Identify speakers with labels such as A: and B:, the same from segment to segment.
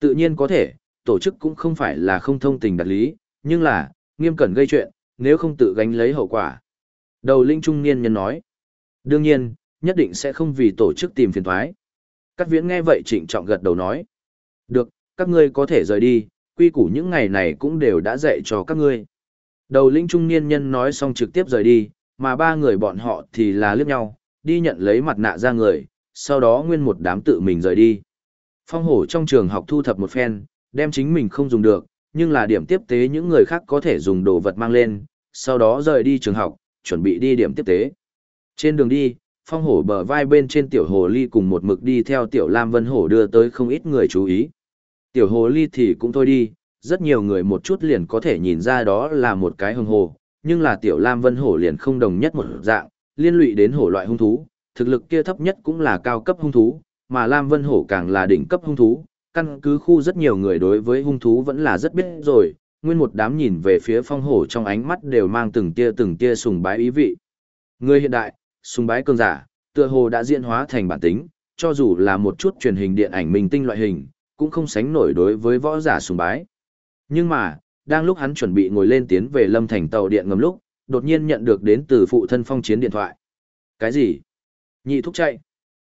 A: Tự nhiên có thể, tổ chức cũng không phải là không thông tình đặt lý, nhưng là, nghiêm cẩn gây chuyện, nếu không tự gánh lấy hậu quả. Đầu linh trung niên nhân nói, đương nhiên, nhất định sẽ không vì tổ chức tìm phiền thoái. Các viễn nghe vậy trịnh trọng gật đầu nói, được, các ngươi có thể rời đi, quy củ những ngày này cũng đều đã dạy cho các ngươi. Đầu linh trung niên nhân nói xong trực tiếp rời đi, mà ba người bọn họ thì là liếc nhau, đi nhận lấy mặt nạ ra người, sau đó nguyên một đám tự mình rời đi. Phong hổ trong trường học thu thập một phen, đem chính mình không dùng được, nhưng là điểm tiếp tế những người khác có thể dùng đồ vật mang lên, sau đó rời đi trường học, chuẩn bị đi điểm tiếp tế. Trên đường đi, phong hổ bờ vai bên trên tiểu hồ ly cùng một mực đi theo tiểu lam vân hổ đưa tới không ít người chú ý. Tiểu hồ ly thì cũng thôi đi, rất nhiều người một chút liền có thể nhìn ra đó là một cái hồng hồ, nhưng là tiểu lam vân hổ liền không đồng nhất một dạng, liên lụy đến hổ loại hung thú, thực lực kia thấp nhất cũng là cao cấp hung thú, mà lam vân hổ càng là đỉnh cấp hung thú, căn cứ khu rất nhiều người đối với hung thú vẫn là rất biết rồi, nguyên một đám nhìn về phía phong hổ trong ánh mắt đều mang từng tia từng tia sùng bái ý vị. Người hiện đại, sùng bái cường giả, tựa hồ đã diễn hóa thành bản tính, cho dù là một chút truyền hình điện ảnh minh tinh loại hình, cũng không sánh nổi đối với võ giả sùng bái. Nhưng mà, đang lúc hắn chuẩn bị ngồi lên tiến về lâm thành tàu điện ngầm lúc, đột nhiên nhận được đến từ phụ thân phong chiến điện thoại. Cái gì? Nhị thúc chạy.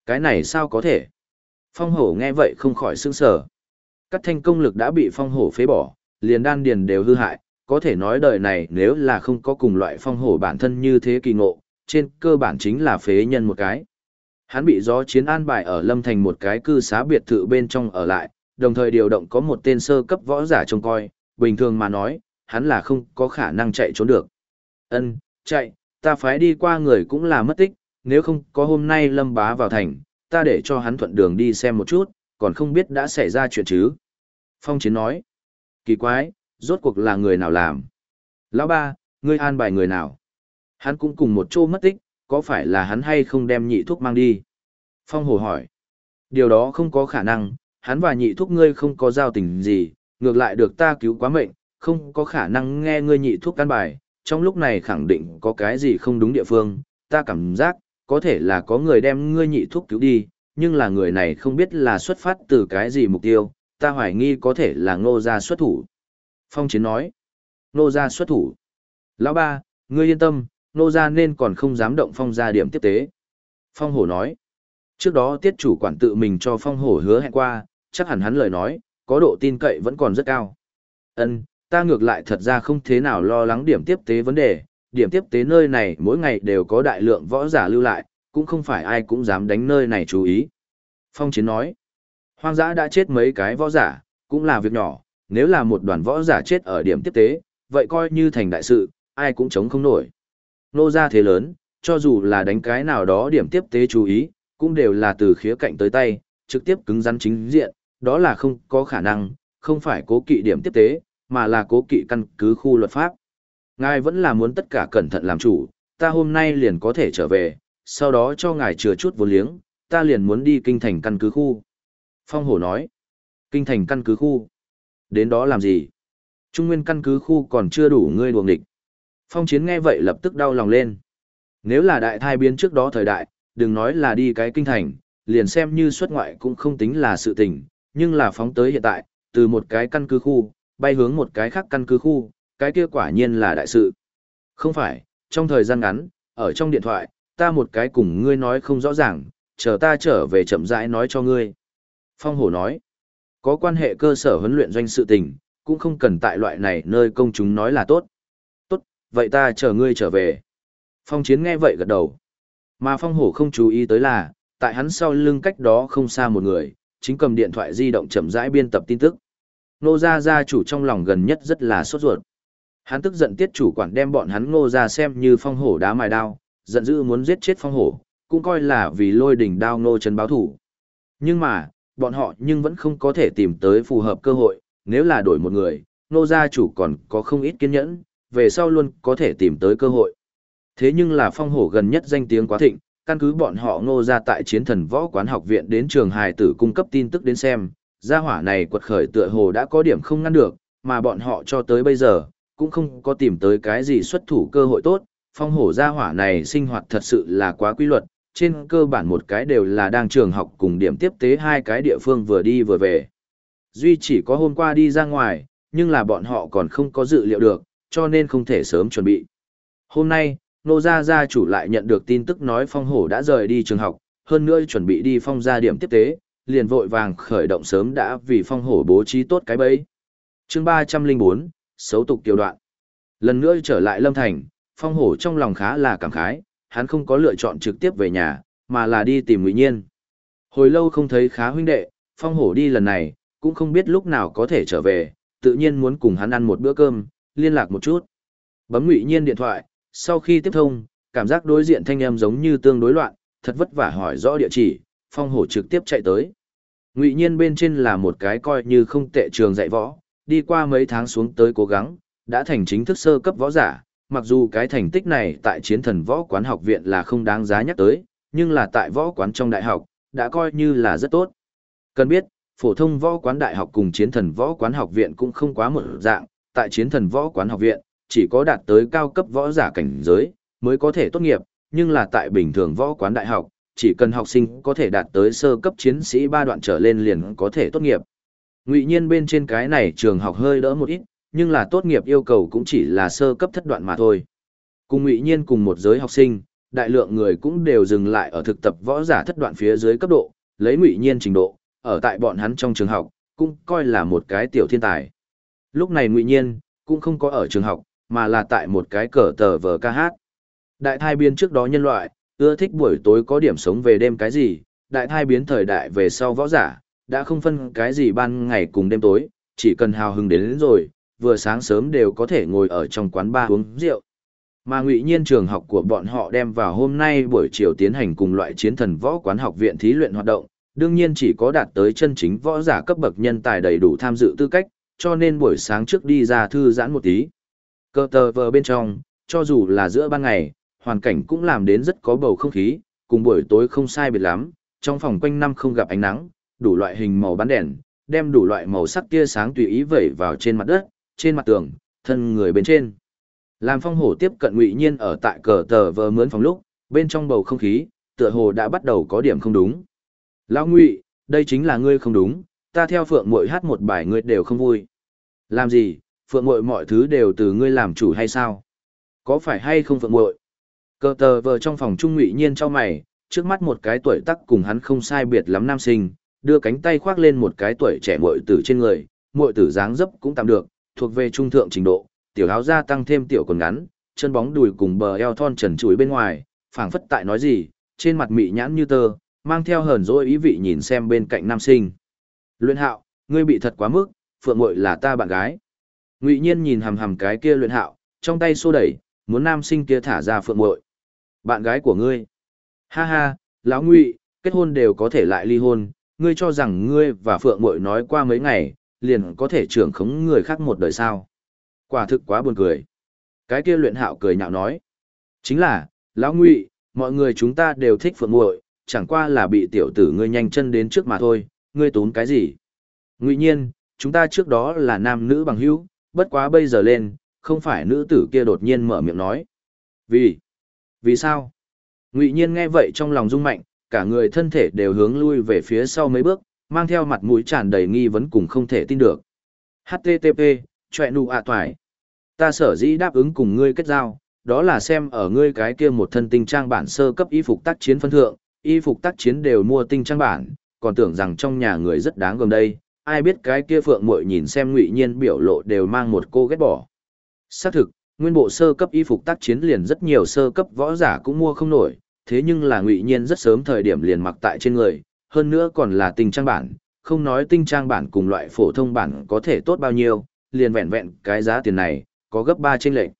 A: Cái này sao có thể? Phong hổ nghe vậy không khỏi sững sờ. Các thanh công lực đã bị phong hổ phế bỏ, liền đan điền đều hư hại, có thể nói đời này nếu là không có cùng loại phong hổ bản thân như thế kỳ ngộ, trên cơ bản chính là phế nhân một cái. Hắn bị gió chiến an bài ở lâm thành một cái cư xá biệt thự bên trong ở lại, đồng thời điều động có một tên sơ cấp võ giả trông coi, bình thường mà nói, hắn là không có khả năng chạy trốn được. Ân, chạy, ta phái đi qua người cũng là mất tích, nếu không có hôm nay lâm bá vào thành, ta để cho hắn thuận đường đi xem một chút, còn không biết đã xảy ra chuyện chứ. Phong Chiến nói, kỳ quái, rốt cuộc là người nào làm? Lão ba, ngươi an bài người nào? Hắn cũng cùng một chỗ mất tích, có phải là hắn hay không đem nhị thuốc mang đi? Phong Hồ hỏi, điều đó không có khả năng, hắn và nhị thuốc ngươi không có giao tình gì, ngược lại được ta cứu quá mệnh, không có khả năng nghe ngươi nhị thuốc căn bài, trong lúc này khẳng định có cái gì không đúng địa phương, ta cảm giác, có thể là có người đem ngươi nhị thuốc cứu đi, nhưng là người này không biết là xuất phát từ cái gì mục tiêu, ta hoài nghi có thể là ngô gia xuất thủ. Phong Chiến nói, ngô gia xuất thủ. Lão ba, ngươi yên tâm, ngô gia nên còn không dám động phong gia điểm tiếp tế. Phong Hổ nói, trước đó tiết chủ quản tự mình cho Phong Hổ hứa hẹn qua, chắc hẳn hắn lời nói, có độ tin cậy vẫn còn rất cao. Ân, ta ngược lại thật ra không thế nào lo lắng điểm tiếp tế vấn đề, điểm tiếp tế nơi này mỗi ngày đều có đại lượng võ giả lưu lại, cũng không phải ai cũng dám đánh nơi này chú ý. Phong Chiến nói, hoang dã đã chết mấy cái võ giả, cũng là việc nhỏ, nếu là một đoàn võ giả chết ở điểm tiếp tế, vậy coi như thành đại sự, ai cũng chống không nổi. Nô ra thế lớn, cho dù là đánh cái nào đó điểm tiếp tế chú ý, cũng đều là từ khía cạnh tới tay, trực tiếp cứng rắn chính diện, đó là không có khả năng, không phải cố kỵ điểm tiếp tế, mà là cố kỵ căn cứ khu luật pháp. Ngài vẫn là muốn tất cả cẩn thận làm chủ, ta hôm nay liền có thể trở về, sau đó cho ngài chừa chút vô liếng, ta liền muốn đi kinh thành căn cứ khu. Phong hổ nói, kinh thành căn cứ khu. Đến đó làm gì? Trung nguyên căn cứ khu còn chưa đủ ngươi đuồng địch. Phong chiến nghe vậy lập tức đau lòng lên. Nếu là đại thai biến trước đó thời đại, đừng nói là đi cái kinh thành, liền xem như xuất ngoại cũng không tính là sự tình, nhưng là phóng tới hiện tại, từ một cái căn cứ khu, bay hướng một cái khác căn cứ khu, cái kia quả nhiên là đại sự. Không phải, trong thời gian ngắn, ở trong điện thoại, ta một cái cùng ngươi nói không rõ ràng, chờ ta trở về chậm rãi nói cho ngươi. Phong hổ nói, có quan hệ cơ sở huấn luyện doanh sự tình, cũng không cần tại loại này nơi công chúng nói là tốt. Tốt, vậy ta chờ ngươi trở về. Phong chiến nghe vậy gật đầu. Mà phong hổ không chú ý tới là, tại hắn sau lưng cách đó không xa một người, chính cầm điện thoại di động chậm rãi biên tập tin tức. Nô gia gia chủ trong lòng gần nhất rất là sốt ruột. Hắn tức giận tiết chủ quản đem bọn hắn ngô ra xem như phong hổ đá mài đao, giận dữ muốn giết chết phong hổ, cũng coi là vì lôi đỉnh đao ngô chân báo thủ. Nhưng mà, bọn họ nhưng vẫn không có thể tìm tới phù hợp cơ hội, nếu là đổi một người, ngô gia chủ còn có không ít kiên nhẫn, về sau luôn có thể tìm tới cơ hội. Thế nhưng là phong hổ gần nhất danh tiếng quá thịnh, căn cứ bọn họ ngô ra tại chiến thần võ quán học viện đến trường hài tử cung cấp tin tức đến xem, gia hỏa này quật khởi tựa hồ đã có điểm không ngăn được, mà bọn họ cho tới bây giờ, cũng không có tìm tới cái gì xuất thủ cơ hội tốt, phong hổ gia hỏa này sinh hoạt thật sự là quá quy luật, trên cơ bản một cái đều là đang trường học cùng điểm tiếp tế hai cái địa phương vừa đi vừa về. Duy chỉ có hôm qua đi ra ngoài, nhưng là bọn họ còn không có dự liệu được, cho nên không thể sớm chuẩn bị. Hôm nay, Nô Gia Gia chủ lại nhận được tin tức nói phong hổ đã rời đi trường học, hơn nữa chuẩn bị đi phong gia điểm tiếp tế, liền vội vàng khởi động sớm đã vì phong hổ bố trí tốt cái bẫy. chương 304, xấu tục tiểu đoạn. Lần nữa trở lại Lâm Thành, phong hổ trong lòng khá là cảm khái, hắn không có lựa chọn trực tiếp về nhà, mà là đi tìm Ngụy Nhiên. Hồi lâu không thấy khá huynh đệ, phong hổ đi lần này, cũng không biết lúc nào có thể trở về, tự nhiên muốn cùng hắn ăn một bữa cơm, liên lạc một chút. Bấm Ngụy Nhiên điện thoại, sau khi tiếp thông, cảm giác đối diện thanh em giống như tương đối loạn, thật vất vả hỏi rõ địa chỉ, phong hổ trực tiếp chạy tới. Ngụy Nhiên bên trên là một cái coi như không tệ trường dạy võ, đi qua mấy tháng xuống tới cố gắng, đã thành chính thức sơ cấp võ giả, mặc dù cái thành tích này tại chiến thần võ quán học viện là không đáng giá nhắc tới, nhưng là tại võ quán trong đại học, đã coi như là rất tốt. Cần biết, phổ thông võ quán đại học cùng chiến thần võ quán học viện cũng không quá một dạng, tại chiến thần võ quán học viện, chỉ có đạt tới cao cấp võ giả cảnh giới, mới có thể tốt nghiệp, nhưng là tại bình thường võ quán đại học, chỉ cần học sinh có thể đạt tới sơ cấp chiến sĩ ba đoạn trở lên liền có thể tốt nghiệp. Ngụy nhiên bên trên cái này trường học hơi đỡ một ít, nhưng là tốt nghiệp yêu cầu cũng chỉ là sơ cấp thất đoạn mà thôi. Cùng Ngụy nhiên cùng một giới học sinh, đại lượng người cũng đều dừng lại ở thực tập võ giả thất đoạn phía dưới cấp độ, lấy Ngụy nhiên trình độ, ở tại bọn hắn trong trường học, cũng coi là một cái tiểu thiên tài. Lúc này Ngụy nhiên, cũng không có ở trường học, mà là tại một cái cờ tờ vờ ca hát. Đại thai biên trước đó nhân loại, ưa thích buổi tối có điểm sống về đêm cái gì, đại thai biến thời đại về sau võ giả, đã không phân cái gì ban ngày cùng đêm tối, chỉ cần hào hứng đến, đến rồi, vừa sáng sớm đều có thể ngồi ở trong quán bar uống rượu. Mà ngụy nhiên trường học của bọn họ đem vào hôm nay buổi chiều tiến hành cùng loại chiến thần võ quán học viện thí luyện hoạt động, đương nhiên chỉ có đạt tới chân chính võ giả cấp bậc nhân tài đầy đủ tham dự tư cách, cho nên buổi sáng trước đi ra thư giãn một tí. Cơ tờ vờ bên trong, cho dù là giữa ban ngày, hoàn cảnh cũng làm đến rất có bầu không khí, cùng buổi tối không sai biệt lắm, trong phòng quanh năm không gặp ánh nắng, đủ loại hình màu bắn đèn, đem đủ loại màu sắc tia sáng tùy ý vẩy vào trên mặt đất, trên mặt tường, thân người bên trên. Làm phong hổ tiếp cận ngụy nhiên ở tại cờ tờ vờ mướn phòng lúc, bên trong bầu không khí, tựa hồ đã bắt đầu có điểm không đúng. Lão ngụy, đây chính là ngươi không đúng, ta theo phượng muội hát một bài ngươi đều không vui. Làm gì, phượng muội mọi thứ đều từ ngươi làm chủ hay sao? Có phải hay không phượng muội? Cờ tờ vờ trong phòng trung ngụy nhiên cho mày, trước mắt một cái tuổi tắc cùng hắn không sai biệt lắm nam sinh, đưa cánh tay khoác lên một cái tuổi trẻ muội tử trên người, muội tử dáng dấp cũng tạm được, thuộc về trung thượng trình độ, tiểu áo da tăng thêm tiểu quần ngắn, chân bóng đùi cùng bờ eo thon trần trụi bên ngoài, phảng phất tại nói gì, trên mặt mị nhãn như tơ, mang theo hờn dỗi ý vị nhìn xem bên cạnh nam sinh. Luyện hạo, ngươi bị thật quá mức, phượng muội là ta bạn gái. Ngụy Nhiên nhìn hằm hằm cái kia luyện hạo, trong tay xô đẩy, muốn nam sinh kia thả ra phượng muội. Bạn gái của ngươi. Ha ha, lão ngụy, kết hôn đều có thể lại ly hôn, ngươi cho rằng ngươi và phượng Mội nói qua mấy ngày, liền có thể trưởng khống người khác một đời sao. Quả thực quá buồn cười. Cái kia luyện hạo cười nhạo nói. Chính là, lão ngụy, mọi người chúng ta đều thích phượng Mội, chẳng qua là bị tiểu tử ngươi nhanh chân đến trước mà thôi, ngươi tốn cái gì. Ngụy nhiên, chúng ta trước đó là nam nữ bằng hữu, bất quá bây giờ lên, không phải nữ tử kia đột nhiên mở miệng nói. Vì? Vì sao? Ngụy Nhiên nghe vậy trong lòng rung mạnh, cả người thân thể đều hướng lui về phía sau mấy bước, mang theo mặt mũi tràn đầy nghi vấn cùng không thể tin được. HTTP, chọe nụ ạ toài. Ta sở dĩ đáp ứng cùng ngươi kết giao, đó là xem ở ngươi cái kia một thân tinh trang bản sơ cấp y phục tác chiến phân thượng, y phục tác chiến đều mua tinh trang bản, còn tưởng rằng trong nhà người rất đáng gồm đây, ai biết cái kia phượng muội nhìn xem ngụy nhiên biểu lộ đều mang một cô ghét bỏ. Xác thực, nguyên bộ sơ cấp y phục tác chiến liền rất nhiều sơ cấp võ giả cũng mua không nổi, thế nhưng là ngụy nhiên rất sớm thời điểm liền mặc tại trên người, hơn nữa còn là tinh trang bản, không nói tinh trang bản cùng loại phổ thông bản có thể tốt bao nhiêu, liền vẹn vẹn cái giá tiền này, có gấp 3 trên lệnh.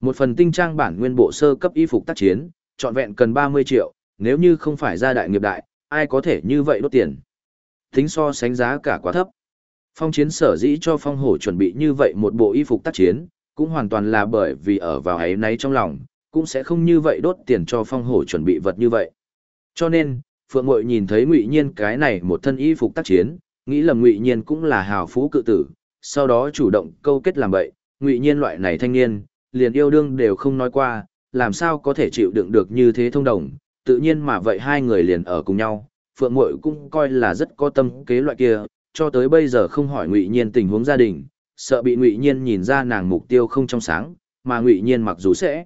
A: Một phần tinh trang bản nguyên bộ sơ cấp y phục tác chiến, trọn vẹn cần 30 triệu, nếu như không phải gia đại nghiệp đại, ai có thể như vậy đốt tiền. Tính so sánh giá cả quá thấp. Phong chiến sở dĩ cho phong hổ chuẩn bị như vậy một bộ y phục tác chiến, cũng hoàn toàn là bởi vì ở vào ấy nấy trong lòng, cũng sẽ không như vậy đốt tiền cho phong hổ chuẩn bị vật như vậy. Cho nên, Phượng Ngụy nhìn thấy Ngụy Nhiên cái này một thân y phục tác chiến, nghĩ lầm Ngụy Nhiên cũng là hào phú cự tử, sau đó chủ động câu kết làm vậy, Ngụy Nhiên loại này thanh niên, liền yêu đương đều không nói qua, làm sao có thể chịu đựng được như thế thông đồng, tự nhiên mà vậy hai người liền ở cùng nhau, Phượng Ngụy cũng coi là rất có tâm kế loại kia, cho tới bây giờ không hỏi ngụy nhiên tình huống gia đình, sợ bị ngụy nhiên nhìn ra nàng mục tiêu không trong sáng, mà ngụy nhiên mặc dù sẽ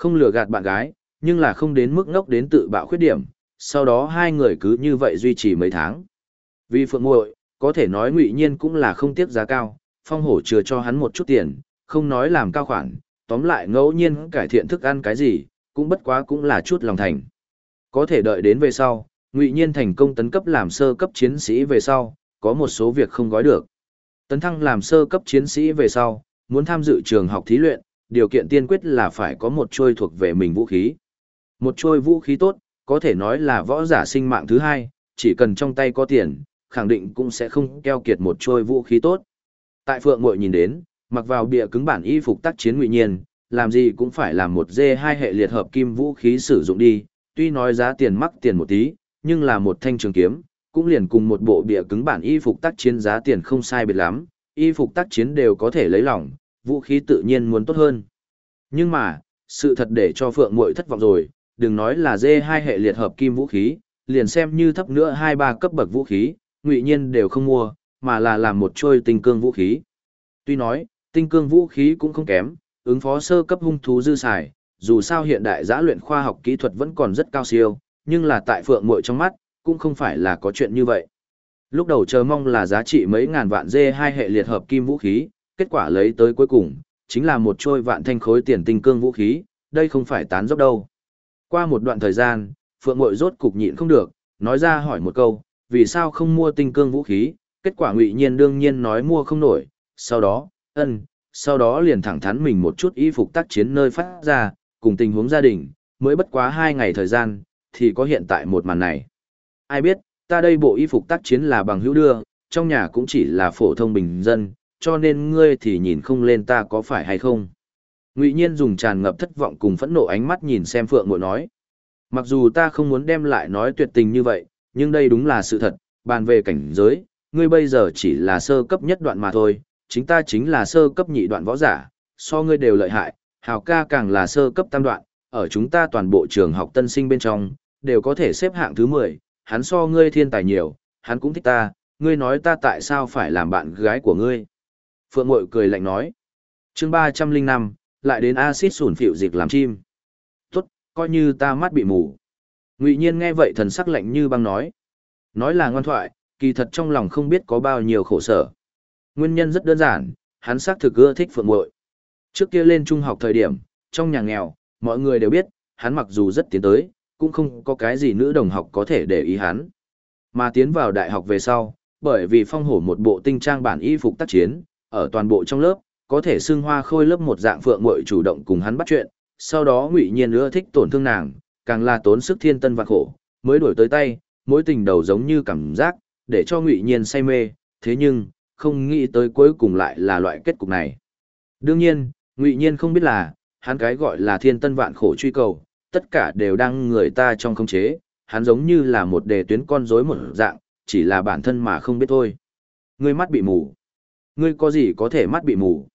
A: không lừa gạt bạn gái, nhưng là không đến mức ngốc đến tự bạo khuyết điểm, sau đó hai người cứ như vậy duy trì mấy tháng. Vì phượng muội có thể nói ngụy nhiên cũng là không tiếc giá cao, phong hổ chưa cho hắn một chút tiền, không nói làm cao khoản, tóm lại ngẫu nhiên cải thiện thức ăn cái gì, cũng bất quá cũng là chút lòng thành. Có thể đợi đến về sau, ngụy nhiên thành công tấn cấp làm sơ cấp chiến sĩ về sau, có một số việc không gói được. Tấn thăng làm sơ cấp chiến sĩ về sau, muốn tham dự trường học thí luyện, điều kiện tiên quyết là phải có một trôi thuộc về mình vũ khí. Một trôi vũ khí tốt, có thể nói là võ giả sinh mạng thứ hai, chỉ cần trong tay có tiền, khẳng định cũng sẽ không keo kiệt một trôi vũ khí tốt. Tại Phượng Mội nhìn đến, mặc vào bìa cứng bản y phục tác chiến ngụy nhiên, làm gì cũng phải làm một dê hai hệ liệt hợp kim vũ khí sử dụng đi, tuy nói giá tiền mắc tiền một tí, nhưng là một thanh trường kiếm, cũng liền cùng một bộ bìa cứng bản y phục tác chiến giá tiền không sai biệt lắm, y phục tác chiến đều có thể lấy lòng, vũ khí tự nhiên muốn tốt hơn. Nhưng mà, sự thật để cho Phượng Muội thất vọng rồi, đừng nói là dê hai hệ liệt hợp kim vũ khí, liền xem như thấp nữa hai ba cấp bậc vũ khí, ngụy nhiên đều không mua, mà là làm một trôi tinh cương vũ khí. Tuy nói, tinh cương vũ khí cũng không kém, ứng phó sơ cấp hung thú dư xài, dù sao hiện đại giã luyện khoa học kỹ thuật vẫn còn rất cao siêu, nhưng là tại phượng muội trong mắt, cũng không phải là có chuyện như vậy. Lúc đầu chờ mong là giá trị mấy ngàn vạn dê hai hệ liệt hợp kim vũ khí, kết quả lấy tới cuối cùng, chính là một trôi vạn thanh khối tiền tinh cương vũ khí, đây không phải tán dốc đâu. Qua một đoạn thời gian, Phượng Ngội rốt cục nhịn không được, nói ra hỏi một câu, vì sao không mua tinh cương vũ khí, kết quả ngụy nhiên đương nhiên nói mua không nổi, sau đó, ân, sau đó liền thẳng thắn mình một chút y phục tác chiến nơi phát ra, cùng tình huống gia đình, mới bất quá hai ngày thời gian, thì có hiện tại một màn này. Ai biết, ta đây bộ y phục tác chiến là bằng hữu đưa, trong nhà cũng chỉ là phổ thông bình dân, cho nên ngươi thì nhìn không lên ta có phải hay không. Ngụy Nhiên dùng tràn ngập thất vọng cùng phẫn nộ ánh mắt nhìn xem Phượng Ngội nói. Mặc dù ta không muốn đem lại nói tuyệt tình như vậy, nhưng đây đúng là sự thật, bàn về cảnh giới, ngươi bây giờ chỉ là sơ cấp nhất đoạn mà thôi, chính ta chính là sơ cấp nhị đoạn võ giả, so ngươi đều lợi hại, hào ca càng là sơ cấp tam đoạn, ở chúng ta toàn bộ trường học tân sinh bên trong, đều có thể xếp hạng thứ 10, hắn so ngươi thiên tài nhiều, hắn cũng thích ta, ngươi nói ta tại sao phải làm bạn gái của ngươi. Phượng Mội cười lạnh nói, chương 305, lại đến axit sủn phịu dịch làm chim. Tốt, coi như ta mắt bị mù. Ngụy Nhiên nghe vậy thần sắc lạnh như băng nói. Nói là ngoan thoại, kỳ thật trong lòng không biết có bao nhiêu khổ sở. Nguyên nhân rất đơn giản, hắn xác thực ưa thích Phượng Mội. Trước kia lên trung học thời điểm, trong nhà nghèo, mọi người đều biết, hắn mặc dù rất tiến tới, cũng không có cái gì nữ đồng học có thể để ý hắn. Mà tiến vào đại học về sau, bởi vì phong hổ một bộ tinh trang bản y phục tác chiến, ở toàn bộ trong lớp, có thể xưng hoa khôi lớp một dạng phượng muội chủ động cùng hắn bắt chuyện, sau đó ngụy nhiên ưa thích tổn thương nàng, càng là tốn sức thiên tân và khổ, mới đổi tới tay, mối tình đầu giống như cảm giác, để cho ngụy nhiên say mê, thế nhưng, không nghĩ tới cuối cùng lại là loại kết cục này. Đương nhiên, ngụy nhiên không biết là, hắn cái gọi là thiên tân vạn khổ truy cầu, tất cả đều đang người ta trong khống chế, hắn giống như là một đề tuyến con rối một dạng, chỉ là bản thân mà không biết thôi. Ngươi mắt bị mù. Ngươi có gì có thể mắt bị mù?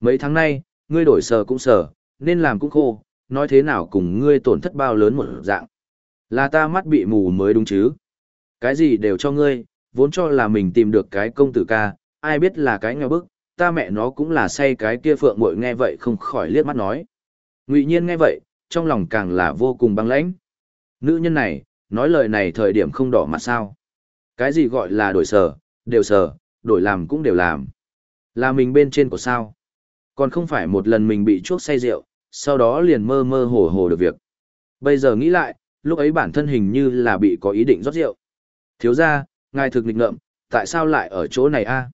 A: Mấy tháng nay, ngươi đổi sờ cũng sờ, nên làm cũng khô, nói thế nào cùng ngươi tổn thất bao lớn một dạng. Là ta mắt bị mù mới đúng chứ. Cái gì đều cho ngươi, vốn cho là mình tìm được cái công tử ca, ai biết là cái nghèo bức, ta mẹ nó cũng là say cái kia phượng muội nghe vậy không khỏi liếc mắt nói. Ngụy nhiên nghe vậy, trong lòng càng là vô cùng băng lãnh. Nữ nhân này, nói lời này thời điểm không đỏ mặt sao. Cái gì gọi là đổi sở, đều sở, đổi làm cũng đều làm. Là mình bên trên của sao. Còn không phải một lần mình bị chuốc say rượu, sau đó liền mơ mơ hồ hồ được việc. Bây giờ nghĩ lại, lúc ấy bản thân hình như là bị có ý định rót rượu. Thiếu ra, ngài thực nghịch ngợm, tại sao lại ở chỗ này a?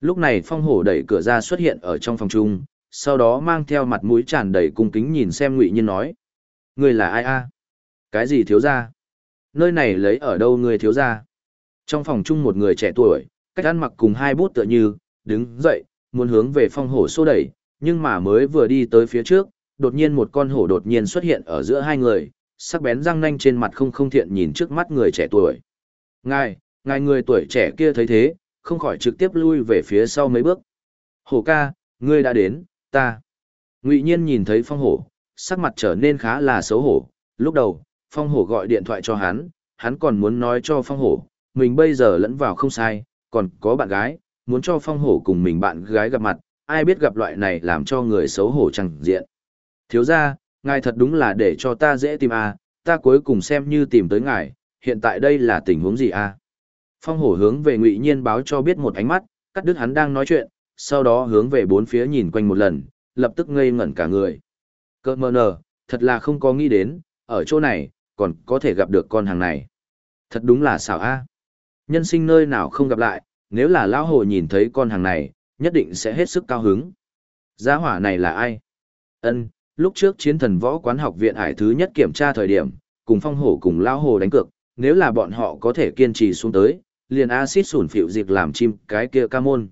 A: Lúc này phong hổ đẩy cửa ra xuất hiện ở trong phòng chung, sau đó mang theo mặt mũi tràn đầy cung kính nhìn xem ngụy nhiên nói. Người là ai a? Cái gì thiếu ra? Nơi này lấy ở đâu người thiếu ra? Trong phòng chung một người trẻ tuổi, cách ăn mặc cùng hai bút tựa như, đứng dậy, muốn hướng về phong hổ xô đẩy, nhưng mà mới vừa đi tới phía trước, đột nhiên một con hổ đột nhiên xuất hiện ở giữa hai người, sắc bén răng nanh trên mặt không không thiện nhìn trước mắt người trẻ tuổi. Ngài, ngài người tuổi trẻ kia thấy thế, không khỏi trực tiếp lui về phía sau mấy bước. Hổ ca, ngươi đã đến, ta. Ngụy nhiên nhìn thấy phong hổ, sắc mặt trở nên khá là xấu hổ. Lúc đầu, phong hổ gọi điện thoại cho hắn, hắn còn muốn nói cho phong hổ, mình bây giờ lẫn vào không sai, còn có bạn gái, muốn cho phong hổ cùng mình bạn gái gặp mặt, ai biết gặp loại này làm cho người xấu hổ chẳng diện. Thiếu ra, ngài thật đúng là để cho ta dễ tìm à, ta cuối cùng xem như tìm tới ngài, hiện tại đây là tình huống gì à. Phong hổ hướng về ngụy nhiên báo cho biết một ánh mắt, cắt đứt hắn đang nói chuyện, sau đó hướng về bốn phía nhìn quanh một lần, lập tức ngây ngẩn cả người. Cơ mơ nờ, thật là không có nghĩ đến, ở chỗ này, còn có thể gặp được con hàng này. Thật đúng là xảo a. Nhân sinh nơi nào không gặp lại, nếu là lão hồ nhìn thấy con hàng này, nhất định sẽ hết sức cao hứng. Gia hỏa này là ai? Ân, lúc trước chiến thần võ quán học viện hải thứ nhất kiểm tra thời điểm, cùng phong hổ cùng lão hồ đánh cược, nếu là bọn họ có thể kiên trì xuống tới, liền axit sủn phịu dịch làm chim cái kia ca môn.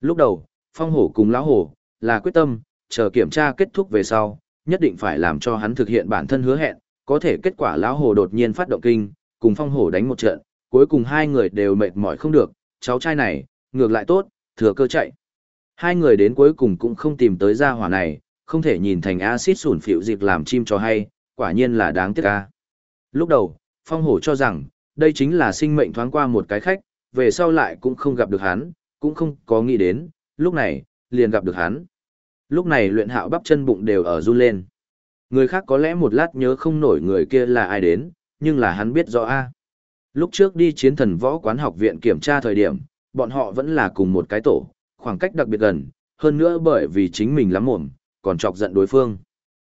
A: Lúc đầu, phong hổ cùng lão hổ, là quyết tâm, chờ kiểm tra kết thúc về sau, nhất định phải làm cho hắn thực hiện bản thân hứa hẹn, có thể kết quả lão hồ đột nhiên phát động kinh, cùng phong hổ đánh một trận, cuối cùng hai người đều mệt mỏi không được, cháu trai này, ngược lại tốt, thừa cơ chạy. Hai người đến cuối cùng cũng không tìm tới gia hỏa này, không thể nhìn thành axit sủn phịu dịch làm chim cho hay, quả nhiên là đáng tiếc ca. Lúc đầu, phong hổ cho rằng, đây chính là sinh mệnh thoáng qua một cái khách, về sau lại cũng không gặp được hắn, cũng không có nghĩ đến, lúc này, liền gặp được hắn. Lúc này luyện hạo bắp chân bụng đều ở run lên. Người khác có lẽ một lát nhớ không nổi người kia là ai đến, nhưng là hắn biết rõ a. Lúc trước đi chiến thần võ quán học viện kiểm tra thời điểm, bọn họ vẫn là cùng một cái tổ, khoảng cách đặc biệt gần, hơn nữa bởi vì chính mình lắm mồm, còn chọc giận đối phương.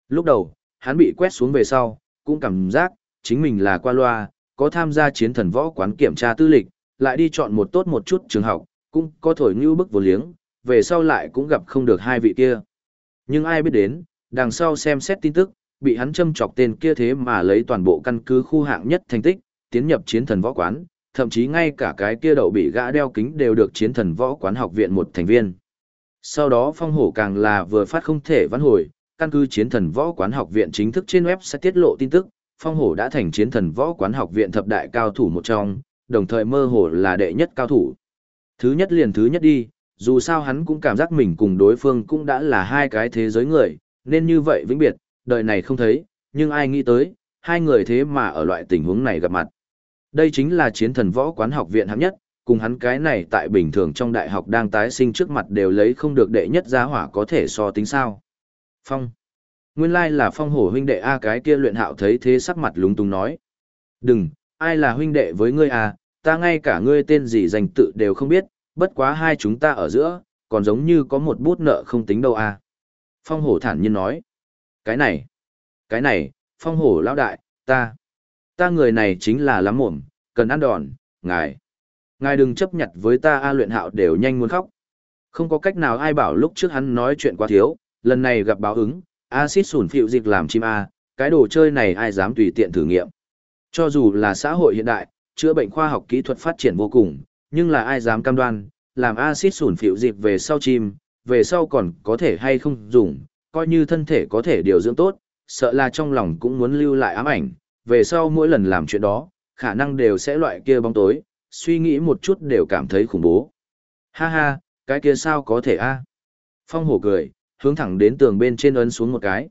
A: Lúc đầu, hắn bị quét xuống về sau, cũng cảm giác, chính mình là qua loa, có tham gia chiến thần võ quán kiểm tra tư lịch, lại đi chọn một tốt một chút trường học, cũng có thổi như bức vô liếng, về sau lại cũng gặp không được hai vị kia. Nhưng ai biết đến, đằng sau xem xét tin tức, bị hắn châm chọc tên kia thế mà lấy toàn bộ căn cứ khu hạng nhất thành tích, tiến nhập chiến thần võ quán, thậm chí ngay cả cái kia đậu bị gã đeo kính đều được chiến thần võ quán học viện một thành viên. Sau đó phong hổ càng là vừa phát không thể vãn hồi, căn cứ chiến thần võ quán học viện chính thức trên web sẽ tiết lộ tin tức, phong hổ đã thành chiến thần võ quán học viện thập đại cao thủ một trong, đồng thời mơ hồ là đệ nhất cao thủ. Thứ nhất liền thứ nhất đi, dù sao hắn cũng cảm giác mình cùng đối phương cũng đã là hai cái thế giới người, nên như vậy vĩnh biệt, đời này không thấy, nhưng ai nghĩ tới, hai người thế mà ở loại tình huống này gặp mặt. Đây chính là chiến thần võ quán học viện hạng nhất, cùng hắn cái này tại bình thường trong đại học đang tái sinh trước mặt đều lấy không được đệ nhất giá hỏa có thể so tính sao. Phong. Nguyên lai là phong hổ huynh đệ A cái kia luyện hạo thấy thế sắc mặt lúng túng nói. Đừng, ai là huynh đệ với ngươi à, ta ngay cả ngươi tên gì danh tự đều không biết, bất quá hai chúng ta ở giữa, còn giống như có một bút nợ không tính đâu à. Phong hổ thản nhiên nói. Cái này, cái này, phong hổ lão đại, ta, ta người này chính là lắm mồm, cần ăn đòn, ngài. Ngài đừng chấp nhận với ta A luyện hạo đều nhanh muốn khóc. Không có cách nào ai bảo lúc trước hắn nói chuyện quá thiếu, lần này gặp báo ứng, acid sủn phịu dịch làm chim A, cái đồ chơi này ai dám tùy tiện thử nghiệm. Cho dù là xã hội hiện đại, chữa bệnh khoa học kỹ thuật phát triển vô cùng, nhưng là ai dám cam đoan, làm acid sủn phịu dịch về sau chim, về sau còn có thể hay không dùng, coi như thân thể có thể điều dưỡng tốt, sợ là trong lòng cũng muốn lưu lại ám ảnh, về sau mỗi lần làm chuyện đó, khả năng đều sẽ loại kia bóng tối, suy nghĩ một chút đều cảm thấy khủng bố. Ha ha, cái kia sao có thể a? Phong hổ cười, hướng thẳng đến tường bên trên ấn xuống một cái.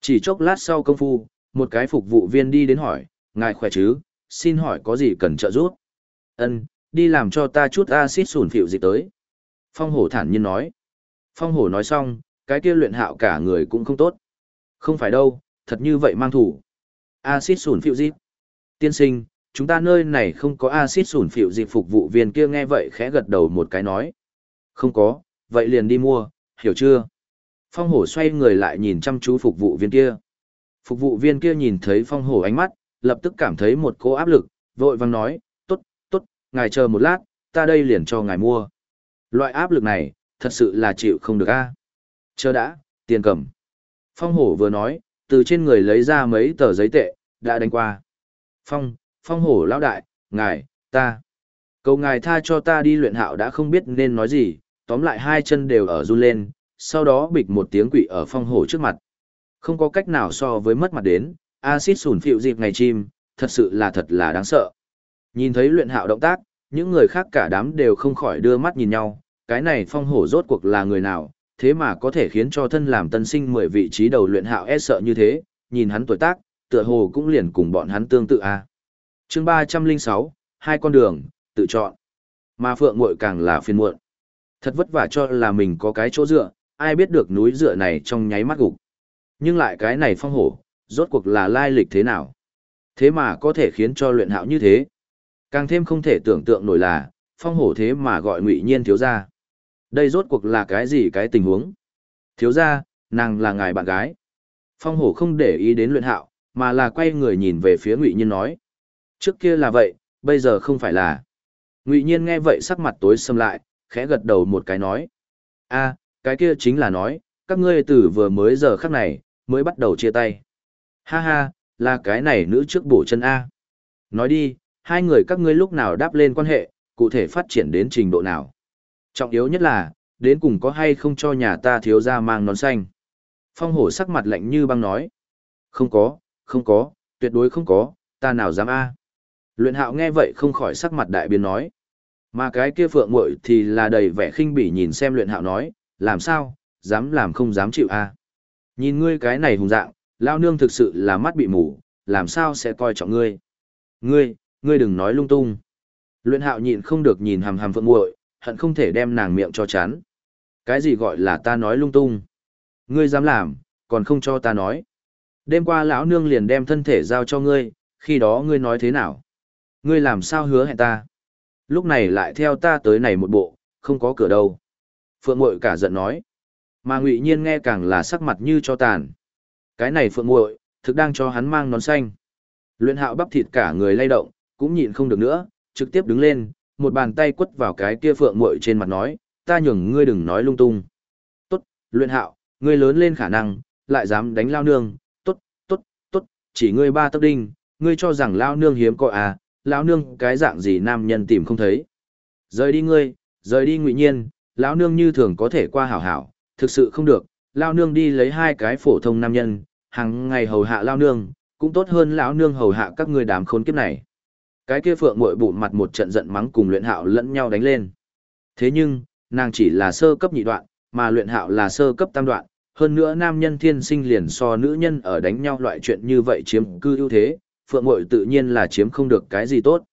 A: Chỉ chốc lát sau công phu, một cái phục vụ viên đi đến hỏi, ngài khỏe chứ, xin hỏi có gì cần trợ giúp? Ân, đi làm cho ta chút axit sủn phịu gì tới. Phong hổ thản nhiên nói. Phong hổ nói xong, cái kia luyện hạo cả người cũng không tốt. Không phải đâu, thật như vậy mang thủ. Axit sủn phiệu dịp. Tiên sinh, chúng ta nơi này không có axit sủn phiệu dịp phục vụ viên kia nghe vậy khẽ gật đầu một cái nói. Không có, vậy liền đi mua, hiểu chưa? Phong hổ xoay người lại nhìn chăm chú phục vụ viên kia. Phục vụ viên kia nhìn thấy phong hổ ánh mắt, lập tức cảm thấy một cô áp lực, vội vang nói, tốt, tốt, ngài chờ một lát, ta đây liền cho ngài mua. Loại áp lực này, thật sự là chịu không được a. Chờ đã, tiền cầm. Phong hổ vừa nói, từ trên người lấy ra mấy tờ giấy tệ, đã đánh qua. Phong, phong hổ lão đại, ngài, ta. Cầu ngài tha cho ta đi luyện hạo đã không biết nên nói gì, tóm lại hai chân đều ở run lên, sau đó bịch một tiếng quỷ ở phong hổ trước mặt. Không có cách nào so với mất mặt đến, acid sủn phịu dịp ngày chim, thật sự là thật là đáng sợ. Nhìn thấy luyện hạo động tác, những người khác cả đám đều không khỏi đưa mắt nhìn nhau, cái này phong hổ rốt cuộc là người nào, thế mà có thể khiến cho thân làm tân sinh mười vị trí đầu luyện hạo e sợ như thế, nhìn hắn tuổi tác, tựa hồ cũng liền cùng bọn hắn tương tự a. À. Chương ba trăm linh sáu hai con đường, tự chọn. Mà phượng muội càng là phiền muộn. Thật vất vả cho là mình có cái chỗ dựa, ai biết được núi dựa này trong nháy mắt gục. Nhưng lại cái này phong hổ, rốt cuộc là lai lịch thế nào? Thế mà có thể khiến cho luyện hạo như thế. Càng thêm không thể tưởng tượng nổi là, phong hổ thế mà gọi ngụy nhiên thiếu gia. Đây rốt cuộc là cái gì cái tình huống? Thiếu gia, nàng là ngài bạn gái. Phong hổ không để ý đến luyện hạo, mà là quay người nhìn về phía ngụy nhiên nói. Trước kia là vậy, bây giờ không phải là. Ngụy nhiên nghe vậy sắc mặt tối sầm lại, khẽ gật đầu một cái nói. a cái kia chính là nói, các ngươi từ vừa mới giờ khắc này, mới bắt đầu chia tay. Ha ha, là cái này nữ trước bổ chân A. Nói đi, hai người các ngươi lúc nào đáp lên quan hệ, cụ thể phát triển đến trình độ nào. Trọng yếu nhất là, đến cùng có hay không cho nhà ta thiếu ra mang nón xanh. Phong hổ sắc mặt lạnh như băng nói. Không có, không có, tuyệt đối không có, ta nào dám A. Luyện hạo nghe vậy không khỏi sắc mặt đại biến nói. Mà cái kia phượng muội thì là đầy vẻ khinh bỉ nhìn xem luyện hạo nói, làm sao, dám làm không dám chịu A. Nhìn ngươi cái này hùng dạng, lao nương thực sự là mắt bị mù, làm sao sẽ coi trọng ngươi. Ngươi, ngươi đừng nói lung tung. Luyện hạo nhịn không được nhìn hàm hàm phượng muội, hận không thể đem nàng miệng cho chán. Cái gì gọi là ta nói lung tung? Ngươi dám làm, còn không cho ta nói. Đêm qua lão nương liền đem thân thể giao cho ngươi, khi đó ngươi nói thế nào? Ngươi làm sao hứa hẹn ta? Lúc này lại theo ta tới này một bộ, không có cửa đâu. Phượng Mội cả giận nói. Mà ngụy nhiên nghe càng là sắc mặt như cho tàn. Cái này Phượng Mội, thực đang cho hắn mang nón xanh. Luyện hạo bắp thịt cả người lay động, cũng nhịn không được nữa, trực tiếp đứng lên, một bàn tay quất vào cái kia Phượng muội trên mặt nói, ta nhường ngươi đừng nói lung tung. Tốt, luyện hạo, ngươi lớn lên khả năng, lại dám đánh lao nương, tốt, tốt, tốt, chỉ ngươi ba tấc đinh, ngươi cho rằng lao nương hiếm có à, lão nương cái dạng gì nam nhân tìm không thấy. Rời đi ngươi, rời đi ngụy nhiên, lão nương như thường có thể qua hảo hảo, thực sự không được, lao nương đi lấy hai cái phổ thông nam nhân, hàng ngày hầu hạ lao nương, cũng tốt hơn lão nương hầu hạ các ngươi đám khốn kiếp này. Cái kia phượng muội bụng mặt một trận giận mắng cùng luyện hạo lẫn nhau đánh lên. Thế nhưng, nàng chỉ là sơ cấp nhị đoạn, mà luyện hạo là sơ cấp tam đoạn, hơn nữa nam nhân thiên sinh liền so nữ nhân ở đánh nhau loại chuyện như vậy chiếm cư ưu thế, phượng muội tự nhiên là chiếm không được cái gì tốt.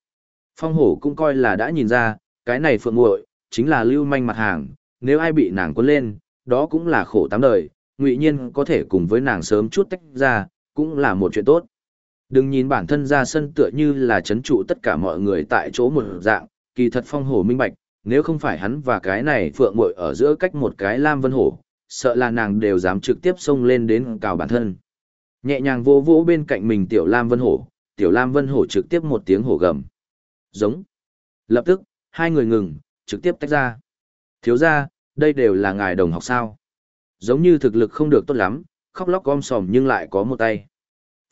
A: Phong hổ cũng coi là đã nhìn ra, cái này phượng muội chính là lưu manh mặt hàng, nếu ai bị nàng cuốn lên, đó cũng là khổ tám đời, ngụy nhiên có thể cùng với nàng sớm chút tách ra, cũng là một chuyện tốt. Đừng nhìn bản thân ra sân tựa như là chấn trụ tất cả mọi người tại chỗ một dạng, kỳ thật phong hổ minh bạch, nếu không phải hắn và cái này phượng muội ở giữa cách một cái lam vân hổ, sợ là nàng đều dám trực tiếp xông lên đến cào bản thân. Nhẹ nhàng vô vỗ bên cạnh mình tiểu lam vân hổ, tiểu lam vân hổ trực tiếp một tiếng hổ gầm. Giống. Lập tức, hai người ngừng, trực tiếp tách ra. Thiếu ra, đây đều là ngài đồng học sao. Giống như thực lực không được tốt lắm, khóc lóc gom sòm nhưng lại có một tay.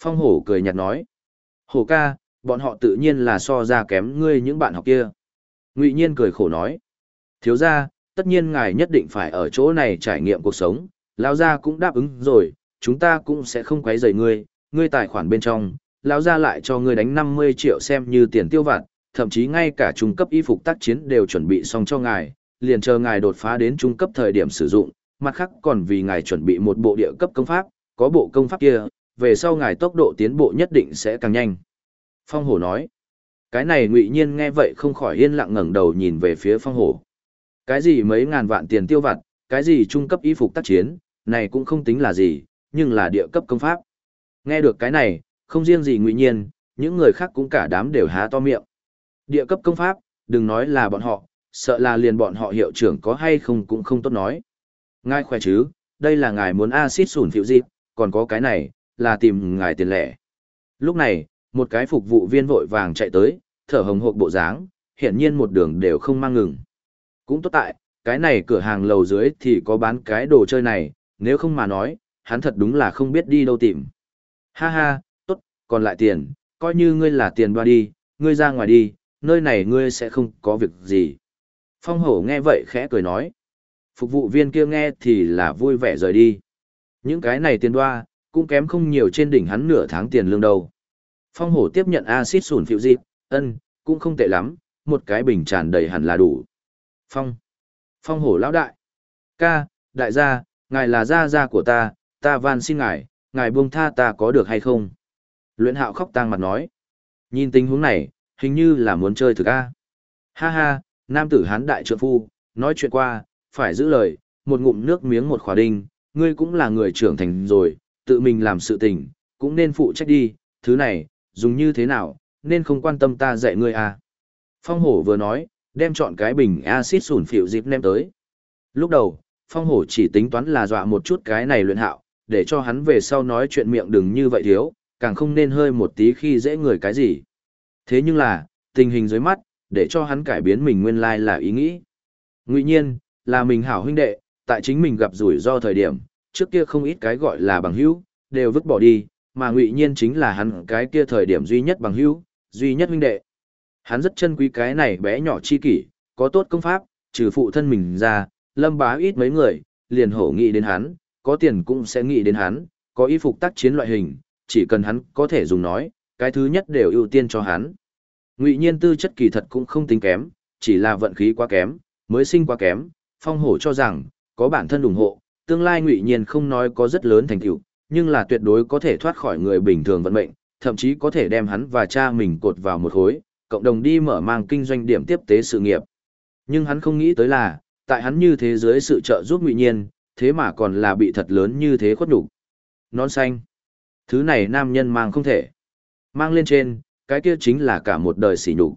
A: Phong hổ cười nhạt nói. Hổ ca, bọn họ tự nhiên là so ra kém ngươi những bạn học kia. Ngụy nhiên cười khổ nói. Thiếu ra, tất nhiên ngài nhất định phải ở chỗ này trải nghiệm cuộc sống, lão gia cũng đáp ứng rồi, chúng ta cũng sẽ không quấy rầy ngươi, ngươi tài khoản bên trong, lão gia lại cho ngươi đánh 50 triệu xem như tiền tiêu vặt, thậm chí ngay cả trung cấp y phục tác chiến đều chuẩn bị xong cho ngài, liền chờ ngài đột phá đến trung cấp thời điểm sử dụng, mặt khác còn vì ngài chuẩn bị một bộ địa cấp công pháp, có bộ công pháp kia, về sau ngài tốc độ tiến bộ nhất định sẽ càng nhanh. Phong hổ nói, cái này ngụy nhiên nghe vậy không khỏi yên lặng ngẩng đầu nhìn về phía phong hổ. Cái gì mấy ngàn vạn tiền tiêu vặt, cái gì trung cấp y phục tác chiến, này cũng không tính là gì, nhưng là địa cấp công pháp. Nghe được cái này, không riêng gì ngụy nhiên, những người khác cũng cả đám đều há to miệng. Địa cấp công pháp, đừng nói là bọn họ, sợ là liền bọn họ hiệu trưởng có hay không cũng không tốt nói. Ngài khỏe chứ, đây là ngài muốn axit sủn phiệu dịp, còn có cái này, là tìm ngài tiền lẻ. Lúc này, một cái phục vụ viên vội vàng chạy tới, thở hồng hộc bộ dáng, hiển nhiên một đường đều không mang ngừng. Cũng tốt tại, cái này cửa hàng lầu dưới thì có bán cái đồ chơi này, nếu không mà nói, hắn thật đúng là không biết đi đâu tìm. Ha ha, tốt, còn lại tiền, coi như ngươi là tiền đoa đi, ngươi ra ngoài đi, nơi này ngươi sẽ không có việc gì. Phong hổ nghe vậy khẽ cười nói. Phục vụ viên kia nghe thì là vui vẻ rời đi. Những cái này tiền đoa, cũng kém không nhiều trên đỉnh hắn nửa tháng tiền lương đâu. Phong hổ tiếp nhận axit sủn phiệu dịp, ân, cũng không tệ lắm, một cái bình tràn đầy hẳn là đủ. Phong. Phong hổ lão đại. Ca, đại gia, ngài là gia gia của ta, ta van xin ngài, ngài buông tha ta có được hay không? Luyện hạo khóc tang mặt nói. Nhìn tình huống này, hình như là muốn chơi thực a. Ha ha, Nam tử hán đại trượng phu, nói chuyện qua, phải giữ lời, một ngụm nước miếng một khỏa đinh, ngươi cũng là người trưởng thành rồi, tự mình làm sự tình, cũng nên phụ trách đi, thứ này, dùng như thế nào, nên không quan tâm ta dạy ngươi à. Phong hổ vừa nói, đem chọn cái bình axit sủn phiệu dịp ném tới. Lúc đầu, phong hổ chỉ tính toán là dọa một chút cái này luyện hạo, để cho hắn về sau nói chuyện miệng đừng như vậy thiếu, càng không nên hơi một tí khi dễ người cái gì. Thế nhưng là, tình hình dưới mắt, để cho hắn cải biến mình nguyên lai là ý nghĩ. Ngụy nhiên, là mình hảo huynh đệ, tại chính mình gặp rủi ro thời điểm, trước kia không ít cái gọi là bằng hữu, đều vứt bỏ đi, mà ngụy nhiên chính là hắn cái kia thời điểm duy nhất bằng hữu, duy nhất huynh đệ. Hắn rất chân quý cái này bé nhỏ chi kỷ, có tốt công pháp, trừ phụ thân mình ra, lâm bá ít mấy người, liền hổ nghĩ đến hắn, có tiền cũng sẽ nghĩ đến hắn, có y phục tác chiến loại hình, chỉ cần hắn có thể dùng nói, cái thứ nhất đều ưu tiên cho hắn. Ngụy Nhiên tư chất kỳ thật cũng không tính kém, chỉ là vận khí quá kém, mới sinh quá kém, Phong Hổ cho rằng, có bản thân ủng hộ, tương lai Ngụy Nhiên không nói có rất lớn thành tựu, nhưng là tuyệt đối có thể thoát khỏi người bình thường vận mệnh, thậm chí có thể đem hắn và cha mình cột vào một khối, cộng đồng đi mở mang kinh doanh điểm tiếp tế sự nghiệp. Nhưng hắn không nghĩ tới là, tại hắn như thế giới sự trợ giúp Ngụy Nhiên, thế mà còn là bị thật lớn như thế khuất nhục. Nón xanh. Thứ này nam nhân mang không thể. Mang lên trên, cái kia chính là cả một đời sỉ nhục.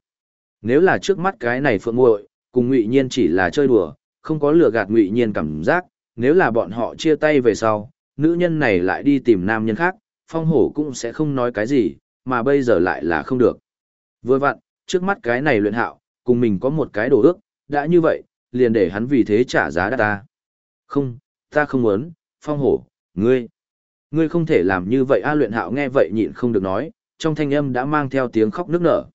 A: Nếu là trước mắt cái này phượng muội, cùng Ngụy Nhiên chỉ là chơi đùa, không có lừa gạt Ngụy Nhiên cảm giác, nếu là bọn họ chia tay về sau, nữ nhân này lại đi tìm nam nhân khác, phong hổ cũng sẽ không nói cái gì, mà bây giờ lại là không được. Vừa vặn, trước mắt cái này luyện hạo, cùng mình có một cái đồ ước, đã như vậy, liền để hắn vì thế trả giá đắt ta. Không, ta không muốn, phong hổ, ngươi. Ngươi không thể làm như vậy a luyện hạo nghe vậy nhịn không được nói, trong thanh âm đã mang theo tiếng khóc nức nở.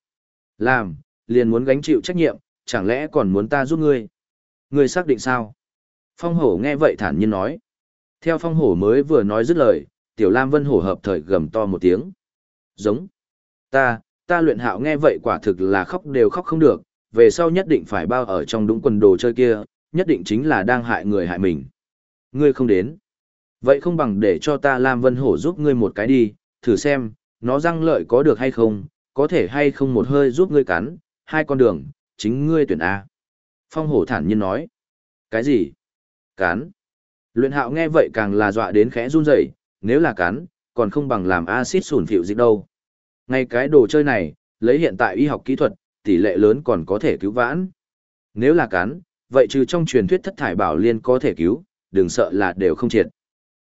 A: Làm, liền muốn gánh chịu trách nhiệm, chẳng lẽ còn muốn ta giúp ngươi? Ngươi xác định sao? Phong hổ nghe vậy thản nhiên nói. Theo phong hổ mới vừa nói dứt lời, tiểu lam vân hổ hợp thời gầm to một tiếng. Giống. Ta, ta luyện hạo nghe vậy quả thực là khóc đều khóc không được, về sau nhất định phải bao ở trong đúng quần đồ chơi kia, nhất định chính là đang hại người hại mình. Ngươi không đến. Vậy không bằng để cho ta Lam Vân Hổ giúp ngươi một cái đi, thử xem, nó răng lợi có được hay không, có thể hay không một hơi giúp ngươi cắn, hai con đường, chính ngươi tuyển A. Phong hổ thản nhiên nói. Cái gì? Cán Luyện hạo nghe vậy càng là dọa đến khẽ run rẩy, nếu là cán còn không bằng làm axit sủn phịu dịch đâu. Ngay cái đồ chơi này, lấy hiện tại y học kỹ thuật, tỷ lệ lớn còn có thể cứu vãn. Nếu là cán vậy trừ trong truyền thuyết thất thải bảo liên có thể cứu, đừng sợ là đều không triệt.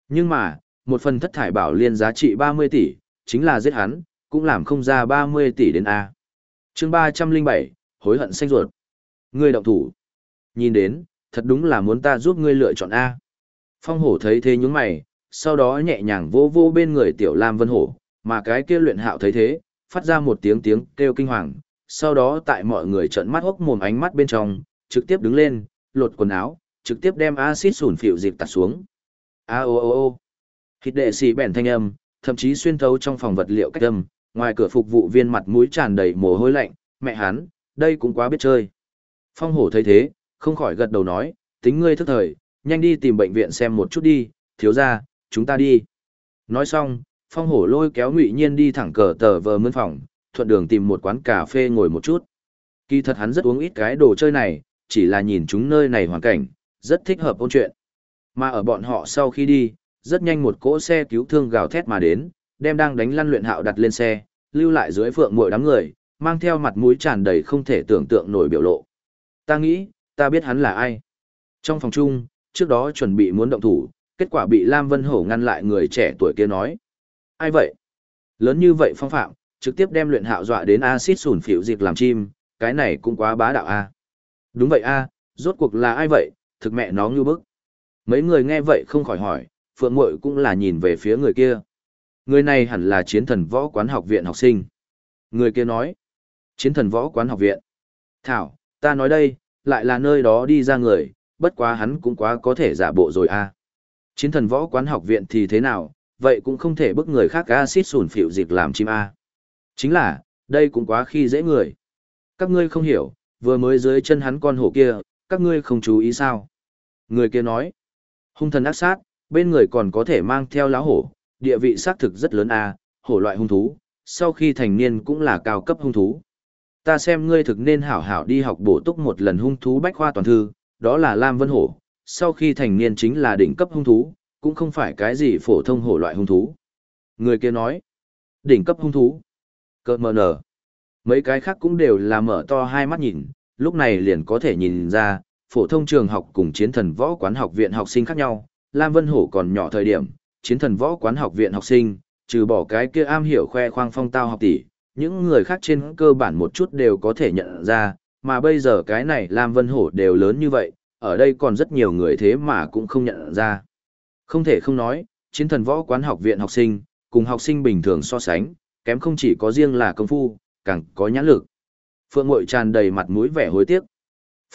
A: Nhưng mà, một phần thất thải bảo liên giá trị 30 tỷ, chính là giết hắn, cũng làm không ra 30 tỷ đến A. chương 307, hối hận xanh ruột. người động thủ. Nhìn đến, thật đúng là muốn ta giúp ngươi lựa chọn A. Phong hổ thấy thế nhúng mày, sau đó nhẹ nhàng vô vô bên người tiểu lam vân hổ, mà cái kia luyện hạo thấy thế, phát ra một tiếng tiếng kêu kinh hoàng, sau đó tại mọi người trợn mắt hốc mồm ánh mắt bên trong, trực tiếp đứng lên, lột quần áo, trực tiếp đem axit sủn phịu dịp tạt xuống. A ô ô ô. Hít đệ xì bèn thanh âm, thậm chí xuyên thấu trong phòng vật liệu cách âm, ngoài cửa phục vụ viên mặt mũi tràn đầy mồ hôi lạnh, mẹ hắn, đây cũng quá biết chơi. Phong hổ thấy thế, không khỏi gật đầu nói, tính ngươi thức thời, nhanh đi tìm bệnh viện xem một chút đi, thiếu ra, chúng ta đi. Nói xong, phong hổ lôi kéo ngụy nhiên đi thẳng cờ tờ vờ mươn phòng, thuận đường tìm một quán cà phê ngồi một chút. Kỳ thật hắn rất uống ít cái đồ chơi này, chỉ là nhìn chúng nơi này hoàn cảnh, rất thích hợp ôn chuyện. Mà ở bọn họ sau khi đi, rất nhanh một cỗ xe cứu thương gào thét mà đến, đem đang đánh lăn luyện hạo đặt lên xe, lưu lại dưới phượng mội đám người, mang theo mặt mũi tràn đầy không thể tưởng tượng nổi biểu lộ. Ta nghĩ, ta biết hắn là ai. Trong phòng chung, trước đó chuẩn bị muốn động thủ, kết quả bị Lam Vân Hổ ngăn lại người trẻ tuổi kia nói. Ai vậy? Lớn như vậy phong phạm, trực tiếp đem luyện hạo dọa đến Acid sủn phỉu dịch làm chim, cái này cũng quá bá đạo a. Đúng vậy a, rốt cuộc là ai vậy, thực mẹ nó như bức. Mấy người nghe vậy không khỏi hỏi, Phượng Mội cũng là nhìn về phía người kia. Người này hẳn là chiến thần võ quán học viện học sinh. Người kia nói, chiến thần võ quán học viện. Thảo, ta nói đây, lại là nơi đó đi ra người, bất quá hắn cũng quá có thể giả bộ rồi a. Chiến thần võ quán học viện thì thế nào, vậy cũng không thể bức người khác acid sủn phịu dịch làm chim a. Chính là, đây cũng quá khi dễ người. Các ngươi không hiểu, vừa mới dưới chân hắn con hổ kia, các ngươi không chú ý sao. Người kia nói, hung thần ác sát, bên người còn có thể mang theo lá hổ, địa vị xác thực rất lớn a, hổ loại hung thú, sau khi thành niên cũng là cao cấp hung thú. Ta xem ngươi thực nên hảo hảo đi học bổ túc một lần hung thú bách khoa toàn thư, đó là Lam Vân Hổ, sau khi thành niên chính là đỉnh cấp hung thú, cũng không phải cái gì phổ thông hổ loại hung thú. Người kia nói, đỉnh cấp hung thú, cợt mờ nở. Mấy cái khác cũng đều là mở to hai mắt nhìn, lúc này liền có thể nhìn ra, phổ thông trường học cùng chiến thần võ quán học viện học sinh khác nhau. Lam Vân Hổ còn nhỏ thời điểm, chiến thần võ quán học viện học sinh, trừ bỏ cái kia am hiểu khoe khoang phong tao học tỷ, những người khác trên cơ bản một chút đều có thể nhận ra, mà bây giờ cái này Lam Vân Hổ đều lớn như vậy, ở đây còn rất nhiều người thế mà cũng không nhận ra. Không thể không nói, chiến thần võ quán học viện học sinh, cùng học sinh bình thường so sánh, kém không chỉ có riêng là công phu, càng có nhãn lực. Phượng Mội tràn đầy mặt mũi vẻ hối tiếc.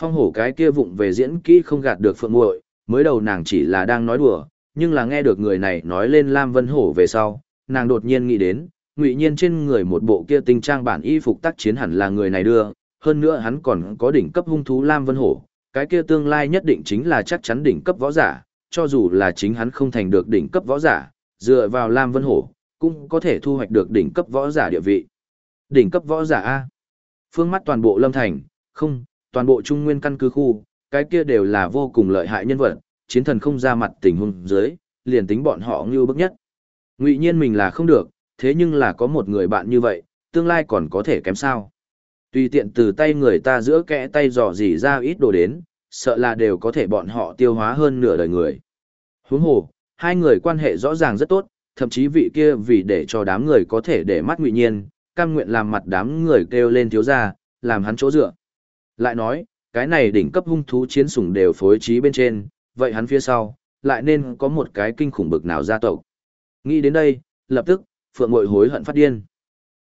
A: Phong hổ cái kia vụng về diễn kỹ không gạt được Phượng Mội, mới đầu nàng chỉ là đang nói đùa, nhưng là nghe được người này nói lên Lam Vân Hổ về sau, nàng đột nhiên nghĩ đến, ngụy nhiên trên người một bộ kia tinh trang bản y phục tác chiến hẳn là người này đưa, hơn nữa hắn còn có đỉnh cấp hung thú Lam Vân Hổ, cái kia tương lai nhất định chính là chắc chắn đỉnh cấp võ giả, cho dù là chính hắn không thành được đỉnh cấp võ giả, dựa vào Lam Vân Hổ, cũng có thể thu hoạch được đỉnh cấp võ giả địa vị. Đỉnh cấp võ giả A. Phương mắt toàn bộ Lâm Thành, không, toàn bộ Trung Nguyên căn cứ khu, cái kia đều là vô cùng lợi hại nhân vật, chiến thần không ra mặt tình huống dưới, liền tính bọn họ như bức nhất. Ngụy nhiên mình là không được, thế nhưng là có một người bạn như vậy, tương lai còn có thể kém sao. Tùy tiện từ tay người ta giữa kẽ tay dò dỉ ra ít đồ đến, sợ là đều có thể bọn họ tiêu hóa hơn nửa đời người. Huống hồ, hai người quan hệ rõ ràng rất tốt, thậm chí vị kia vì để cho đám người có thể để mắt ngụy nhiên, cam nguyện làm mặt đám người kêu lên thiếu gia, làm hắn chỗ dựa. Lại nói, cái này đỉnh cấp hung thú chiến sủng đều phối trí bên trên, vậy hắn phía sau, lại nên có một cái kinh khủng bực nào gia tộc. Nghĩ đến đây, lập tức, Phượng Mội hối hận phát điên.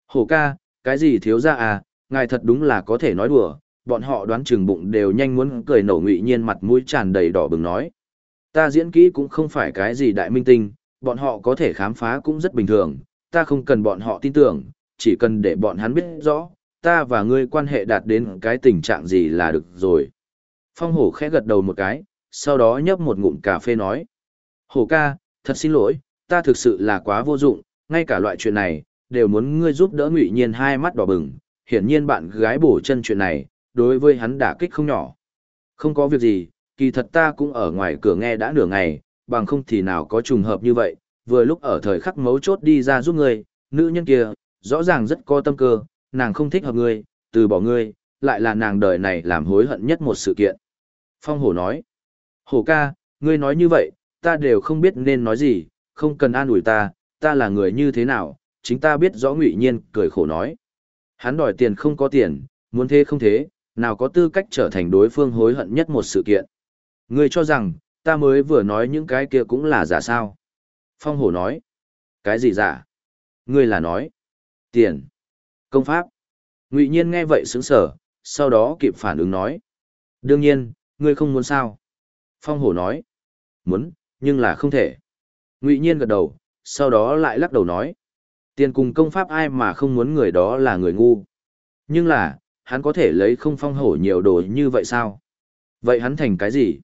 A: Hổ ca, cái gì thiếu gia à, ngài thật đúng là có thể nói đùa, bọn họ đoán chừng bụng đều nhanh muốn cười nổ ngụy nhiên mặt mũi tràn đầy đỏ bừng nói. Ta diễn kỹ cũng không phải cái gì đại minh tinh, bọn họ có thể khám phá cũng rất bình thường, ta không cần bọn họ tin tưởng, chỉ cần để bọn hắn biết rõ, ta và ngươi quan hệ đạt đến cái tình trạng gì là được rồi. Phong hổ khẽ gật đầu một cái, sau đó nhấp một ngụm cà phê nói. Hổ ca, thật xin lỗi, ta thực sự là quá vô dụng, ngay cả loại chuyện này, đều muốn ngươi giúp đỡ ngụy nhiên hai mắt đỏ bừng, hiển nhiên bạn gái bổ chân chuyện này, đối với hắn đả kích không nhỏ. Không có việc gì, kỳ thật ta cũng ở ngoài cửa nghe đã nửa ngày, bằng không thì nào có trùng hợp như vậy, vừa lúc ở thời khắc mấu chốt đi ra giúp ngươi, nữ nhân kia, rõ ràng rất có tâm cơ, nàng không thích hợp ngươi, từ bỏ ngươi, lại là nàng đời này làm hối hận nhất một sự kiện. Phong hổ nói, hổ ca, ngươi nói như vậy, ta đều không biết nên nói gì, không cần an ủi ta, ta là người như thế nào, chính ta biết rõ ngụy nhiên, cười khổ nói. Hắn đòi tiền không có tiền, muốn thế không thế, nào có tư cách trở thành đối phương hối hận nhất một sự kiện. Ngươi cho rằng, ta mới vừa nói những cái kia cũng là giả sao. Phong hổ nói. Cái gì giả? Ngươi là nói. Tiền. Công pháp. Ngụy nhiên nghe vậy sững sở, sau đó kịp phản ứng nói. Đương nhiên, ngươi không muốn sao. Phong hổ nói. Muốn, nhưng là không thể. Ngụy nhiên gật đầu, sau đó lại lắc đầu nói. Tiền cùng công pháp ai mà không muốn người đó là người ngu. Nhưng là, hắn có thể lấy không phong hổ nhiều đồ như vậy sao? Vậy hắn thành cái gì?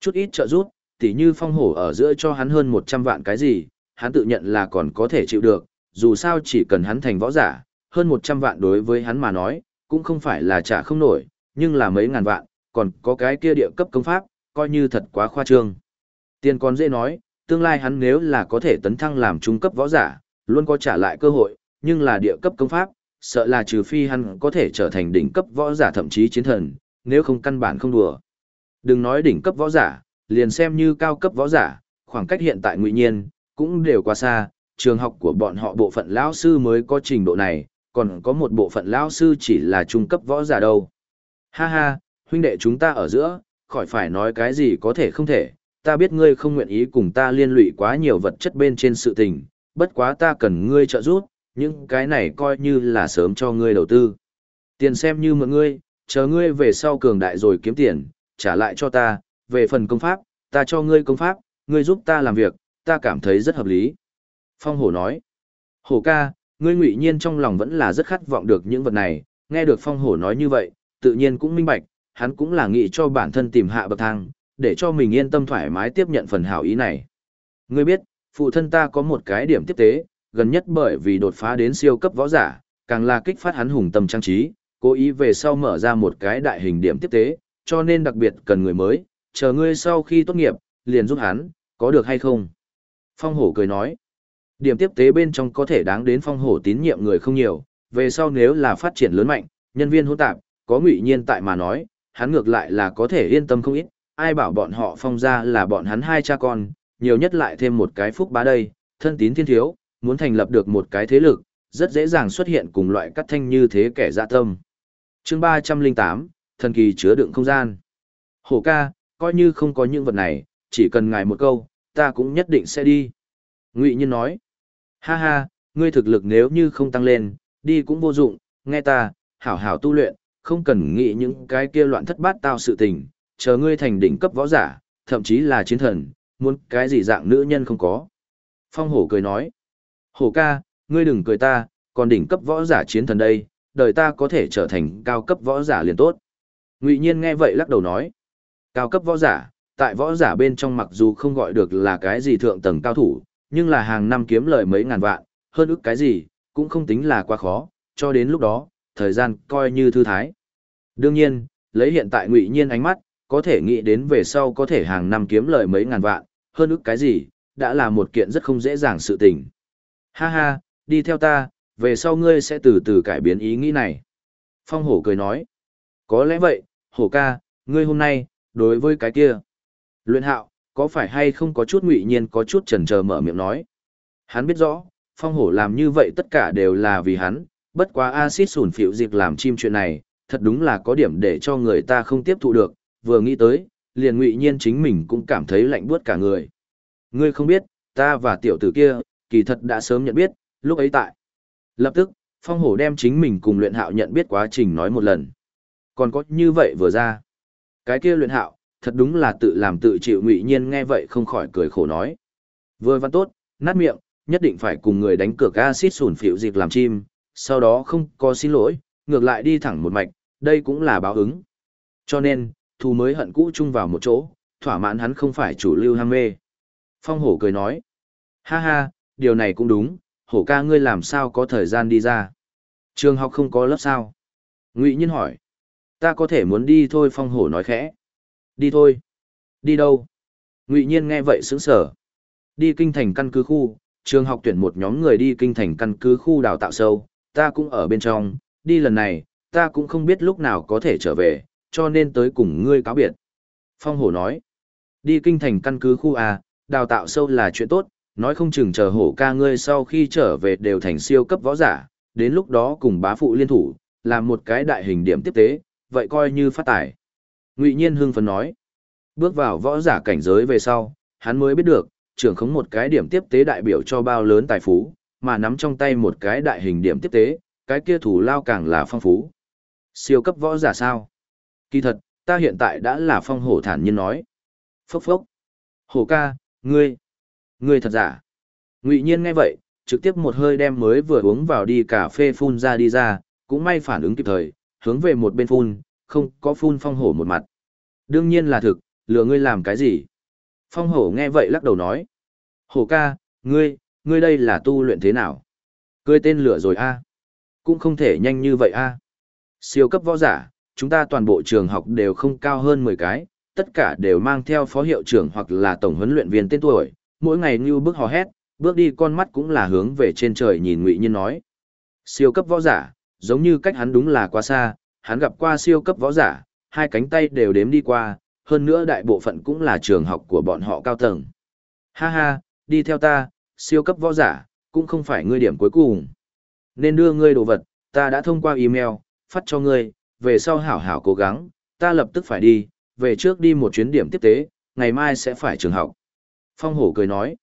A: Chút ít trợ giúp, tỉ như phong hổ ở giữa cho hắn hơn 100 vạn cái gì, hắn tự nhận là còn có thể chịu được, dù sao chỉ cần hắn thành võ giả, hơn 100 vạn đối với hắn mà nói, cũng không phải là trả không nổi, nhưng là mấy ngàn vạn, còn có cái kia địa cấp công pháp, coi như thật quá khoa trương. Tiền còn dễ nói, tương lai hắn nếu là có thể tấn thăng làm trung cấp võ giả, luôn có trả lại cơ hội, nhưng là địa cấp công pháp, sợ là trừ phi hắn có thể trở thành đỉnh cấp võ giả thậm chí chiến thần, nếu không căn bản không đùa. Đừng nói đỉnh cấp võ giả, liền xem như cao cấp võ giả, khoảng cách hiện tại ngụy nhiên, cũng đều quá xa, trường học của bọn họ bộ phận lão sư mới có trình độ này, còn có một bộ phận lão sư chỉ là trung cấp võ giả đâu. Ha ha, huynh đệ chúng ta ở giữa, khỏi phải nói cái gì có thể không thể, ta biết ngươi không nguyện ý cùng ta liên lụy quá nhiều vật chất bên trên sự tình, bất quá ta cần ngươi trợ giúp, những cái này coi như là sớm cho ngươi đầu tư. Tiền xem như mượn ngươi, chờ ngươi về sau cường đại rồi kiếm tiền, trả lại cho ta, về phần công pháp, ta cho ngươi công pháp, ngươi giúp ta làm việc, ta cảm thấy rất hợp lý. Phong hổ nói, hổ ca, ngươi ngụy nhiên trong lòng vẫn là rất khát vọng được những vật này, nghe được phong hổ nói như vậy, tự nhiên cũng minh bạch, hắn cũng là nghĩ cho bản thân tìm hạ bậc thang, để cho mình yên tâm thoải mái tiếp nhận phần hảo ý này. Ngươi biết, phụ thân ta có một cái điểm tiếp tế, gần nhất bởi vì đột phá đến siêu cấp võ giả, càng là kích phát hắn hùng tâm trang trí, cố ý về sau mở ra một cái đại hình điểm tiếp tế, cho nên đặc biệt cần người mới, chờ ngươi sau khi tốt nghiệp, liền giúp hắn, có được hay không? Phong hổ cười nói, điểm tiếp tế bên trong có thể đáng đến phong hổ tín nhiệm người không nhiều, về sau nếu là phát triển lớn mạnh, nhân viên hỗn tạp, có ngụy nhiên tại mà nói, hắn ngược lại là có thể yên tâm không ít, ai bảo bọn họ phong ra là bọn hắn hai cha con, nhiều nhất lại thêm một cái phúc bá đây, thân tín thiên thiếu, muốn thành lập được một cái thế lực, rất dễ dàng xuất hiện cùng loại cắt thanh như thế kẻ dạ tâm. chương 308, thần kỳ chứa đựng không gian. Hổ ca, coi như không có những vật này, chỉ cần ngài một câu, ta cũng nhất định sẽ đi. Ngụy Nhiên nói, ha ha, ngươi thực lực nếu như không tăng lên, đi cũng vô dụng, nghe ta, hảo hảo tu luyện, không cần nghĩ những cái kia loạn thất bát tao sự tình, chờ ngươi thành đỉnh cấp võ giả, thậm chí là chiến thần, muốn cái gì dạng nữ nhân không có. Phong hổ cười nói, hổ ca, ngươi đừng cười ta, còn đỉnh cấp võ giả chiến thần đây, đời ta có thể trở thành cao cấp võ giả liền tốt. Ngụy Nhiên nghe vậy lắc đầu nói, cao cấp võ giả, tại võ giả bên trong mặc dù không gọi được là cái gì thượng tầng cao thủ, nhưng là hàng năm kiếm lời mấy ngàn vạn, hơn ức cái gì, cũng không tính là quá khó, cho đến lúc đó, thời gian coi như thư thái. Đương nhiên, lấy hiện tại Ngụy Nhiên ánh mắt, có thể nghĩ đến về sau có thể hàng năm kiếm lời mấy ngàn vạn, hơn ức cái gì, đã là một kiện rất không dễ dàng sự tình. Ha ha, đi theo ta, về sau ngươi sẽ từ từ cải biến ý nghĩ này. Phong hổ cười nói, có lẽ vậy, hổ ca, ngươi hôm nay, đối với cái kia. Luyện hạo, có phải hay không có chút ngụy nhiên có chút chần chờ mở miệng nói. Hắn biết rõ, phong hổ làm như vậy tất cả đều là vì hắn, bất quá axit sủn phịu dịch làm chim chuyện này, thật đúng là có điểm để cho người ta không tiếp thụ được, vừa nghĩ tới, liền ngụy nhiên chính mình cũng cảm thấy lạnh buốt cả người. Ngươi không biết, ta và tiểu tử kia, kỳ thật đã sớm nhận biết, lúc ấy tại. Lập tức, phong hổ đem chính mình cùng luyện hạo nhận biết quá trình nói một lần. Còn có như vậy vừa ra. Cái kia luyện hạo, thật đúng là tự làm tự chịu ngụy nhiên nghe vậy không khỏi cười khổ nói. Vừa văn tốt, nát miệng, nhất định phải cùng người đánh cược acid sủn phiểu dịch làm chim, sau đó không có xin lỗi, ngược lại đi thẳng một mạch, đây cũng là báo ứng. Cho nên, thù mới hận cũ chung vào một chỗ, thỏa mãn hắn không phải chủ lưu ham mê. Phong hổ cười nói, ha ha, điều này cũng đúng, hổ ca ngươi làm sao có thời gian đi ra. Trường học không có lớp sao? Ngụy Nhiên hỏi, ta có thể muốn đi thôi phong hổ nói khẽ. Đi thôi. Đi đâu? Ngụy Nhiên nghe vậy sững sờ. Đi kinh thành căn cứ khu, trường học tuyển một nhóm người đi kinh thành căn cứ khu đào tạo sâu, ta cũng ở bên trong, đi lần này, ta cũng không biết lúc nào có thể trở về, cho nên tới cùng ngươi cáo biệt. Phong hổ nói, đi kinh thành căn cứ khu A, đào tạo sâu là chuyện tốt, nói không chừng chờ hổ ca ngươi sau khi trở về đều thành siêu cấp võ giả, đến lúc đó cùng bá phụ liên thủ, làm một cái đại hình điểm tiếp tế, vậy coi như phát tài. Ngụy Nhiên hưng phấn nói, bước vào võ giả cảnh giới về sau, hắn mới biết được, trưởng khống một cái điểm tiếp tế đại biểu cho bao lớn tài phú, mà nắm trong tay một cái đại hình điểm tiếp tế, cái kia thủ lao càng là phong phú. Siêu cấp võ giả sao? Kỳ thật, ta hiện tại đã là phong hổ thản nhiên nói. Phốc phốc. Hổ ca, ngươi, ngươi thật giả. Ngụy nhiên nghe vậy, trực tiếp một hơi đem mới vừa uống vào đi cà phê phun ra đi ra, cũng may phản ứng kịp thời, hướng về một bên phun, không có phun phong hổ một mặt. Đương nhiên là thực, lừa ngươi làm cái gì? Phong hổ nghe vậy lắc đầu nói. Hổ ca, ngươi, ngươi đây là tu luyện thế nào? Cười tên lửa rồi a Cũng không thể nhanh như vậy a Siêu cấp võ giả, chúng ta toàn bộ trường học đều không cao hơn 10 cái, tất cả đều mang theo phó hiệu trưởng hoặc là tổng huấn luyện viên tên tuổi, mỗi ngày như bước hò hét, bước đi con mắt cũng là hướng về trên trời nhìn ngụy nhiên nói. Siêu cấp võ giả, giống như cách hắn đúng là quá xa, hắn gặp qua siêu cấp võ giả, hai cánh tay đều đếm đi qua, hơn nữa đại bộ phận cũng là trường học của bọn họ cao tầng. Ha ha, đi theo ta, siêu cấp võ giả, cũng không phải ngươi điểm cuối cùng. Nên đưa ngươi đồ vật, ta đã thông qua email, phát cho ngươi, về sau hảo hảo cố gắng, ta lập tức phải đi, về trước đi một chuyến điểm tiếp tế, ngày mai sẽ phải trường học. Phong hổ cười nói,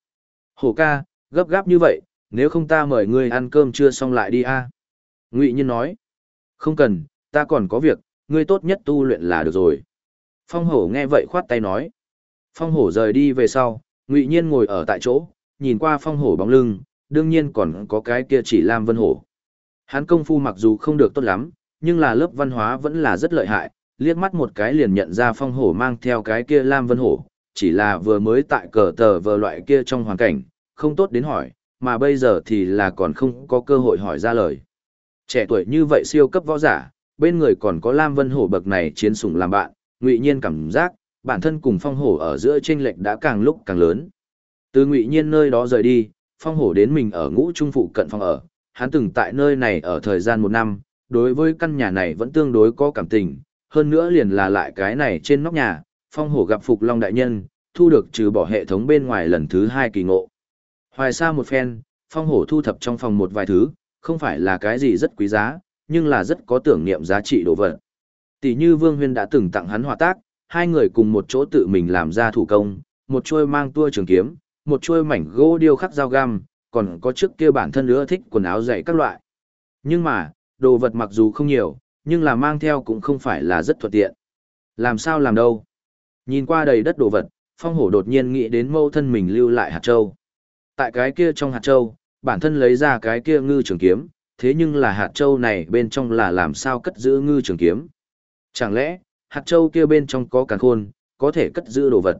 A: hổ ca, gấp gáp như vậy, nếu không ta mời ngươi ăn cơm trưa xong lại đi a. Ngụy Nhiên nói, không cần, ta còn có việc, ngươi tốt nhất tu luyện là được rồi. Phong hổ nghe vậy khoát tay nói. Phong hổ rời đi về sau, Ngụy Nhiên ngồi ở tại chỗ, nhìn qua phong hổ bóng lưng, đương nhiên còn có cái kia chỉ Lam Vân Hổ. Hắn công phu mặc dù không được tốt lắm, nhưng là lớp văn hóa vẫn là rất lợi hại, liếc mắt một cái liền nhận ra phong hổ mang theo cái kia Lam Vân Hổ, chỉ là vừa mới tại cờ tờ vờ loại kia trong hoàn cảnh, không tốt đến hỏi, mà bây giờ thì là còn không có cơ hội hỏi ra lời. Trẻ tuổi như vậy siêu cấp võ giả, bên người còn có Lam Vân Hổ bậc này chiến sủng làm bạn, ngụy nhiên cảm giác, bản thân cùng phong hổ ở giữa chênh lệch đã càng lúc càng lớn. Từ ngụy nhiên nơi đó rời đi, phong hổ đến mình ở ngũ trung phụ cận phòng ở, hắn từng tại nơi này ở thời gian một năm, đối với căn nhà này vẫn tương đối có cảm tình, hơn nữa liền là lại cái này trên nóc nhà, phong hổ gặp Phục Long Đại Nhân, thu được trừ bỏ hệ thống bên ngoài lần thứ hai kỳ ngộ. Hoài xa một phen, phong hổ thu thập trong phòng một vài thứ, không phải là cái gì rất quý giá, nhưng là rất có tưởng niệm giá trị đồ vật. Tỷ như Vương Huyên đã từng tặng hắn hòa tác, hai người cùng một chỗ tự mình làm ra thủ công, một chuôi mang tua trường kiếm, một chuôi mảnh gỗ điêu khắc dao găm, còn có trước kia bản thân nữa thích quần áo dày các loại. Nhưng mà, đồ vật mặc dù không nhiều, nhưng là mang theo cũng không phải là rất thuận tiện. Làm sao làm đâu? Nhìn qua đầy đất đồ vật, phong hổ đột nhiên nghĩ đến mâu thân mình lưu lại hạt châu. Tại cái kia trong hạt châu, bản thân lấy ra cái kia ngư trường kiếm, thế nhưng là hạt châu này bên trong là làm sao cất giữ ngư trường kiếm. Chẳng lẽ, hạt châu kia bên trong có càn khôn, có thể cất giữ đồ vật.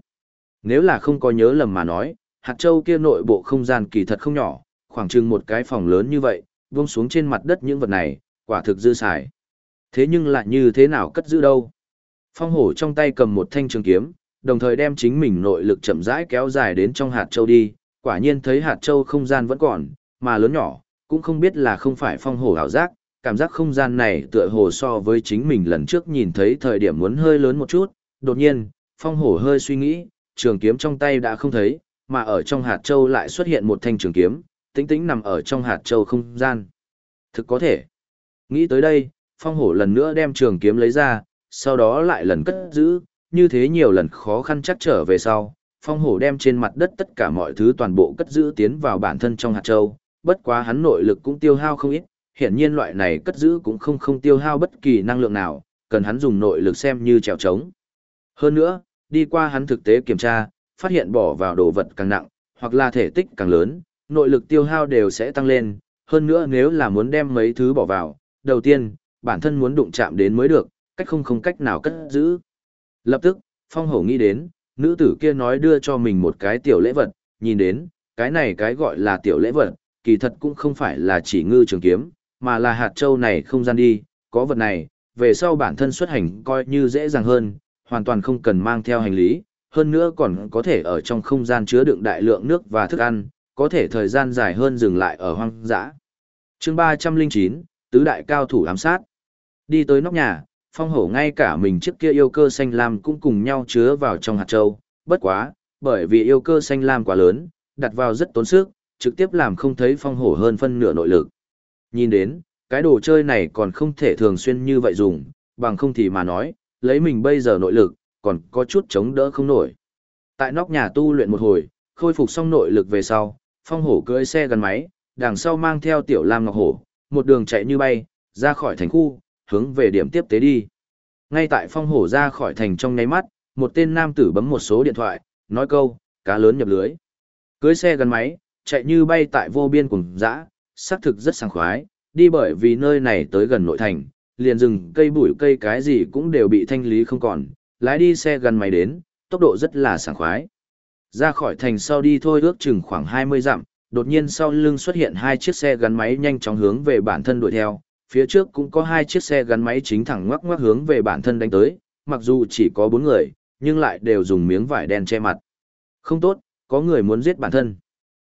A: Nếu là không có nhớ lầm mà nói, hạt châu kia nội bộ không gian kỳ thật không nhỏ, khoảng chừng một cái phòng lớn như vậy, vông xuống trên mặt đất những vật này, quả thực dư xài. Thế nhưng lại như thế nào cất giữ đâu? Phong hổ trong tay cầm một thanh trường kiếm, đồng thời đem chính mình nội lực chậm rãi kéo dài đến trong hạt châu đi, quả nhiên thấy hạt châu không gian vẫn còn, mà lớn nhỏ, cũng không biết là không phải phong hổ ảo giác, cảm giác không gian này tựa hồ so với chính mình lần trước nhìn thấy thời điểm muốn hơi lớn một chút, đột nhiên, phong hổ hơi suy nghĩ, trường kiếm trong tay đã không thấy, mà ở trong hạt châu lại xuất hiện một thanh trường kiếm, tĩnh tĩnh nằm ở trong hạt châu không gian. Thực có thể. Nghĩ tới đây, phong hổ lần nữa đem trường kiếm lấy ra, sau đó lại lần cất giữ, như thế nhiều lần khó khăn chắc trở về sau. Phong hổ đem trên mặt đất tất cả mọi thứ toàn bộ cất giữ tiến vào bản thân trong hạt châu, bất quá hắn nội lực cũng tiêu hao không ít, hiển nhiên loại này cất giữ cũng không không tiêu hao bất kỳ năng lượng nào, cần hắn dùng nội lực xem như trèo trống. Hơn nữa, đi qua hắn thực tế kiểm tra, phát hiện bỏ vào đồ vật càng nặng, hoặc là thể tích càng lớn, nội lực tiêu hao đều sẽ tăng lên, hơn nữa nếu là muốn đem mấy thứ bỏ vào, đầu tiên, bản thân muốn đụng chạm đến mới được, cách không không cách nào cất giữ. Lập tức, Phong Hổ nghĩ đến, nữ tử kia nói đưa cho mình một cái tiểu lễ vật, nhìn đến, cái này cái gọi là tiểu lễ vật, kỳ thật cũng không phải là chỉ ngư trường kiếm, mà là hạt châu này không gian đi, có vật này, về sau bản thân xuất hành coi như dễ dàng hơn, hoàn toàn không cần mang theo hành lý, hơn nữa còn có thể ở trong không gian chứa đựng đại lượng nước và thức ăn, có thể thời gian dài hơn dừng lại ở hoang dã. chương 309, Tứ đại cao thủ ám sát. Đi tới nóc nhà, phong hổ ngay cả mình trước kia yêu cơ xanh lam cũng cùng nhau chứa vào trong hạt châu, bất quá, bởi vì yêu cơ xanh lam quá lớn, đặt vào rất tốn sức, trực tiếp làm không thấy phong hổ hơn phân nửa nội lực. Nhìn đến, cái đồ chơi này còn không thể thường xuyên như vậy dùng, bằng không thì mà nói, lấy mình bây giờ nội lực, còn có chút chống đỡ không nổi. Tại nóc nhà tu luyện một hồi, khôi phục xong nội lực về sau, phong hổ cưỡi xe gắn máy, đằng sau mang theo tiểu lam ngọc hổ, một đường chạy như bay, ra khỏi thành khu, hướng về điểm tiếp tế đi. Ngay tại phong hổ ra khỏi thành trong nháy mắt, một tên nam tử bấm một số điện thoại, nói câu, cá lớn nhập lưới. Cưới xe gắn máy, chạy như bay tại vô biên cùng dã, xác thực rất sảng khoái, đi bởi vì nơi này tới gần nội thành, liền rừng cây bụi cây cái gì cũng đều bị thanh lý không còn, lái đi xe gắn máy đến, tốc độ rất là sảng khoái. Ra khỏi thành sau đi thôi ước chừng khoảng 20 dặm, đột nhiên sau lưng xuất hiện hai chiếc xe gắn máy nhanh chóng hướng về bản thân đuổi theo, phía trước cũng có hai chiếc xe gắn máy chính thẳng ngoắc ngoắc hướng về bản thân đánh tới, mặc dù chỉ có bốn người, nhưng lại đều dùng miếng vải đen che mặt. Không tốt, có người muốn giết bản thân.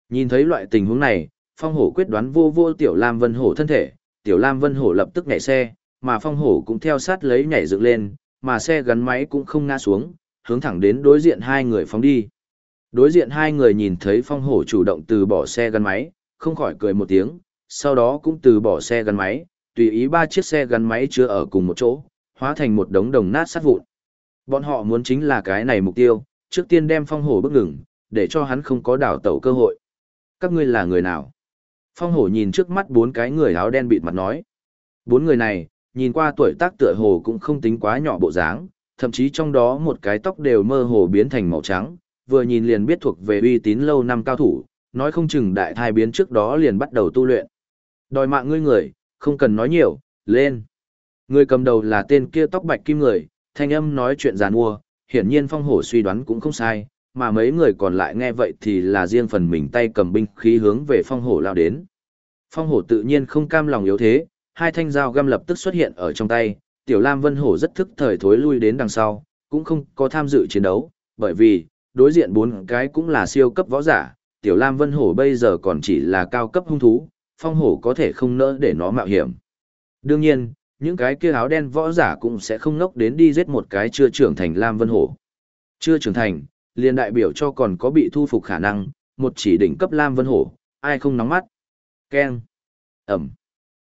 A: Nhìn thấy loại tình huống này, Phong Hổ quyết đoán vô vô Tiểu Lam Vân Hổ thân thể, Tiểu Lam Vân Hổ lập tức nhảy xe, mà Phong Hổ cũng theo sát lấy nhảy dựng lên, mà xe gắn máy cũng không ngã xuống, hướng thẳng đến đối diện hai người phóng đi. Đối diện hai người nhìn thấy Phong Hổ chủ động từ bỏ xe gắn máy, không khỏi cười một tiếng, sau đó cũng từ bỏ xe gắn máy, tùy ý ba chiếc xe gắn máy chứa ở cùng một chỗ, hóa thành một đống đồng nát sát vụn. Bọn họ muốn chính là cái này mục tiêu, trước tiên đem Phong Hổ bước ngừng, để cho hắn không có đảo tẩu cơ hội. Các ngươi là người nào? Phong hổ nhìn trước mắt bốn cái người áo đen bịt mặt nói. Bốn người này, nhìn qua tuổi tác tựa hồ cũng không tính quá nhỏ bộ dáng, thậm chí trong đó một cái tóc đều mơ hồ biến thành màu trắng, vừa nhìn liền biết thuộc về uy tín lâu năm cao thủ, nói không chừng đại thai biến trước đó liền bắt đầu tu luyện. Đòi mạng ngươi người, không cần nói nhiều, lên. Người cầm đầu là tên kia tóc bạch kim người, thanh âm nói chuyện giàn mua, hiển nhiên phong hổ suy đoán cũng không sai, mà mấy người còn lại nghe vậy thì là riêng phần mình tay cầm binh khí hướng về phong hổ lao đến. Phong hổ tự nhiên không cam lòng yếu thế, hai thanh dao găm lập tức xuất hiện ở trong tay, Tiểu Lam Vân Hổ rất thức thời thối lui đến đằng sau, cũng không có tham dự chiến đấu, bởi vì, đối diện bốn cái cũng là siêu cấp võ giả, Tiểu Lam Vân Hổ bây giờ còn chỉ là cao cấp hung thú, phong hổ có thể không nỡ để nó mạo hiểm. Đương nhiên, những cái kia áo đen võ giả cũng sẽ không ngốc đến đi giết một cái chưa trưởng thành Lam Vân Hổ. Chưa trưởng thành, liền đại biểu cho còn có bị thu phục khả năng, một chỉ đỉnh cấp Lam Vân Hổ, ai không nóng mắt. Keng. Ẩm.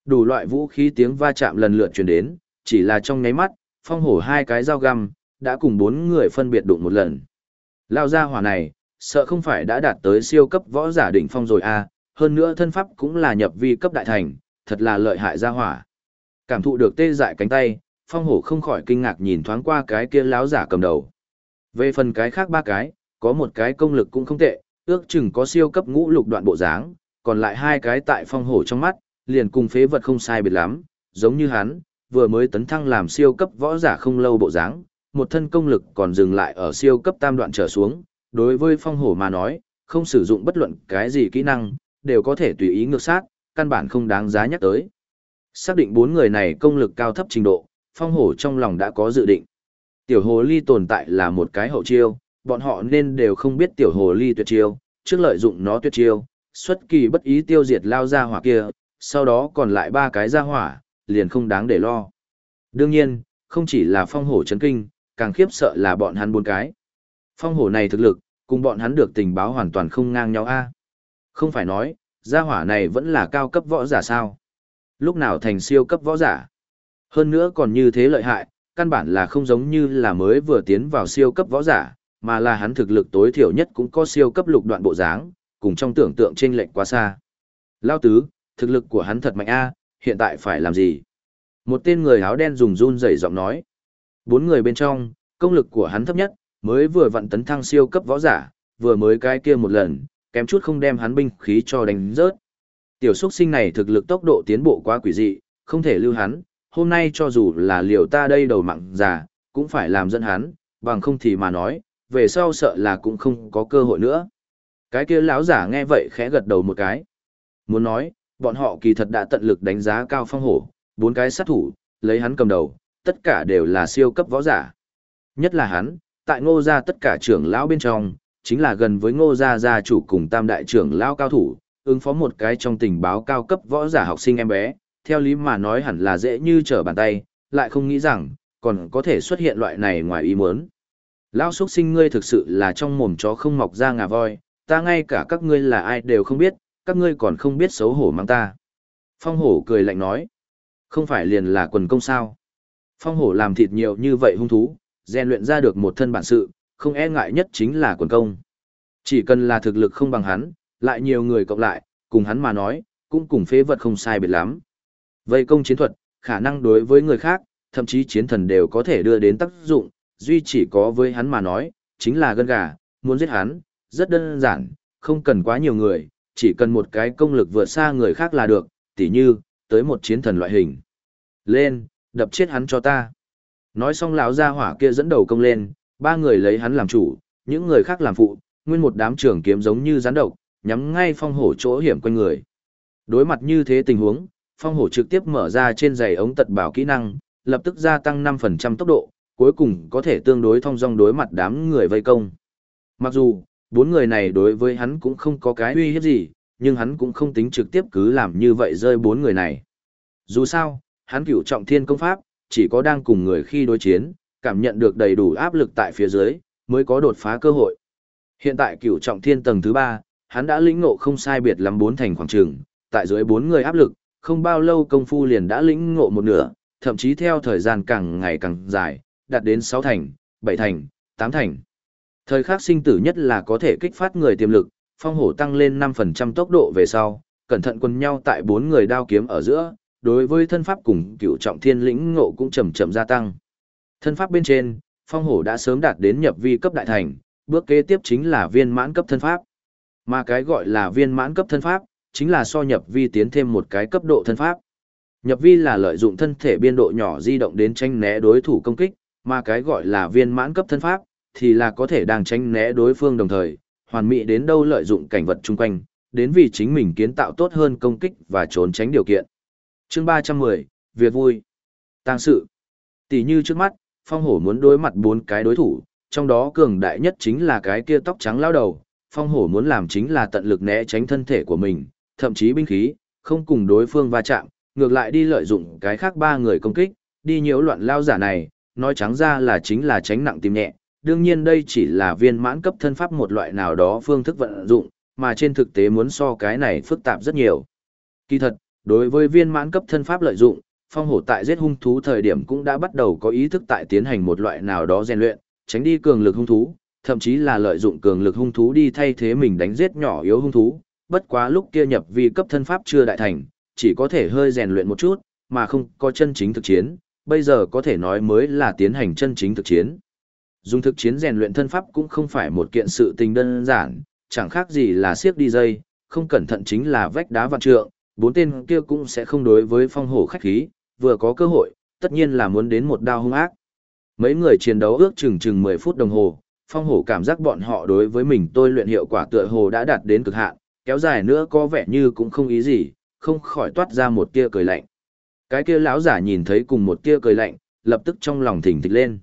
A: Đủ loại vũ khí tiếng va chạm lần lượt truyền đến, chỉ là trong nháy mắt, phong hổ hai cái dao găm, đã cùng bốn người phân biệt đụng một lần. Lao ra hỏa này, sợ không phải đã đạt tới siêu cấp võ giả đỉnh phong rồi à, hơn nữa thân pháp cũng là nhập vi cấp đại thành, thật là lợi hại ra hỏa. Cảm thụ được tê dại cánh tay, phong hổ không khỏi kinh ngạc nhìn thoáng qua cái kia láo giả cầm đầu. Về phần cái khác ba cái, có một cái công lực cũng không tệ, ước chừng có siêu cấp ngũ lục đoạn bộ dáng, còn lại hai cái tại phong hổ trong mắt, liền cùng phế vật không sai biệt lắm, giống như hắn, vừa mới tấn thăng làm siêu cấp võ giả không lâu bộ dáng, một thân công lực còn dừng lại ở siêu cấp tam đoạn trở xuống, đối với phong hổ mà nói, không sử dụng bất luận cái gì kỹ năng, đều có thể tùy ý ngược sát, căn bản không đáng giá nhắc tới. Xác định bốn người này công lực cao thấp trình độ, phong hổ trong lòng đã có dự định. Tiểu hồ ly tồn tại là một cái hậu chiêu, bọn họ nên đều không biết tiểu hồ ly tuyệt chiêu, trước lợi dụng nó tuyệt chiêu, xuất kỳ bất ý tiêu diệt lao ra hỏa kia, sau đó còn lại ba cái ra hỏa, liền không đáng để lo. Đương nhiên, không chỉ là phong hổ chấn kinh, càng khiếp sợ là bọn hắn bốn cái. Phong hổ này thực lực, cùng bọn hắn được tình báo hoàn toàn không ngang nhau a. Không phải nói, gia hỏa này vẫn là cao cấp võ giả sao? Lúc nào thành siêu cấp võ giả? Hơn nữa còn như thế lợi hại, căn bản là không giống như là mới vừa tiến vào siêu cấp võ giả, mà là hắn thực lực tối thiểu nhất cũng có siêu cấp lục đoạn bộ dáng, cùng trong tưởng tượng trên lệnh quá xa. Lao tứ, thực lực của hắn thật mạnh a, hiện tại phải làm gì? Một tên người áo đen dùng run rẩy giọng nói. Bốn người bên trong, công lực của hắn thấp nhất, mới vừa vận tấn thăng siêu cấp võ giả, vừa mới cái kia một lần, kém chút không đem hắn binh khí cho đánh rớt. Tiểu xuất sinh này thực lực tốc độ tiến bộ quá quỷ dị, không thể lưu hắn, hôm nay cho dù là liều ta đây đầu mặn già, cũng phải làm dẫn hắn, bằng không thì mà nói, về sau sợ là cũng không có cơ hội nữa. Cái kia lão giả nghe vậy khẽ gật đầu một cái. Muốn nói, bọn họ kỳ thật đã tận lực đánh giá cao phong hổ, bốn cái sát thủ, lấy hắn cầm đầu, tất cả đều là siêu cấp võ giả. Nhất là hắn, tại ngô gia tất cả trưởng lão bên trong, chính là gần với ngô gia gia chủ cùng tam đại trưởng lão cao thủ, ứng phó một cái trong tình báo cao cấp võ giả học sinh em bé, theo lý mà nói hẳn là dễ như trở bàn tay, lại không nghĩ rằng, còn có thể xuất hiện loại này ngoài ý muốn. Lão xuất sinh ngươi thực sự là trong mồm chó không mọc ra ngà voi, ta ngay cả các ngươi là ai đều không biết, các ngươi còn không biết xấu hổ mang ta. Phong hổ cười lạnh nói, không phải liền là quần công sao. Phong hổ làm thịt nhiều như vậy hung thú, rèn luyện ra được một thân bản sự, không e ngại nhất chính là quần công. Chỉ cần là thực lực không bằng hắn, lại nhiều người cộng lại, cùng hắn mà nói, cũng cùng phế vật không sai biệt lắm. Vây công chiến thuật, khả năng đối với người khác, thậm chí chiến thần đều có thể đưa đến tác dụng, duy chỉ có với hắn mà nói, chính là gân gà, muốn giết hắn, rất đơn giản, không cần quá nhiều người, chỉ cần một cái công lực vượt xa người khác là được, tỉ như, tới một chiến thần loại hình. Lên, đập chết hắn cho ta. Nói xong lão gia hỏa kia dẫn đầu công lên, ba người lấy hắn làm chủ, những người khác làm phụ, nguyên một đám trường kiếm giống như rắn độc, nhắm ngay phong hổ chỗ hiểm quanh người. Đối mặt như thế tình huống, phong hổ trực tiếp mở ra trên giày ống tật bảo kỹ năng, lập tức gia tăng 5% tốc độ, cuối cùng có thể tương đối thông dong đối mặt đám người vây công. Mặc dù, bốn người này đối với hắn cũng không có cái uy hiếp gì, nhưng hắn cũng không tính trực tiếp cứ làm như vậy rơi bốn người này. Dù sao, hắn cửu trọng thiên công pháp, chỉ có đang cùng người khi đối chiến, cảm nhận được đầy đủ áp lực tại phía dưới, mới có đột phá cơ hội. Hiện tại cửu trọng thiên tầng thứ ba, hắn đã lĩnh ngộ không sai biệt lắm bốn thành khoảng trường, tại dưới bốn người áp lực, không bao lâu công phu liền đã lĩnh ngộ một nửa, thậm chí theo thời gian càng ngày càng dài, đạt đến sáu thành, bảy thành, tám thành. Thời khắc sinh tử nhất là có thể kích phát người tiềm lực, phong hổ tăng lên 5% tốc độ về sau, cẩn thận quân nhau tại bốn người đao kiếm ở giữa, đối với thân pháp cùng cựu trọng thiên lĩnh ngộ cũng chầm chậm gia tăng. Thân pháp bên trên, phong hổ đã sớm đạt đến nhập vi cấp đại thành, bước kế tiếp chính là viên mãn cấp thân pháp. Mà cái gọi là viên mãn cấp thân pháp, chính là so nhập vi tiến thêm một cái cấp độ thân pháp. Nhập vi là lợi dụng thân thể biên độ nhỏ di động đến tranh né đối thủ công kích, mà cái gọi là viên mãn cấp thân pháp, thì là có thể đang tranh né đối phương đồng thời, hoàn mỹ đến đâu lợi dụng cảnh vật chung quanh, đến vì chính mình kiến tạo tốt hơn công kích và trốn tránh điều kiện chương ba trăm mười việc vui. Tang sự. Tỷ như trước mắt, phong hổ muốn đối mặt bốn cái đối thủ, trong đó cường đại nhất chính là cái kia tóc trắng lao đầu. Phong hổ muốn làm chính là tận lực né tránh thân thể của mình, thậm chí binh khí, không cùng đối phương va chạm, ngược lại đi lợi dụng cái khác ba người công kích, đi nhiễu loạn lao giả này, nói trắng ra là chính là tránh nặng tìm nhẹ. Đương nhiên đây chỉ là viên mãn cấp thân pháp một loại nào đó phương thức vận dụng, mà trên thực tế muốn so cái này phức tạp rất nhiều. Kỳ thật, đối với viên mãn cấp thân pháp lợi dụng, phong hổ tại giết hung thú thời điểm cũng đã bắt đầu có ý thức tại tiến hành một loại nào đó rèn luyện, tránh đi cường lực hung thú, thậm chí là lợi dụng cường lực hung thú đi thay thế mình đánh giết nhỏ yếu hung thú. Bất quá lúc kia nhập vi cấp thân pháp chưa đại thành, chỉ có thể hơi rèn luyện một chút, mà không có chân chính thực chiến, bây giờ có thể nói mới là tiến hành chân chính thực chiến. Dùng thực chiến rèn luyện thân pháp cũng không phải một kiện sự tình đơn giản, chẳng khác gì là siếc đi dây, không cẩn thận chính là vách đá vạn trượng, bốn tên kia cũng sẽ không đối với phong hổ khách khí, vừa có cơ hội, tất nhiên là muốn đến một đao hung ác. Mấy người chiến đấu ước chừng chừng 10 phút đồng hồ, phong hổ cảm giác bọn họ đối với mình tôi luyện hiệu quả tựa hồ đã đạt đến cực hạn, kéo dài nữa có vẻ như cũng không ý gì, không khỏi toát ra một tia cười lạnh. Cái kia lão giả nhìn thấy cùng một tia cười lạnh, lập tức trong lòng thỉnh thịch lên.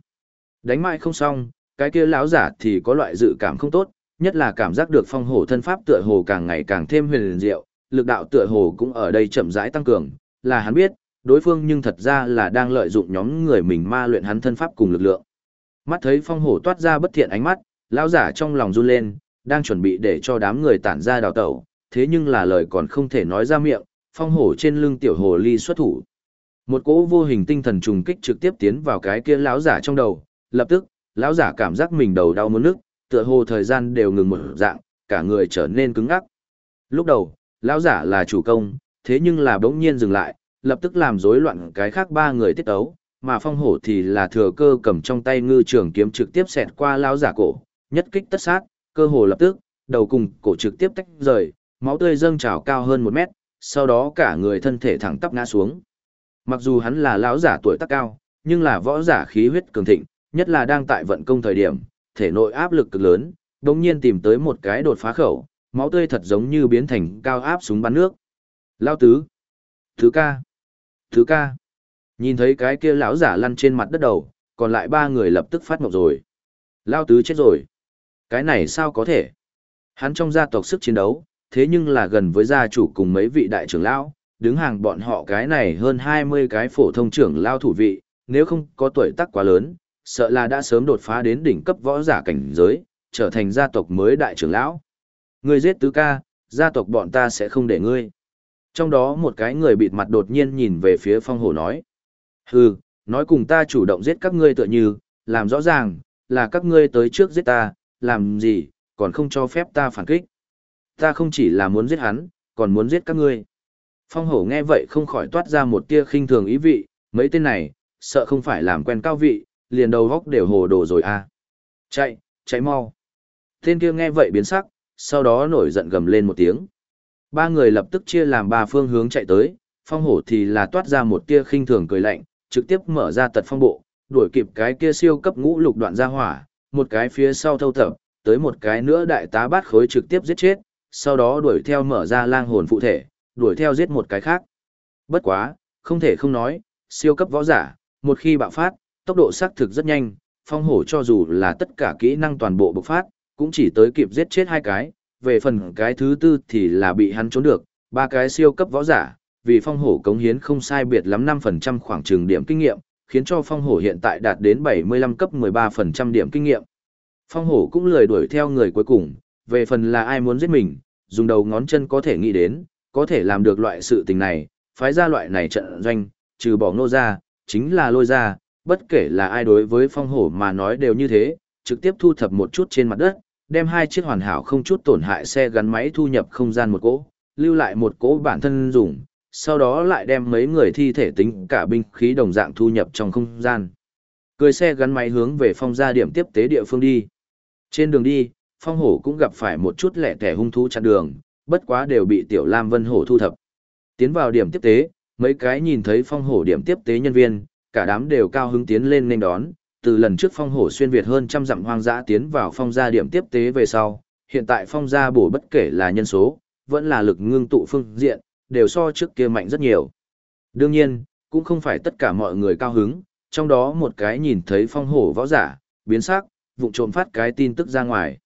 A: Đánh mãi không xong, cái kia lão giả thì có loại dự cảm không tốt, nhất là cảm giác được phong hổ thân pháp tựa hồ càng ngày càng thêm huyền diệu, lực đạo tựa hồ cũng ở đây chậm rãi tăng cường, là hắn biết, đối phương nhưng thật ra là đang lợi dụng nhóm người mình ma luyện hắn thân pháp cùng lực lượng. Mắt thấy phong hổ toát ra bất thiện ánh mắt, lão giả trong lòng run lên, đang chuẩn bị để cho đám người tản ra đào tẩu, thế nhưng là lời còn không thể nói ra miệng, phong hổ trên lưng tiểu hồ ly xuất thủ. Một cỗ vô hình tinh thần trùng kích trực tiếp tiến vào cái kia lão giả trong đầu, lập tức, lão giả cảm giác mình đầu đau muốn nức, tựa hồ thời gian đều ngừng một dạng, cả người trở nên cứng ngắc. Lúc đầu, lão giả là chủ công, thế nhưng là bỗng nhiên dừng lại, lập tức làm rối loạn cái khác ba người tiết ấu, mà phong hổ thì là thừa cơ cầm trong tay ngư trường kiếm trực tiếp xẹt qua lão giả cổ, nhất kích tất sát, cơ hồ lập tức, đầu cùng cổ trực tiếp tách rời, máu tươi dâng trào cao hơn một mét, sau đó cả người thân thể thẳng tắp ngã xuống. Mặc dù hắn là lão giả tuổi tác cao, nhưng là võ giả khí huyết cường thịnh, nhất là đang tại vận công thời điểm, thể nội áp lực cực lớn, đồng nhiên tìm tới một cái đột phá khẩu, máu tươi thật giống như biến thành cao áp súng bắn nước. Lao tứ, thứ ca, thứ ca. Nhìn thấy cái kia lão giả lăn trên mặt đất đầu, còn lại ba người lập tức phát mộng rồi. Lao tứ chết rồi. Cái này sao có thể? Hắn trong gia tộc sức chiến đấu, thế nhưng là gần với gia chủ cùng mấy vị đại trưởng lão, đứng hàng bọn họ cái này hơn 20 cái phổ thông trưởng lao thủ vị, nếu không có tuổi tác quá lớn, sợ là đã sớm đột phá đến đỉnh cấp võ giả cảnh giới, trở thành gia tộc mới đại trưởng lão. Ngươi giết tứ ca, gia tộc bọn ta sẽ không để ngươi. Trong đó một cái người bịt mặt đột nhiên nhìn về phía phong hổ nói. Hừ, nói cùng ta chủ động giết các ngươi tựa như, làm rõ ràng, là các ngươi tới trước giết ta, làm gì, còn không cho phép ta phản kích. Ta không chỉ là muốn giết hắn, còn muốn giết các ngươi. Phong hổ nghe vậy không khỏi toát ra một tia khinh thường ý vị, mấy tên này, sợ không phải làm quen cao vị, liền đầu góc đều hồ đồ rồi à. Chạy, chạy mau. Tên kia nghe vậy biến sắc, sau đó nổi giận gầm lên một tiếng. Ba người lập tức chia làm ba phương hướng chạy tới, phong hổ thì là toát ra một tia khinh thường cười lạnh, trực tiếp mở ra tật phong bộ, đuổi kịp cái kia siêu cấp ngũ lục đoạn ra hỏa, một cái phía sau thâu thập, tới một cái nữa đại tá bát khối trực tiếp giết chết, sau đó đuổi theo mở ra lang hồn phụ thể, đuổi theo giết một cái khác. Bất quá, không thể không nói, siêu cấp võ giả, một khi bạo phát, tốc độ xác thực rất nhanh, phong hổ cho dù là tất cả kỹ năng toàn bộ bộc phát, cũng chỉ tới kịp giết chết hai cái, về phần cái thứ tư thì là bị hắn trốn được, ba cái siêu cấp võ giả, vì phong hổ cống hiến không sai biệt lắm 5% khoảng trường điểm kinh nghiệm, khiến cho phong hổ hiện tại đạt đến 75 cấp 13% điểm kinh nghiệm. Phong hổ cũng lười đuổi theo người cuối cùng, về phần là ai muốn giết mình, dùng đầu ngón chân có thể nghĩ đến, có thể làm được loại sự tình này, phái ra loại này trận doanh, trừ bỏ nô ra, chính là lôi ra, bất kể là ai đối với phong hổ mà nói đều như thế, trực tiếp thu thập một chút trên mặt đất, đem hai chiếc hoàn hảo không chút tổn hại xe gắn máy thu nhập không gian một cỗ, lưu lại một cỗ bản thân dùng, sau đó lại đem mấy người thi thể tính cả binh khí đồng dạng thu nhập trong không gian. Cười xe gắn máy hướng về phong gia điểm tiếp tế địa phương đi. Trên đường đi, phong hổ cũng gặp phải một chút lẻ tẻ hung thú chặn đường, bất quá đều bị tiểu lam vân hổ thu thập. Tiến vào điểm tiếp tế, mấy cái nhìn thấy phong hổ điểm tiếp tế nhân viên, cả đám đều cao hứng tiến lên nên đón, từ lần trước phong hổ xuyên Việt hơn trăm dặm hoang dã tiến vào phong gia điểm tiếp tế về sau, hiện tại phong gia bổ bất kể là nhân số, vẫn là lực ngưng tụ phương diện, đều so trước kia mạnh rất nhiều. Đương nhiên, cũng không phải tất cả mọi người cao hứng, trong đó một cái nhìn thấy phong hổ võ giả, biến sắc, vụng trộm phát cái tin tức ra ngoài.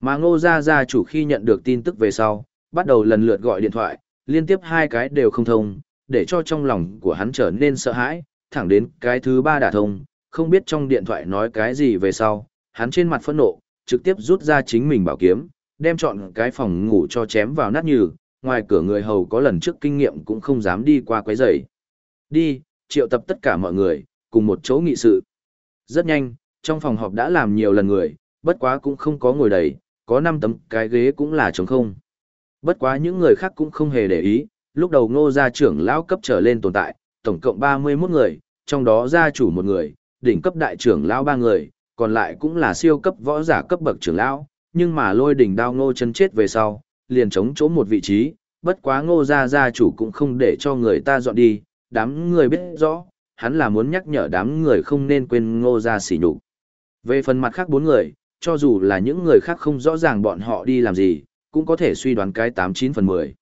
A: Mà ngô gia gia chủ khi nhận được tin tức về sau, bắt đầu lần lượt gọi điện thoại, liên tiếp hai cái đều không thông, để cho trong lòng của hắn trở nên sợ hãi, thẳng đến cái thứ ba đả thông, không biết trong điện thoại nói cái gì về sau, hắn trên mặt phẫn nộ, trực tiếp rút ra chính mình bảo kiếm, đem chọn cái phòng ngủ cho chém vào nát nhừ, ngoài cửa người hầu có lần trước kinh nghiệm cũng không dám đi qua quấy rầy. Đi, triệu tập tất cả mọi người, cùng một chỗ nghị sự. Rất nhanh, trong phòng họp đã làm nhiều lần người, bất quá cũng không có ngồi đầy, có 5 tấm cái ghế cũng là trống không. Bất quá những người khác cũng không hề để ý, lúc đầu ngô gia trưởng lão cấp trở lên tồn tại, tổng cộng 31 người, trong đó gia chủ một người, đỉnh cấp đại trưởng lão ba người, còn lại cũng là siêu cấp võ giả cấp bậc trưởng lão, nhưng mà lôi đỉnh đao ngô chân chết về sau, liền chống chỗ một vị trí, bất quá ngô gia gia chủ cũng không để cho người ta dọn đi, đám người biết rõ, hắn là muốn nhắc nhở đám người không nên quên ngô gia sỉ nhục. Về phần mặt khác bốn người, cho dù là những người khác không rõ ràng bọn họ đi làm gì, cũng có thể suy đoán cái 89 phần 10.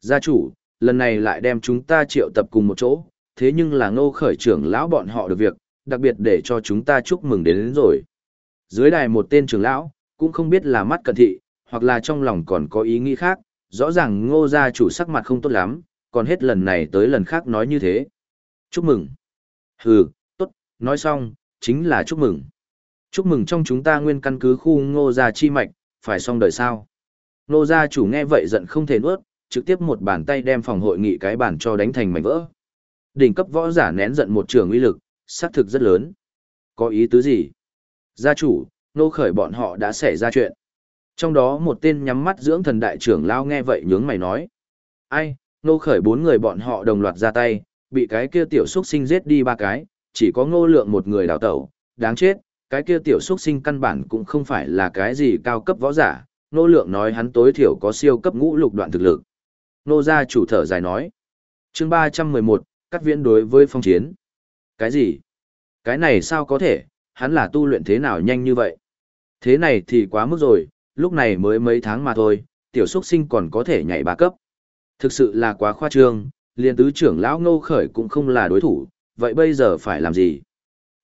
A: Gia chủ, lần này lại đem chúng ta triệu tập cùng một chỗ, thế nhưng là ngô khởi trưởng lão bọn họ được việc, đặc biệt để cho chúng ta chúc mừng đến, đến rồi. Dưới đài một tên trưởng lão, cũng không biết là mắt cận thị, hoặc là trong lòng còn có ý nghĩ khác, rõ ràng ngô gia chủ sắc mặt không tốt lắm, còn hết lần này tới lần khác nói như thế. Chúc mừng. Hừ, tốt, nói xong, chính là chúc mừng. Chúc mừng trong chúng ta nguyên căn cứ khu ngô gia chi mạch, phải xong đời sao. Ngô gia chủ nghe vậy giận không thể nuốt, trực tiếp một bàn tay đem phòng hội nghị cái bàn cho đánh thành mảnh vỡ. Đỉnh cấp võ giả nén giận một trường uy lực, xác thực rất lớn. Có ý tứ gì? Gia chủ, nô khởi bọn họ đã xảy ra chuyện. Trong đó một tên nhắm mắt dưỡng thần đại trưởng lao nghe vậy nhướng mày nói. Ai, nô khởi bốn người bọn họ đồng loạt ra tay, bị cái kia tiểu xuất sinh giết đi ba cái, chỉ có ngô lượng một người đào tẩu, đáng chết, cái kia tiểu xuất sinh căn bản cũng không phải là cái gì cao cấp võ giả, nô lượng nói hắn tối thiểu có siêu cấp ngũ lục đoạn thực lực. Nô gia chủ thở dài nói. chương 311, cắt viễn đối với phong chiến. Cái gì? Cái này sao có thể, hắn là tu luyện thế nào nhanh như vậy? Thế này thì quá mức rồi, lúc này mới mấy tháng mà thôi, tiểu xuất sinh còn có thể nhảy ba cấp. Thực sự là quá khoa trương, liền tứ trưởng lão ngô khởi cũng không là đối thủ, vậy bây giờ phải làm gì?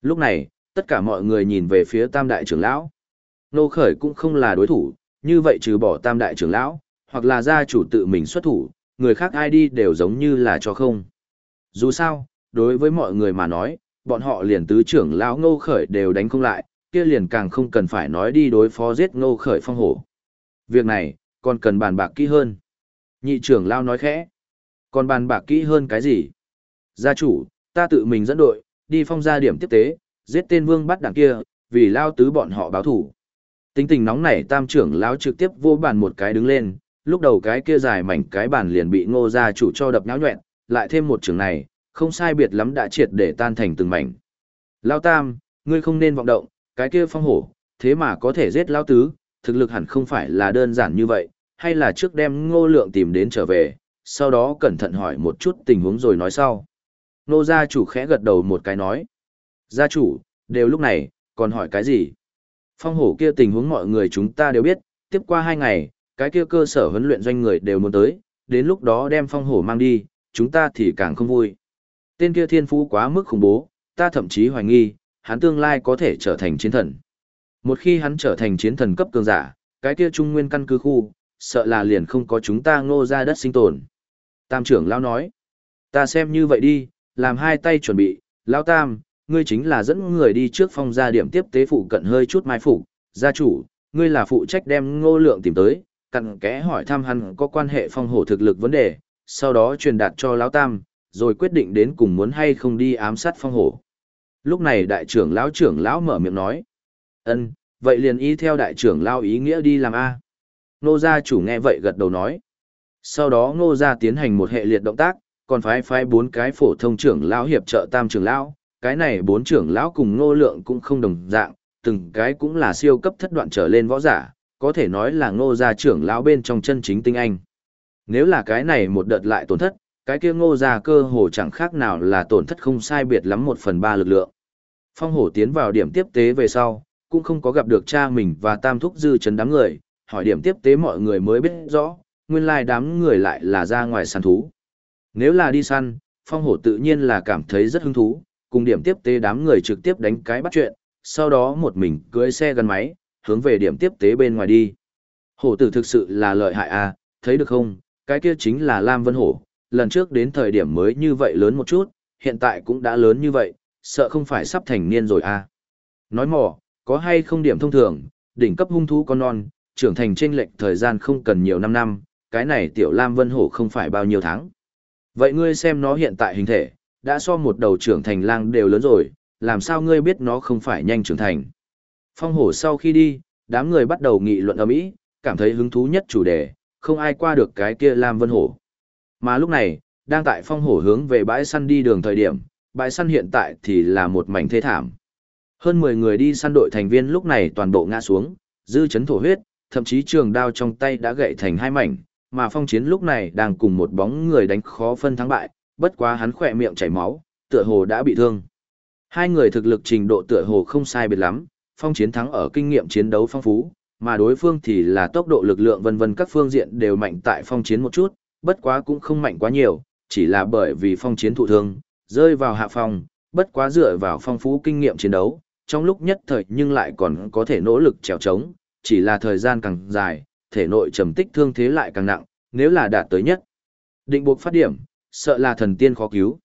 A: Lúc này, tất cả mọi người nhìn về phía tam đại trưởng lão. Ngô khởi cũng không là đối thủ, như vậy trừ bỏ tam đại trưởng lão, hoặc là gia chủ tự mình xuất thủ, người khác ai đi đều giống như là cho không. Dù sao, đối với mọi người mà nói, bọn họ liền tứ trưởng lão ngô khởi đều đánh không lại, kia liền càng không cần phải nói đi đối phó giết ngô khởi phong hổ. Việc này, còn cần bàn bạc kỹ hơn. Nhị trưởng lão nói khẽ. Còn bàn bạc kỹ hơn cái gì? Gia chủ, ta tự mình dẫn đội, đi phong gia điểm tiếp tế, giết tên vương bắt đảng kia, vì lao tứ bọn họ báo thủ. Tính tình nóng nảy tam trưởng lão trực tiếp vô bàn một cái đứng lên, lúc đầu cái kia dài mảnh cái bàn liền bị ngô gia chủ cho đập nháo nhuẹn, lại thêm một trưởng này, không sai biệt lắm đã triệt để tan thành từng mảnh. Lao tam, ngươi không nên vọng động, cái kia phong hổ, thế mà có thể giết lao tứ, thực lực hẳn không phải là đơn giản như vậy, hay là trước đem ngô lượng tìm đến trở về, sau đó cẩn thận hỏi một chút tình huống rồi nói sau. Nô gia chủ khẽ gật đầu một cái nói. Gia chủ, đều lúc này, còn hỏi cái gì? Phong hổ kia tình huống mọi người chúng ta đều biết, tiếp qua hai ngày, cái kia cơ sở huấn luyện doanh người đều muốn tới, đến lúc đó đem phong hổ mang đi, chúng ta thì càng không vui. Tên kia thiên phú quá mức khủng bố, ta thậm chí hoài nghi, hắn tương lai có thể trở thành chiến thần. Một khi hắn trở thành chiến thần cấp cường giả, cái kia trung nguyên căn cứ khu, sợ là liền không có chúng ta ngô ra đất sinh tồn. Tam trưởng lao nói, ta xem như vậy đi, làm hai tay chuẩn bị, lao tam, ngươi chính là dẫn người đi trước phong gia điểm tiếp tế phụ cận hơi chút mai phục gia chủ, ngươi là phụ trách đem ngô lượng tìm tới, cặn kẽ hỏi thăm hắn có quan hệ phong hổ thực lực vấn đề, sau đó truyền đạt cho lão tam, rồi quyết định đến cùng muốn hay không đi ám sát phong hổ. Lúc này đại trưởng lão trưởng lão mở miệng nói, ân, vậy liền ý theo đại trưởng lão ý nghĩa đi làm a. Nô gia chủ nghe vậy gật đầu nói. Sau đó ngô gia tiến hành một hệ liệt động tác, còn phái phái bốn cái phổ thông trưởng lão hiệp trợ tam trưởng lão, cái này bốn trưởng lão cùng ngô lượng cũng không đồng dạng, từng cái cũng là siêu cấp thất đoạn trở lên võ giả, có thể nói là ngô gia trưởng lão bên trong chân chính tinh anh. Nếu là cái này một đợt lại tổn thất, cái kia ngô gia cơ hồ chẳng khác nào là tổn thất không sai biệt lắm một phần ba lực lượng. Phong hổ tiến vào điểm tiếp tế về sau, cũng không có gặp được cha mình và tam thúc dư chấn đám người, hỏi điểm tiếp tế mọi người mới biết rõ, nguyên lai đám người lại là ra ngoài săn thú. Nếu là đi săn, phong hổ tự nhiên là cảm thấy rất hứng thú, cùng điểm tiếp tế đám người trực tiếp đánh cái bắt chuyện, sau đó một mình cưỡi xe gắn máy, hướng về điểm tiếp tế bên ngoài đi. Hổ tử thực sự là lợi hại à, thấy được không, cái kia chính là Lam Vân Hổ, lần trước đến thời điểm mới như vậy lớn một chút, hiện tại cũng đã lớn như vậy, sợ không phải sắp thành niên rồi à. Nói mỏ, có hay không điểm thông thường, đỉnh cấp hung thú con non, trưởng thành trên lệch thời gian không cần nhiều năm năm, cái này tiểu Lam Vân Hổ không phải bao nhiêu tháng. Vậy ngươi xem nó hiện tại hình thể, đã so một đầu trưởng thành lang đều lớn rồi, làm sao ngươi biết nó không phải nhanh trưởng thành. Phong hổ sau khi đi, đám người bắt đầu nghị luận ở mỹ, cảm thấy hứng thú nhất chủ đề, không ai qua được cái kia Lam Vân Hổ. Mà lúc này, đang tại phong hổ hướng về bãi săn đi đường thời điểm, bãi săn hiện tại thì là một mảnh thế thảm. Hơn 10 người đi săn đội thành viên lúc này toàn bộ ngã xuống, dư chấn thổ huyết, thậm chí trường đao trong tay đã gãy thành hai mảnh, mà phong chiến lúc này đang cùng một bóng người đánh khó phân thắng bại, bất quá hắn khỏe miệng chảy máu, tựa hồ đã bị thương. Hai người thực lực trình độ tựa hồ không sai biệt lắm, phong chiến thắng ở kinh nghiệm chiến đấu phong phú, mà đối phương thì là tốc độ lực lượng vân vân các phương diện đều mạnh tại phong chiến một chút, bất quá cũng không mạnh quá nhiều, chỉ là bởi vì phong chiến thụ thương, rơi vào hạ phong, bất quá dựa vào phong phú kinh nghiệm chiến đấu, trong lúc nhất thời nhưng lại còn có thể nỗ lực trèo trống, chỉ là thời gian càng dài, thể nội trầm tích thương thế lại càng nặng, nếu là đạt tới nhất. Định buộc phát điểm, sợ là thần tiên khó cứu.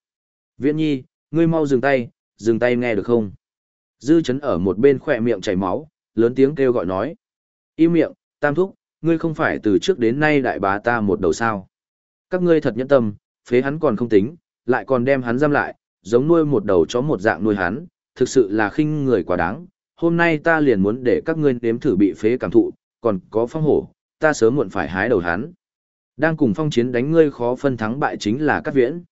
A: Viễn nhi, ngươi mau dừng tay, dừng tay nghe được không? Dư chấn ở một bên khỏe miệng chảy máu, lớn tiếng kêu gọi nói. Im miệng, tam thúc, ngươi không phải từ trước đến nay đại bá ta một đầu sao. Các ngươi thật nhẫn tâm, phế hắn còn không tính, lại còn đem hắn giam lại, giống nuôi một đầu chó một dạng nuôi hắn, thực sự là khinh người quá đáng. Hôm nay ta liền muốn để các ngươi nếm thử bị phế cảm thụ, còn có phong hổ, ta sớm muộn phải hái đầu hắn. Đang cùng phong chiến đánh ngươi khó phân thắng bại chính là cắt viễn.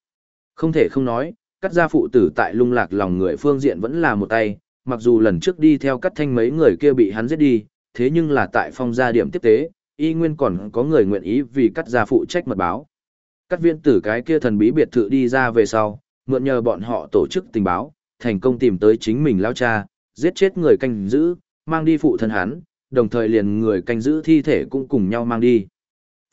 A: Không thể không nói, cắt gia phụ tử tại lung lạc lòng người phương diện vẫn là một tay, mặc dù lần trước đi theo cắt thanh mấy người kia bị hắn giết đi, thế nhưng là tại phong gia điểm tiếp tế, y nguyên còn có người nguyện ý vì cắt gia phụ trách mật báo. Các viên tử cái kia thần bí biệt thự đi ra về sau, mượn nhờ bọn họ tổ chức tình báo, thành công tìm tới chính mình lao cha, giết chết người canh giữ, mang đi phụ thân hắn, đồng thời liền người canh giữ thi thể cũng cùng nhau mang đi.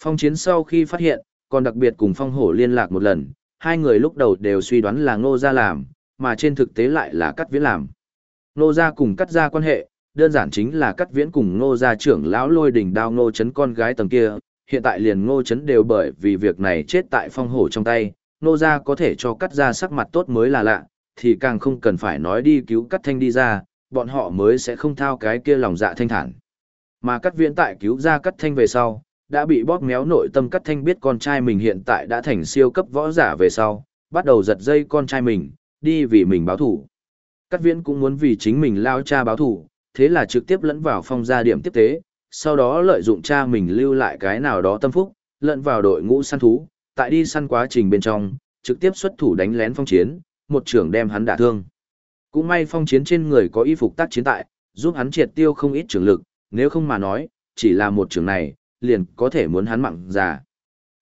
A: Phong chiến sau khi phát hiện, còn đặc biệt cùng phong hổ liên lạc một lần, hai người lúc đầu đều suy đoán là ngô gia làm, mà trên thực tế lại là cắt viễn làm. Ngô gia cùng cắt gia quan hệ, đơn giản chính là cắt viễn cùng ngô gia trưởng lão lôi đỉnh đao ngô chấn con gái tầng kia, hiện tại liền ngô chấn đều bởi vì việc này chết tại phong hổ trong tay, ngô gia có thể cho cắt ra sắc mặt tốt mới là lạ, thì càng không cần phải nói đi cứu cắt thanh đi ra, bọn họ mới sẽ không thao cái kia lòng dạ thanh thản. Mà cắt viễn tại cứu ra cắt thanh về sau, đã bị bóp méo nội tâm cắt thanh biết con trai mình hiện tại đã thành siêu cấp võ giả về sau, bắt đầu giật dây con trai mình, đi vì mình báo thủ. Cắt viễn cũng muốn vì chính mình lao cha báo thủ, thế là trực tiếp lẫn vào phong gia điểm tiếp tế, sau đó lợi dụng cha mình lưu lại cái nào đó tâm phúc, lẫn vào đội ngũ săn thú, tại đi săn quá trình bên trong, trực tiếp xuất thủ đánh lén phong chiến, một trưởng đem hắn đả thương. Cũng may phong chiến trên người có y phục tác chiến tại, giúp hắn triệt tiêu không ít trường lực, nếu không mà nói, chỉ là một trường này, liền có thể muốn hắn mặn già.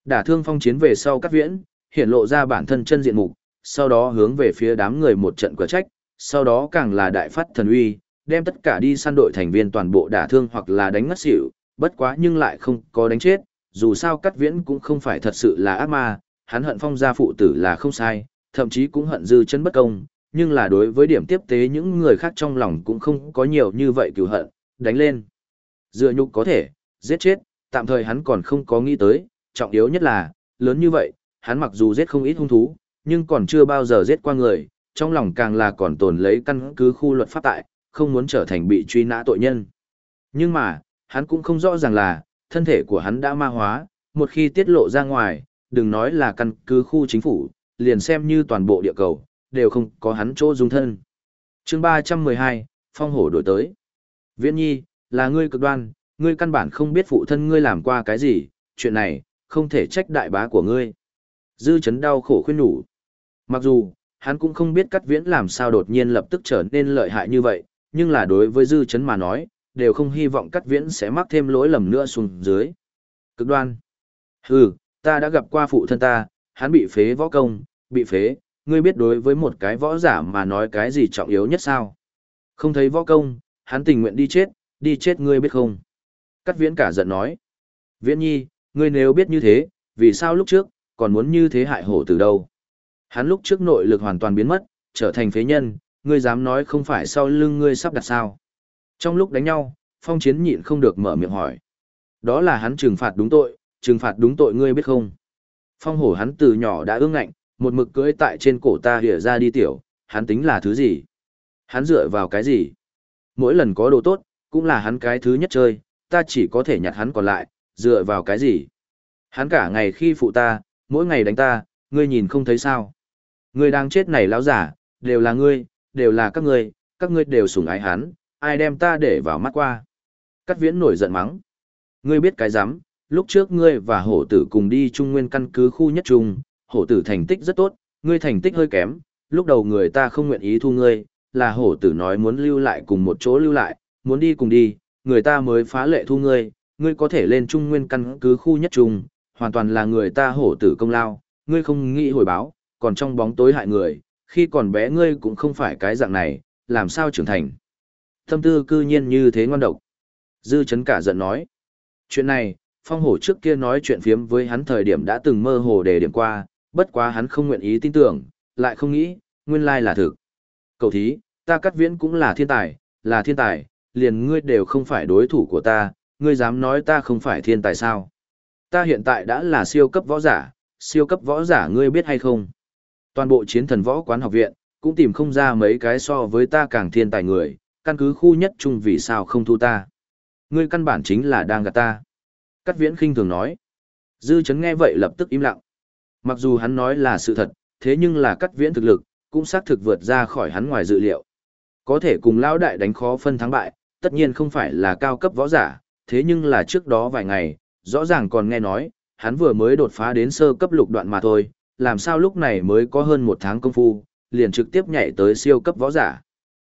A: Đả thương phong chiến về sau cắt viễn, hiện lộ ra bản thân chân diện mục, sau đó hướng về phía đám người một trận quả trách, sau đó càng là đại phát thần uy, đem tất cả đi săn đội thành viên toàn bộ đả thương hoặc là đánh ngất xỉu, bất quá nhưng lại không có đánh chết, dù sao cắt viễn cũng không phải thật sự là ác ma, hắn hận phong gia phụ tử là không sai, thậm chí cũng hận dư chân bất công, nhưng là đối với điểm tiếp tế những người khác trong lòng cũng không có nhiều như vậy cửu hận, đánh lên. Dựa nhục có thể, giết chết, tạm thời hắn còn không có nghĩ tới, trọng yếu nhất là, lớn như vậy, hắn mặc dù giết không ít hung thú, nhưng còn chưa bao giờ giết qua người, trong lòng càng là còn tồn lấy căn cứ khu luật pháp tại, không muốn trở thành bị truy nã tội nhân. Nhưng mà, hắn cũng không rõ ràng là, thân thể của hắn đã ma hóa, một khi tiết lộ ra ngoài, đừng nói là căn cứ khu chính phủ, liền xem như toàn bộ địa cầu, đều không có hắn chỗ dung thân. chương 312, Phong hổ đổi tới. Viễn nhi, là ngươi cực đoan, ngươi căn bản không biết phụ thân ngươi làm qua cái gì, chuyện này, không thể trách đại bá của ngươi. Dư chấn đau khổ khuyên nhủ. Mặc dù, hắn cũng không biết cắt viễn làm sao đột nhiên lập tức trở nên lợi hại như vậy, nhưng là đối với dư chấn mà nói, đều không hy vọng cắt viễn sẽ mắc thêm lỗi lầm nữa xuống dưới. Cực đoan. Hừ, ta đã gặp qua phụ thân ta, hắn bị phế võ công, bị phế, ngươi biết đối với một cái võ giả mà nói cái gì trọng yếu nhất sao? Không thấy võ công, hắn tình nguyện đi chết, đi chết ngươi biết không? Cắt viễn cả giận nói. Viễn nhi, ngươi nếu biết như thế, vì sao lúc trước, còn muốn như thế hại hổ từ đâu? Hắn lúc trước nội lực hoàn toàn biến mất, trở thành phế nhân, ngươi dám nói không phải sau lưng ngươi sắp đặt sao. Trong lúc đánh nhau, phong chiến nhịn không được mở miệng hỏi. Đó là hắn trừng phạt đúng tội, trừng phạt đúng tội ngươi biết không. Phong hổ hắn từ nhỏ đã ương ngạnh, một mực cưỡi tại trên cổ ta hỉa ra đi tiểu, hắn tính là thứ gì? Hắn dựa vào cái gì? Mỗi lần có đồ tốt, cũng là hắn cái thứ nhất chơi, ta chỉ có thể nhặt hắn còn lại, dựa vào cái gì? Hắn cả ngày khi phụ ta, mỗi ngày đánh ta, ngươi nhìn không thấy sao? Ngươi đang chết này lão giả, đều là ngươi, đều là các ngươi, các ngươi đều sủng ái hắn, ai đem ta để vào mắt qua. Cát viễn nổi giận mắng. Ngươi biết cái rắm lúc trước ngươi và hổ tử cùng đi trung nguyên căn cứ khu nhất trung, hổ tử thành tích rất tốt, ngươi thành tích hơi kém, lúc đầu người ta không nguyện ý thu ngươi, là hổ tử nói muốn lưu lại cùng một chỗ lưu lại, muốn đi cùng đi, người ta mới phá lệ thu ngươi, ngươi có thể lên trung nguyên căn cứ khu nhất trung, hoàn toàn là người ta hổ tử công lao, ngươi không nghĩ hồi báo, còn trong bóng tối hại người, khi còn bé ngươi cũng không phải cái dạng này, làm sao trưởng thành. Tâm tư cư nhiên như thế ngon độc. Dư chấn cả giận nói. Chuyện này, phong hổ trước kia nói chuyện phiếm với hắn thời điểm đã từng mơ hồ đề điểm qua, bất quá hắn không nguyện ý tin tưởng, lại không nghĩ, nguyên lai là thực. Cầu thí, ta cắt viễn cũng là thiên tài, là thiên tài, liền ngươi đều không phải đối thủ của ta, ngươi dám nói ta không phải thiên tài sao? Ta hiện tại đã là siêu cấp võ giả, siêu cấp võ giả ngươi biết hay không? Toàn bộ chiến thần võ quán học viện, cũng tìm không ra mấy cái so với ta càng thiên tài người, căn cứ khu nhất chung vì sao không thu ta. Ngươi căn bản chính là đang gạt ta. Cát viễn khinh thường nói. Dư chấn nghe vậy lập tức im lặng. Mặc dù hắn nói là sự thật, thế nhưng là cắt viễn thực lực, cũng xác thực vượt ra khỏi hắn ngoài dự liệu. Có thể cùng lão đại đánh khó phân thắng bại, tất nhiên không phải là cao cấp võ giả, thế nhưng là trước đó vài ngày, rõ ràng còn nghe nói, hắn vừa mới đột phá đến sơ cấp lục đoạn mà thôi, làm sao lúc này mới có hơn một tháng công phu, liền trực tiếp nhảy tới siêu cấp võ giả.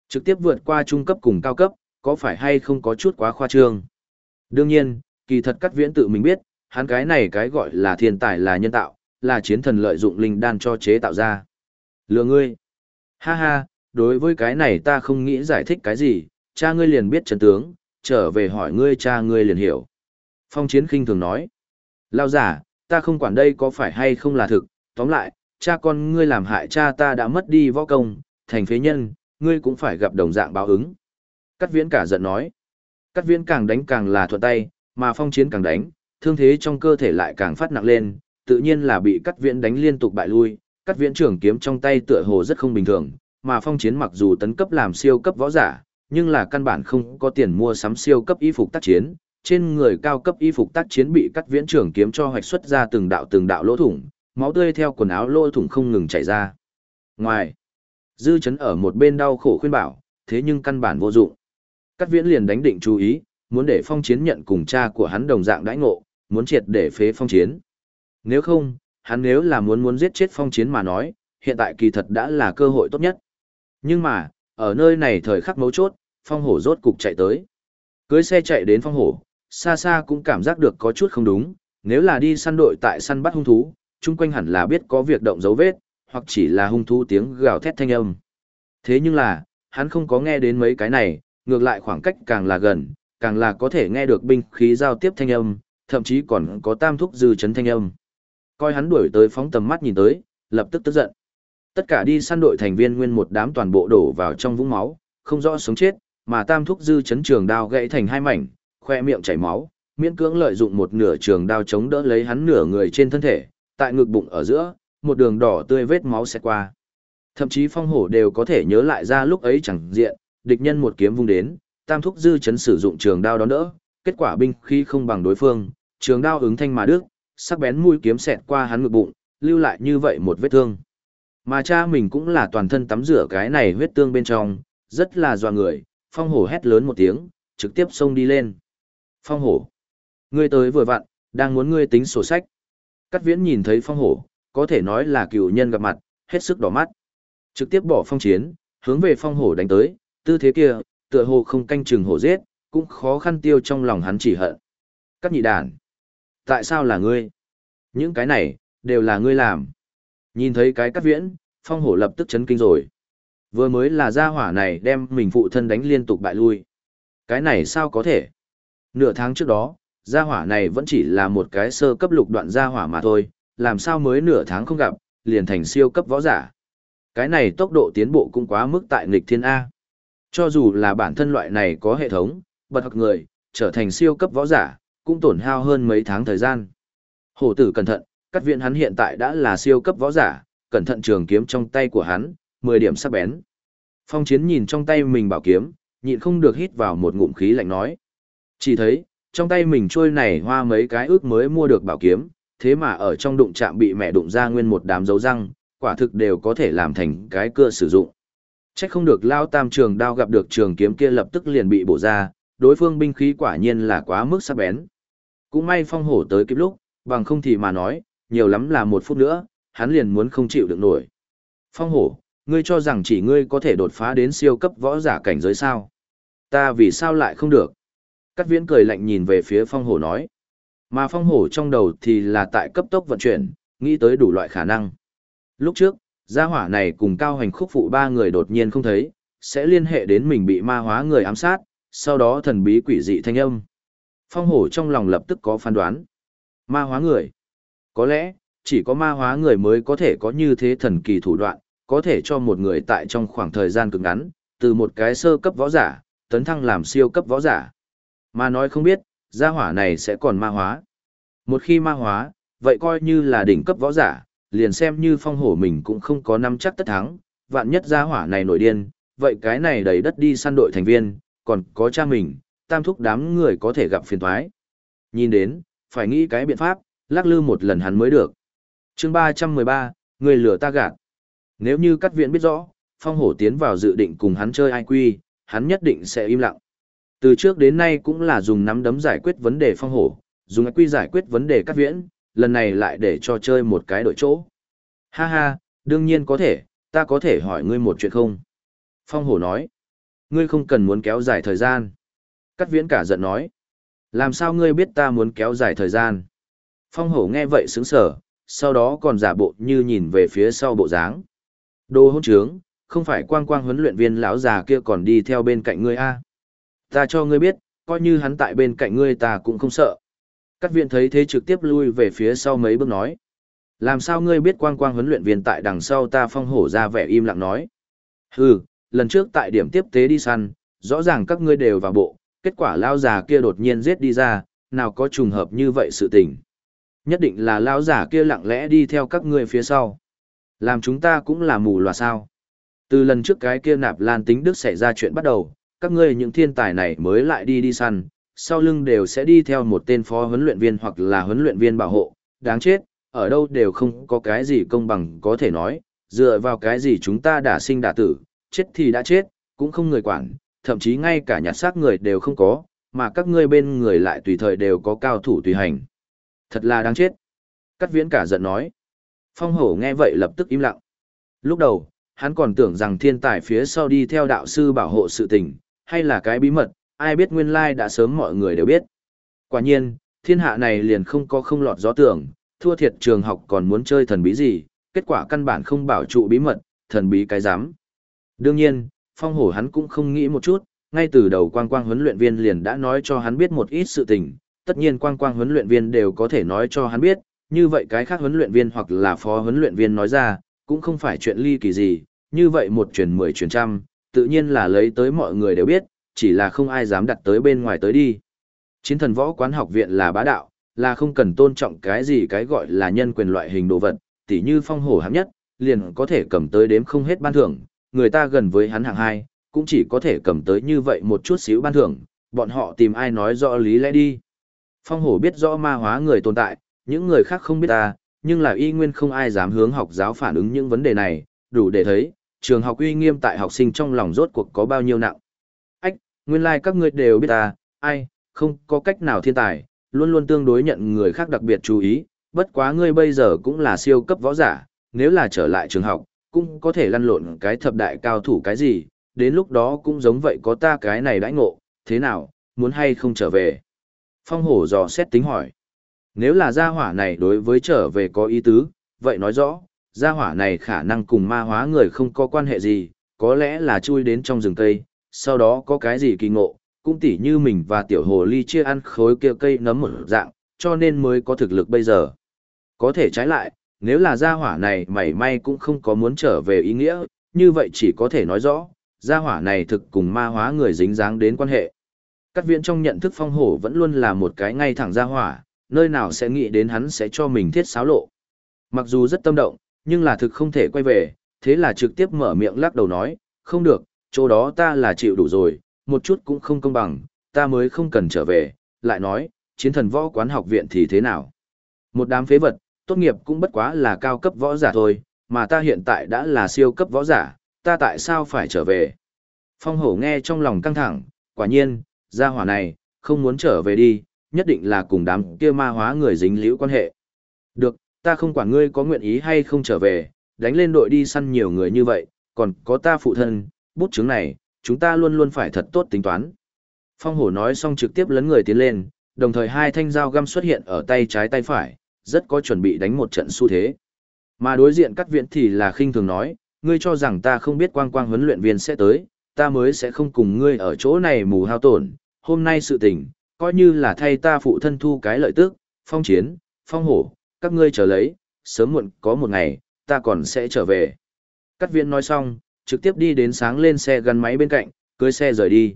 A: Trực tiếp vượt qua trung cấp cùng cao cấp, có phải hay không có chút quá khoa trương. Đương nhiên, kỳ thật cắt viễn tự mình biết, hắn cái này cái gọi là thiên tài là nhân tạo, là chiến thần lợi dụng linh đan cho chế tạo ra. Lừa ngươi. Ha ha, đối với cái này ta không nghĩ giải thích cái gì, cha ngươi liền biết chân tướng, trở về hỏi ngươi cha ngươi liền hiểu. Phong chiến khinh thường nói. Lao giả, ta không quản đây có phải hay không là thực, tóm lại, cha con ngươi làm hại cha ta đã mất đi võ công, thành phế nhân, ngươi cũng phải gặp đồng dạng báo ứng. Cát viễn cả giận nói. Cát viễn càng đánh càng là thuận tay, mà phong chiến càng đánh, thương thế trong cơ thể lại càng phát nặng lên, tự nhiên là bị cắt viễn đánh liên tục bại lui, cắt viễn trưởng kiếm trong tay tựa hồ rất không bình thường, mà phong chiến mặc dù tấn cấp làm siêu cấp võ giả, nhưng là căn bản không có tiền mua sắm siêu cấp y phục tác chiến, trên người cao cấp y phục tác chiến bị cắt viễn trưởng kiếm cho hoạch xuất ra từng đạo từng đạo lỗ thủng, máu tươi theo quần áo lỗ thủng không ngừng chảy ra. Ngoài, dư chấn ở một bên đau khổ khuyên bảo, thế nhưng căn bản vô dụng. Cắt viễn liền đánh định chú ý, muốn để phong chiến nhận cùng cha của hắn đồng dạng đãi ngộ, muốn triệt để phế phong chiến. Nếu không, hắn nếu là muốn muốn giết chết phong chiến mà nói, hiện tại kỳ thật đã là cơ hội tốt nhất. Nhưng mà, ở nơi này thời khắc mấu chốt, phong hổ rốt cục chạy tới. Cưới xe chạy đến phong hổ, xa xa cũng cảm giác được có chút không đúng, nếu là đi săn đội tại săn bắt hung thú, chung quanh hẳn là biết có việc động dấu vết, hoặc chỉ là hung thú tiếng gào thét thanh âm. Thế nhưng là, hắn không có nghe đến mấy cái này, ngược lại khoảng cách càng là gần, càng là có thể nghe được binh khí giao tiếp thanh âm, thậm chí còn có tam thúc dư chấn thanh âm. Coi hắn đuổi tới phóng tầm mắt nhìn tới, lập tức tức giận. Tất cả đi săn đội thành viên nguyên một đám toàn bộ đổ vào trong vũng máu, không rõ sống chết, mà tam thúc dư chấn trường đao gãy thành hai mảnh, khoe miệng chảy máu, miễn cưỡng lợi dụng một nửa trường đao chống đỡ lấy hắn nửa người trên thân thể, tại ngực bụng ở giữa, một đường đỏ tươi vết máu sẽ qua. Thậm chí phong hổ đều có thể nhớ lại ra lúc ấy chẳng diện, địch nhân một kiếm vung đến, tam thúc dư chấn sử dụng trường đao đón đỡ, kết quả binh khi không bằng đối phương, trường đao ứng thanh mà đức, sắc bén mũi kiếm xẹt qua hắn ngực bụng, lưu lại như vậy một vết thương. Mà cha mình cũng là toàn thân tắm rửa cái này huyết tương bên trong, rất là dọa người, phong hổ hét lớn một tiếng, trực tiếp xông đi lên. Phong hổ, ngươi tới vừa vặn, đang muốn ngươi tính sổ sách. Cát viễn nhìn thấy phong hổ, có thể nói là cựu nhân gặp mặt, hết sức đỏ mắt. Trực tiếp bỏ phong chiến, hướng về phong hổ đánh tới, tư thế kia, tựa hồ không canh chừng hổ giết, cũng khó khăn tiêu trong lòng hắn chỉ hận. Các nhị đàn, tại sao là ngươi? Những cái này, đều là ngươi làm. Nhìn thấy cái cắt viễn, phong hổ lập tức chấn kinh rồi. Vừa mới là gia hỏa này đem mình phụ thân đánh liên tục bại lui. Cái này sao có thể? Nửa tháng trước đó, gia hỏa này vẫn chỉ là một cái sơ cấp lục đoạn gia hỏa mà thôi, làm sao mới nửa tháng không gặp, liền thành siêu cấp võ giả. Cái này tốc độ tiến bộ cũng quá mức tại nghịch thiên A. Cho dù là bản thân loại này có hệ thống, bật hợp người, trở thành siêu cấp võ giả, cũng tổn hao hơn mấy tháng thời gian. Hổ tử cẩn thận, cắt viện hắn hiện tại đã là siêu cấp võ giả, cẩn thận trường kiếm trong tay của hắn, 10 điểm sắc bén. Phong chiến nhìn trong tay mình bảo kiếm, nhịn không được hít vào một ngụm khí lạnh nói. Chỉ thấy, trong tay mình trôi này hoa mấy cái ước mới mua được bảo kiếm, thế mà ở trong đụng chạm bị mẹ đụng ra nguyên một đám dấu răng, quả thực đều có thể làm thành cái cưa sử dụng. Chắc không được lao tam trường đao gặp được trường kiếm kia lập tức liền bị bổ ra, đối phương binh khí quả nhiên là quá mức sắc bén. Cũng may phong hổ tới kịp lúc, bằng không thì mà nói, nhiều lắm là một phút nữa, hắn liền muốn không chịu được nổi. Phong hổ, ngươi cho rằng chỉ ngươi có thể đột phá đến siêu cấp võ giả cảnh giới sao? Ta vì sao lại không được? Cát viễn cười lạnh nhìn về phía phong hổ nói. Mà phong hổ trong đầu thì là tại cấp tốc vận chuyển, nghĩ tới đủ loại khả năng. Lúc trước, gia hỏa này cùng cao hành khúc phụ ba người đột nhiên không thấy, sẽ liên hệ đến mình bị ma hóa người ám sát, sau đó thần bí quỷ dị thanh âm. Phong hổ trong lòng lập tức có phán đoán. Ma hóa người. Có lẽ, chỉ có ma hóa người mới có thể có như thế thần kỳ thủ đoạn, có thể cho một người tại trong khoảng thời gian cực ngắn, từ một cái sơ cấp võ giả, tấn thăng làm siêu cấp võ giả. Mà nói không biết, gia hỏa này sẽ còn ma hóa. Một khi ma hóa, vậy coi như là đỉnh cấp võ giả, liền xem như phong hổ mình cũng không có năm chắc tất thắng, vạn nhất gia hỏa này nổi điên, vậy cái này đầy đất đi săn đội thành viên, còn có cha mình, tam thúc đám người có thể gặp phiền thoái. Nhìn đến, phải nghĩ cái biện pháp, lắc lư một lần hắn mới được. chương 313, người lừa ta gạt. Nếu như các viện biết rõ, phong hổ tiến vào dự định cùng hắn chơi IQ, hắn nhất định sẽ im lặng. Từ trước đến nay cũng là dùng nắm đấm giải quyết vấn đề phong hổ, dùng quy giải quyết vấn đề cắt viễn, lần này lại để cho chơi một cái đội chỗ. Ha ha, đương nhiên có thể, ta có thể hỏi ngươi một chuyện không? Phong hổ nói, ngươi không cần muốn kéo dài thời gian. Cắt viễn cả giận nói, làm sao ngươi biết ta muốn kéo dài thời gian? Phong hổ nghe vậy sướng sở, sau đó còn giả bộ như nhìn về phía sau bộ dáng. Đồ hôn trướng, không phải quang quang huấn luyện viên lão già kia còn đi theo bên cạnh ngươi a à? Ta cho ngươi biết, coi như hắn tại bên cạnh ngươi ta cũng không sợ. Cát viện thấy thế trực tiếp lui về phía sau mấy bước nói. Làm sao ngươi biết quang quang huấn luyện viên tại đằng sau ta phong hổ ra vẻ im lặng nói. Hừ, lần trước tại điểm tiếp tế đi săn, rõ ràng các ngươi đều vào bộ, kết quả lao già kia đột nhiên giết đi ra, nào có trùng hợp như vậy sự tình. Nhất định là lao già kia lặng lẽ đi theo các ngươi phía sau. Làm chúng ta cũng là mù loà sao. Từ lần trước cái kia nạp lan tính đức xảy ra chuyện bắt đầu, các ngươi những thiên tài này mới lại đi đi săn, sau lưng đều sẽ đi theo một tên phó huấn luyện viên hoặc là huấn luyện viên bảo hộ, đáng chết, ở đâu đều không có cái gì công bằng có thể nói, dựa vào cái gì chúng ta đã sinh đã tử, chết thì đã chết, cũng không người quản, thậm chí ngay cả nhặt xác người đều không có, mà các ngươi bên người lại tùy thời đều có cao thủ tùy hành. Thật là đáng chết. Cắt viễn cả giận nói. Phong hổ nghe vậy lập tức im lặng. Lúc đầu, hắn còn tưởng rằng thiên tài phía sau đi theo đạo sư bảo hộ sự tình, hay là cái bí mật, ai biết nguyên lai đã sớm mọi người đều biết. Quả nhiên, thiên hạ này liền không có không lọt gió tưởng, thua thiệt trường học còn muốn chơi thần bí gì, kết quả căn bản không bảo trụ bí mật, thần bí cái dám. Đương nhiên, phong hổ hắn cũng không nghĩ một chút, ngay từ đầu quang quang huấn luyện viên liền đã nói cho hắn biết một ít sự tình, tất nhiên quang quang huấn luyện viên đều có thể nói cho hắn biết, như vậy cái khác huấn luyện viên hoặc là phó huấn luyện viên nói ra, cũng không phải chuyện ly kỳ gì, như vậy một truyền mười truyền trăm, tự nhiên là lấy tới mọi người đều biết, chỉ là không ai dám đặt tới bên ngoài tới đi. Chiến thần võ quán học viện là bá đạo, là không cần tôn trọng cái gì cái gọi là nhân quyền loại hình đồ vật, tỉ như phong hổ hạng nhất, liền có thể cầm tới đếm không hết ban thưởng, người ta gần với hắn hạng hai, cũng chỉ có thể cầm tới như vậy một chút xíu ban thưởng, bọn họ tìm ai nói rõ lý lẽ đi. Phong hổ biết rõ ma hóa người tồn tại, những người khác không biết ta, nhưng là y nguyên không ai dám hướng học giáo phản ứng những vấn đề này, đủ để thấy, trường học uy nghiêm tại học sinh trong lòng rốt cuộc có bao nhiêu nặng. Ách, nguyên lai like các ngươi đều biết ta, ai, không có cách nào thiên tài, luôn luôn tương đối nhận người khác đặc biệt chú ý, bất quá ngươi bây giờ cũng là siêu cấp võ giả, nếu là trở lại trường học, cũng có thể lăn lộn cái thập đại cao thủ cái gì, đến lúc đó cũng giống vậy có ta cái này đãi ngộ, thế nào, muốn hay không trở về. Phong hổ dò xét tính hỏi. Nếu là gia hỏa này đối với trở về có ý tứ, vậy nói rõ, gia hỏa này khả năng cùng ma hóa người không có quan hệ gì, có lẽ là chui đến trong rừng cây, sau đó có cái gì kỳ ngộ, cũng tỉ như mình và tiểu hồ ly chia ăn khối kia cây nấm một dạng, cho nên mới có thực lực bây giờ. Có thể trái lại, nếu là gia hỏa này mảy may cũng không có muốn trở về ý nghĩa, như vậy chỉ có thể nói rõ, gia hỏa này thực cùng ma hóa người dính dáng đến quan hệ. Cát viện trong nhận thức phong hổ vẫn luôn là một cái ngay thẳng gia hỏa, nơi nào sẽ nghĩ đến hắn sẽ cho mình thiết xáo lộ. Mặc dù rất tâm động, nhưng là thực không thể quay về, thế là trực tiếp mở miệng lắc đầu nói, không được, chỗ đó ta là chịu đủ rồi, một chút cũng không công bằng, ta mới không cần trở về, lại nói, chiến thần võ quán học viện thì thế nào? Một đám phế vật, tốt nghiệp cũng bất quá là cao cấp võ giả thôi, mà ta hiện tại đã là siêu cấp võ giả, ta tại sao phải trở về? Phong hổ nghe trong lòng căng thẳng, quả nhiên, gia hỏa này, không muốn trở về đi, nhất định là cùng đám kia ma hóa người dính liễu quan hệ. Được, ta không quản ngươi có nguyện ý hay không trở về, đánh lên đội đi săn nhiều người như vậy, còn có ta phụ thân, bút chứng này, chúng ta luôn luôn phải thật tốt tính toán. Phong hổ nói xong trực tiếp lấn người tiến lên, đồng thời hai thanh dao găm xuất hiện ở tay trái tay phải, rất có chuẩn bị đánh một trận xu thế. Mà đối diện cắt viện thì là khinh thường nói, ngươi cho rằng ta không biết quang quang huấn luyện viên sẽ tới, ta mới sẽ không cùng ngươi ở chỗ này mù hao tổn, hôm nay sự tình, coi như là thay ta phụ thân thu cái lợi tức, phong chiến, phong hổ, các ngươi chờ lấy, sớm muộn có một ngày, ta còn sẽ trở về. Cắt Viễn nói xong, trực tiếp đi đến sáng lên xe gắn máy bên cạnh, cưới xe rời đi.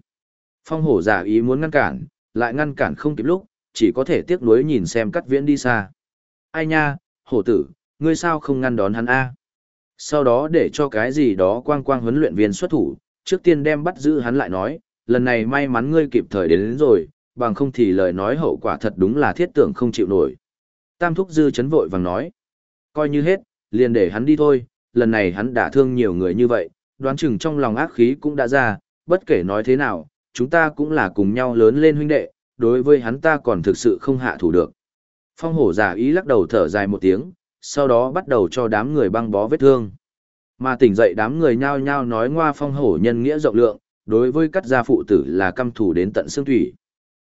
A: Phong hổ giả ý muốn ngăn cản, lại ngăn cản không kịp lúc, chỉ có thể tiếc nuối nhìn xem cắt viễn đi xa. Ai nha, hổ tử, ngươi sao không ngăn đón hắn a? Sau đó để cho cái gì đó quang quang huấn luyện viên xuất thủ, trước tiên đem bắt giữ hắn lại nói, lần này may mắn ngươi kịp thời đến, đến rồi, bằng không thì lời nói hậu quả thật đúng là thiết tưởng không chịu nổi. Tam thúc dư chấn vội vàng nói, coi như hết, liền để hắn đi thôi, lần này hắn đã thương nhiều người như vậy, đoán chừng trong lòng ác khí cũng đã ra, bất kể nói thế nào, chúng ta cũng là cùng nhau lớn lên huynh đệ, đối với hắn ta còn thực sự không hạ thủ được. Phong hổ giả ý lắc đầu thở dài một tiếng, sau đó bắt đầu cho đám người băng bó vết thương. Mà tỉnh dậy đám người nhao nhao nói ngoa phong hổ nhân nghĩa rộng lượng, đối với cắt gia phụ tử là căm thủ đến tận xương thủy.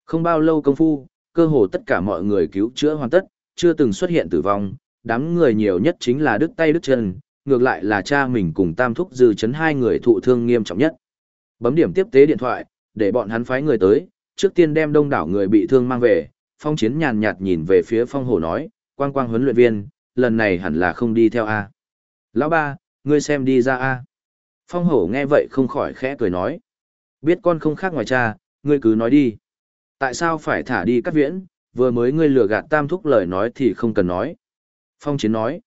A: Không bao lâu công phu, cơ hồ tất cả mọi người cứu chữa hoàn tất, chưa từng xuất hiện tử vong, đám người nhiều nhất chính là đứt tay đứt chân, ngược lại là cha mình cùng tam thúc dư chấn hai người thụ thương nghiêm trọng nhất. Bấm điểm tiếp tế điện thoại, để bọn hắn phái người tới, trước tiên đem đông đảo người bị thương mang về, phong chiến nhàn nhạt nhìn về phía phong hổ nói, quang quang huấn luyện viên, lần này hẳn là không đi theo A. Lão ba, ngươi xem đi ra A. Phong hổ nghe vậy không khỏi khẽ cười nói. Biết con không khác ngoài cha, ngươi cứ nói đi. Tại sao phải thả đi cắt viễn, vừa mới ngươi lừa gạt tam thúc lời nói thì không cần nói. Phong chiến nói.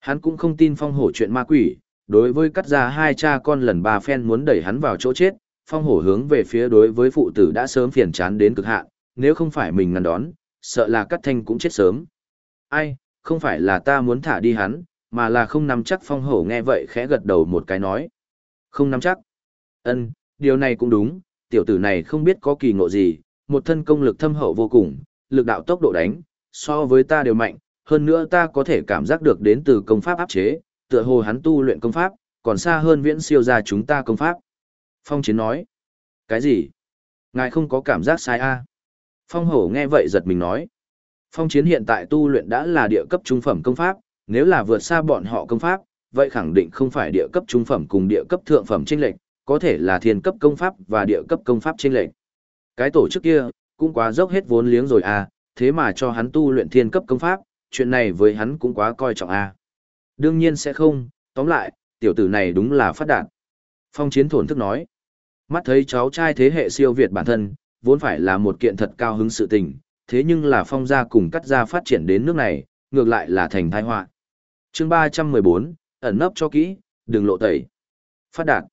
A: Hắn cũng không tin phong hổ chuyện ma quỷ, đối với cắt ra hai cha con lần ba phen muốn đẩy hắn vào chỗ chết, phong hổ hướng về phía đối với phụ tử đã sớm phiền chán đến cực hạn, nếu không phải mình ngăn đón, sợ là cắt thanh cũng chết sớm. Ai, không phải là ta muốn thả đi hắn, mà là không nắm chắc phong hổ nghe vậy khẽ gật đầu một cái nói. Không nắm chắc. Ân, điều này cũng đúng, tiểu tử này không biết có kỳ ngộ gì, một thân công lực thâm hậu vô cùng, lực đạo tốc độ đánh, so với ta đều mạnh, hơn nữa ta có thể cảm giác được đến từ công pháp áp chế, tựa hồ hắn tu luyện công pháp, còn xa hơn viễn siêu ra chúng ta công pháp. Phong Chiến nói, cái gì? Ngài không có cảm giác sai a à? Phong Hổ nghe vậy giật mình nói, Phong Chiến hiện tại tu luyện đã là địa cấp trung phẩm công pháp, nếu là vượt xa bọn họ công pháp, vậy khẳng định không phải địa cấp trung phẩm cùng địa cấp thượng phẩm chênh lệch, có thể là thiên cấp công pháp và địa cấp công pháp chênh lệch. Cái tổ chức kia cũng quá dốc hết vốn liếng rồi à, thế mà cho hắn tu luyện thiên cấp công pháp, chuyện này với hắn cũng quá coi trọng à. Đương nhiên sẽ không, tóm lại, tiểu tử này đúng là phát đạt. Phong chiến thổn thức nói. Mắt thấy cháu trai thế hệ siêu việt bản thân, vốn phải là một kiện thật cao hứng sự tình, thế nhưng là phong gia cùng cắt gia phát triển đến nước này, ngược lại là thành tai họa. Chương 314, ẩn nấp cho kỹ, đừng lộ tẩy. Phát đạt.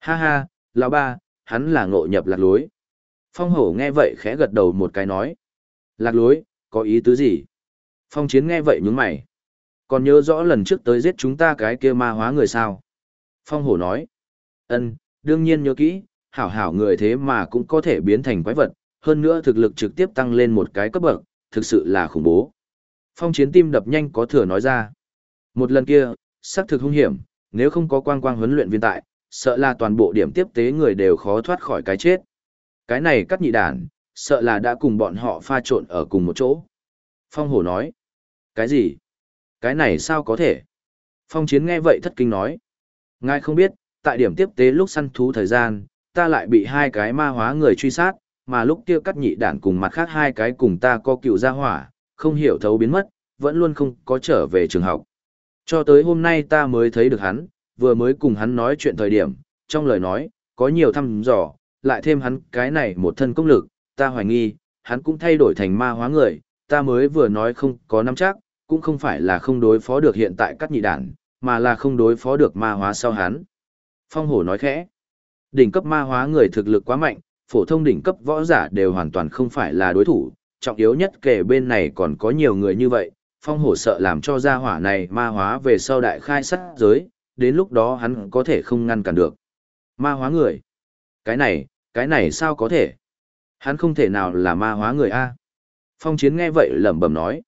A: Ha ha, lão ba, hắn là ngộ nhập lạc lối. Phong hổ nghe vậy khẽ gật đầu một cái nói. Lạc lối, có ý tứ gì? Phong chiến nghe vậy nhướng mày. Còn nhớ rõ lần trước tới giết chúng ta cái kia ma hóa người sao? Phong hổ nói. ân đương nhiên nhớ kỹ, hảo hảo người thế mà cũng có thể biến thành quái vật, hơn nữa thực lực trực tiếp tăng lên một cái cấp bậc, thực sự là khủng bố. Phong chiến tim đập nhanh có thừa nói ra. Một lần kia, xác thực hung hiểm, nếu không có quang quang huấn luyện viên tại, sợ là toàn bộ điểm tiếp tế người đều khó thoát khỏi cái chết. Cái này cắt nhị đàn, sợ là đã cùng bọn họ pha trộn ở cùng một chỗ. Phong hổ nói. Cái gì? Cái này sao có thể? Phong chiến nghe vậy thất kinh nói. Ngài không biết, tại điểm tiếp tế lúc săn thú thời gian, ta lại bị hai cái ma hóa người truy sát, mà lúc kia cắt nhị đản cùng mặt khác hai cái cùng ta có cựu gia hỏa, không hiểu thấu biến mất, vẫn luôn không có trở về trường học. Cho tới hôm nay ta mới thấy được hắn, vừa mới cùng hắn nói chuyện thời điểm, trong lời nói, có nhiều thăm dò, lại thêm hắn cái này một thân công lực, ta hoài nghi, hắn cũng thay đổi thành ma hóa người, ta mới vừa nói không có nắm chắc, cũng không phải là không đối phó được hiện tại các nhị đản, mà là không đối phó được ma hóa sau hắn. Phong hổ nói khẽ, đỉnh cấp ma hóa người thực lực quá mạnh, phổ thông đỉnh cấp võ giả đều hoàn toàn không phải là đối thủ, trọng yếu nhất kể bên này còn có nhiều người như vậy, phong hổ sợ làm cho gia hỏa này ma hóa về sau đại khai sát giới, đến lúc đó hắn có thể không ngăn cản được. Ma hóa người. Cái này, cái này sao có thể? Hắn không thể nào là ma hóa người A. Phong chiến nghe vậy lẩm bẩm nói.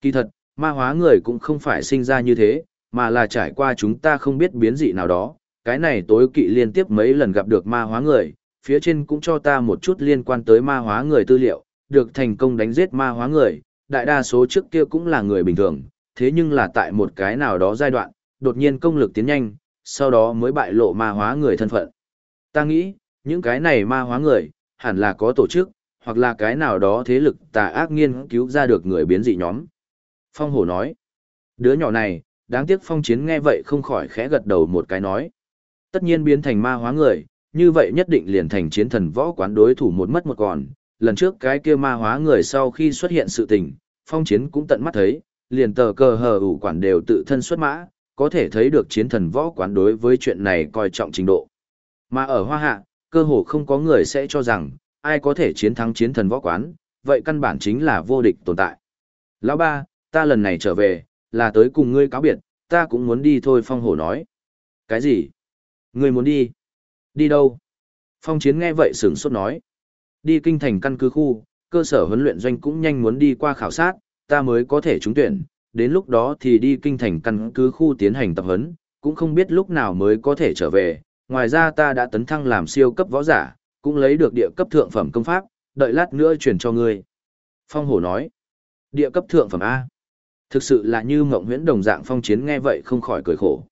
A: Kỳ thật, ma hóa người cũng không phải sinh ra như thế, mà là trải qua chúng ta không biết biến dị nào đó. Cái này tối kỵ liên tiếp mấy lần gặp được ma hóa người, phía trên cũng cho ta một chút liên quan tới ma hóa người tư liệu, được thành công đánh giết ma hóa người, đại đa số trước kia cũng là người bình thường, thế nhưng là tại một cái nào đó giai đoạn, đột nhiên công lực tiến nhanh, sau đó mới bại lộ ma hóa người thân phận. Ta nghĩ, những cái này ma hóa người, hẳn là có tổ chức, hoặc là cái nào đó thế lực tà ác nghiên cứu ra được người biến dị nhóm. Phong hổ nói, đứa nhỏ này, đáng tiếc phong chiến nghe vậy không khỏi khẽ gật đầu một cái nói. Tất nhiên biến thành ma hóa người, như vậy nhất định liền thành chiến thần võ quán đối thủ một mất một còn. Lần trước cái kia ma hóa người sau khi xuất hiện sự tình, phong chiến cũng tận mắt thấy, liền tờ cờ hờ ủ quản đều tự thân xuất mã, có thể thấy được chiến thần võ quán đối với chuyện này coi trọng trình độ. Mà ở Hoa Hạ, cơ hồ không có người sẽ cho rằng, ai có thể chiến thắng chiến thần võ quán, vậy căn bản chính là vô địch tồn tại. Lão ba, ta lần này trở về, là tới cùng ngươi cáo biệt, ta cũng muốn đi thôi phong hổ nói. Cái gì? Ngươi muốn đi? Đi đâu? Phong chiến nghe vậy sửng sốt nói. Đi kinh thành căn cứ khu, cơ sở huấn luyện doanh cũng nhanh muốn đi qua khảo sát, ta mới có thể trúng tuyển, đến lúc đó thì đi kinh thành căn cứ khu tiến hành tập huấn, cũng không biết lúc nào mới có thể trở về. Ngoài ra ta đã tấn thăng làm siêu cấp võ giả, cũng lấy được địa cấp thượng phẩm công pháp, đợi lát nữa chuyển cho ngươi. Phong hổ nói, địa cấp thượng phẩm A. Thực sự là như mộng huyễn đồng dạng phong chiến nghe vậy không khỏi cười khổ.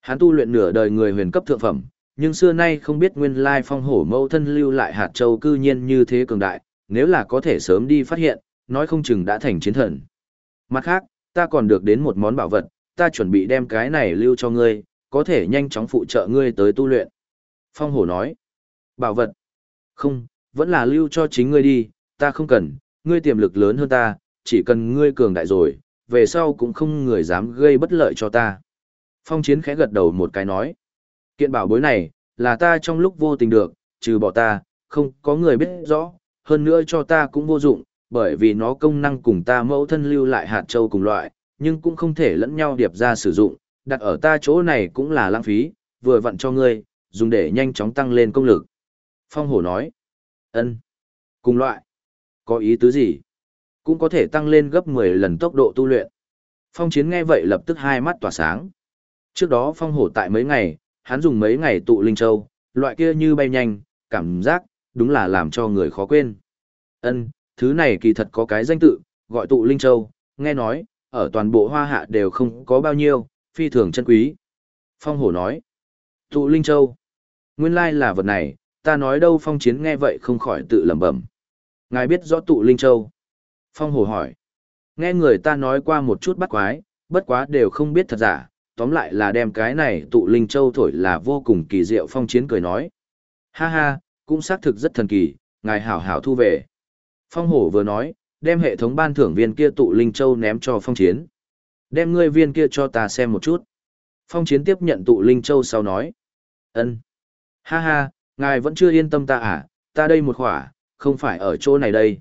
A: Hắn tu luyện nửa đời người huyền cấp thượng phẩm, nhưng xưa nay không biết nguyên lai phong hổ mâu thân lưu lại hạt châu cư nhiên như thế cường đại, nếu là có thể sớm đi phát hiện, nói không chừng đã thành chiến thần. Mặt khác, ta còn được đến một món bảo vật, ta chuẩn bị đem cái này lưu cho ngươi, có thể nhanh chóng phụ trợ ngươi tới tu luyện. Phong hổ nói, bảo vật, không, vẫn là lưu cho chính ngươi đi, ta không cần, ngươi tiềm lực lớn hơn ta, chỉ cần ngươi cường đại rồi, về sau cũng không người dám gây bất lợi cho ta. Phong chiến khẽ gật đầu một cái nói, kiện bảo bối này, là ta trong lúc vô tình được, trừ bỏ ta, không có người biết rõ, hơn nữa cho ta cũng vô dụng, bởi vì nó công năng cùng ta mẫu thân lưu lại hạt châu cùng loại, nhưng cũng không thể lẫn nhau điệp ra sử dụng, đặt ở ta chỗ này cũng là lãng phí, vừa vặn cho ngươi, dùng để nhanh chóng tăng lên công lực. Phong hổ nói, ân, cùng loại, có ý tứ gì? Cũng có thể tăng lên gấp 10 lần tốc độ tu luyện. Phong chiến nghe vậy lập tức hai mắt tỏa sáng. Trước đó phong hổ tại mấy ngày, hắn dùng mấy ngày tụ linh châu, loại kia như bay nhanh, cảm giác, đúng là làm cho người khó quên. Ân, thứ này kỳ thật có cái danh tự, gọi tụ linh châu, nghe nói, ở toàn bộ hoa hạ đều không có bao nhiêu, phi thường chân quý. Phong hổ nói, tụ linh châu, nguyên lai là vật này, ta nói đâu phong chiến nghe vậy không khỏi tự lẩm bẩm. Ngài biết rõ tụ linh châu. Phong hổ hỏi, nghe người ta nói qua một chút bắt quái, bất quá đều không biết thật giả, tóm lại là đem cái này tụ linh châu thổi là vô cùng kỳ diệu phong chiến cười nói. Ha ha, cũng xác thực rất thần kỳ, ngài hảo hảo thu về. Phong hổ vừa nói, đem hệ thống ban thưởng viên kia tụ linh châu ném cho phong chiến. Đem ngươi viên kia cho ta xem một chút. Phong chiến tiếp nhận tụ linh châu sau nói. ân, Ha ha, ngài vẫn chưa yên tâm ta à, ta đây một khỏa, không phải ở chỗ này đây.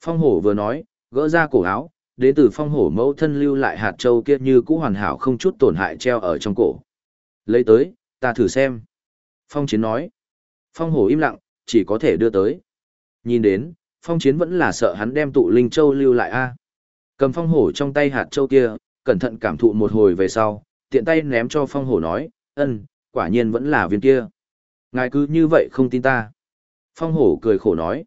A: Phong hổ vừa nói, gỡ ra cổ áo, đến từ phong hổ mẫu thân lưu lại hạt châu kia như cũ hoàn hảo không chút tổn hại treo ở trong cổ. Lấy tới, ta thử xem. Phong chiến nói. Phong hổ im lặng, chỉ có thể đưa tới. Nhìn đến, phong chiến vẫn là sợ hắn đem tụ linh châu lưu lại a cầm phong hổ trong tay hạt châu kia cẩn thận cảm thụ một hồi về sau tiện tay ném cho phong hổ nói ân quả nhiên vẫn là viên kia. Ngài cứ như vậy không tin ta? Phong hổ cười khổ nói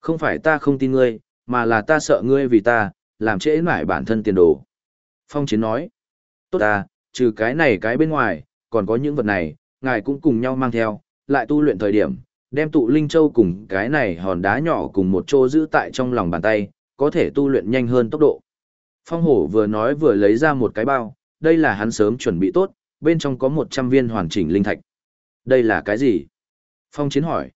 A: không phải ta không tin ngươi mà là ta sợ ngươi vì ta làm trễ mãi bản thân tiền đồ. Phong chiến nói tốt ta trừ cái này cái bên ngoài còn có những vật này ngài cũng cùng nhau mang theo lại tu luyện thời điểm đem tụ linh châu cùng cái này hòn đá nhỏ cùng một chỗ giữ tại trong lòng bàn tay, có thể tu luyện nhanh hơn tốc độ. Phong hổ vừa nói vừa lấy ra một cái bao, đây là hắn sớm chuẩn bị tốt, bên trong có 100 viên hoàn chỉnh linh thạch. Đây là cái gì? Phong chiến hỏi.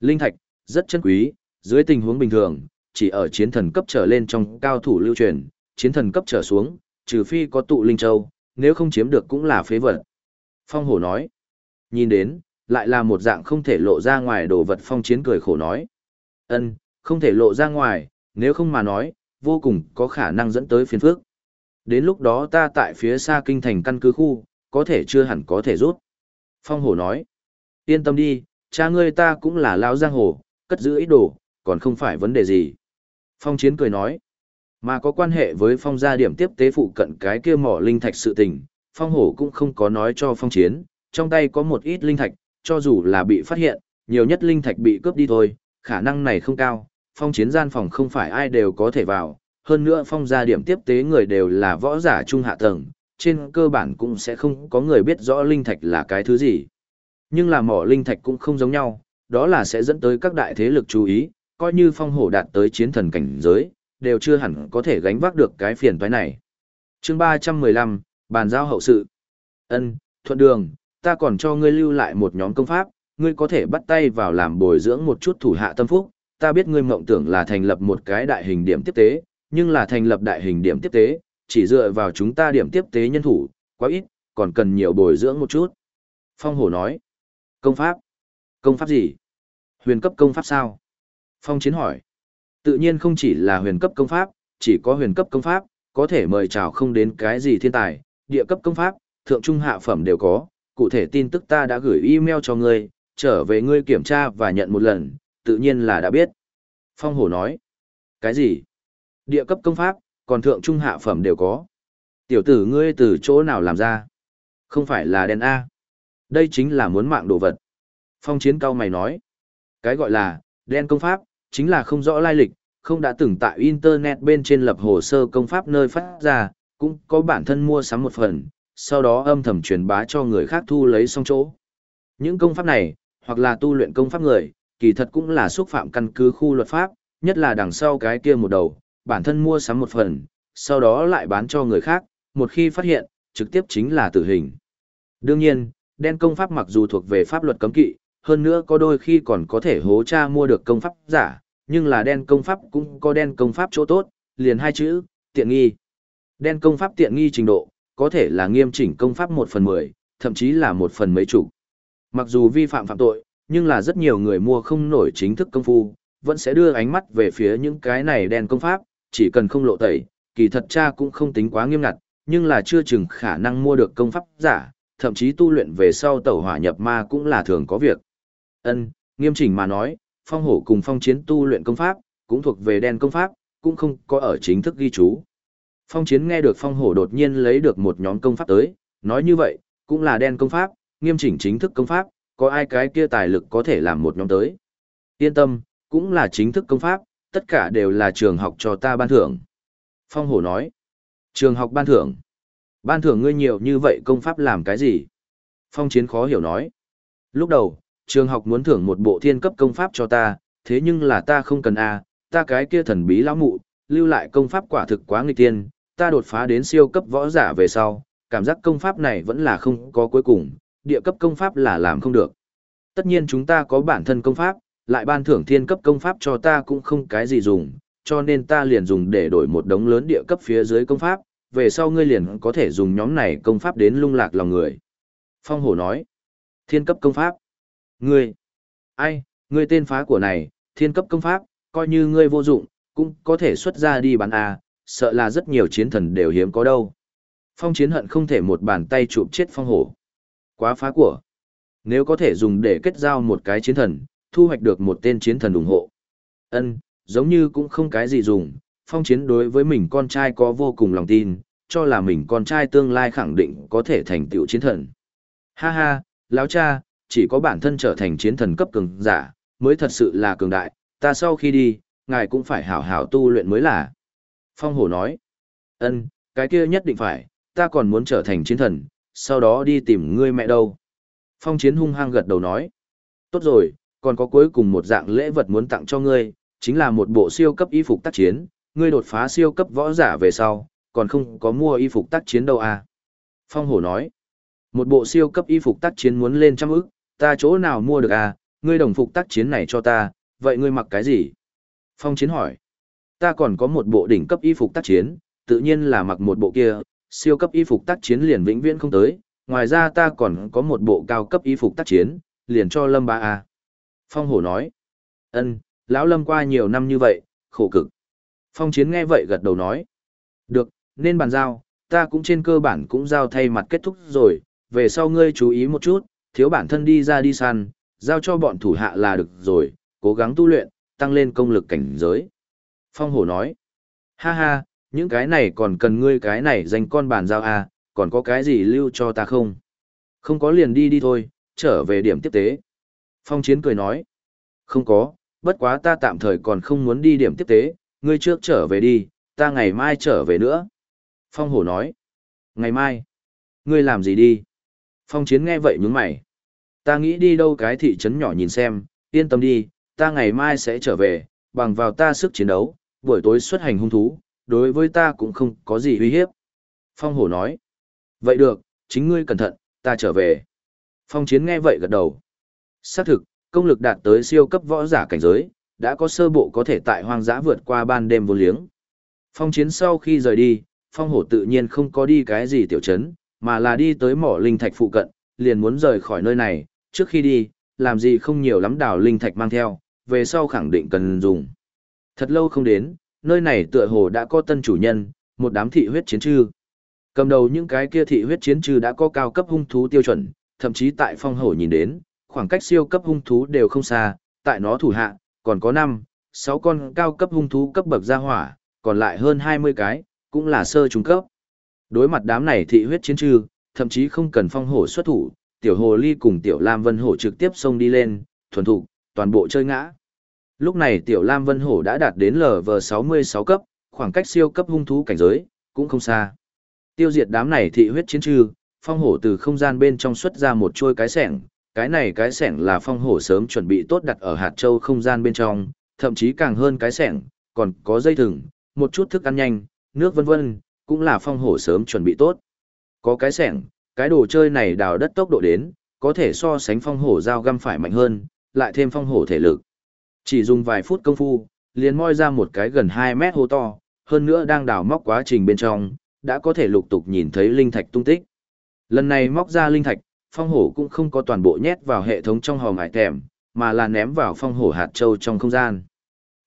A: Linh thạch, rất chân quý, dưới tình huống bình thường, chỉ ở chiến thần cấp trở lên trong cao thủ lưu truyền, chiến thần cấp trở xuống, trừ phi có tụ linh châu, nếu không chiếm được cũng là phế vật. Phong hổ nói. Nhìn đến, lại là một dạng không thể lộ ra ngoài đồ vật phong chiến cười khổ nói. ân không thể lộ ra ngoài, nếu không mà nói, vô cùng có khả năng dẫn tới phiền phước. Đến lúc đó ta tại phía xa kinh thành căn cứ khu, có thể chưa hẳn có thể rút. Phong hổ nói. Yên tâm đi, cha ngươi ta cũng là lão giang hồ, cất giữ ít đồ, còn không phải vấn đề gì. Phong chiến cười nói. Mà có quan hệ với phong gia điểm tiếp tế phụ cận cái kia mỏ linh thạch sự tình, phong hổ cũng không có nói cho phong chiến, trong tay có một ít linh thạch, cho dù là bị phát hiện, nhiều nhất linh thạch bị cướp đi thôi, khả năng này không cao, phong chiến gian phòng không phải ai đều có thể vào, hơn nữa phong gia điểm tiếp tế người đều là võ giả trung hạ tầng, trên cơ bản cũng sẽ không có người biết rõ linh thạch là cái thứ gì. Nhưng là mỏ linh thạch cũng không giống nhau, đó là sẽ dẫn tới các đại thế lực chú ý, coi như phong hổ đạt tới chiến thần cảnh giới, đều chưa hẳn có thể gánh vác được cái phiền toái này. chương 315, bàn giao hậu sự. ân thuận đường, ta còn cho ngươi lưu lại một nhóm công pháp, ngươi có thể bắt tay vào làm bồi dưỡng một chút thủ hạ tâm phúc. Ta biết ngươi mộng tưởng là thành lập một cái đại hình điểm tiếp tế, nhưng là thành lập đại hình điểm tiếp tế, chỉ dựa vào chúng ta điểm tiếp tế nhân thủ, quá ít, còn cần nhiều bồi dưỡng một chút. Phong hổ nói, công pháp, công pháp gì? Huyền cấp công pháp sao? Phong chiến hỏi, tự nhiên không chỉ là huyền cấp công pháp, chỉ có huyền cấp công pháp, có thể mời chào không đến cái gì thiên tài, địa cấp công pháp, thượng trung hạ phẩm đều có, cụ thể tin tức ta đã gửi email cho ngươi, trở về ngươi kiểm tra và nhận một lần, tự nhiên là đã biết. Phong hổ nói, cái gì? Địa cấp công pháp, còn thượng trung hạ phẩm đều có. Tiểu tử ngươi từ chỗ nào làm ra? Không phải là đen A. Đây chính là muốn mạng đồ vật. Phong chiến cao mày nói. Cái gọi là, đen công pháp, chính là không rõ lai lịch, không đã từng tại Internet bên trên lập hồ sơ công pháp nơi phát ra, cũng có bản thân mua sắm một phần, sau đó âm thầm truyền bá cho người khác thu lấy xong chỗ. Những công pháp này, hoặc là tu luyện công pháp người, kỳ thật cũng là xúc phạm căn cứ khu luật pháp, nhất là đằng sau cái kia một đầu, bản thân mua sắm một phần, sau đó lại bán cho người khác, một khi phát hiện, trực tiếp chính là tử hình. Đương nhiên, đen công pháp mặc dù thuộc về pháp luật cấm kỵ, hơn nữa có đôi khi còn có thể hố cha mua được công pháp giả, nhưng là đen công pháp cũng có đen công pháp chỗ tốt, liền hai chữ, tiện nghi. Đen công pháp tiện nghi trình độ, có thể là nghiêm chỉnh công pháp một phần mười, thậm chí là một phần mấy chục. Mặc dù vi phạm phạm tội, nhưng là rất nhiều người mua không nổi chính thức công phu, vẫn sẽ đưa ánh mắt về phía những cái này đen công pháp, chỉ cần không lộ tẩy, kỳ thật cha cũng không tính quá nghiêm ngặt, nhưng là chưa chừng khả năng mua được công pháp giả, thậm chí tu luyện về sau tẩu hỏa nhập ma cũng là thường có việc. Ân, nghiêm chỉnh mà nói, phong hổ cùng phong chiến tu luyện công pháp, cũng thuộc về đen công pháp, cũng không có ở chính thức ghi chú. Phong chiến nghe được phong hổ đột nhiên lấy được một nhóm công pháp tới, nói như vậy, cũng là đen công pháp, nghiêm chỉnh chính thức công pháp, có ai cái kia tài lực có thể làm một nhóm tới. Yên tâm, cũng là chính thức công pháp, tất cả đều là trường học cho ta ban thưởng. Phong hổ nói, trường học ban thưởng. Ban thưởng ngươi nhiều như vậy công pháp làm cái gì? Phong chiến khó hiểu nói. Lúc đầu, trường học muốn thưởng một bộ thiên cấp công pháp cho ta, thế nhưng là ta không cần a, ta cái kia thần bí lão mụ, lưu lại công pháp quả thực quá nghịch tiên, ta đột phá đến siêu cấp võ giả về sau, cảm giác công pháp này vẫn là không có cuối cùng, địa cấp công pháp là làm không được. Tất nhiên chúng ta có bản thân công pháp, lại ban thưởng thiên cấp công pháp cho ta cũng không cái gì dùng, cho nên ta liền dùng để đổi một đống lớn địa cấp phía dưới công pháp, về sau ngươi liền có thể dùng nhóm này công pháp đến lung lạc lòng người. Phong hổ nói, thiên cấp công pháp. Ngươi, ai, ngươi tên phá của này, thiên cấp công pháp, coi như ngươi vô dụng, cũng có thể xuất ra đi bán à, sợ là rất nhiều chiến thần đều hiếm có đâu. Phong chiến hận không thể một bàn tay chụp chết phong hổ. Quá phá của. Nếu có thể dùng để kết giao một cái chiến thần, thu hoạch được một tên chiến thần ủng hộ. Ân, giống như cũng không cái gì dùng, phong chiến đối với mình con trai có vô cùng lòng tin, cho là mình con trai tương lai khẳng định có thể thành tựu chiến thần. Ha ha, lão cha, chỉ có bản thân trở thành chiến thần cấp cường giả, mới thật sự là cường đại, ta sau khi đi, ngài cũng phải hảo hảo tu luyện mới là. Phong hổ nói, ân, cái kia nhất định phải, ta còn muốn trở thành chiến thần, sau đó đi tìm ngươi mẹ đâu. Phong chiến hung hăng gật đầu nói, tốt rồi, còn có cuối cùng một dạng lễ vật muốn tặng cho ngươi, chính là một bộ siêu cấp y phục tác chiến, ngươi đột phá siêu cấp võ giả về sau, còn không có mua y phục tác chiến đâu à. Phong hổ nói, một bộ siêu cấp y phục tác chiến muốn lên trăm ức, ta chỗ nào mua được à, ngươi đồng phục tác chiến này cho ta, vậy ngươi mặc cái gì? Phong chiến hỏi, ta còn có một bộ đỉnh cấp y phục tác chiến, tự nhiên là mặc một bộ kia, siêu cấp y phục tác chiến liền vĩnh viễn không tới, ngoài ra ta còn có một bộ cao cấp y phục tác chiến, liền cho Lâm Ba A. Phong hổ nói, ân, lão Lâm qua nhiều năm như vậy, khổ cực. Phong chiến nghe vậy gật đầu nói, được, nên bàn giao, ta cũng trên cơ bản cũng giao thay mặt kết thúc rồi, về sau ngươi chú ý một chút, thiếu bản thân đi ra đi săn, giao cho bọn thủ hạ là được rồi, cố gắng tu luyện, tăng lên công lực cảnh giới. Phong hổ nói, ha ha, những cái này còn cần ngươi cái này dành con bàn giao à, còn có cái gì lưu cho ta không? Không có liền đi đi thôi, trở về điểm tiếp tế. Phong chiến cười nói, không có, bất quá ta tạm thời còn không muốn đi điểm tiếp tế, ngươi trước trở về đi, ta ngày mai trở về nữa. Phong hổ nói, ngày mai, ngươi làm gì đi? Phong chiến nghe vậy nhướng mày. Ta nghĩ đi đâu cái thị trấn nhỏ nhìn xem, yên tâm đi, ta ngày mai sẽ trở về, bằng vào ta sức chiến đấu, buổi tối xuất hành hung thú, đối với ta cũng không có gì uy hiếp. Phong hổ nói, vậy được, chính ngươi cẩn thận, ta trở về. Phong chiến nghe vậy gật đầu. Xác thực, công lực đạt tới siêu cấp võ giả cảnh giới, đã có sơ bộ có thể tại hoang dã vượt qua ban đêm vô liếng. Phong chiến sau khi rời đi, phong hổ tự nhiên không có đi cái gì tiểu trấn, mà là đi tới mỏ linh thạch phụ cận, liền muốn rời khỏi nơi này, trước khi đi, làm gì không nhiều lắm đào linh thạch mang theo, về sau khẳng định cần dùng. Thật lâu không đến, nơi này tựa hồ đã có tân chủ nhân, một đám thị huyết chiến trư. Cầm đầu những cái kia thị huyết chiến trư đã có cao cấp hung thú tiêu chuẩn, thậm chí tại phong hổ nhìn đến, khoảng cách siêu cấp hung thú đều không xa, tại nó thủ hạ, còn có 5, 6 con cao cấp hung thú cấp bậc gia hỏa, còn lại hơn 20 cái, cũng là sơ trung cấp. Đối mặt đám này thị huyết chiến trư, thậm chí không cần phong hổ xuất thủ, tiểu hồ ly cùng tiểu lam vân hổ trực tiếp xông đi lên, thuần thủ, toàn bộ chơi ngã. Lúc này tiểu lam vân hổ đã đạt đến LV66 cấp, khoảng cách siêu cấp hung thú cảnh giới, cũng không xa. Tiêu diệt đám này thị huyết chiến trư, phong hổ từ không gian bên trong xuất ra một trôi cái sẻng, cái này cái sẻng là phong hổ sớm chuẩn bị tốt đặt ở hạt châu không gian bên trong, thậm chí càng hơn cái sẻng, còn có dây thừng, một chút thức ăn nhanh, nước vân vân, cũng là phong hổ sớm chuẩn bị tốt. Có cái sẻng, cái đồ chơi này đào đất tốc độ đến, có thể so sánh phong hổ dao găm phải mạnh hơn, lại thêm phong hổ thể lực. Chỉ dùng vài phút công phu, liền moi ra một cái gần 2 mét hố to, hơn nữa đang đào móc quá trình bên trong, đã có thể lục tục nhìn thấy linh thạch tung tích. Lần này móc ra linh thạch, phong hổ cũng không có toàn bộ nhét vào hệ thống trong hòm hải tèm, mà là ném vào phong hổ hạt châu trong không gian.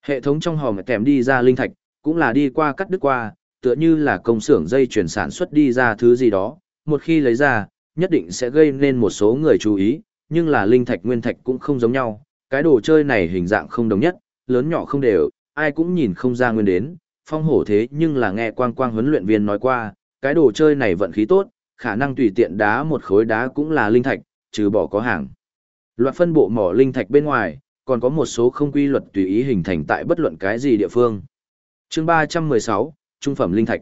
A: Hệ thống trong hòm hải tèm đi ra linh thạch, cũng là đi qua cắt đứt qua, tựa như là công xưởng dây chuyển sản xuất đi ra thứ gì đó, một khi lấy ra, nhất định sẽ gây nên một số người chú ý, nhưng là linh thạch nguyên thạch cũng không giống nhau, cái đồ chơi này hình dạng không đồng nhất, lớn nhỏ không đều, ai cũng nhìn không ra nguyên đến, phong hổ thế nhưng là nghe quang quang huấn luyện viên nói qua, cái đồ chơi này vận khí tốt, khả năng tùy tiện đá một khối đá cũng là linh thạch, trừ bỏ có hàng. Loạt phân bộ mỏ linh thạch bên ngoài, còn có một số không quy luật tùy ý hình thành tại bất luận cái gì địa phương. Chương 316, Trung phẩm linh thạch.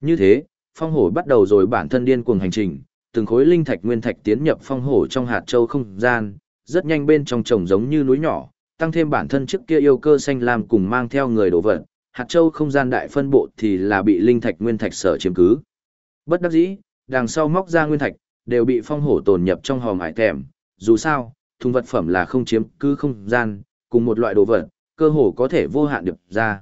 A: Như thế, phong hổ bắt đầu rồi bản thân điên cuồng hành trình, từng khối linh thạch nguyên thạch tiến nhập phong hổ trong hạt châu không gian, rất nhanh bên trong trồng giống như núi nhỏ, tăng thêm bản thân trước kia yêu cơ xanh lam cùng mang theo người đổ vật, hạt châu không gian đại phân bộ thì là bị linh thạch nguyên thạch sở chiếm cứ. Bất đắc dĩ, đằng sau móc ra nguyên thạch, đều bị phong hổ tồn nhập trong hòm hải thèm, dù sao, thùng vật phẩm là không chiếm cứ không gian, cùng một loại đồ vật, cơ hồ có thể vô hạn được ra.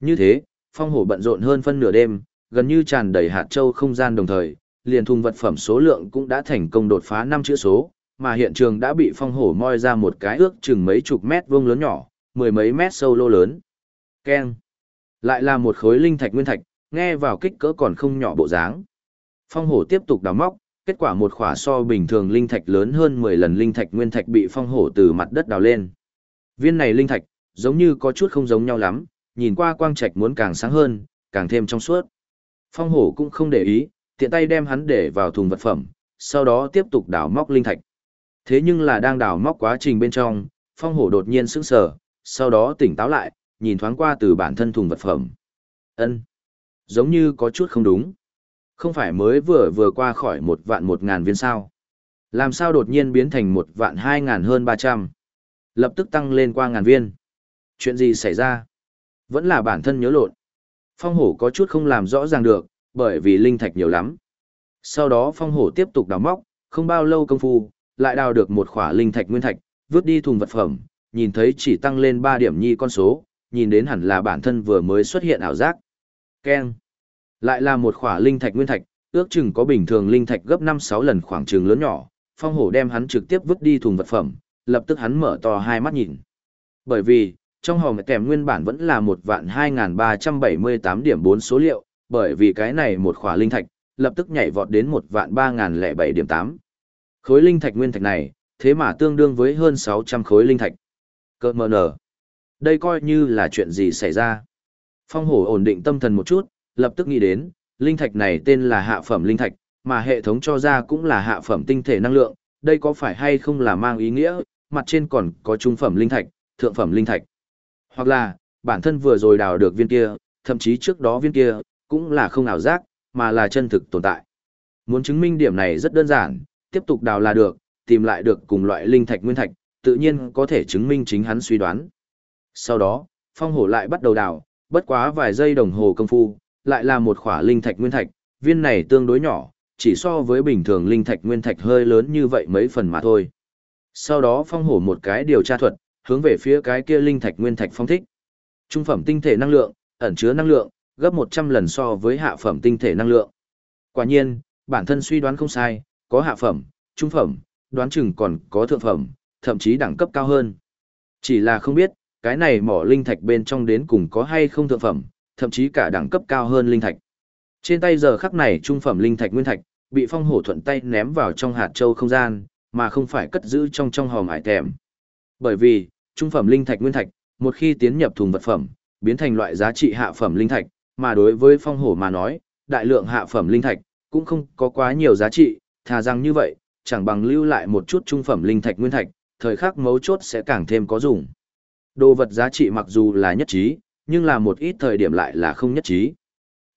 A: Như thế, phong hổ bận rộn hơn phân nửa đêm, gần như tràn đầy hạt châu không gian đồng thời, liền thùng vật phẩm số lượng cũng đã thành công đột phá năm chữ số, mà hiện trường đã bị phong hổ moi ra một cái ước chừng mấy chục mét vuông lớn nhỏ, mười mấy mét sâu lô lớn. Keng. Lại là một khối linh thạch nguyên thạch, nghe vào kích cỡ còn không nhỏ bộ dáng. Phong hổ tiếp tục đào móc, kết quả một khỏa so bình thường linh thạch lớn hơn 10 lần linh thạch nguyên thạch bị phong hổ từ mặt đất đào lên. Viên này linh thạch, giống như có chút không giống nhau lắm, nhìn qua quang trạch muốn càng sáng hơn, càng thêm trong suốt. Phong hổ cũng không để ý, tiện tay đem hắn để vào thùng vật phẩm, sau đó tiếp tục đào móc linh thạch. Thế nhưng là đang đào móc quá trình bên trong, phong hổ đột nhiên sững sờ, sau đó tỉnh táo lại, nhìn thoáng qua từ bản thân thùng vật phẩm. ân Giống như có chút không đúng. Không phải mới vừa vừa qua khỏi một vạn một ngàn viên sao. Làm sao đột nhiên biến thành một vạn hai ngàn hơn ba trăm Lập tức tăng lên qua ngàn viên. Chuyện gì xảy ra? Vẫn là bản thân nhớ lộn. Phong hổ có chút không làm rõ ràng được, bởi vì linh thạch nhiều lắm. Sau đó phong hổ tiếp tục đào móc, không bao lâu công phu, lại đào được một khỏa linh thạch nguyên thạch, vứt đi thùng vật phẩm, nhìn thấy chỉ tăng lên 3 điểm nhi con số, nhìn đến hẳn là bản thân vừa mới xuất hiện ảo giác. Keng. Lại là một khỏa linh thạch nguyên thạch, ước chừng có bình thường linh thạch gấp 5-6 lần khoảng trường lớn nhỏ, phong hổ đem hắn trực tiếp vứt đi thùng vật phẩm, lập tức hắn mở to hai mắt nhìn. Bởi vì, trong hòm kèm nguyên bản vẫn là một vạn 2.378 điểm 4 số liệu, bởi vì cái này một khỏa linh thạch, lập tức nhảy vọt đến một vạn 3.007 điểm 8. Khối linh thạch nguyên thạch này, thế mà tương đương với hơn 600 khối linh thạch. Cơ mờ nở. Đây coi như là chuyện gì xảy ra. Phong hổ ổn định tâm thần một chút, lập tức nghĩ đến, linh thạch này tên là hạ phẩm linh thạch, mà hệ thống cho ra cũng là hạ phẩm tinh thể năng lượng, đây có phải hay không là mang ý nghĩa, mặt trên còn có trung phẩm linh thạch, thượng phẩm linh thạch. Hoặc là, bản thân vừa rồi đào được viên kia, thậm chí trước đó viên kia, cũng là không ảo giác, mà là chân thực tồn tại. Muốn chứng minh điểm này rất đơn giản, tiếp tục đào là được, tìm lại được cùng loại linh thạch nguyên thạch, tự nhiên có thể chứng minh chính hắn suy đoán. Sau đó, phong hổ lại bắt đầu đào, bất quá vài giây đồng hồ công phu, lại là một khỏa linh thạch nguyên thạch, viên này tương đối nhỏ, chỉ so với bình thường linh thạch nguyên thạch hơi lớn như vậy mấy phần mà thôi. Sau đó phong hổ một cái điều tra thuật, hướng về phía cái kia linh thạch nguyên thạch phong thích. Trung phẩm tinh thể năng lượng, ẩn chứa năng lượng, gấp 100 lần so với hạ phẩm tinh thể năng lượng. Quả nhiên, bản thân suy đoán không sai, có hạ phẩm, trung phẩm, đoán chừng còn có thượng phẩm, thậm chí đẳng cấp cao hơn. Chỉ là không biết, cái này mỏ linh thạch bên trong đến cùng có hay không thượng phẩm, thậm chí cả đẳng cấp cao hơn linh thạch. Trên tay giờ khắc này trung phẩm linh thạch nguyên thạch, bị phong hổ thuận tay ném vào trong hạt châu không gian, mà không phải cất giữ trong trong hòm hải tèm. Bởi vì, trung phẩm linh thạch nguyên thạch, một khi tiến nhập thùng vật phẩm, biến thành loại giá trị hạ phẩm linh thạch, mà đối với phong hổ mà nói, đại lượng hạ phẩm linh thạch, cũng không có quá nhiều giá trị, thà rằng như vậy, chẳng bằng lưu lại một chút trung phẩm linh thạch nguyên thạch, thời khắc mấu chốt sẽ càng thêm có dùng. Đồ vật giá trị mặc dù là nhất trí, nhưng là một ít thời điểm lại là không nhất trí.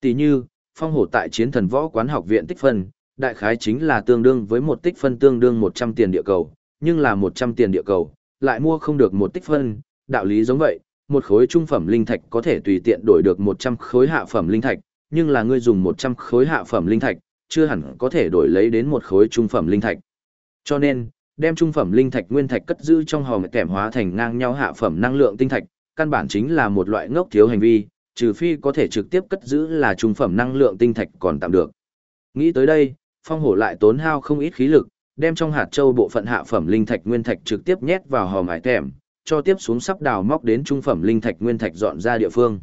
A: Tỷ như, phong hổ tại chiến thần võ quán học viện tích phân, đại khái chính là tương đương với một tích phân tương đương 100 tiền địa cầu, nhưng là 100 tiền địa cầu, lại mua không được một tích phân, đạo lý giống vậy, một khối trung phẩm linh thạch có thể tùy tiện đổi được 100 khối hạ phẩm linh thạch, nhưng là ngươi dùng 100 khối hạ phẩm linh thạch, chưa hẳn có thể đổi lấy đến một khối trung phẩm linh thạch. Cho nên, đem trung phẩm linh thạch nguyên thạch cất giữ trong hòm kèm hóa thành ngang nhau hạ phẩm năng lượng tinh thạch, căn bản chính là một loại ngốc thiếu hành vi, trừ phi có thể trực tiếp cất giữ là trung phẩm năng lượng tinh thạch còn tạm được. Nghĩ tới đây, phong hổ lại tốn hao không ít khí lực, đem trong hạt châu bộ phận hạ phẩm linh thạch nguyên thạch trực tiếp nhét vào hòm ải tèm, cho tiếp xuống sắp đào móc đến trung phẩm linh thạch nguyên thạch dọn ra địa phương.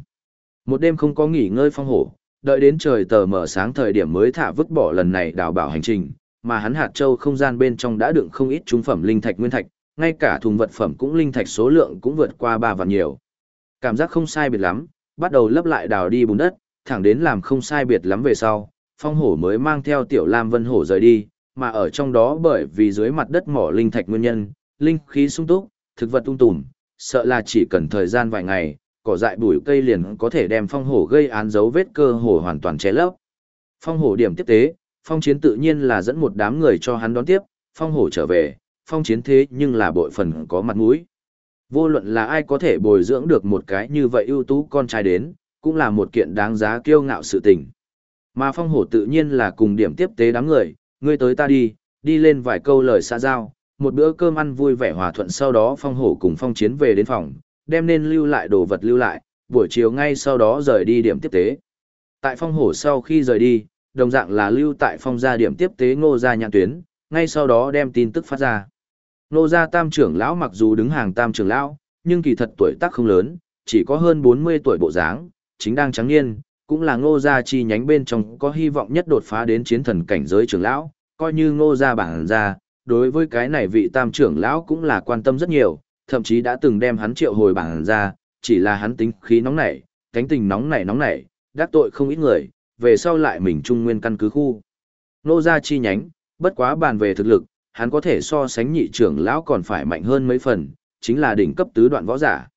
A: Một đêm không có nghỉ ngơi phong hổ, đợi đến trời tờ mở sáng thời điểm mới thả vứt bỏ lần này đào bảo hành trình, mà hắn hạt châu không gian bên trong đã đựng không ít trung phẩm linh thạch nguyên thạch, ngay cả thùng vật phẩm cũng linh thạch số lượng cũng vượt qua ba vạn nhiều. Cảm giác không sai biệt lắm, bắt đầu lấp lại đào đi bùn đất, thẳng đến làm không sai biệt lắm về sau, phong hổ mới mang theo tiểu lam vân hổ rời đi, mà ở trong đó bởi vì dưới mặt đất mỏ linh thạch nguyên nhân, linh khí sung túc, thực vật tung tùm, sợ là chỉ cần thời gian vài ngày, cỏ dại bụi cây liền có thể đem phong hổ gây án dấu vết cơ hồ hoàn toàn che lấp. Phong hổ điểm tiếp tế, phong chiến tự nhiên là dẫn một đám người cho hắn đón tiếp, phong hổ trở về, phong chiến thế nhưng là bội phần có mặt mũi. Vô luận là ai có thể bồi dưỡng được một cái như vậy ưu tú con trai đến, cũng là một kiện đáng giá kiêu ngạo sự tình. Mà phong hổ tự nhiên là cùng điểm tiếp tế đám người, ngươi tới ta đi, đi lên vài câu lời xa giao, một bữa cơm ăn vui vẻ hòa thuận sau đó phong hổ cùng phong chiến về đến phòng, đem nên lưu lại đồ vật lưu lại, buổi chiều ngay sau đó rời đi điểm tiếp tế. Tại phong hổ sau khi rời đi, đồng dạng là lưu tại phong gia điểm tiếp tế ngô gia nhãn tuyến, ngay sau đó đem tin tức phát ra. Ngô gia tam trưởng lão mặc dù đứng hàng tam trưởng lão, nhưng kỳ thật tuổi tác không lớn, chỉ có hơn 40 tuổi bộ dáng, chính đang trắng niên, cũng là ngô gia chi nhánh bên trong có hy vọng nhất đột phá đến chiến thần cảnh giới trưởng lão, coi như ngô gia bản gia, đối với cái này vị tam trưởng lão cũng là quan tâm rất nhiều, thậm chí đã từng đem hắn triệu hồi bản ra, chỉ là hắn tính khí nóng nảy, cánh tình nóng nảy nóng nảy, đắc tội không ít người, về sau lại mình trung nguyên căn cứ khu. Nô gia chi nhánh, bất quá bàn về thực lực, hắn có thể so sánh nhị trưởng lão còn phải mạnh hơn mấy phần, chính là đỉnh cấp tứ đoạn võ giả.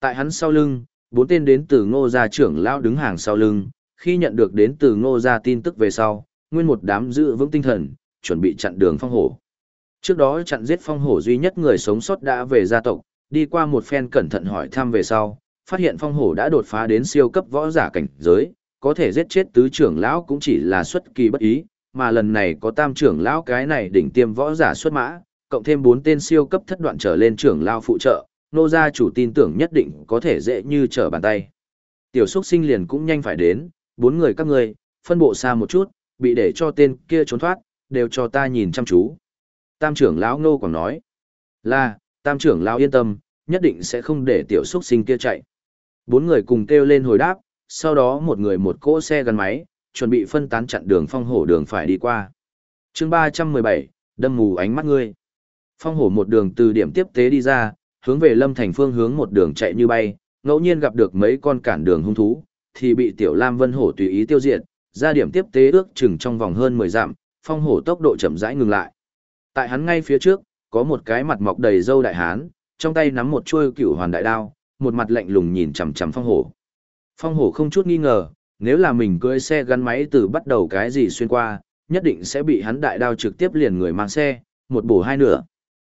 A: Tại hắn sau lưng, bốn tên đến từ ngô gia trưởng lão đứng hàng sau lưng, khi nhận được đến từ ngô gia tin tức về sau, nguyên một đám giữ vững tinh thần, chuẩn bị chặn đường phong hổ. Trước đó chặn giết phong hổ duy nhất người sống sót đã về gia tộc, đi qua một phen cẩn thận hỏi thăm về sau, phát hiện phong hổ đã đột phá đến siêu cấp võ giả cảnh giới, có thể giết chết tứ trưởng lão cũng chỉ là xuất kỳ bất ý, mà lần này có tam trưởng lão cái này đỉnh tiêm võ giả xuất mã, cộng thêm bốn tên siêu cấp thất đoạn trở lên trưởng lão phụ trợ, nô gia chủ tin tưởng nhất định có thể dễ như trở bàn tay. Tiểu xuất sinh liền cũng nhanh phải đến, bốn người các ngươi, phân bộ xa một chút, bị để cho tên kia trốn thoát, đều cho ta nhìn chăm chú. Tam trưởng lão Ngô còn nói, là, tam trưởng lão yên tâm, nhất định sẽ không để tiểu xuất sinh kia chạy. Bốn người cùng kêu lên hồi đáp, sau đó một người một cỗ xe gắn máy, chuẩn bị phân tán chặn đường phong hổ đường phải đi qua. chương 317, đâm mù ánh mắt ngươi. Phong hổ một đường từ điểm tiếp tế đi ra, hướng về lâm thành phương hướng một đường chạy như bay, ngẫu nhiên gặp được mấy con cản đường hung thú, thì bị tiểu lam vân hổ tùy ý tiêu diệt, ra điểm tiếp tế ước chừng trong vòng hơn 10 dặm, phong hổ tốc độ chậm rãi ngừng lại. Tại hắn ngay phía trước, có một cái mặt mọc đầy râu đại hán, trong tay nắm một chuôi cửu hoàn đại đao, một mặt lạnh lùng nhìn chằm chằm phong hổ. Phong hổ không chút nghi ngờ, nếu là mình cưỡi xe gắn máy từ bắt đầu cái gì xuyên qua, nhất định sẽ bị hắn đại đao trực tiếp liền người mang xe, một bổ hai nửa.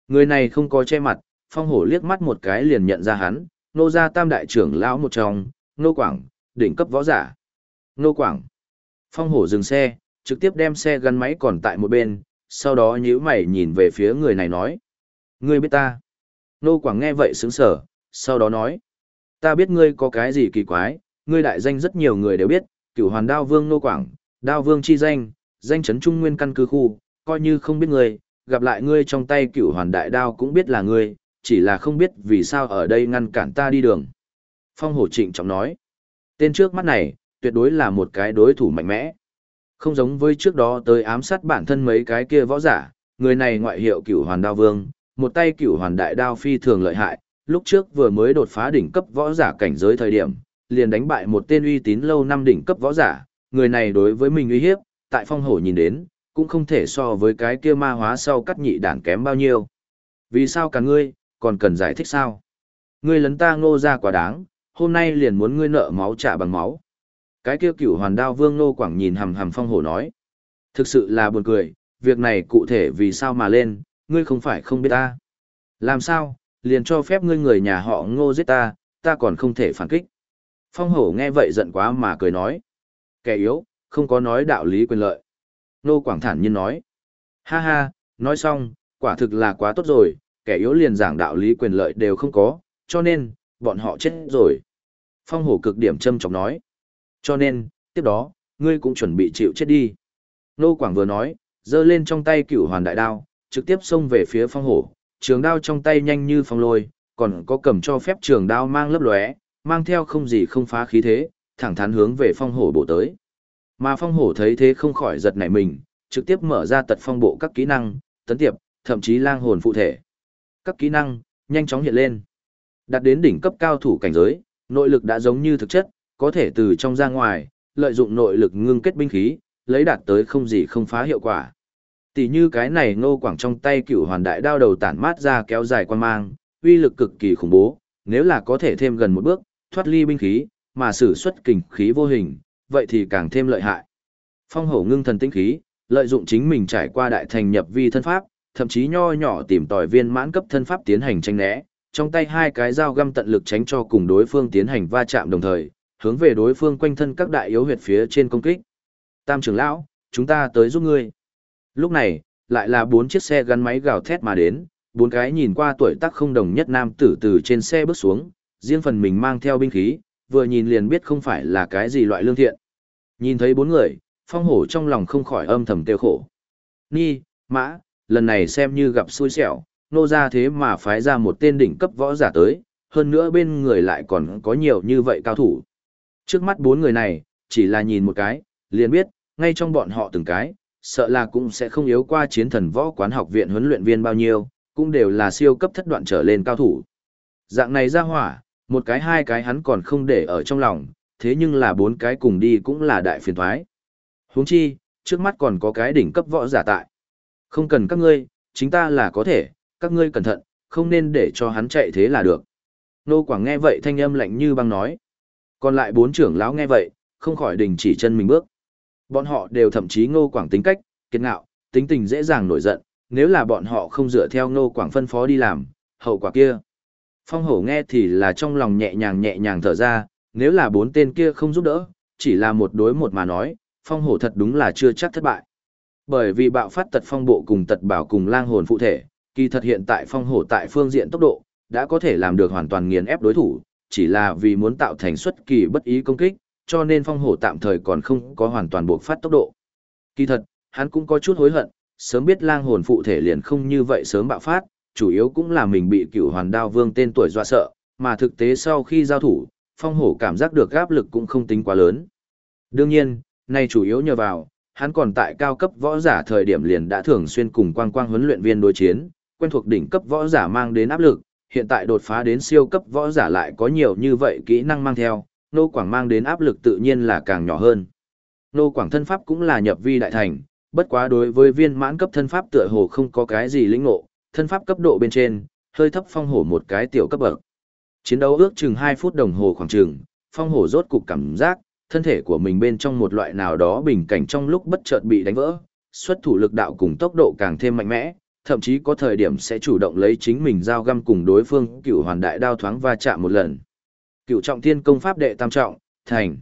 A: Người này không có che mặt, phong hổ liếc mắt một cái liền nhận ra hắn, nô gia tam đại trưởng lão một trong, nô quảng, đỉnh cấp võ giả. Nô quảng. Phong hổ dừng xe, trực tiếp đem xe gắn máy còn tại một bên, sau đó nhữ mày nhìn về phía người này nói. Ngươi biết ta. Nô quảng nghe vậy sướng sở, sau đó nói. Ta biết ngươi có cái gì kỳ quái, ngươi đại danh rất nhiều người đều biết, cửu hoàn đao vương nô quảng, đao vương chi danh, danh chấn trung nguyên căn cứ khu, coi như không biết ngươi, gặp lại ngươi trong tay cửu hoàn đại đao cũng biết là ngươi, chỉ là không biết vì sao ở đây ngăn cản ta đi đường. Phong hổ trịnh trọng nói, tên trước mắt này, tuyệt đối là một cái đối thủ mạnh mẽ. Không giống với trước đó tới ám sát bản thân mấy cái kia võ giả, người này ngoại hiệu cửu hoàn đao vương, một tay cửu hoàn đại đao phi thường lợi hại, lúc trước vừa mới đột phá đỉnh cấp võ giả cảnh giới thời điểm, liền đánh bại một tên uy tín lâu năm đỉnh cấp võ giả, người này đối với mình uy hiếp, tại phong hổ nhìn đến, cũng không thể so với cái kia ma hóa sau cắt nhị đản kém bao nhiêu. Vì sao cả ngươi, còn cần giải thích sao? Ngươi lấn ta ngô ra quá đáng, hôm nay liền muốn ngươi nợ máu trả bằng máu. Cái kia cửu hoàn đao vương nô quảng nhìn hầm hầm phong hổ nói. Thực sự là buồn cười, việc này cụ thể vì sao mà lên, ngươi không phải không biết ta. Làm sao, liền cho phép ngươi người nhà họ ngô giết ta, ta còn không thể phản kích. Phong hổ nghe vậy giận quá mà cười nói. Kẻ yếu, không có nói đạo lý quyền lợi. Nô Quảng thản nhiên nói. Ha ha, nói xong, quả thực là quá tốt rồi, kẻ yếu liền giảng đạo lý quyền lợi đều không có, cho nên, bọn họ chết rồi. Phong hổ cực điểm châm chọc nói. Cho nên, tiếp đó, ngươi cũng chuẩn bị chịu chết đi. Nô Quảng vừa nói, giơ lên trong tay cửu hoàn đại đao, trực tiếp xông về phía phong hổ, trường đao trong tay nhanh như phong lôi, còn có cầm cho phép trường đao mang lấp lóe, mang theo không gì không phá khí thế, thẳng thắn hướng về phong hổ bổ tới. Mà phong hổ thấy thế không khỏi giật nảy mình, trực tiếp mở ra tật phong bộ các kỹ năng, tấn tiệp, thậm chí lang hồn phụ thể. Các kỹ năng, nhanh chóng hiện lên. Đạt đến đỉnh cấp cao thủ cảnh giới, nội lực đã giống như thực chất, có thể từ trong ra ngoài, lợi dụng nội lực ngưng kết binh khí, lấy đạt tới không gì không phá hiệu quả. Tỷ như cái này ngô quảng trong tay cửu hoàn đại đao đầu tản mát ra kéo dài quan mang, uy lực cực kỳ khủng bố, nếu là có thể thêm gần một bước, thoát ly binh khí, mà sử xuất kình khí vô hình, vậy thì càng thêm lợi hại. Phong hổ ngưng thần tinh khí, lợi dụng chính mình trải qua đại thành nhập vi thân pháp, thậm chí nho nhỏ tìm tòi viên mãn cấp thân pháp tiến hành tranh né, trong tay hai cái dao găm tận lực tránh cho cùng đối phương tiến hành va chạm đồng thời, hướng về đối phương quanh thân các đại yếu huyệt phía trên công kích. Tam trưởng lão, chúng ta tới giúp ngươi. Lúc này, lại là bốn chiếc xe gắn máy gào thét mà đến, bốn cái nhìn qua tuổi tác không đồng nhất nam tử từ trên xe bước xuống, riêng phần mình mang theo binh khí, vừa nhìn liền biết không phải là cái gì loại lương thiện. Nhìn thấy bốn người, phong hổ trong lòng không khỏi âm thầm tiêu khổ. Ni, mã, lần này xem như gặp xui xẻo, nô ra thế mà phái ra một tên đỉnh cấp võ giả tới, hơn nữa bên người lại còn có nhiều như vậy cao thủ. Trước mắt bốn người này, chỉ là nhìn một cái, liền biết, ngay trong bọn họ từng cái, sợ là cũng sẽ không yếu qua chiến thần võ quán học viện huấn luyện viên bao nhiêu, cũng đều là siêu cấp thất đoạn trở lên cao thủ. Dạng này ra hỏa, một cái hai cái hắn còn không để ở trong lòng, thế nhưng là bốn cái cùng đi cũng là đại phiền thoái. huống chi, trước mắt còn có cái đỉnh cấp võ giả tại. Không cần các ngươi, chính ta là có thể, các ngươi cẩn thận, không nên để cho hắn chạy thế là được. Nô Quảng nghe vậy thanh âm lạnh như băng nói. Còn lại bốn trưởng lão nghe vậy, không khỏi đình chỉ chân mình bước. Bọn họ đều thậm chí Ngô Quảng tính cách, kiệt ngạo, tính tình dễ dàng nổi giận, nếu là bọn họ không dựa theo Ngô Quảng phân phó đi làm, hậu quả kia. Phong hổ nghe thì là trong lòng nhẹ nhàng nhẹ nhàng thở ra, nếu là bốn tên kia không giúp đỡ, chỉ là một đối một mà nói, phong hổ thật đúng là chưa chắc thất bại. Bởi vì bạo phát tật phong bộ cùng tật bảo cùng lang hồn phụ thể, kỳ thật hiện tại phong hổ tại phương diện tốc độ, đã có thể làm được hoàn toàn nghiền ép đối thủ, chỉ là vì muốn tạo thành xuất kỳ bất ý công kích, cho nên phong hổ tạm thời còn không có hoàn toàn buộc phát tốc độ. Kỳ thật, hắn cũng có chút hối hận, sớm biết lang hồn phụ thể liền không như vậy sớm bạo phát, chủ yếu cũng là mình bị cựu hoàn đao vương tên tuổi dọa sợ, mà thực tế sau khi giao thủ, phong hổ cảm giác được áp lực cũng không tính quá lớn. Đương nhiên, nay chủ yếu nhờ vào, hắn còn tại cao cấp võ giả thời điểm liền đã thường xuyên cùng quang quang huấn luyện viên đối chiến, quen thuộc đỉnh cấp võ giả mang đến áp lực, hiện tại đột phá đến siêu cấp võ giả lại có nhiều như vậy kỹ năng mang theo, nô quảng mang đến áp lực tự nhiên là càng nhỏ hơn. Nô quảng thân pháp cũng là nhập vi đại thành, bất quá đối với viên mãn cấp thân pháp tựa hồ không có cái gì lĩnh ngộ, thân pháp cấp độ bên trên, hơi thấp phong hổ một cái tiểu cấp bậc. Chiến đấu ước chừng 2 phút đồng hồ khoảng chừng, phong hổ rốt cục cảm giác, thân thể của mình bên trong một loại nào đó bình cảnh trong lúc bất chợt bị đánh vỡ, xuất thủ lực đạo cùng tốc độ càng thêm mạnh mẽ, thậm chí có thời điểm sẽ chủ động lấy chính mình giao găm cùng đối phương cựu hoàn đại đao thoáng va chạm một lần. Cựu trọng thiên công pháp đệ tam trọng, thành.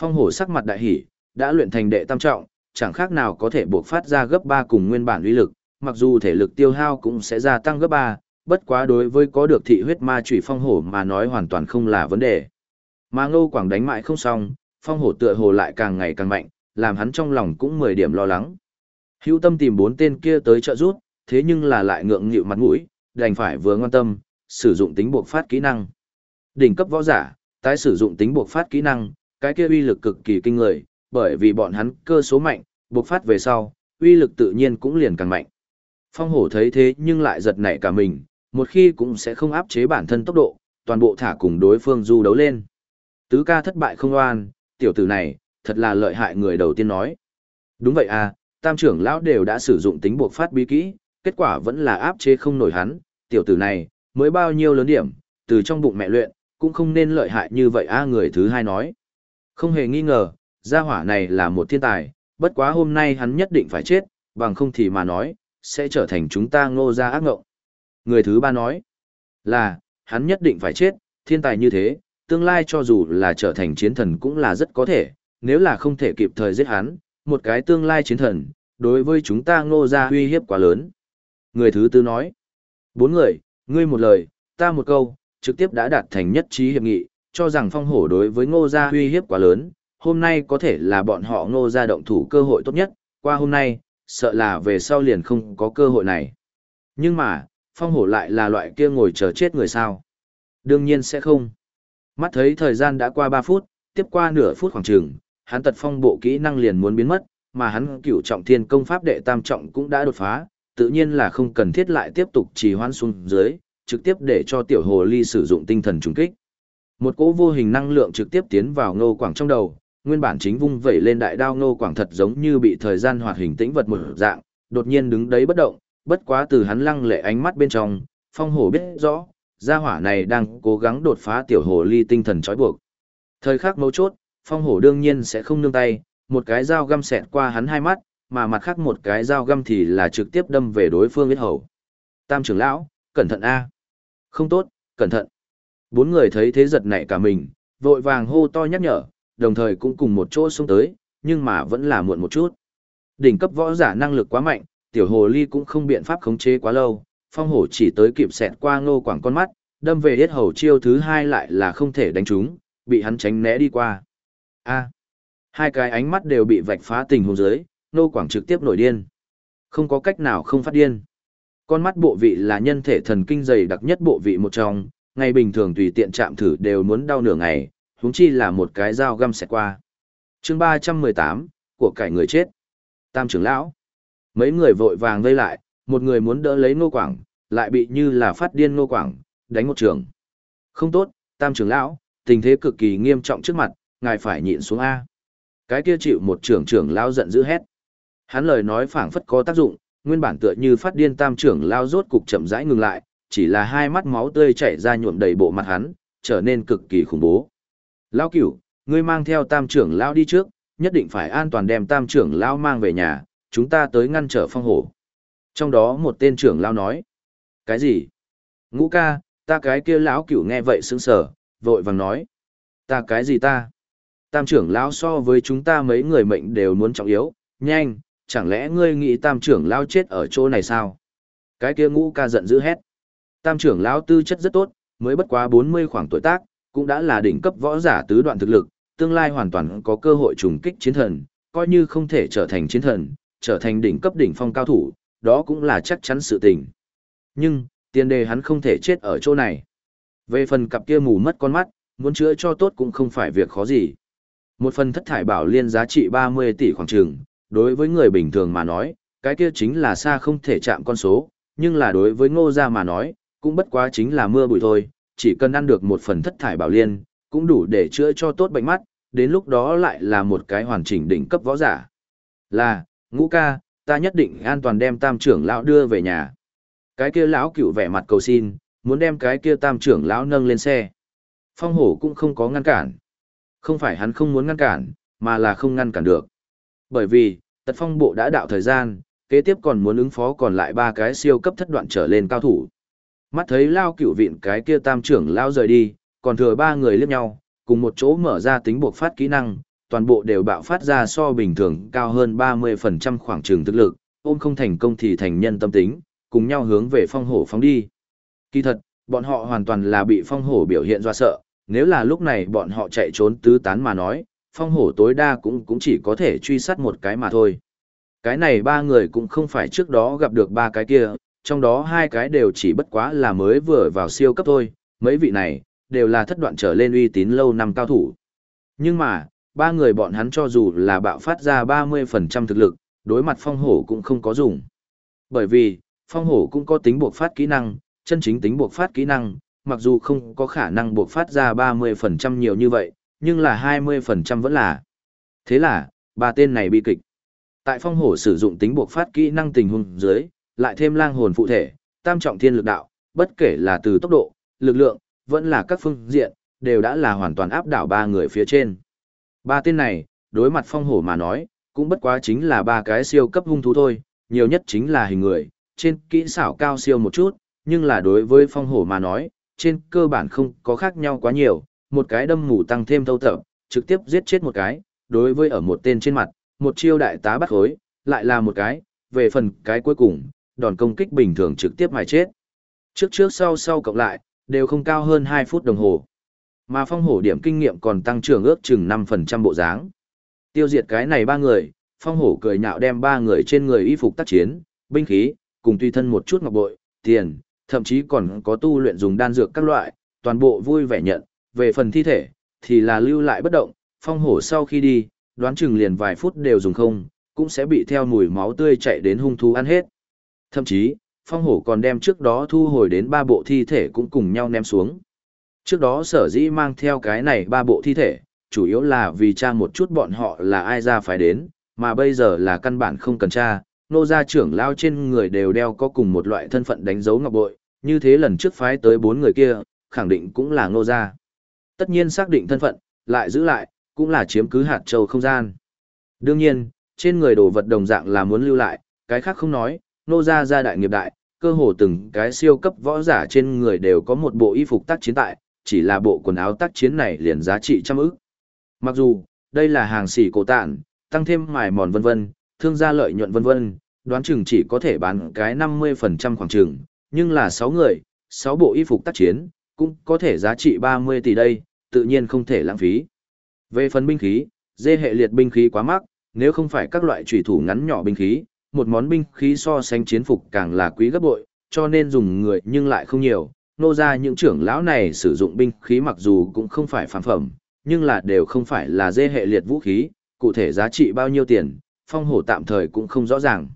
A: Phong hổ sắc mặt đại hỉ, đã luyện thành đệ tam trọng, chẳng khác nào có thể buộc phát ra gấp 3 cùng nguyên bản uy lực, mặc dù thể lực tiêu hao cũng sẽ gia tăng gấp 3, bất quá đối với có được thị huyết ma chủy phong hổ mà nói hoàn toàn không là vấn đề. Mà Ngô Quảng đánh mãi không xong, phong hổ tựa hồ lại càng ngày càng mạnh, làm hắn trong lòng cũng 10 điểm lo lắng. Hữu tâm tìm bốn tên kia tới trợ giúp, thế nhưng là lại ngượng nghịu mặt mũi, đành phải vừa ngoan tâm, sử dụng tính buộc phát kỹ năng. Đỉnh cấp võ giả, tái sử dụng tính buộc phát kỹ năng, cái kia uy lực cực kỳ kinh người, bởi vì bọn hắn cơ số mạnh, buộc phát về sau, uy lực tự nhiên cũng liền càng mạnh. Phong hổ thấy thế nhưng lại giật nảy cả mình, một khi cũng sẽ không áp chế bản thân tốc độ, toàn bộ thả cùng đối phương du đấu lên. Tứ ca thất bại không oan, tiểu tử này, thật là lợi hại người đầu tiên nói. Đúng vậy à, tam trưởng lão đều đã sử dụng tính buộc phát bí kỹ, kết quả vẫn là áp chế không nổi hắn, tiểu tử này, mới bao nhiêu lớn điểm, từ trong bụng mẹ luyện, cũng không nên lợi hại như vậy a à, người thứ hai nói. Không hề nghi ngờ, gia hỏa này là một thiên tài, bất quá hôm nay hắn nhất định phải chết, bằng không thì mà nói, sẽ trở thành chúng ta ngô gia ác ngộng. Người thứ ba nói, là, hắn nhất định phải chết, thiên tài như thế, tương lai cho dù là trở thành chiến thần cũng là rất có thể, nếu là không thể kịp thời giết hắn, một cái tương lai chiến thần, đối với chúng ta ngô gia uy hiếp quá lớn. Người thứ tư nói, bốn người, ngươi một lời, ta một câu, trực tiếp đã đạt thành nhất trí hiệp nghị, cho rằng phong hổ đối với ngô gia uy hiếp quá lớn, hôm nay có thể là bọn họ ngô gia động thủ cơ hội tốt nhất, qua hôm nay, sợ là về sau liền không có cơ hội này. Nhưng mà, phong hổ lại là loại kia ngồi chờ chết người sao? Đương nhiên sẽ không. Mắt thấy thời gian đã qua 3 phút, tiếp qua nửa phút khoảng trường, hắn tật phong bộ kỹ năng liền muốn biến mất, mà hắn cửu trọng thiên công pháp đệ tam trọng cũng đã đột phá, tự nhiên là không cần thiết lại tiếp tục trì hoãn xuống dưới, trực tiếp để cho tiểu hồ ly sử dụng tinh thần trùng kích. Một cỗ vô hình năng lượng trực tiếp tiến vào ngô quảng trong đầu, nguyên bản chính vung vẩy lên đại đao ngô quảng thật giống như bị thời gian hoạt hình tĩnh vật một dạng, đột nhiên đứng đấy bất động, bất quá từ hắn lăng lệ ánh mắt bên trong, phong hổ biết rõ, gia hỏa này đang cố gắng đột phá tiểu hồ ly tinh thần trói buộc. Thời khắc mấu chốt, phong hổ đương nhiên sẽ không nương tay, một cái dao găm xẹt qua hắn hai mắt, mà mặt khác một cái dao găm thì là trực tiếp đâm về đối phương huyết hầu. Tam trưởng lão, cẩn thận a. Không tốt, cẩn thận. Bốn người thấy thế giật nảy cả mình, vội vàng hô to nhắc nhở, đồng thời cũng cùng một chỗ xuống tới, nhưng mà vẫn là muộn một chút. Đỉnh cấp võ giả năng lực quá mạnh, tiểu hồ ly cũng không biện pháp khống chế quá lâu, phong hổ chỉ tới kịp xẹt qua ngô quảng con mắt, đâm về hết hầu chiêu thứ hai lại là không thể đánh trúng, bị hắn tránh né đi qua. A. hai cái ánh mắt đều bị vạch phá tình huống dưới, Nô quảng trực tiếp nổi điên. Không có cách nào không phát điên. Con mắt bộ vị là nhân thể thần kinh dày đặc nhất bộ vị một trong, ngày bình thường tùy tiện chạm thử đều muốn đau nửa ngày, huống chi là một cái dao găm xẹt qua. Chương ba trăm mười tám của cải người chết. Tam trưởng lão. Mấy người vội vàng vây lại, một người muốn đỡ lấy Ngô Quảng, lại bị như là phát điên Ngô Quảng, đánh một trường. Không tốt, Tam trưởng lão, tình thế cực kỳ nghiêm trọng trước mặt, ngài phải nhịn xuống a. Cái kia chịu một trưởng trưởng lão giận dữ hét. Hắn lời nói phảng phất có tác dụng, nguyên bản tựa như phát điên Tam trưởng lao rốt cục chậm rãi ngừng lại, chỉ là hai mắt máu tươi chảy ra nhuộm đầy bộ mặt hắn, trở nên cực kỳ khủng bố. Lão cửu, ngươi mang theo tam trưởng lao đi trước, nhất định phải an toàn đem tam trưởng lao mang về nhà, chúng ta tới ngăn trở phong hổ. Trong đó một tên trưởng lao nói. Cái gì? Ngũ ca, Ta cái kia lão cửu nghe vậy sững sờ, vội vàng nói. Ta cái gì ta? Tam trưởng lão so với chúng ta mấy người mệnh đều muốn trọng yếu, nhanh, chẳng lẽ ngươi nghĩ tam trưởng lão chết ở chỗ này sao? Cái kia ngũ ca giận dữ hét. Tam trưởng lão tư chất rất tốt, mới bất quá 40 khoảng tuổi tác, cũng đã là đỉnh cấp võ giả tứ đoạn thực lực, tương lai hoàn toàn có cơ hội trùng kích chiến thần, coi như không thể trở thành chiến thần, trở thành đỉnh cấp đỉnh phong cao thủ, đó cũng là chắc chắn sự tình. Nhưng, tiền đề hắn không thể chết ở chỗ này. Về phần cặp kia mù mất con mắt, muốn chữa cho tốt cũng không phải việc khó gì. Một phần thất thải bảo liên giá trị 30 tỷ khoảng trường, đối với người bình thường mà nói, cái kia chính là xa không thể chạm con số, nhưng là đối với ngô gia mà nói, cũng bất quá chính là mưa bụi thôi, chỉ cần ăn được một phần thất thải bảo liên, cũng đủ để chữa cho tốt bệnh mắt, đến lúc đó lại là một cái hoàn chỉnh đỉnh cấp võ giả. Là, ngũ ca, ta nhất định an toàn đem tam trưởng lão đưa về nhà. Cái kia lão cựu vẻ mặt cầu xin, muốn đem cái kia tam trưởng lão nâng lên xe. Phong hổ cũng không có ngăn cản. Không phải hắn không muốn ngăn cản, mà là không ngăn cản được. Bởi vì, tật phong bộ đã đạo thời gian, kế tiếp còn muốn ứng phó còn lại ba cái siêu cấp thất đoạn trở lên cao thủ. Mắt thấy lao cựu viện cái kia tam trưởng lao rời đi, còn thừa ba người liếc nhau, cùng một chỗ mở ra tính buộc phát kỹ năng, toàn bộ đều bạo phát ra so bình thường cao hơn 30% khoảng trường thực lực, ôm không thành công thì thành nhân tâm tính, cùng nhau hướng về phong hổ phóng đi. Kỳ thật, bọn họ hoàn toàn là bị phong hổ biểu hiện do sợ, nếu là lúc này bọn họ chạy trốn tứ tán mà nói, phong hổ tối đa cũng cũng chỉ có thể truy sát một cái mà thôi. Cái này ba người cũng không phải trước đó gặp được ba cái kia, trong đó hai cái đều chỉ bất quá là mới vừa vào siêu cấp thôi, mấy vị này, đều là thất đoạn trở lên uy tín lâu năm cao thủ. Nhưng mà, ba người bọn hắn cho dù là bạo phát ra 30% thực lực, đối mặt phong hổ cũng không có dùng. Bởi vì, phong hổ cũng có tính buộc phát kỹ năng, chân chính tính buộc phát kỹ năng, mặc dù không có khả năng buộc phát ra 30% nhiều như vậy, nhưng là 20% vẫn là. Thế là, ba tên này bi kịch. Tại phong hổ sử dụng tính buộc phát kỹ năng tình huống dưới, lại thêm lang hồn phụ thể, tam trọng thiên lực đạo, bất kể là từ tốc độ, lực lượng, vẫn là các phương diện, đều đã là hoàn toàn áp đảo ba người phía trên. Ba tên này, đối mặt phong hổ mà nói, cũng bất quá chính là ba cái siêu cấp hung thú thôi, nhiều nhất chính là hình người, trên kỹ xảo cao siêu một chút, nhưng là đối với phong hổ mà nói, trên cơ bản không có khác nhau quá nhiều, một cái đâm mù tăng thêm thâu tập, trực tiếp giết chết một cái, đối với ở một tên trên mặt, một chiêu đại tá bắt khối, lại là một cái, về phần cái cuối cùng, đòn công kích bình thường trực tiếp mài chết. Trước trước sau sau cộng lại, đều không cao hơn 2 phút đồng hồ. Mà phong hổ điểm kinh nghiệm còn tăng trưởng ước chừng 5% bộ dáng. Tiêu diệt cái này ba người, phong hổ cười nhạo đem ba người trên người y phục tác chiến, binh khí, cùng tùy thân một chút ngọc bội, tiền, thậm chí còn có tu luyện dùng đan dược các loại, toàn bộ vui vẻ nhận, về phần thi thể, thì là lưu lại bất động, phong hổ sau khi đi, đoán chừng liền vài phút đều dùng không, cũng sẽ bị theo mùi máu tươi chạy đến hung thú ăn hết. Thậm chí, phong hổ còn đem trước đó thu hồi đến ba bộ thi thể cũng cùng nhau ném xuống. Trước đó sở dĩ mang theo cái này ba bộ thi thể, chủ yếu là vì tra một chút bọn họ là ai ra phải đến, mà bây giờ là căn bản không cần tra, nô gia trưởng lao trên người đều đeo có cùng một loại thân phận đánh dấu ngọc bội, như thế lần trước phái tới bốn người kia, khẳng định cũng là nô gia. Tất nhiên xác định thân phận, lại giữ lại, cũng là chiếm cứ hạt châu không gian. Đương nhiên, trên người đồ vật đồng dạng là muốn lưu lại, cái khác không nói, nô gia gia đại nghiệp đại, cơ hồ từng cái siêu cấp võ giả trên người đều có một bộ y phục tác chiến tại, chỉ là bộ quần áo tác chiến này liền giá trị trăm ức. Mặc dù, đây là hàng xỉ cổ tạn, tăng thêm mài mòn vân vân, thương gia lợi nhuận vân vân, đoán chừng chỉ có thể bán cái 50% khoảng chừng, nhưng là 6 người, 6 bộ y phục tác chiến, cũng có thể giá trị 30 tỷ đây, tự nhiên không thể lãng phí. Về phần binh khí, dê hệ liệt binh khí quá mắc, nếu không phải các loại chủy thủ ngắn nhỏ binh khí, một món binh khí so sánh chiến phục càng là quý gấp bội, cho nên dùng người nhưng lại không nhiều. Nô ra những trưởng lão này sử dụng binh khí mặc dù cũng không phải phản phẩm, nhưng là đều không phải là dê hệ liệt vũ khí, cụ thể giá trị bao nhiêu tiền, phong hổ tạm thời cũng không rõ ràng.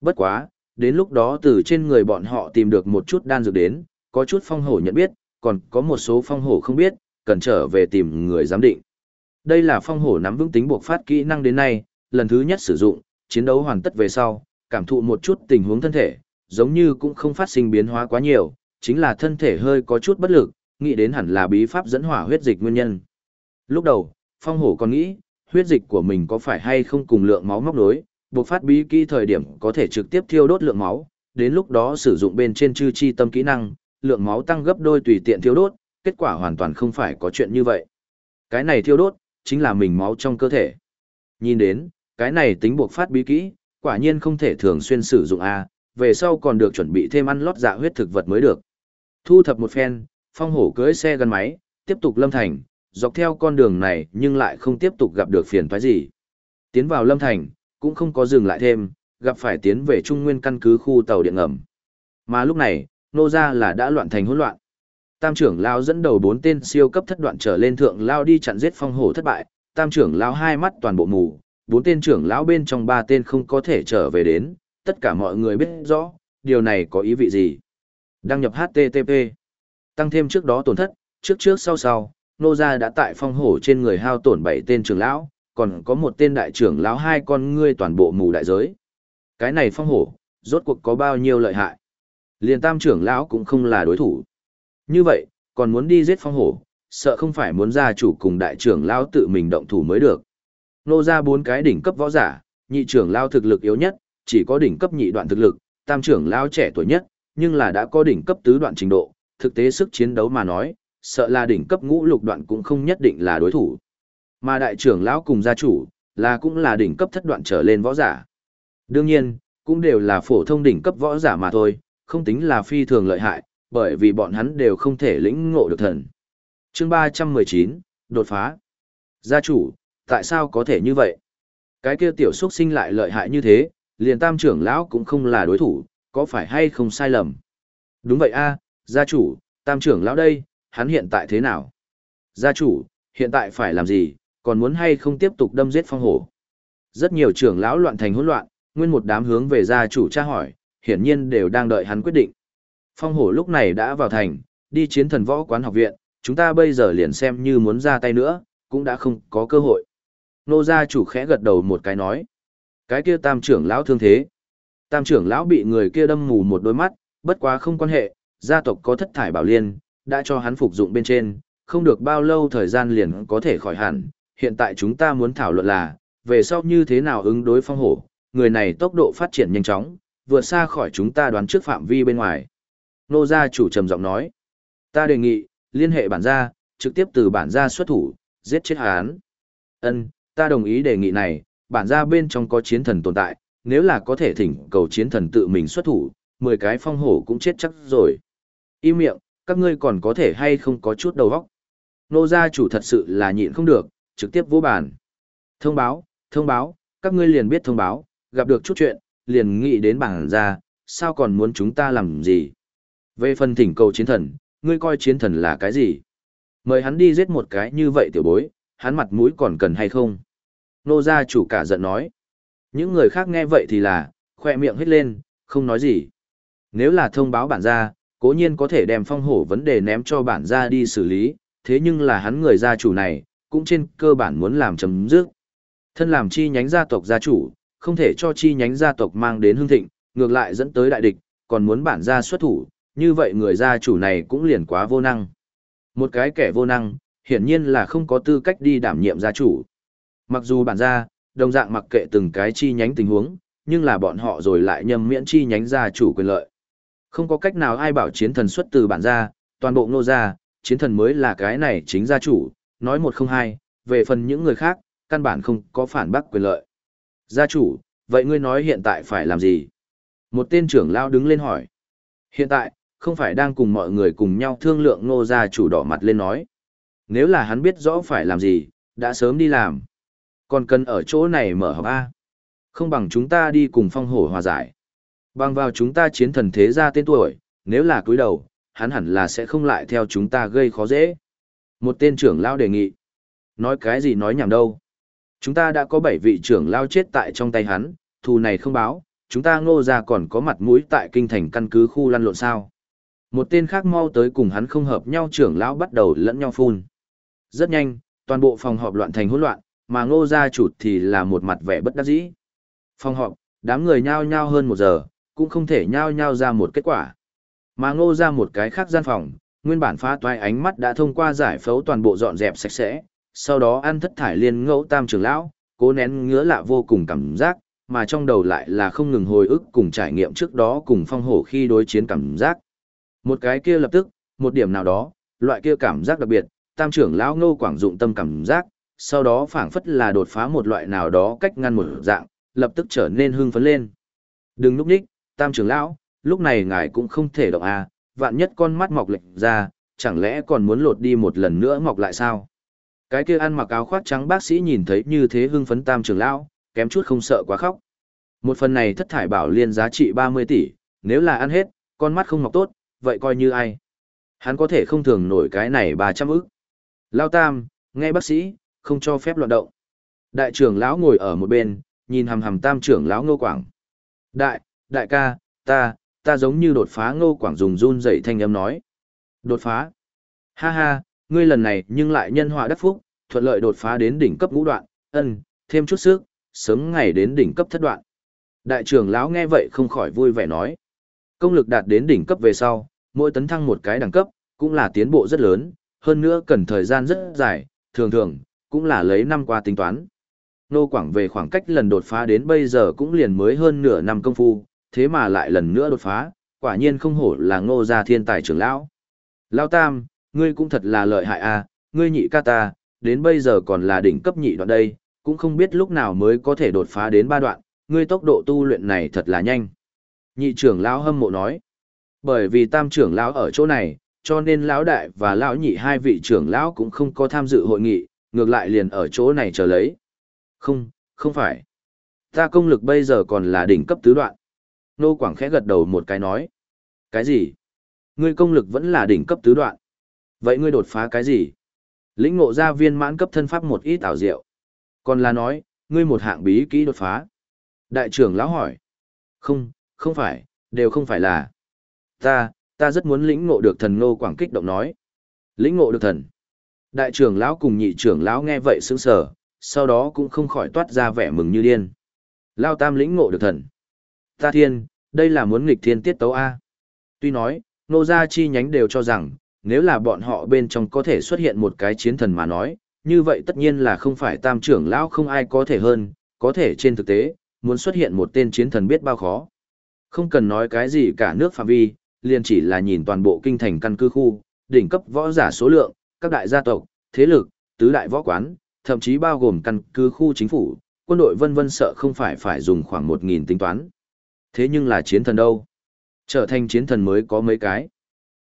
A: Bất quá, đến lúc đó từ trên người bọn họ tìm được một chút đan dược đến, có chút phong hổ nhận biết, còn có một số phong hổ không biết, cần trở về tìm người giám định. Đây là phong hổ nắm vững tính buộc phát kỹ năng đến nay, lần thứ nhất sử dụng, chiến đấu hoàn tất về sau, cảm thụ một chút tình huống thân thể, giống như cũng không phát sinh biến hóa quá nhiều, chính là thân thể hơi có chút bất lực, nghĩ đến hẳn là bí pháp dẫn hỏa huyết dịch nguyên nhân. Lúc đầu, phong hổ còn nghĩ, huyết dịch của mình có phải hay không cùng lượng máu móc đối, buộc phát bí kỹ thời điểm có thể trực tiếp thiêu đốt lượng máu, đến lúc đó sử dụng bên trên chư chi tâm kỹ năng, lượng máu tăng gấp đôi tùy tiện thiêu đốt, kết quả hoàn toàn không phải có chuyện như vậy. Cái này thiêu đốt, chính là mình máu trong cơ thể. Nhìn đến, cái này tính buộc phát bí kỹ, quả nhiên không thể thường xuyên sử dụng A, về sau còn được chuẩn bị thêm ăn lót dạ huyết thực vật mới được. Thu thập một phen, phong hổ cưới xe gắn máy, tiếp tục lâm thành, dọc theo con đường này nhưng lại không tiếp tục gặp được phiền toái gì. Tiến vào lâm thành, cũng không có dừng lại thêm, gặp phải tiến về trung nguyên căn cứ khu tàu điện ngầm. Mà lúc này, nô ra là đã loạn thành hỗn loạn. Tam trưởng lão dẫn đầu bốn tên siêu cấp thất đoạn trở lên thượng lao đi chặn giết phong hổ thất bại, tam trưởng lão hai mắt toàn bộ mù, bốn tên trưởng lão bên trong ba tên không có thể trở về đến, tất cả mọi người biết rõ, điều này có ý vị gì. Đăng nhập HTTP. Tăng thêm trước đó tổn thất, trước trước sau sau, nô gia đã tại phong hổ trên người hao tổn bảy tên trưởng lão, còn có một tên đại trưởng lão hai con ngươi toàn bộ mù đại giới. Cái này phong hổ, rốt cuộc có bao nhiêu lợi hại. Liền tam trưởng lão cũng không là đối thủ. Như vậy, còn muốn đi giết phong hổ, sợ không phải muốn gia chủ cùng đại trưởng lao tự mình động thủ mới được. Nô ra bốn cái đỉnh cấp võ giả, nhị trưởng lao thực lực yếu nhất, chỉ có đỉnh cấp nhị đoạn thực lực, tam trưởng lao trẻ tuổi nhất, nhưng là đã có đỉnh cấp tứ đoạn trình độ, thực tế sức chiến đấu mà nói, sợ là đỉnh cấp ngũ lục đoạn cũng không nhất định là đối thủ. Mà đại trưởng lão cùng gia chủ, là cũng là đỉnh cấp thất đoạn trở lên võ giả. Đương nhiên, cũng đều là phổ thông đỉnh cấp võ giả mà thôi, không tính là phi thường lợi hại, bởi vì bọn hắn đều không thể lĩnh ngộ được thần. Chương 319, đột phá. Gia chủ, tại sao có thể như vậy? Cái kia tiểu xuất sinh lại lợi hại như thế, liền tam trưởng lão cũng không là đối thủ, có phải hay không sai lầm? Đúng vậy a, gia chủ, tam trưởng lão đây, hắn hiện tại thế nào? Gia chủ, hiện tại phải làm gì, còn muốn hay không tiếp tục đâm giết phong hổ? Rất nhiều trưởng lão loạn thành hỗn loạn, nguyên một đám hướng về gia chủ tra hỏi, hiển nhiên đều đang đợi hắn quyết định. Phong hổ lúc này đã vào thành, đi chiến thần võ quán học viện, chúng ta bây giờ liền xem như muốn ra tay nữa, cũng đã không có cơ hội. Nô gia chủ khẽ gật đầu một cái nói. Cái kia tam trưởng lão thương thế. Tam trưởng lão bị người kia đâm mù một đôi mắt, bất quá không quan hệ, gia tộc có thất thải bảo liên, đã cho hắn phục dụng bên trên, không được bao lâu thời gian liền có thể khỏi hẳn. Hiện tại chúng ta muốn thảo luận là, về sau như thế nào ứng đối phong hổ, người này tốc độ phát triển nhanh chóng, vượt xa khỏi chúng ta đoán trước phạm vi bên ngoài. Nô gia chủ trầm giọng nói, ta đề nghị, liên hệ bản gia, trực tiếp từ bản gia xuất thủ, giết chết hắn. Ân, ta đồng ý đề nghị này, bản gia bên trong có chiến thần tồn tại, nếu là có thể thỉnh cầu chiến thần tự mình xuất thủ, 10 cái phong hổ cũng chết chắc rồi. Im miệng, các ngươi còn có thể hay không có chút đầu óc. Nô gia chủ thật sự là nhịn không được, trực tiếp vô bản. Thông báo, thông báo, các ngươi liền biết thông báo, gặp được chút chuyện, liền nghĩ đến bản gia, sao còn muốn chúng ta làm gì. Về phần thỉnh cầu chiến thần, ngươi coi chiến thần là cái gì? Mời hắn đi giết một cái như vậy tiểu bối, hắn mặt mũi còn cần hay không? Nô gia chủ cả giận nói. Những người khác nghe vậy thì là, khoe miệng hết lên, không nói gì. Nếu là thông báo bản gia, cố nhiên có thể đem phong hổ vấn đề ném cho bản gia đi xử lý, thế nhưng là hắn người gia chủ này, cũng trên cơ bản muốn làm chấm dứt. Thân làm chi nhánh gia tộc gia chủ, không thể cho chi nhánh gia tộc mang đến hương thịnh, ngược lại dẫn tới đại địch, còn muốn bản gia xuất thủ, như vậy người gia chủ này cũng liền quá vô năng. Một cái kẻ vô năng, hiển nhiên là không có tư cách đi đảm nhiệm gia chủ. Mặc dù bản gia, đồng dạng mặc kệ từng cái chi nhánh tình huống, nhưng là bọn họ rồi lại nhầm miễn chi nhánh gia chủ quyền lợi. Không có cách nào ai bảo chiến thần xuất từ bản gia, toàn bộ nô gia, chiến thần mới là cái này chính gia chủ, nói một không hai, về phần những người khác, căn bản không có phản bác quyền lợi. Gia chủ, vậy ngươi nói hiện tại phải làm gì? Một tên trưởng lao đứng lên hỏi. Hiện tại, không phải đang cùng mọi người cùng nhau thương lượng nô gia chủ đỏ mặt lên nói. Nếu là hắn biết rõ phải làm gì, đã sớm đi làm. Còn cần ở chỗ này mở họp A. Không bằng chúng ta đi cùng phong hổ hòa giải. Bằng vào chúng ta chiến thần thế gia tên tuổi, nếu là cúi đầu, hắn hẳn là sẽ không lại theo chúng ta gây khó dễ. Một tên trưởng lao đề nghị. Nói cái gì nói nhảm đâu. Chúng ta đã có 7 vị trưởng lao chết tại trong tay hắn, thù này không báo, chúng ta ngô ra còn có mặt mũi tại kinh thành căn cứ khu lăn lộn sao. Một tên khác mau tới cùng hắn không hợp nhau trưởng lão bắt đầu lẫn nhau phun. Rất nhanh, toàn bộ phòng họp loạn thành hỗn loạn, mà ngô gia chủ thì là một mặt vẻ bất đắc dĩ. Phòng họp, đám người nhao nhao hơn một giờ, cũng không thể nhao nhao ra một kết quả. Mà ngô ra một cái khác gian phòng, nguyên bản phá toái ánh mắt đã thông qua giải phẫu toàn bộ dọn dẹp sạch sẽ, sau đó ăn thất thải liên ngẫu tam trưởng lão, cố nén ngứa lạ vô cùng cảm giác, mà trong đầu lại là không ngừng hồi ức cùng trải nghiệm trước đó cùng phong hổ khi đối chiến cảm giác. Một cái kia lập tức, một điểm nào đó, loại kia cảm giác đặc biệt, tam trưởng lão ngô quảng dụng tâm cảm giác, sau đó phảng phất là đột phá một loại nào đó cách ngăn một dạng, lập tức trở nên hưng phấn lên. Đừng núp đích, tam trưởng lão, lúc này ngài cũng không thể động à, vạn nhất con mắt mọc lệch ra, chẳng lẽ còn muốn lột đi một lần nữa mọc lại sao? Cái kia ăn mặc áo khoác trắng bác sĩ nhìn thấy như thế hưng phấn tam trưởng lão, kém chút không sợ quá khóc. Một phần này thất thải bảo liên giá trị 30 tỷ, nếu là ăn hết, con mắt không mọc tốt, vậy coi như ai? Hắn có thể không thường nổi cái này 300 ức. Lao tam, nghe bác sĩ, không cho phép loạn động. Đại trưởng lão ngồi ở một bên, nhìn hầm hầm tam trưởng lão ngô quảng. Đại, đại ca, ta, ta giống như đột phá ngô quảng dùng run dậy thanh âm nói. Đột phá. Ha ha, ngươi lần này nhưng lại nhân họa đắc phúc, thuận lợi đột phá đến đỉnh cấp ngũ đoạn, ân, thêm chút sức, sớm ngày đến đỉnh cấp thất đoạn. Đại trưởng lão nghe vậy không khỏi vui vẻ nói. Công lực đạt đến đỉnh cấp về sau, mỗi tấn thăng một cái đẳng cấp, cũng là tiến bộ rất lớn, hơn nữa cần thời gian rất dài, thường thường, cũng là lấy năm qua tính toán. Nô Quảng về khoảng cách lần đột phá đến bây giờ cũng liền mới hơn nửa năm công phu, thế mà lại lần nữa đột phá, quả nhiên không hổ là ngô gia thiên tài trưởng lão. Lão Tam, ngươi cũng thật là lợi hại a, à, ngươi nhị ca ta, đến bây giờ còn là đỉnh cấp nhị đoạn đây, cũng không biết lúc nào mới có thể đột phá đến ba đoạn, ngươi tốc độ tu luyện này thật là nhanh. Nhị trưởng lão hâm mộ nói, bởi vì tam trưởng lão ở chỗ này, cho nên lão đại và lão nhị hai vị trưởng lão cũng không có tham dự hội nghị, ngược lại liền ở chỗ này chờ lấy. Không, không phải. Ta công lực bây giờ còn là đỉnh cấp tứ đoạn. Nô Quảng khẽ gật đầu một cái nói. Cái gì? Ngươi công lực vẫn là đỉnh cấp tứ đoạn. Vậy ngươi đột phá cái gì? Lĩnh ngộ ra viên mãn cấp thân pháp một ít ảo diệu. Còn là nói, ngươi một hạng bí kỹ đột phá. Đại trưởng lão hỏi. Không, không phải, đều không phải là. Ta, ta rất muốn lĩnh ngộ được thần Ngô Quảng kích động nói. Lĩnh ngộ được thần. Đại trưởng lão cùng nhị trưởng lão nghe vậy sững sờ, sau đó cũng không khỏi toát ra vẻ mừng như điên. Lao tam lĩnh ngộ được thần. Ta thiên, đây là muốn nghịch thiên tiết tấu A. Tuy nói, nô gia chi nhánh đều cho rằng, nếu là bọn họ bên trong có thể xuất hiện một cái chiến thần mà nói, như vậy tất nhiên là không phải tam trưởng lão không ai có thể hơn, có thể trên thực tế, muốn xuất hiện một tên chiến thần biết bao khó. Không cần nói cái gì cả nước phạm vi, liền chỉ là nhìn toàn bộ kinh thành căn cư khu, đỉnh cấp võ giả số lượng, các đại gia tộc, thế lực, tứ đại võ quán, thậm chí bao gồm căn cứ khu chính phủ, quân đội vân vân sợ không phải phải dùng khoảng 1.000 tính toán. Thế nhưng là chiến thần đâu? Trở thành chiến thần mới có mấy cái.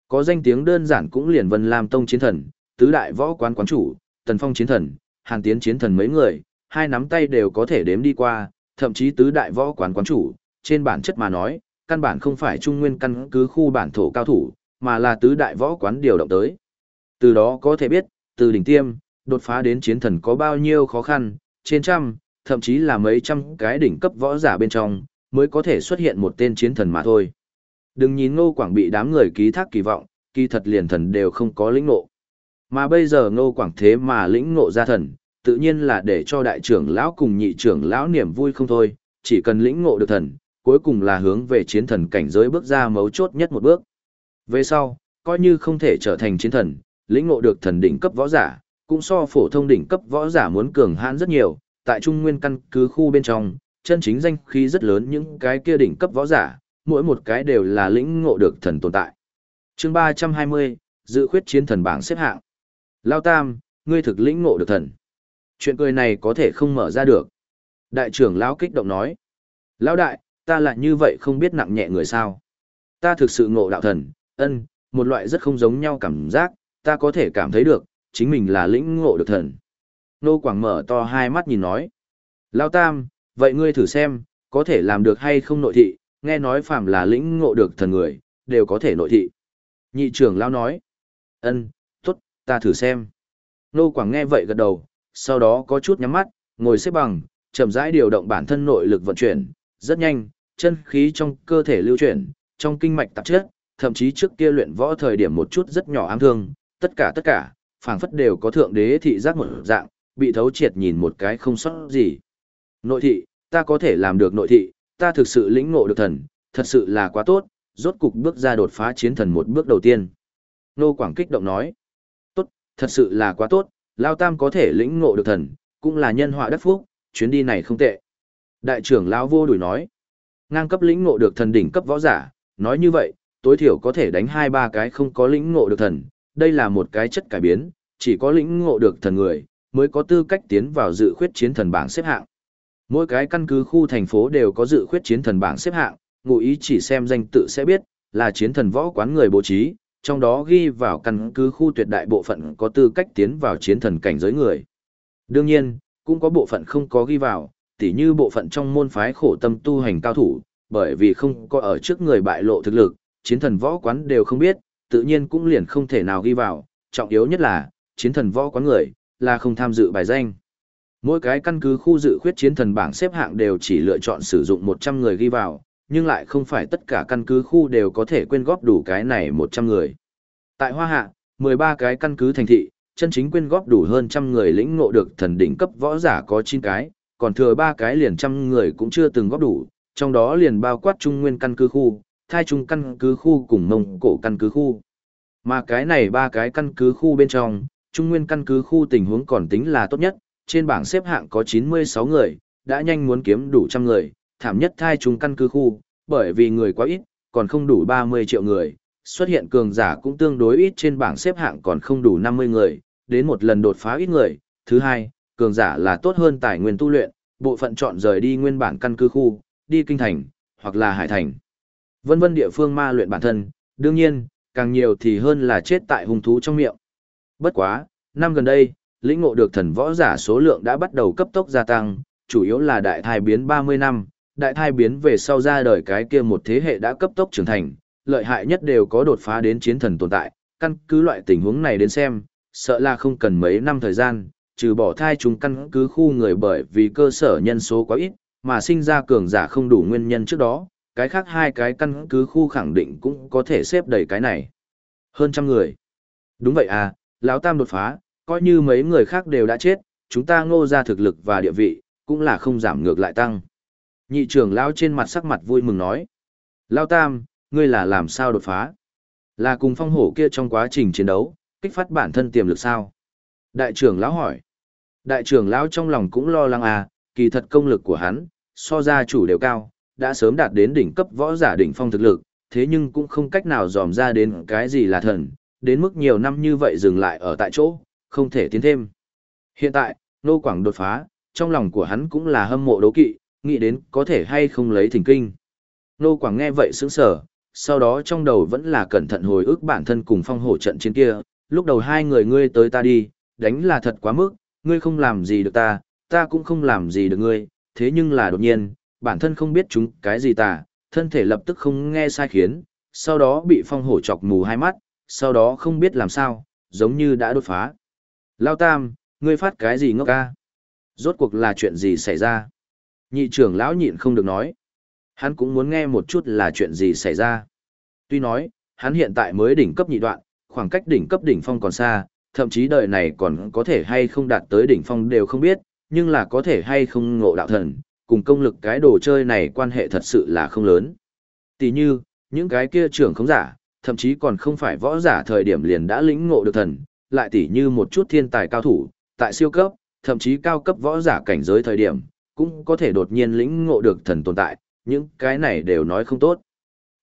A: Có danh tiếng đơn giản cũng liền Vân Lam Tông chiến thần, tứ đại võ quán quán chủ, Tần Phong chiến thần, Hàn Tiến chiến thần mấy người, hai nắm tay đều có thể đếm đi qua, thậm chí tứ đại võ quán quán chủ, trên bản chất mà nói, căn bản không phải trung nguyên căn cứ khu bản thổ cao thủ, mà là tứ đại võ quán điều động tới. Từ đó có thể biết, từ đỉnh tiêm, đột phá đến chiến thần có bao nhiêu khó khăn, trên trăm, thậm chí là mấy trăm cái đỉnh cấp võ giả bên trong, mới có thể xuất hiện một tên chiến thần mà thôi. Đừng nhìn Ngô Quảng bị đám người ký thác kỳ vọng, kỳ thật liền thần đều không có lĩnh ngộ. Mà bây giờ Ngô Quảng thế mà lĩnh ngộ ra thần, tự nhiên là để cho đại trưởng lão cùng nhị trưởng lão niềm vui không thôi, chỉ cần lĩnh ngộ được thần, cuối cùng là hướng về chiến thần cảnh giới bước ra mấu chốt nhất một bước. Về sau, coi như không thể trở thành chiến thần, lĩnh ngộ được thần đỉnh cấp võ giả, cũng so phổ thông đỉnh cấp võ giả muốn cường hãn rất nhiều, tại trung nguyên căn cứ khu bên trong, chân chính danh khí rất lớn những cái kia đỉnh cấp võ giả, mỗi một cái đều là lĩnh ngộ được thần tồn tại. Chương 320, dự khuyết chiến thần bảng xếp hạng. Lao Tam, ngươi thực lĩnh ngộ được thần. Chuyện cười này có thể không mở ra được. Đại trưởng lão kích động nói. Lão đại, ta lại như vậy không biết nặng nhẹ người sao. Ta thực sự ngộ đạo thần, ân, một loại rất không giống nhau cảm giác, ta có thể cảm thấy được, chính mình là lĩnh ngộ được thần. Nô Quảng mở to hai mắt nhìn nói. Lao Tam, vậy ngươi thử xem, có thể làm được hay không nội thị, nghe nói phàm là lĩnh ngộ được thần người, đều có thể nội thị. Nhị trưởng Lao nói. ân, tốt, ta thử xem. Nô Quảng nghe vậy gật đầu, sau đó có chút nhắm mắt, ngồi xếp bằng, chậm rãi điều động bản thân nội lực vận chuyển, rất nhanh, chân khí trong cơ thể lưu chuyển, trong kinh mạch tạp chất, thậm chí trước kia luyện võ thời điểm một chút rất nhỏ ám thương, tất cả tất cả, phảng phất đều có thượng đế thị giác một dạng, bị thấu triệt nhìn một cái không sót gì. Nội thị, ta có thể làm được nội thị, ta thực sự lĩnh ngộ được thần, thật sự là quá tốt, rốt cục bước ra đột phá chiến thần một bước đầu tiên. Nô Quảng kích động nói, tốt, thật sự là quá tốt, Lao Tam có thể lĩnh ngộ được thần, cũng là nhân họa đắc phúc, chuyến đi này không tệ. Đại trưởng Lao vô đuổi nói, ngang cấp lĩnh ngộ được thần đỉnh cấp võ giả, nói như vậy, tối thiểu có thể đánh hai ba cái không có lĩnh ngộ được thần, đây là một cái chất cải biến, chỉ có lĩnh ngộ được thần người, mới có tư cách tiến vào dự khuyết chiến thần bảng xếp hạng. Mỗi cái căn cứ khu thành phố đều có dự khuyết chiến thần bảng xếp hạng, ngụ ý chỉ xem danh tự sẽ biết, là chiến thần võ quán người bố trí, trong đó ghi vào căn cứ khu tuyệt đại bộ phận có tư cách tiến vào chiến thần cảnh giới người. Đương nhiên, cũng có bộ phận không có ghi vào, tỉ như bộ phận trong môn phái khổ tâm tu hành cao thủ, bởi vì không có ở trước người bại lộ thực lực, chiến thần võ quán đều không biết, tự nhiên cũng liền không thể nào ghi vào, trọng yếu nhất là, chiến thần võ quán người, là không tham dự bài danh. Mỗi cái căn cứ khu dự khuyết chiến thần bảng xếp hạng đều chỉ lựa chọn sử dụng 100 người ghi vào, nhưng lại không phải tất cả căn cứ khu đều có thể quyên góp đủ cái này 100 người. Tại Hoa Hạ, 13 cái căn cứ thành thị, chân chính quyên góp đủ hơn trăm người lĩnh ngộ được thần đỉnh cấp võ giả có 9 cái, còn thừa ba cái liền trăm người cũng chưa từng góp đủ, trong đó liền bao quát trung nguyên căn cứ khu, thai trung căn cứ khu cùng mông cổ căn cứ khu. Mà cái này ba cái căn cứ khu bên trong, trung nguyên căn cứ khu tình huống còn tính là tốt nhất, trên bảng xếp hạng có 96 người, đã nhanh muốn kiếm đủ trăm người, thảm nhất thai trung căn cứ khu, bởi vì người quá ít, còn không đủ 30 triệu người, xuất hiện cường giả cũng tương đối ít trên bảng xếp hạng còn không đủ 50 người, đến một lần đột phá ít người. Thứ hai, cường giả là tốt hơn tài nguyên tu luyện, bộ phận chọn rời đi nguyên bản căn cứ khu, đi kinh thành, hoặc là hải thành. Vân vân địa phương ma luyện bản thân, đương nhiên, càng nhiều thì hơn là chết tại hung thú trong miệng. Bất quá, năm gần đây, lĩnh ngộ được thần võ giả số lượng đã bắt đầu cấp tốc gia tăng, chủ yếu là đại thai biến 30 năm, đại thai biến về sau ra đời cái kia một thế hệ đã cấp tốc trưởng thành, lợi hại nhất đều có đột phá đến chiến thần tồn tại, căn cứ loại tình huống này đến xem, sợ là không cần mấy năm thời gian, trừ bỏ thai chúng căn cứ khu người bởi vì cơ sở nhân số quá ít, mà sinh ra cường giả không đủ nguyên nhân trước đó, cái khác hai cái căn cứ khu khẳng định cũng có thể xếp đầy cái này. Hơn trăm người. Đúng vậy à, lão tam đột phá, coi như mấy người khác đều đã chết, chúng ta ngô ra thực lực và địa vị, cũng là không giảm ngược lại tăng. Nhị trưởng lão trên mặt sắc mặt vui mừng nói. Lão tam, ngươi là làm sao đột phá? Là cùng phong hổ kia trong quá trình chiến đấu, kích phát bản thân tiềm lực sao? Đại trưởng lão hỏi. Đại trưởng lão trong lòng cũng lo lắng à, kỳ thật công lực của hắn, so ra chủ đều cao, đã sớm đạt đến đỉnh cấp võ giả đỉnh phong thực lực, thế nhưng cũng không cách nào dòm ra đến cái gì là thần, đến mức nhiều năm như vậy dừng lại ở tại chỗ, không thể tiến thêm. Hiện tại, Nô Quảng đột phá, trong lòng của hắn cũng là hâm mộ đấu kỵ, nghĩ đến có thể hay không lấy thỉnh kinh. Nô Quảng nghe vậy sững sờ, sau đó trong đầu vẫn là cẩn thận hồi ức bản thân cùng phong hổ trận chiến kia, lúc đầu hai người ngươi tới ta đi, đánh là thật quá mức, ngươi không làm gì được ta, ta cũng không làm gì được ngươi, thế nhưng là đột nhiên, bản thân không biết chúng cái gì ta, thân thể lập tức không nghe sai khiến, sau đó bị phong hổ chọc mù hai mắt, sau đó không biết làm sao, giống như đã đột phá. Lao Tam, ngươi phát cái gì ngốc ca? Rốt cuộc là chuyện gì xảy ra? Nhị trưởng lão nhịn không được nói. Hắn cũng muốn nghe một chút là chuyện gì xảy ra. Tuy nói, hắn hiện tại mới đỉnh cấp nhị đoạn, khoảng cách đỉnh cấp đỉnh phong còn xa, thậm chí đời này còn có thể hay không đạt tới đỉnh phong đều không biết, nhưng là có thể hay không ngộ đạo thần, cùng công lực cái đồ chơi này quan hệ thật sự là không lớn. Tỷ như, những cái kia trưởng không giả, thậm chí còn không phải võ giả thời điểm liền đã lĩnh ngộ được thần, lại tỷ như một chút thiên tài cao thủ, tại siêu cấp, thậm chí cao cấp võ giả cảnh giới thời điểm, cũng có thể đột nhiên lĩnh ngộ được thần tồn tại, những cái này đều nói không tốt.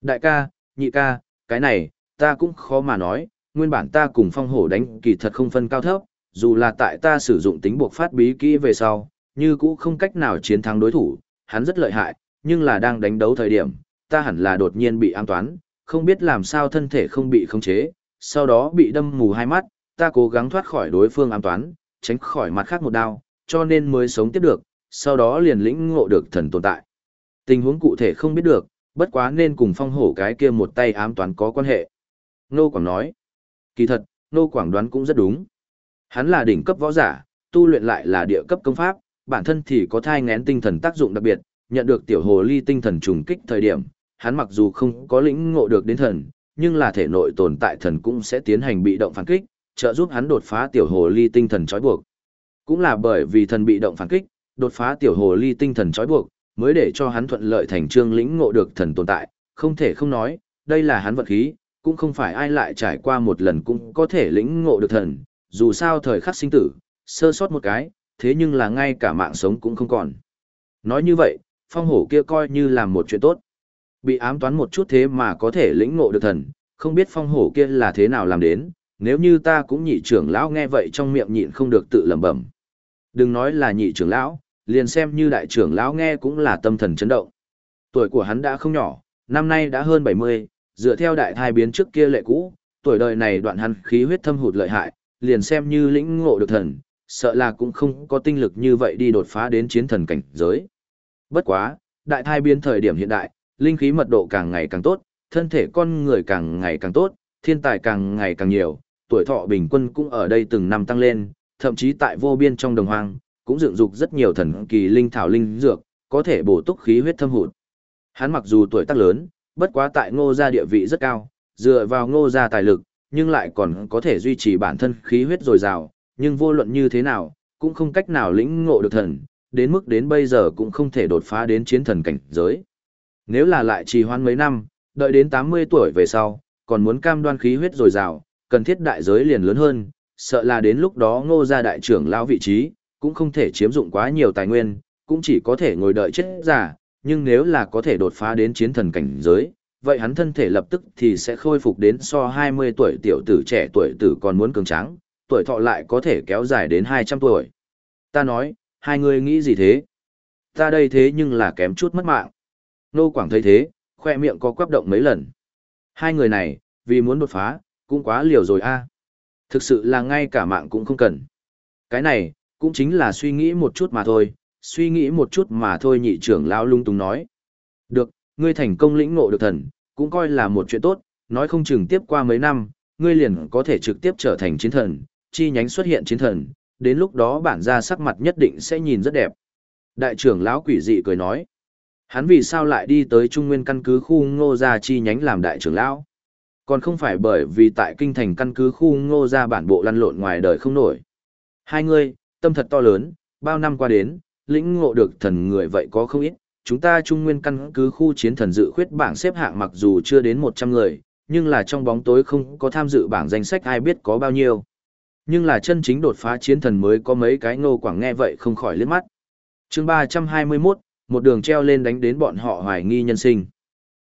A: Đại ca, nhị ca, cái này, ta cũng khó mà nói, nguyên bản ta cùng phong hổ đánh kỳ thật không phân cao thấp, dù là tại ta sử dụng tính buộc phát bí kỹ về sau, như cũ không cách nào chiến thắng đối thủ, hắn rất lợi hại, nhưng là đang đánh đấu thời điểm, ta hẳn là đột nhiên bị an toán, không biết làm sao thân thể không bị khống chế, sau đó bị đâm mù hai mắt, ta cố gắng thoát khỏi đối phương an toán, tránh khỏi mặt khác một đao, cho nên mới sống tiếp được, sau đó liền lĩnh ngộ được thần tồn tại. Tình huống cụ thể không biết được, bất quá nên cùng phong hổ cái kia một tay ám toán có quan hệ. Nô Quảng nói, kỳ thật, Nô Quảng đoán cũng rất đúng. Hắn là đỉnh cấp võ giả, tu luyện lại là địa cấp công pháp, bản thân thì có thai ngén tinh thần tác dụng đặc biệt, nhận được tiểu hồ ly tinh thần trùng kích thời điểm, hắn mặc dù không có lĩnh ngộ được đến thần, nhưng là thể nội tồn tại thần cũng sẽ tiến hành bị động phản kích, trợ giúp hắn đột phá tiểu hồ ly tinh thần trói buộc. Cũng là bởi vì thần bị động phản kích, đột phá tiểu hồ ly tinh thần trói buộc, mới để cho hắn thuận lợi thành trương lĩnh ngộ được thần tồn tại, không thể không nói, đây là hắn vận khí, cũng không phải ai lại trải qua một lần cũng có thể lĩnh ngộ được thần, dù sao thời khắc sinh tử, sơ sót một cái, thế nhưng là ngay cả mạng sống cũng không còn. Nói như vậy, phong hổ kia coi như là một chuyện tốt. Bị ám toán một chút thế mà có thể lĩnh ngộ được thần, không biết phong hổ kia là thế nào làm đến, nếu như ta cũng nhị trưởng lão nghe vậy trong miệng nhịn không được tự lẩm bẩm. Đừng nói là nhị trưởng lão, liền xem như đại trưởng lão nghe cũng là tâm thần chấn động. Tuổi của hắn đã không nhỏ, năm nay đã hơn 70, dựa theo đại thai biến trước kia lệ cũ, tuổi đời này đoạn hắn khí huyết thâm hụt lợi hại, liền xem như lĩnh ngộ được thần, sợ là cũng không có tinh lực như vậy đi đột phá đến chiến thần cảnh giới. Bất quá, đại thai biến thời điểm hiện đại, linh khí mật độ càng ngày càng tốt, thân thể con người càng ngày càng tốt, thiên tài càng ngày càng nhiều, tuổi thọ bình quân cũng ở đây từng năm tăng lên, thậm chí tại vô biên trong đồng hoang, cũng dựng dục rất nhiều thần kỳ linh thảo linh dược, có thể bổ túc khí huyết thâm hụt. Hắn mặc dù tuổi tác lớn, bất quá tại ngô gia địa vị rất cao, dựa vào ngô gia tài lực, nhưng lại còn có thể duy trì bản thân khí huyết dồi dào, nhưng vô luận như thế nào, cũng không cách nào lĩnh ngộ được thần, đến mức đến bây giờ cũng không thể đột phá đến chiến thần cảnh giới. Nếu là lại trì hoãn mấy năm, đợi đến 80 tuổi về sau, còn muốn cam đoan khí huyết dồi dào, cần thiết đại giới liền lớn hơn, sợ là đến lúc đó ngô gia đại trưởng lão vị trí, cũng không thể chiếm dụng quá nhiều tài nguyên, cũng chỉ có thể ngồi đợi chết giả, nhưng nếu là có thể đột phá đến chiến thần cảnh giới, vậy hắn thân thể lập tức thì sẽ khôi phục đến so 20 tuổi tiểu tử trẻ tuổi tử còn muốn cường tráng, tuổi thọ lại có thể kéo dài đến 200 tuổi. Ta nói, hai người nghĩ gì thế? Ta đây thế nhưng là kém chút mất mạng. Nô Quảng thấy thế, khoe miệng có quắp động mấy lần. Hai người này, vì muốn đột phá, cũng quá liều rồi a. Thực sự là ngay cả mạng cũng không cần. Cái này, cũng chính là suy nghĩ một chút mà thôi, suy nghĩ một chút mà thôi nhị trưởng lão lung tung nói. Được, ngươi thành công lĩnh ngộ được thần, cũng coi là một chuyện tốt, nói không chừng tiếp qua mấy năm, ngươi liền có thể trực tiếp trở thành chiến thần, chi nhánh xuất hiện chiến thần, đến lúc đó bản ra sắc mặt nhất định sẽ nhìn rất đẹp. Đại trưởng lão quỷ dị cười nói, hắn vì sao lại đi tới trung nguyên căn cứ khu ngô gia chi nhánh làm đại trưởng lão? Còn không phải bởi vì tại kinh thành căn cứ khu ngô gia bản bộ lăn lộn ngoài đời không nổi. Hai người, tâm thật to lớn, bao năm qua đến, lĩnh ngộ được thần người vậy có không ít, chúng ta trung nguyên căn cứ khu chiến thần dự khuyết bảng xếp hạng mặc dù chưa đến 100 người, nhưng là trong bóng tối không có tham dự bảng danh sách ai biết có bao nhiêu. Nhưng là chân chính đột phá chiến thần mới có mấy cái ngô quảng nghe vậy không khỏi liếc mắt. chương 321, một đường treo lên đánh đến bọn họ hoài nghi nhân sinh.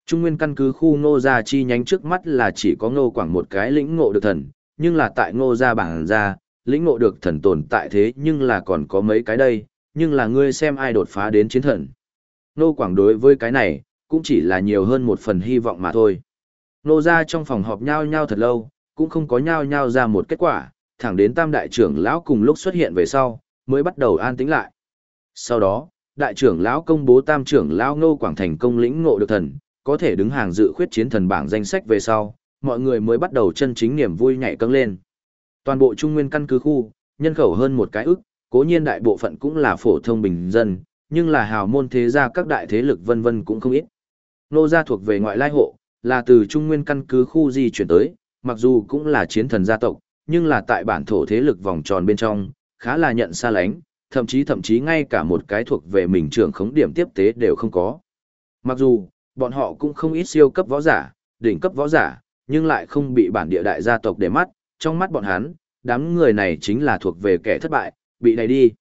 A: Trung nguyên căn cứ khu ngô gia chi nhánh trước mắt là chỉ có ngô quảng một cái lĩnh ngộ được thần, nhưng là tại ngô gia bảng ra, lĩnh ngộ được thần tồn tại thế nhưng là còn có mấy cái đây, nhưng là ngươi xem ai đột phá đến chiến thần. Nô Quảng đối với cái này, cũng chỉ là nhiều hơn một phần hy vọng mà thôi. Nô ra trong phòng họp nhau nhau thật lâu, cũng không có nhau nhau ra một kết quả, thẳng đến tam đại trưởng lão cùng lúc xuất hiện về sau, mới bắt đầu an tĩnh lại. Sau đó, đại trưởng lão công bố tam trưởng lão Nô Quảng thành công lĩnh ngộ được thần, có thể đứng hàng dự khuyết chiến thần bảng danh sách về sau, mọi người mới bắt đầu chân chính niềm vui nhảy câng lên. Toàn bộ trung nguyên căn cứ khu, nhân khẩu hơn một cái ức, cố nhiên đại bộ phận cũng là phổ thông bình dân, nhưng là hào môn thế gia các đại thế lực vân vân cũng không ít. Nô gia thuộc về ngoại lai hộ, là từ trung nguyên căn cứ khu di chuyển tới, mặc dù cũng là chiến thần gia tộc, nhưng là tại bản thổ thế lực vòng tròn bên trong, khá là nhận xa lánh, thậm chí thậm chí ngay cả một cái thuộc về mình trưởng khống điểm tiếp tế đều không có. Mặc dù, bọn họ cũng không ít siêu cấp võ giả, đỉnh cấp võ giả, nhưng lại không bị bản địa đại gia tộc để mắt, trong mắt bọn hắn, đám người này chính là thuộc về kẻ thất bại, bị đẩy đi.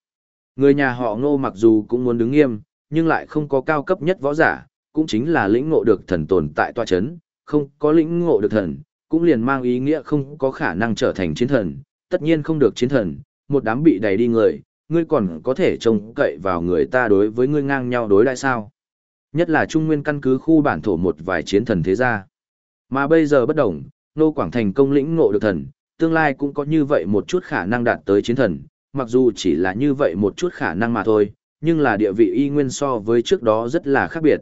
A: Người nhà họ ngô mặc dù cũng muốn đứng nghiêm, nhưng lại không có cao cấp nhất võ giả, cũng chính là lĩnh ngộ được thần tồn tại tòa chấn, không có lĩnh ngộ được thần, cũng liền mang ý nghĩa không có khả năng trở thành chiến thần, tất nhiên không được chiến thần, một đám bị đẩy đi người, ngươi còn có thể trông cậy vào người ta đối với ngươi ngang nhau đối lại sao. Nhất là trung nguyên căn cứ khu bản thổ một vài chiến thần thế gia. Mà bây giờ bất đồng, nô quảng thành công lĩnh ngộ được thần, tương lai cũng có như vậy một chút khả năng đạt tới chiến thần, mặc dù chỉ là như vậy một chút khả năng mà thôi, nhưng là địa vị y nguyên so với trước đó rất là khác biệt.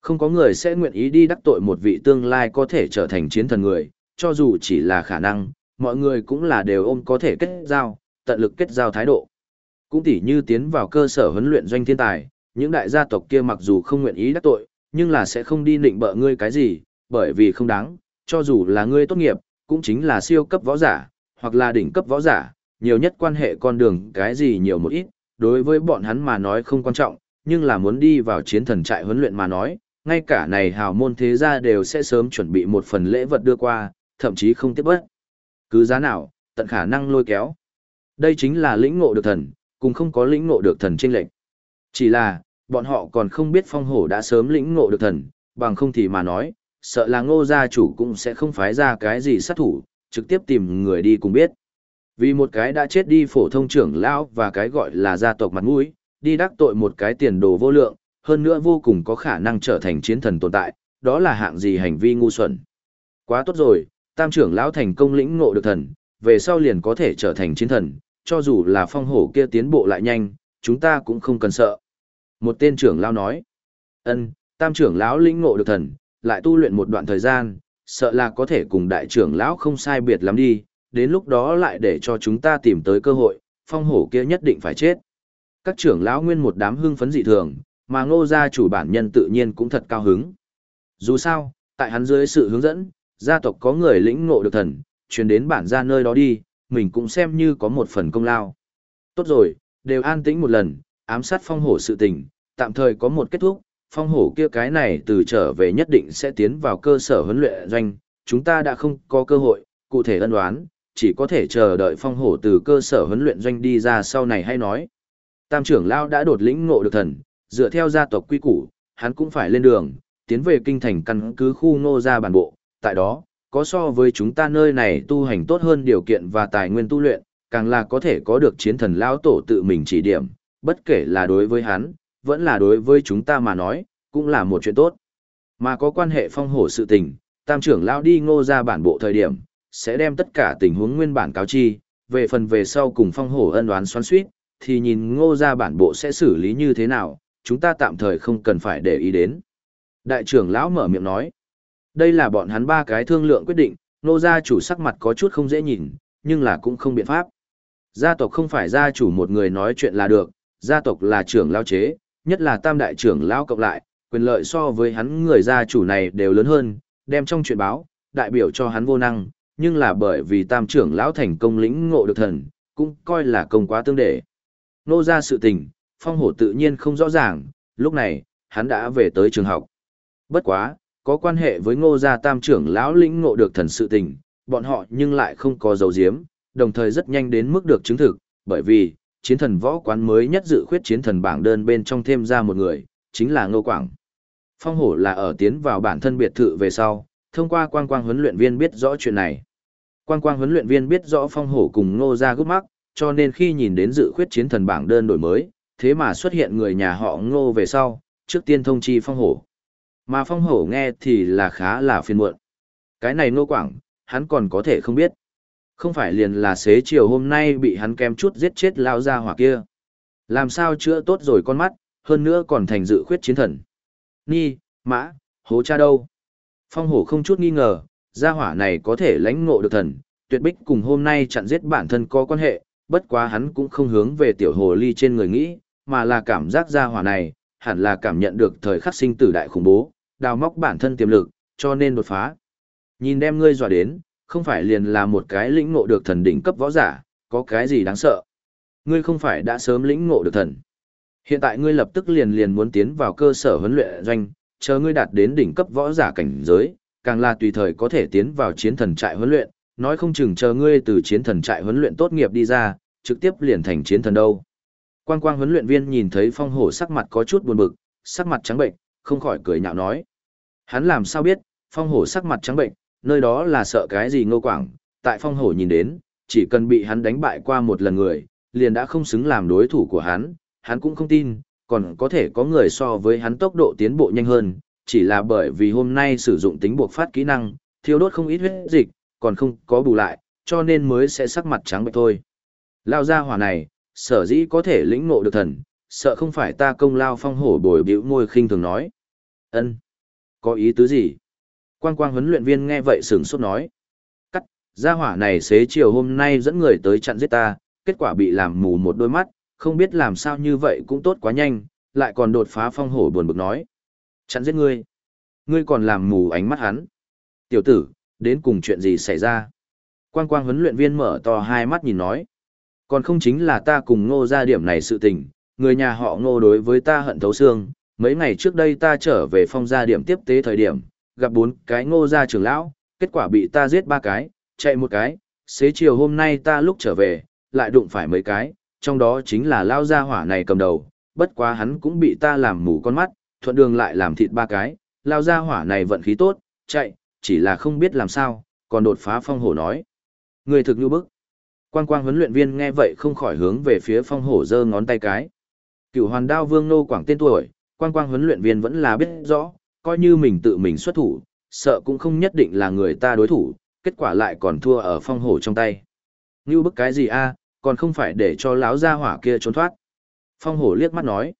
A: Không có người sẽ nguyện ý đi đắc tội một vị tương lai có thể trở thành chiến thần người, cho dù chỉ là khả năng, mọi người cũng là đều ôm có thể kết giao, tận lực kết giao thái độ. Cũng tỉ như tiến vào cơ sở huấn luyện doanh thiên tài, những đại gia tộc kia mặc dù không nguyện ý đắc tội, nhưng là sẽ không đi nịnh bợ ngươi cái gì, bởi vì không đáng, cho dù là ngươi tốt nghiệp, cũng chính là siêu cấp võ giả, hoặc là đỉnh cấp võ giả, nhiều nhất quan hệ con đường cái gì nhiều một ít, đối với bọn hắn mà nói không quan trọng, nhưng là muốn đi vào chiến thần trại huấn luyện mà nói, ngay cả này hào môn thế gia đều sẽ sớm chuẩn bị một phần lễ vật đưa qua, thậm chí không tiếp bất. Cứ giá nào, tận khả năng lôi kéo. Đây chính là lĩnh ngộ được thần, cùng không có lĩnh ngộ được thần chênh lệch. Chỉ là, bọn họ còn không biết phong hổ đã sớm lĩnh ngộ được thần, bằng không thì mà nói, sợ là ngô gia chủ cũng sẽ không phái ra cái gì sát thủ, trực tiếp tìm người đi cùng biết. Vì một cái đã chết đi phổ thông trưởng lão và cái gọi là gia tộc mặt mũi, đi đắc tội một cái tiền đồ vô lượng, hơn nữa vô cùng có khả năng trở thành chiến thần tồn tại, đó là hạng gì hành vi ngu xuẩn. Quá tốt rồi, tam trưởng lão thành công lĩnh ngộ được thần, về sau liền có thể trở thành chiến thần, cho dù là phong hổ kia tiến bộ lại nhanh, chúng ta cũng không cần sợ. Một tên trưởng lão nói, ân, tam trưởng lão lĩnh ngộ được thần, lại tu luyện một đoạn thời gian, sợ là có thể cùng đại trưởng lão không sai biệt lắm đi, đến lúc đó lại để cho chúng ta tìm tới cơ hội, phong hổ kia nhất định phải chết. Các trưởng lão nguyên một đám hưng phấn dị thường, mà ngô gia chủ bản nhân tự nhiên cũng thật cao hứng. Dù sao, tại hắn dưới sự hướng dẫn, gia tộc có người lĩnh ngộ được thần, truyền đến bản gia nơi đó đi, mình cũng xem như có một phần công lao. Tốt rồi, đều an tĩnh một lần, ám sát phong hổ sự tình, tạm thời có một kết thúc, phong hổ kia cái này từ trở về nhất định sẽ tiến vào cơ sở huấn luyện doanh, chúng ta đã không có cơ hội, cụ thể ân đoán, chỉ có thể chờ đợi phong hổ từ cơ sở huấn luyện doanh đi ra sau này hay nói. Tam trưởng lão đã đột lĩnh ngộ được thần, dựa theo gia tộc quy củ, hắn cũng phải lên đường, tiến về kinh thành căn cứ khu ngô gia bản bộ, tại đó, có so với chúng ta nơi này tu hành tốt hơn điều kiện và tài nguyên tu luyện, càng là có thể có được chiến thần lão tổ tự mình chỉ điểm, bất kể là đối với hắn, vẫn là đối với chúng ta mà nói, cũng là một chuyện tốt. Mà có quan hệ phong hổ sự tình, tam trưởng lão đi ngô ra bản bộ thời điểm, sẽ đem tất cả tình huống nguyên bản cáo chi, về phần về sau cùng phong hổ ân đoán xoắn suýt, thì nhìn ngô ra bản bộ sẽ xử lý như thế nào, chúng ta tạm thời không cần phải để ý đến. Đại trưởng lão mở miệng nói, đây là bọn hắn ba cái thương lượng quyết định, Ngô gia chủ sắc mặt có chút không dễ nhìn, nhưng là cũng không biện pháp. Gia tộc không phải gia chủ một người nói chuyện là được, gia tộc là trưởng lão chế, nhất là tam đại trưởng lão cộng lại, quyền lợi so với hắn người gia chủ này đều lớn hơn, đem trong chuyện báo, đại biểu cho hắn vô năng, nhưng là bởi vì tam trưởng lão thành công lĩnh ngộ được thần, cũng coi là công quá tương để. Nô ra sự tình, phong hổ tự nhiên không rõ ràng, lúc này, hắn đã về tới trường học. Bất quá, có quan hệ với ngô gia tam trưởng lão lĩnh ngộ được thần sự tình, bọn họ nhưng lại không có dấu diếm, đồng thời rất nhanh đến mức được chứng thực, bởi vì, chiến thần võ quán mới nhất dự khuyết chiến thần bảng đơn bên trong thêm ra một người, chính là Ngô Quảng. Phong hổ là ở tiến vào bản thân biệt thự về sau, thông qua quang quang huấn luyện viên biết rõ chuyện này. Quang quang huấn luyện viên biết rõ phong hổ cùng Ngô gia gấp mắc, cho nên khi nhìn đến dự khuyết chiến thần bảng đơn đổi mới, thế mà xuất hiện người nhà họ Ngô về sau, trước tiên thông chi phong hổ. Mà phong hổ nghe thì là khá là phiền muộn. Cái này Ngô Quảng, hắn còn có thể không biết. Không phải liền là xế chiều hôm nay bị hắn kem chút giết chết lao ra hỏa kia. Làm sao chữa tốt rồi con mắt, hơn nữa còn thành dự khuyết chiến thần. Ni, mã, hố cha đâu? Phong hổ không chút nghi ngờ, gia hỏa này có thể lãnh ngộ được thần, tuyệt bích cùng hôm nay chặn giết bản thân có quan hệ, bất quá hắn cũng không hướng về tiểu hồ ly trên người nghĩ, mà là cảm giác gia hỏa này, hẳn là cảm nhận được thời khắc sinh tử đại khủng bố, đào móc bản thân tiềm lực, cho nên đột phá. Nhìn đem ngươi dọa đến, không phải liền là một cái lĩnh ngộ được thần đỉnh cấp võ giả, có cái gì đáng sợ. Ngươi không phải đã sớm lĩnh ngộ được thần. Hiện tại ngươi lập tức liền liền muốn tiến vào cơ sở huấn luyện doanh, chờ ngươi đạt đến đỉnh cấp võ giả cảnh giới, càng là tùy thời có thể tiến vào chiến thần trại huấn luyện, nói không chừng chờ ngươi từ chiến thần trại huấn luyện tốt nghiệp đi ra, trực tiếp liền thành chiến thần đâu. Quang quang huấn luyện viên nhìn thấy phong hổ sắc mặt có chút buồn bực, sắc mặt trắng bệnh, không khỏi cười nhạo nói. Hắn làm sao biết, phong hổ sắc mặt trắng bệnh, nơi đó là sợ cái gì ngô quảng, tại phong hổ nhìn đến, chỉ cần bị hắn đánh bại qua một lần người, liền đã không xứng làm đối thủ của hắn, hắn cũng không tin, còn có thể có người so với hắn tốc độ tiến bộ nhanh hơn, chỉ là bởi vì hôm nay sử dụng tính buộc phát kỹ năng, thiêu đốt không ít huyết dịch, còn không có bù lại, cho nên mới sẽ sắc mặt trắng bệch thôi. Lao ra hỏa này, sở dĩ có thể lĩnh ngộ được thần, sợ không phải ta công lao phong hổ bồi biểu môi khinh thường nói. ân có ý tứ gì? Quang quang huấn luyện viên nghe vậy sửng sốt nói. Cắt, gia hỏa này xế chiều hôm nay dẫn người tới chặn giết ta, kết quả bị làm mù một đôi mắt, không biết làm sao như vậy cũng tốt quá nhanh, lại còn đột phá phong hổ buồn bực nói. Chặn giết ngươi. Ngươi còn làm mù ánh mắt hắn. Tiểu tử, đến cùng chuyện gì xảy ra? Quang quang huấn luyện viên mở to hai mắt nhìn nói. Còn không chính là ta cùng ngô ra điểm này sự tình, người nhà họ ngô đối với ta hận thấu xương. Mấy ngày trước đây ta trở về phong gia điểm tiếp tế thời điểm, gặp bốn cái ngô gia trưởng lão, kết quả bị ta giết ba cái, chạy một cái, xế chiều hôm nay ta lúc trở về, lại đụng phải mấy cái, trong đó chính là lao gia hỏa này cầm đầu, bất quá hắn cũng bị ta làm mù con mắt, thuận đường lại làm thịt ba cái, lao ra hỏa này vận khí tốt, chạy, chỉ là không biết làm sao, còn đột phá phong hổ nói. Người thực như bức. Quang quang huấn luyện viên nghe vậy không khỏi hướng về phía phong hổ giơ ngón tay cái. Cựu hoàn đao vương nô quảng tên tuổi, quang quang huấn luyện viên vẫn là biết rõ, coi như mình tự mình xuất thủ, sợ cũng không nhất định là người ta đối thủ, kết quả lại còn thua ở phong hổ trong tay. Như bức cái gì a, còn không phải để cho lão gia hỏa kia trốn thoát. Phong hổ liếc mắt nói.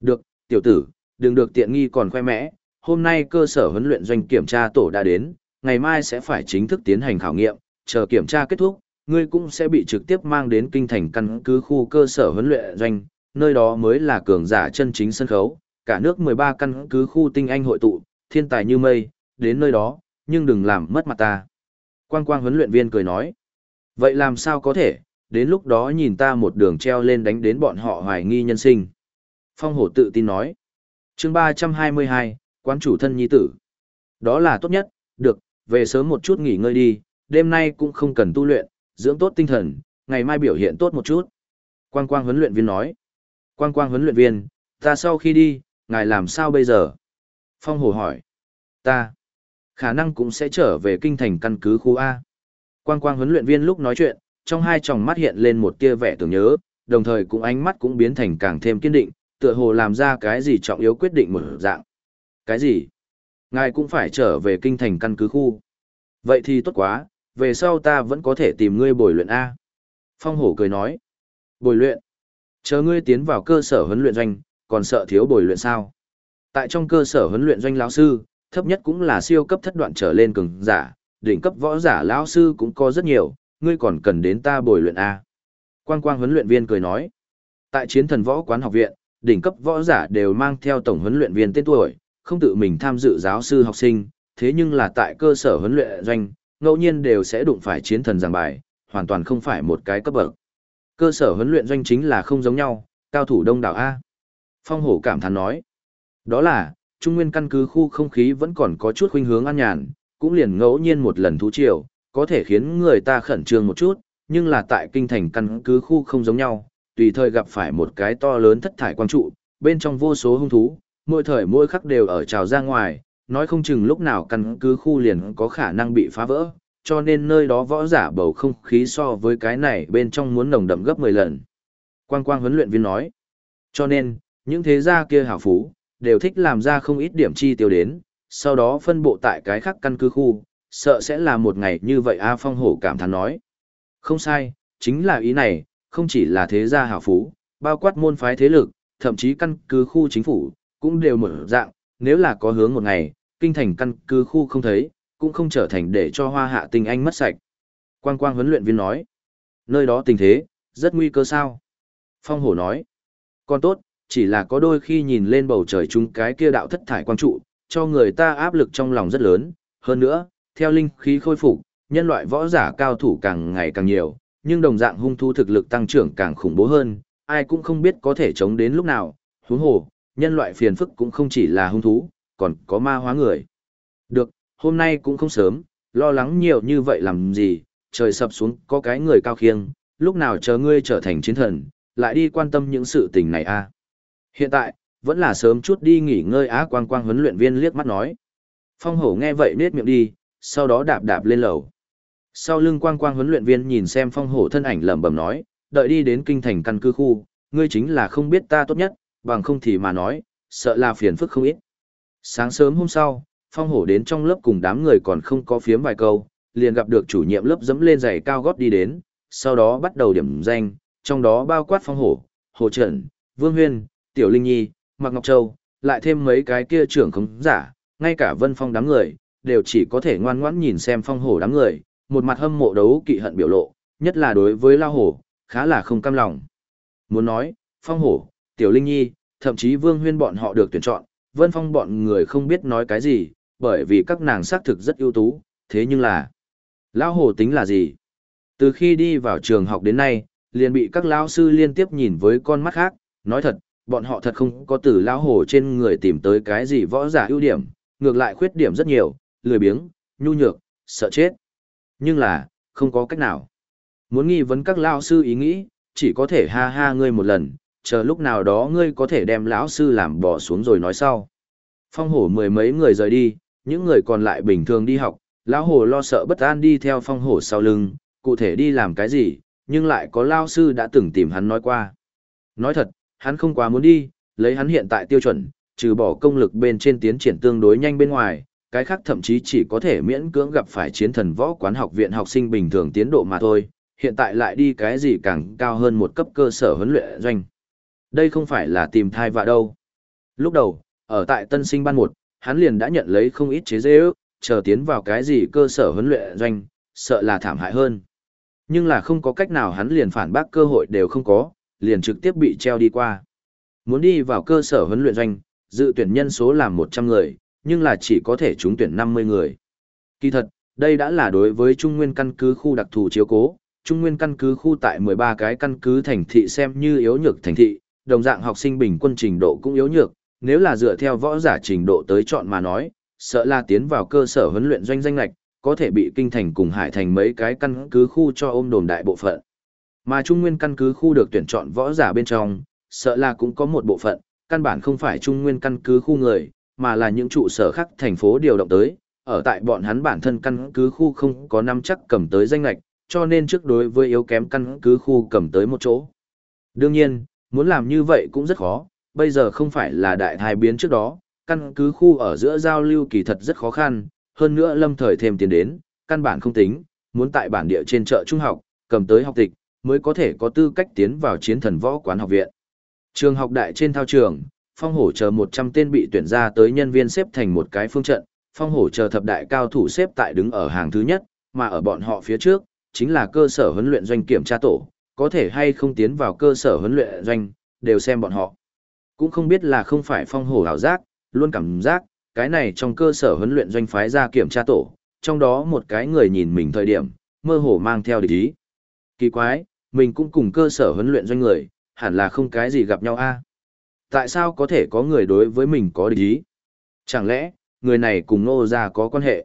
A: Được, tiểu tử, đừng được tiện nghi còn khoe mẽ, hôm nay cơ sở huấn luyện doanh kiểm tra tổ đã đến, ngày mai sẽ phải chính thức tiến hành khảo nghiệm, chờ kiểm tra kết thúc, ngươi cũng sẽ bị trực tiếp mang đến kinh thành căn cứ khu cơ sở huấn luyện doanh, nơi đó mới là cường giả chân chính sân khấu, cả nước 13 căn cứ khu tinh anh hội tụ, thiên tài như mây, đến nơi đó, nhưng đừng làm mất mặt ta. Quang quang huấn luyện viên cười nói, vậy làm sao có thể, đến lúc đó nhìn ta một đường treo lên đánh đến bọn họ hoài nghi nhân sinh. Phong hổ tự tin nói, chương 322, quán chủ thân nhi tử. Đó là tốt nhất, được, về sớm một chút nghỉ ngơi đi, đêm nay cũng không cần tu luyện, dưỡng tốt tinh thần, ngày mai biểu hiện tốt một chút. Quang quang huấn luyện viên nói. Quang quang huấn luyện viên, ta sau khi đi, ngài làm sao bây giờ? Phong hồ hỏi. Ta, khả năng cũng sẽ trở về kinh thành căn cứ khu A. Quang quang huấn luyện viên lúc nói chuyện, trong hai tròng mắt hiện lên một tia vẻ tưởng nhớ, đồng thời cũng ánh mắt cũng biến thành càng thêm kiên định, tựa hồ làm ra cái gì trọng yếu quyết định một dạng. Cái gì? Ngài cũng phải trở về kinh thành căn cứ khu. Vậy thì tốt quá, về sau ta vẫn có thể tìm ngươi bồi luyện A. Phong hổ cười nói. Bồi luyện. Chờ ngươi tiến vào cơ sở huấn luyện doanh, còn sợ thiếu bồi luyện sao? Tại trong cơ sở huấn luyện doanh lão sư, thấp nhất cũng là siêu cấp thất đoạn trở lên cường giả, đỉnh cấp võ giả lão sư cũng có rất nhiều, ngươi còn cần đến ta bồi luyện A. Quang quang huấn luyện viên cười nói. Tại chiến thần võ quán học viện, đỉnh cấp võ giả đều mang theo tổng huấn luyện viên tên tuổi, không tự mình tham dự giáo sư học sinh, thế nhưng là tại cơ sở huấn luyện doanh, ngẫu nhiên đều sẽ đụng phải chiến thần giảng bài, hoàn toàn không phải một cái cấp bậc. Cơ sở huấn luyện doanh chính là không giống nhau, cao thủ đông đảo A. Phong hổ cảm thán nói. Đó là, trung nguyên căn cứ khu không khí vẫn còn có chút khuynh hướng an nhàn, cũng liền ngẫu nhiên một lần thú triều, có thể khiến người ta khẩn trương một chút, nhưng là tại kinh thành căn cứ khu không giống nhau, tùy thời gặp phải một cái to lớn thất thải quang trụ, bên trong vô số hung thú, mỗi thời mỗi khắc đều ở trào ra ngoài, nói không chừng lúc nào căn cứ khu liền có khả năng bị phá vỡ, cho nên nơi đó võ giả bầu không khí so với cái này bên trong muốn nồng đậm gấp 10 lần. Quang quang huấn luyện viên nói, cho nên, những thế gia kia hảo phú, đều thích làm ra không ít điểm chi tiêu đến, sau đó phân bộ tại cái khác căn cứ khu, sợ sẽ là một ngày như vậy A Phong Hổ cảm thán nói. Không sai, chính là ý này, không chỉ là thế gia hảo phú, bao quát môn phái thế lực, thậm chí căn cứ khu chính phủ, cũng đều mở dạng, nếu là có hướng một ngày, kinh thành căn cứ khu không thấy, cũng không trở thành để cho hoa hạ tình anh mất sạch. Quang quang huấn luyện viên nói, nơi đó tình thế, rất nguy cơ sao. Phong hổ nói, còn tốt, chỉ là có đôi khi nhìn lên bầu trời chúng cái kia đạo thất thải quang trụ, cho người ta áp lực trong lòng rất lớn, hơn nữa, theo linh khí khôi phục, nhân loại võ giả cao thủ càng ngày càng nhiều, nhưng đồng dạng hung thú thực lực tăng trưởng càng khủng bố hơn, ai cũng không biết có thể chống đến lúc nào, huống hồ, nhân loại phiền phức cũng không chỉ là hung thú, còn có ma hóa người. Được, hôm nay cũng không sớm, lo lắng nhiều như vậy làm gì, trời sập xuống có cái người cao khiêng, lúc nào chờ ngươi trở thành chiến thần, lại đi quan tâm những sự tình này a. À? Hiện tại, vẫn là sớm chút đi nghỉ ngơi á quang quang huấn luyện viên liếc mắt nói. Phong hổ nghe vậy nết miệng đi, sau đó đạp đạp lên lầu. Sau lưng quang quang huấn luyện viên nhìn xem phong hổ thân ảnh lẩm bẩm nói, đợi đi đến kinh thành căn cứ khu, ngươi chính là không biết ta tốt nhất, bằng không thì mà nói, sợ là phiền phức không ít. Sáng sớm hôm sau, phong hổ đến trong lớp cùng đám người còn không có phiếm vài câu, liền gặp được chủ nhiệm lớp dẫm lên giày cao gót đi đến, sau đó bắt đầu điểm danh, trong đó bao quát phong hổ, hồ trần, vương huyên, tiểu linh nhi, mạc ngọc châu, lại thêm mấy cái kia trưởng khống giả, ngay cả vân phong đám người, đều chỉ có thể ngoan ngoãn nhìn xem phong hổ đám người, một mặt hâm mộ đấu kỵ hận biểu lộ, nhất là đối với lao hổ, khá là không cam lòng. Muốn nói, phong hổ, tiểu linh nhi, thậm chí vương huyên bọn họ được tuyển chọn, vân phong bọn người không biết nói cái gì, bởi vì các nàng xác thực rất ưu tú, thế nhưng là, lão hổ tính là gì? Từ khi đi vào trường học đến nay, liền bị các lao sư liên tiếp nhìn với con mắt khác, nói thật, bọn họ thật không có từ lão hổ trên người tìm tới cái gì võ giả ưu điểm, ngược lại khuyết điểm rất nhiều, lười biếng, nhu nhược, sợ chết. Nhưng là, không có cách nào. Muốn nghi vấn các lão sư ý nghĩ, chỉ có thể ha ha ngươi một lần, chờ lúc nào đó ngươi có thể đem lão sư làm bỏ xuống rồi nói sau. Phong hổ mười mấy người rời đi, những người còn lại bình thường đi học, lão hồ lo sợ bất an đi theo phong hổ sau lưng, cụ thể đi làm cái gì, nhưng lại có lao sư đã từng tìm hắn nói qua. Nói thật, hắn không quá muốn đi, lấy hắn hiện tại tiêu chuẩn, trừ bỏ công lực bên trên tiến triển tương đối nhanh bên ngoài, cái khác thậm chí chỉ có thể miễn cưỡng gặp phải chiến thần võ quán học viện học sinh bình thường tiến độ mà thôi, hiện tại lại đi cái gì càng cao hơn một cấp cơ sở huấn luyện doanh. Đây không phải là tìm thai vạ đâu. Lúc đầu, ở tại tân sinh ban một, hắn liền đã nhận lấy không ít chế dễ ước, chờ tiến vào cái gì cơ sở huấn luyện doanh, sợ là thảm hại hơn. Nhưng là không có cách nào hắn liền phản bác cơ hội đều không có, liền trực tiếp bị treo đi qua. Muốn đi vào cơ sở huấn luyện doanh, dự tuyển nhân số là 100 người, nhưng là chỉ có thể trúng tuyển 50 người. Kỳ thật, đây đã là đối với Trung Nguyên căn cứ khu đặc thù chiếu cố, Trung Nguyên căn cứ khu tại 13 cái căn cứ thành thị xem như yếu nhược thành thị, đồng dạng học sinh bình quân trình độ cũng yếu nhược, nếu là dựa theo võ giả trình độ tới chọn mà nói, sợ là tiến vào cơ sở huấn luyện doanh danh lạch, có thể bị kinh thành cùng hải thành mấy cái căn cứ khu cho ôm đồn đại bộ phận. Mà Trung Nguyên căn cứ khu được tuyển chọn võ giả bên trong, sợ là cũng có một bộ phận, căn bản không phải Trung Nguyên căn cứ khu người, mà là những trụ sở khác thành phố điều động tới, ở tại bọn hắn bản thân căn cứ khu không có năm chắc cầm tới danh lạch, cho nên trước đối với yếu kém căn cứ khu cầm tới một chỗ. Đương nhiên, muốn làm như vậy cũng rất khó, bây giờ không phải là đại thai biến trước đó, căn cứ khu ở giữa giao lưu kỳ thật rất khó khăn, hơn nữa lâm thời thêm tiền đến, căn bản không tính, muốn tại bản địa trên chợ trung học, cầm tới học tịch, mới có thể có tư cách tiến vào chiến thần võ quán học viện. Trường học đại trên thao trường, phong hổ chờ 100 tên bị tuyển ra tới nhân viên xếp thành một cái phương trận, phong hổ chờ thập đại cao thủ xếp tại đứng ở hàng thứ nhất, mà ở bọn họ phía trước, chính là cơ sở huấn luyện doanh kiểm tra tổ, có thể hay không tiến vào cơ sở huấn luyện doanh, đều xem bọn họ. Cũng không biết là không phải phong hổ ảo giác, luôn cảm giác, cái này trong cơ sở huấn luyện doanh phái ra kiểm tra tổ, trong đó một cái người nhìn mình thời điểm, mơ hồ mang theo địch ý. Kỳ quái, mình cũng cùng cơ sở huấn luyện doanh người, hẳn là không cái gì gặp nhau a. Tại sao có thể có người đối với mình có địch ý? Chẳng lẽ, người này cùng nô ra có quan hệ?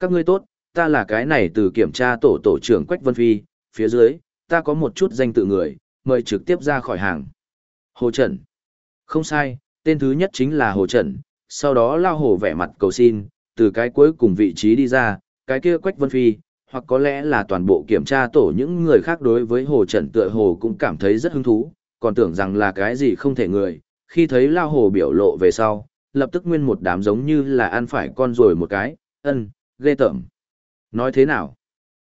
A: Các ngươi tốt, ta là cái này từ kiểm tra tổ tổ trưởng Quách Vân Phi, phía dưới, ta có một chút danh tự người, mời trực tiếp ra khỏi hàng. Hồ Trần. Không sai, tên thứ nhất chính là Hồ Trần, sau đó lao hồ vẻ mặt cầu xin, từ cái cuối cùng vị trí đi ra, cái kia Quách Vân Phi, hoặc có lẽ là toàn bộ kiểm tra tổ những người khác đối với Hồ Trần tựa hồ cũng cảm thấy rất hứng thú, còn tưởng rằng là cái gì không thể người, khi thấy lao hồ biểu lộ về sau, lập tức nguyên một đám giống như là ăn phải con rồi một cái, ân, ghê tởm. Nói thế nào?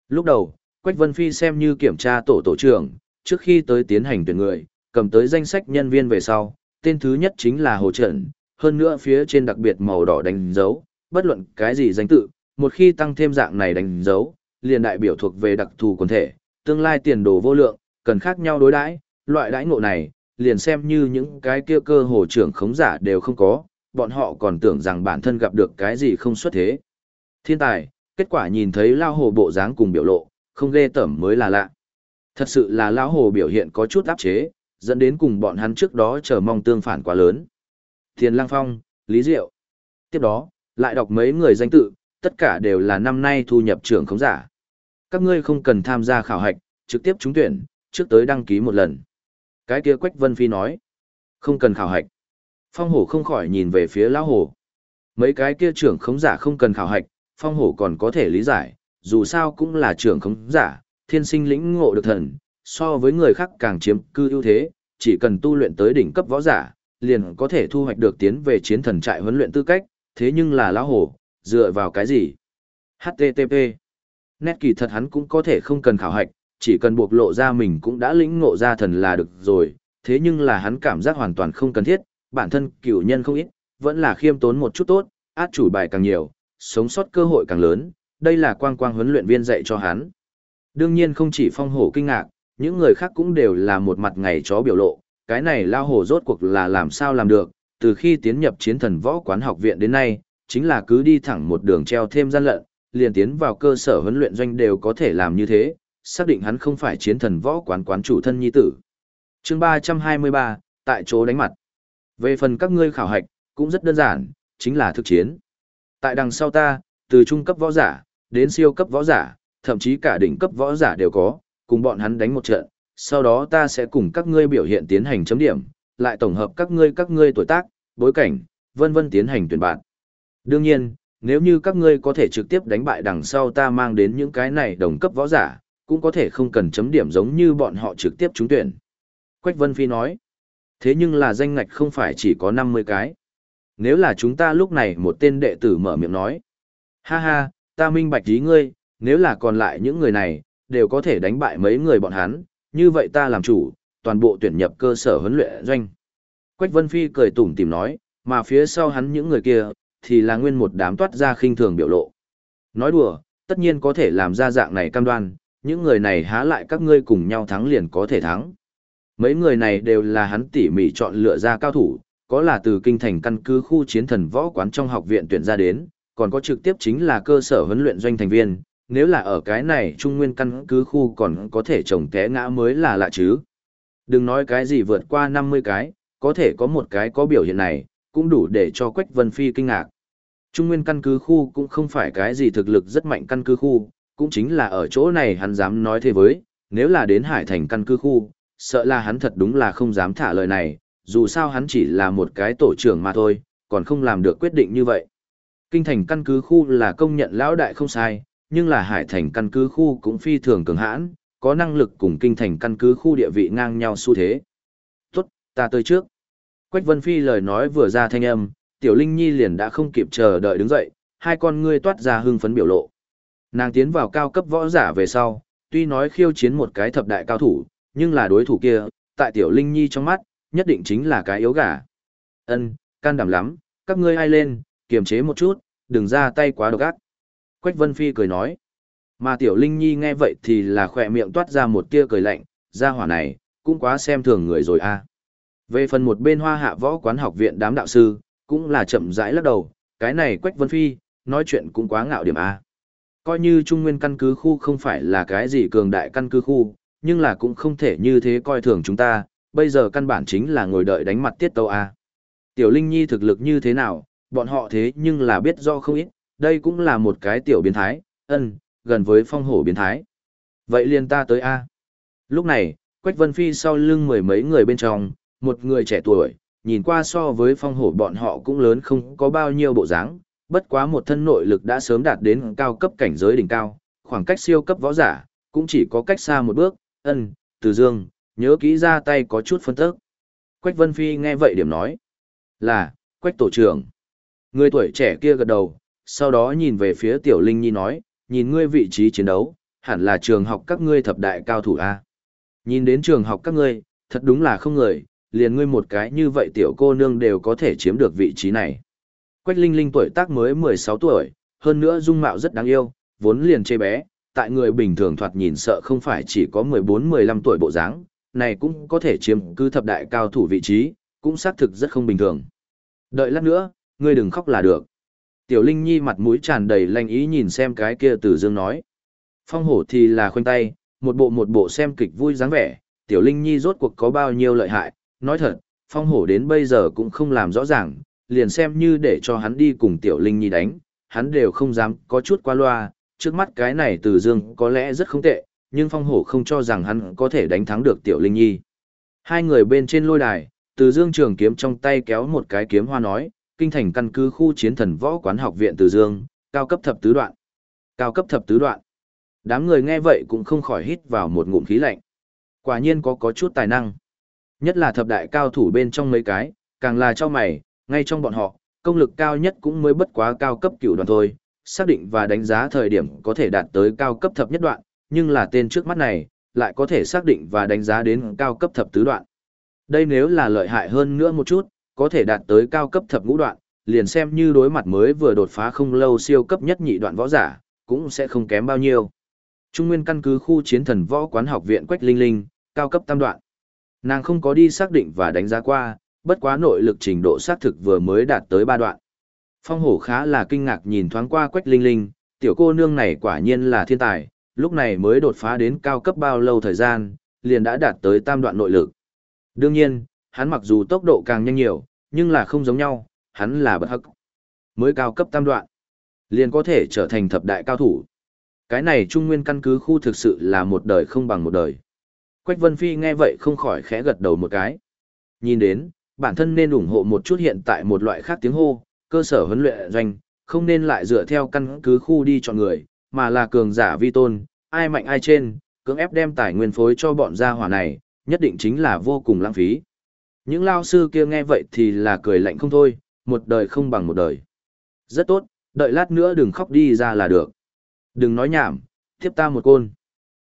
A: Lúc đầu, Quách Vân Phi xem như kiểm tra tổ tổ trưởng, trước khi tới tiến hành tuyển người, cầm tới danh sách nhân viên về sau, tên thứ nhất chính là Hồ Trần, hơn nữa phía trên đặc biệt màu đỏ đánh dấu, bất luận cái gì danh tự, một khi tăng thêm dạng này đánh dấu, liền đại biểu thuộc về đặc thù quần thể, tương lai tiền đồ vô lượng, cần khác nhau đối đãi, loại đãi ngộ này, liền xem như những cái kia cơ hồ trưởng khống giả đều không có, bọn họ còn tưởng rằng bản thân gặp được cái gì không xuất thế. Thiên tài, kết quả nhìn thấy lao hồ bộ dáng cùng biểu lộ, không ghê tởm mới là lạ. Thật sự là lão hồ biểu hiện có chút áp chế, dẫn đến cùng bọn hắn trước đó chờ mong tương phản quá lớn. Thiên Lăng Phong, Lý Diệu. Tiếp đó, lại đọc mấy người danh tự, tất cả đều là năm nay thu nhập trưởng khống giả. Các ngươi không cần tham gia khảo hạch, trực tiếp trúng tuyển, trước tới đăng ký một lần. Cái kia Quách Vân Phi nói, không cần khảo hạch. Phong hổ không khỏi nhìn về phía lão hổ. Mấy cái kia trưởng khống giả không cần khảo hạch, phong hổ còn có thể lý giải, dù sao cũng là trưởng khống giả, thiên sinh lĩnh ngộ được thần, so với người khác càng chiếm cư ưu thế, chỉ cần tu luyện tới đỉnh cấp võ giả, liền có thể thu hoạch được tiến về chiến thần trại huấn luyện tư cách, thế nhưng là lão hổ, dựa vào cái gì? HTTP. Nét kỳ thật hắn cũng có thể không cần khảo hạch, chỉ cần buộc lộ ra mình cũng đã lĩnh ngộ ra thần là được rồi, thế nhưng là hắn cảm giác hoàn toàn không cần thiết, bản thân cửu nhân không ít, vẫn là khiêm tốn một chút tốt, át chủ bài càng nhiều, sống sót cơ hội càng lớn, đây là quang quang huấn luyện viên dạy cho hắn. Đương nhiên không chỉ phong hổ kinh ngạc, những người khác cũng đều là một mặt ngày chó biểu lộ, cái này lao hổ rốt cuộc là làm sao làm được, từ khi tiến nhập chiến thần võ quán học viện đến nay, chính là cứ đi thẳng một đường treo thêm gian lận, liền tiến vào cơ sở huấn luyện doanh đều có thể làm như thế, xác định hắn không phải chiến thần võ quán quán chủ thân nhi tử. chương 323, tại chỗ đánh mặt. Về phần các ngươi khảo hạch, cũng rất đơn giản, chính là thực chiến. Tại đằng sau ta, từ trung cấp võ giả, đến siêu cấp võ giả, thậm chí cả đỉnh cấp võ giả đều có, cùng bọn hắn đánh một trận, sau đó ta sẽ cùng các ngươi biểu hiện tiến hành chấm điểm, lại tổng hợp các ngươi các ngươi tuổi tác, bối cảnh, vân vân tiến hành tuyển bạn. Đương nhiên, nếu như các ngươi có thể trực tiếp đánh bại đằng sau ta mang đến những cái này đồng cấp võ giả, cũng có thể không cần chấm điểm giống như bọn họ trực tiếp trúng tuyển. Quách Vân Phi nói, thế nhưng là danh ngạch không phải chỉ có 50 cái. Nếu là chúng ta lúc này một tên đệ tử mở miệng nói, ha ha, ta minh bạch ý ngươi, nếu là còn lại những người này, đều có thể đánh bại mấy người bọn hắn, như vậy ta làm chủ, toàn bộ tuyển nhập cơ sở huấn luyện doanh. Quách Vân Phi cười tủm tìm nói, mà phía sau hắn những người kia, thì là nguyên một đám toát ra khinh thường biểu lộ. Nói đùa, tất nhiên có thể làm ra dạng này cam đoan, những người này há lại các ngươi cùng nhau thắng liền có thể thắng. Mấy người này đều là hắn tỉ mỉ chọn lựa ra cao thủ, có là từ kinh thành căn cứ khu chiến thần võ quán trong học viện tuyển ra đến, còn có trực tiếp chính là cơ sở huấn luyện doanh thành viên, nếu là ở cái này trung nguyên căn cứ khu còn có thể trồng té ngã mới là lạ chứ. Đừng nói cái gì vượt qua 50 cái, có thể có một cái có biểu hiện này, cũng đủ để cho Quách Vân Phi kinh ngạc. Trung nguyên căn cứ khu cũng không phải cái gì thực lực rất mạnh căn cứ khu, cũng chính là ở chỗ này hắn dám nói thế với, nếu là đến Hải Thành căn cứ khu, sợ là hắn thật đúng là không dám thả lời này, dù sao hắn chỉ là một cái tổ trưởng mà thôi, còn không làm được quyết định như vậy. Kinh thành căn cứ khu là công nhận lão đại không sai, nhưng là Hải Thành căn cứ khu cũng phi thường cường hãn, có năng lực cùng kinh thành căn cứ khu địa vị ngang nhau xu thế. Tốt, ta tới trước. Quách Vân Phi lời nói vừa ra thanh âm, Tiểu Linh Nhi liền đã không kịp chờ đợi đứng dậy, hai con ngươi toát ra hưng phấn biểu lộ. Nàng tiến vào cao cấp võ giả về sau, tuy nói khiêu chiến một cái thập đại cao thủ, nhưng là đối thủ kia, tại Tiểu Linh Nhi trong mắt, nhất định chính là cái yếu gà. Ân, can đảm lắm, các ngươi ai lên, kiềm chế một chút, đừng ra tay quá độc ác. Quách Vân Phi cười nói. Mà Tiểu Linh Nhi nghe vậy thì là khỏe miệng toát ra một tia cười lạnh, ra hỏa này, cũng quá xem thường người rồi a. Về phần một bên hoa hạ võ quán học viện đám đạo sư, cũng là chậm rãi lắc đầu, cái này Quách Vân Phi, nói chuyện cũng quá ngạo điểm a. Coi như Trung Nguyên căn cứ khu không phải là cái gì cường đại căn cứ khu, nhưng là cũng không thể như thế coi thường chúng ta, bây giờ căn bản chính là ngồi đợi đánh mặt tiết tâu a. Tiểu Linh Nhi thực lực như thế nào, bọn họ thế nhưng là biết do không ít, đây cũng là một cái tiểu biến thái, ân, gần với phong hổ biến thái. Vậy liền ta tới A. Lúc này, Quách Vân Phi sau lưng mười mấy người bên trong, một người trẻ tuổi, nhìn qua so với phong hổ bọn họ cũng lớn không có bao nhiêu bộ dáng, bất quá một thân nội lực đã sớm đạt đến cao cấp cảnh giới đỉnh cao, khoảng cách siêu cấp võ giả, cũng chỉ có cách xa một bước, ân, từ dương, nhớ kỹ ra tay có chút phân tức. Quách Vân Phi nghe vậy điểm nói, là, Quách Tổ trưởng. Người tuổi trẻ kia gật đầu, sau đó nhìn về phía Tiểu Linh Nhi nói, nhìn ngươi vị trí chiến đấu, hẳn là trường học các ngươi thập đại cao thủ A. Nhìn đến trường học các ngươi, thật đúng là không người, liền ngươi một cái như vậy tiểu cô nương đều có thể chiếm được vị trí này. Quách Linh Linh tuổi tác mới 16 tuổi, hơn nữa dung mạo rất đáng yêu, vốn liền chê bé, tại người bình thường thoạt nhìn sợ không phải chỉ có 14-15 tuổi bộ dáng, này cũng có thể chiếm cứ thập đại cao thủ vị trí, cũng xác thực rất không bình thường. Đợi lát nữa, ngươi đừng khóc là được. Tiểu Linh Nhi mặt mũi tràn đầy lanh ý nhìn xem cái kia Tử Dương nói. Phong hổ thì là khoanh tay, một bộ một bộ xem kịch vui dáng vẻ, Tiểu Linh Nhi rốt cuộc có bao nhiêu lợi hại, nói thật, Phong hổ đến bây giờ cũng không làm rõ ràng, liền xem như để cho hắn đi cùng Tiểu Linh Nhi đánh, hắn đều không dám có chút qua loa, trước mắt cái này Từ Dương có lẽ rất không tệ, nhưng Phong hổ không cho rằng hắn có thể đánh thắng được Tiểu Linh Nhi. Hai người bên trên lôi đài, Từ Dương trường kiếm trong tay kéo một cái kiếm hoa nói, kinh thành căn cứ khu chiến thần võ quán học viện Từ Dương, cao cấp thập tứ đoạn. Cao cấp thập tứ đoạn. Đám người nghe vậy cũng không khỏi hít vào một ngụm khí lạnh. Quả nhiên có có chút tài năng. Nhất là thập đại cao thủ bên trong mấy cái, càng là cho mày, ngay trong bọn họ, công lực cao nhất cũng mới bất quá cao cấp cửu đoạn thôi, xác định và đánh giá thời điểm có thể đạt tới cao cấp thập nhất đoạn, nhưng là tên trước mắt này, lại có thể xác định và đánh giá đến cao cấp thập tứ đoạn. Đây nếu là lợi hại hơn nữa một chút, có thể đạt tới cao cấp thập ngũ đoạn, liền xem như đối mặt mới vừa đột phá không lâu siêu cấp nhất nhị đoạn võ giả, cũng sẽ không kém bao nhiêu. Trung Nguyên căn cứ khu chiến thần võ quán học viện Quách Linh Linh, cao cấp tam đoạn. Nàng không có đi xác định và đánh giá qua, bất quá nội lực trình độ xác thực vừa mới đạt tới ba đoạn. Phong hổ khá là kinh ngạc nhìn thoáng qua Quách Linh Linh, tiểu cô nương này quả nhiên là thiên tài, lúc này mới đột phá đến cao cấp bao lâu thời gian, liền đã đạt tới tam đoạn nội lực. Đương nhiên, hắn mặc dù tốc độ càng nhanh nhiều, nhưng là không giống nhau, hắn là bất hắc. Mới cao cấp tam đoạn, liền có thể trở thành thập đại cao thủ. Cái này trung nguyên căn cứ khu thực sự là một đời không bằng một đời. Quách Vân Phi nghe vậy không khỏi khẽ gật đầu một cái. Nhìn đến, bản thân nên ủng hộ một chút hiện tại một loại khác tiếng hô, cơ sở huấn luyện doanh, không nên lại dựa theo căn cứ khu đi chọn người, mà là cường giả vi tôn, ai mạnh ai trên, cưỡng ép đem tài nguyên phối cho bọn gia hỏa này, nhất định chính là vô cùng lãng phí. Những lao sư kia nghe vậy thì là cười lạnh không thôi, một đời không bằng một đời. Rất tốt, đợi lát nữa đừng khóc đi ra là được. Đừng nói nhảm, tiếp ta một côn.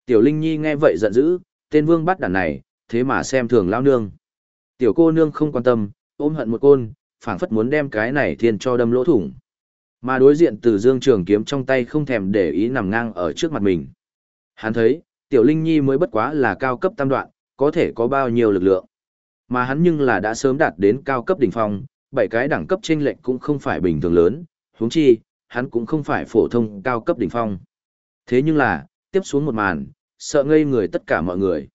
A: Tiểu Linh Nhi nghe vậy giận dữ, tên vương bắt đàn này, thế mà xem thường lao nương. Tiểu cô nương không quan tâm, ôm hận một côn, phảng phất muốn đem cái này thiên cho đâm lỗ thủng. Mà đối diện từ dương trường kiếm trong tay không thèm để ý nằm ngang ở trước mặt mình. Hắn thấy, tiểu linh nhi mới bất quá là cao cấp tam đoạn, có thể có bao nhiêu lực lượng. Mà hắn nhưng là đã sớm đạt đến cao cấp đỉnh phong, bảy cái đẳng cấp chênh lệch cũng không phải bình thường lớn, huống chi, hắn cũng không phải phổ thông cao cấp đỉnh phong. Thế nhưng là, tiếp xuống một màn, sợ ngây người tất cả mọi người.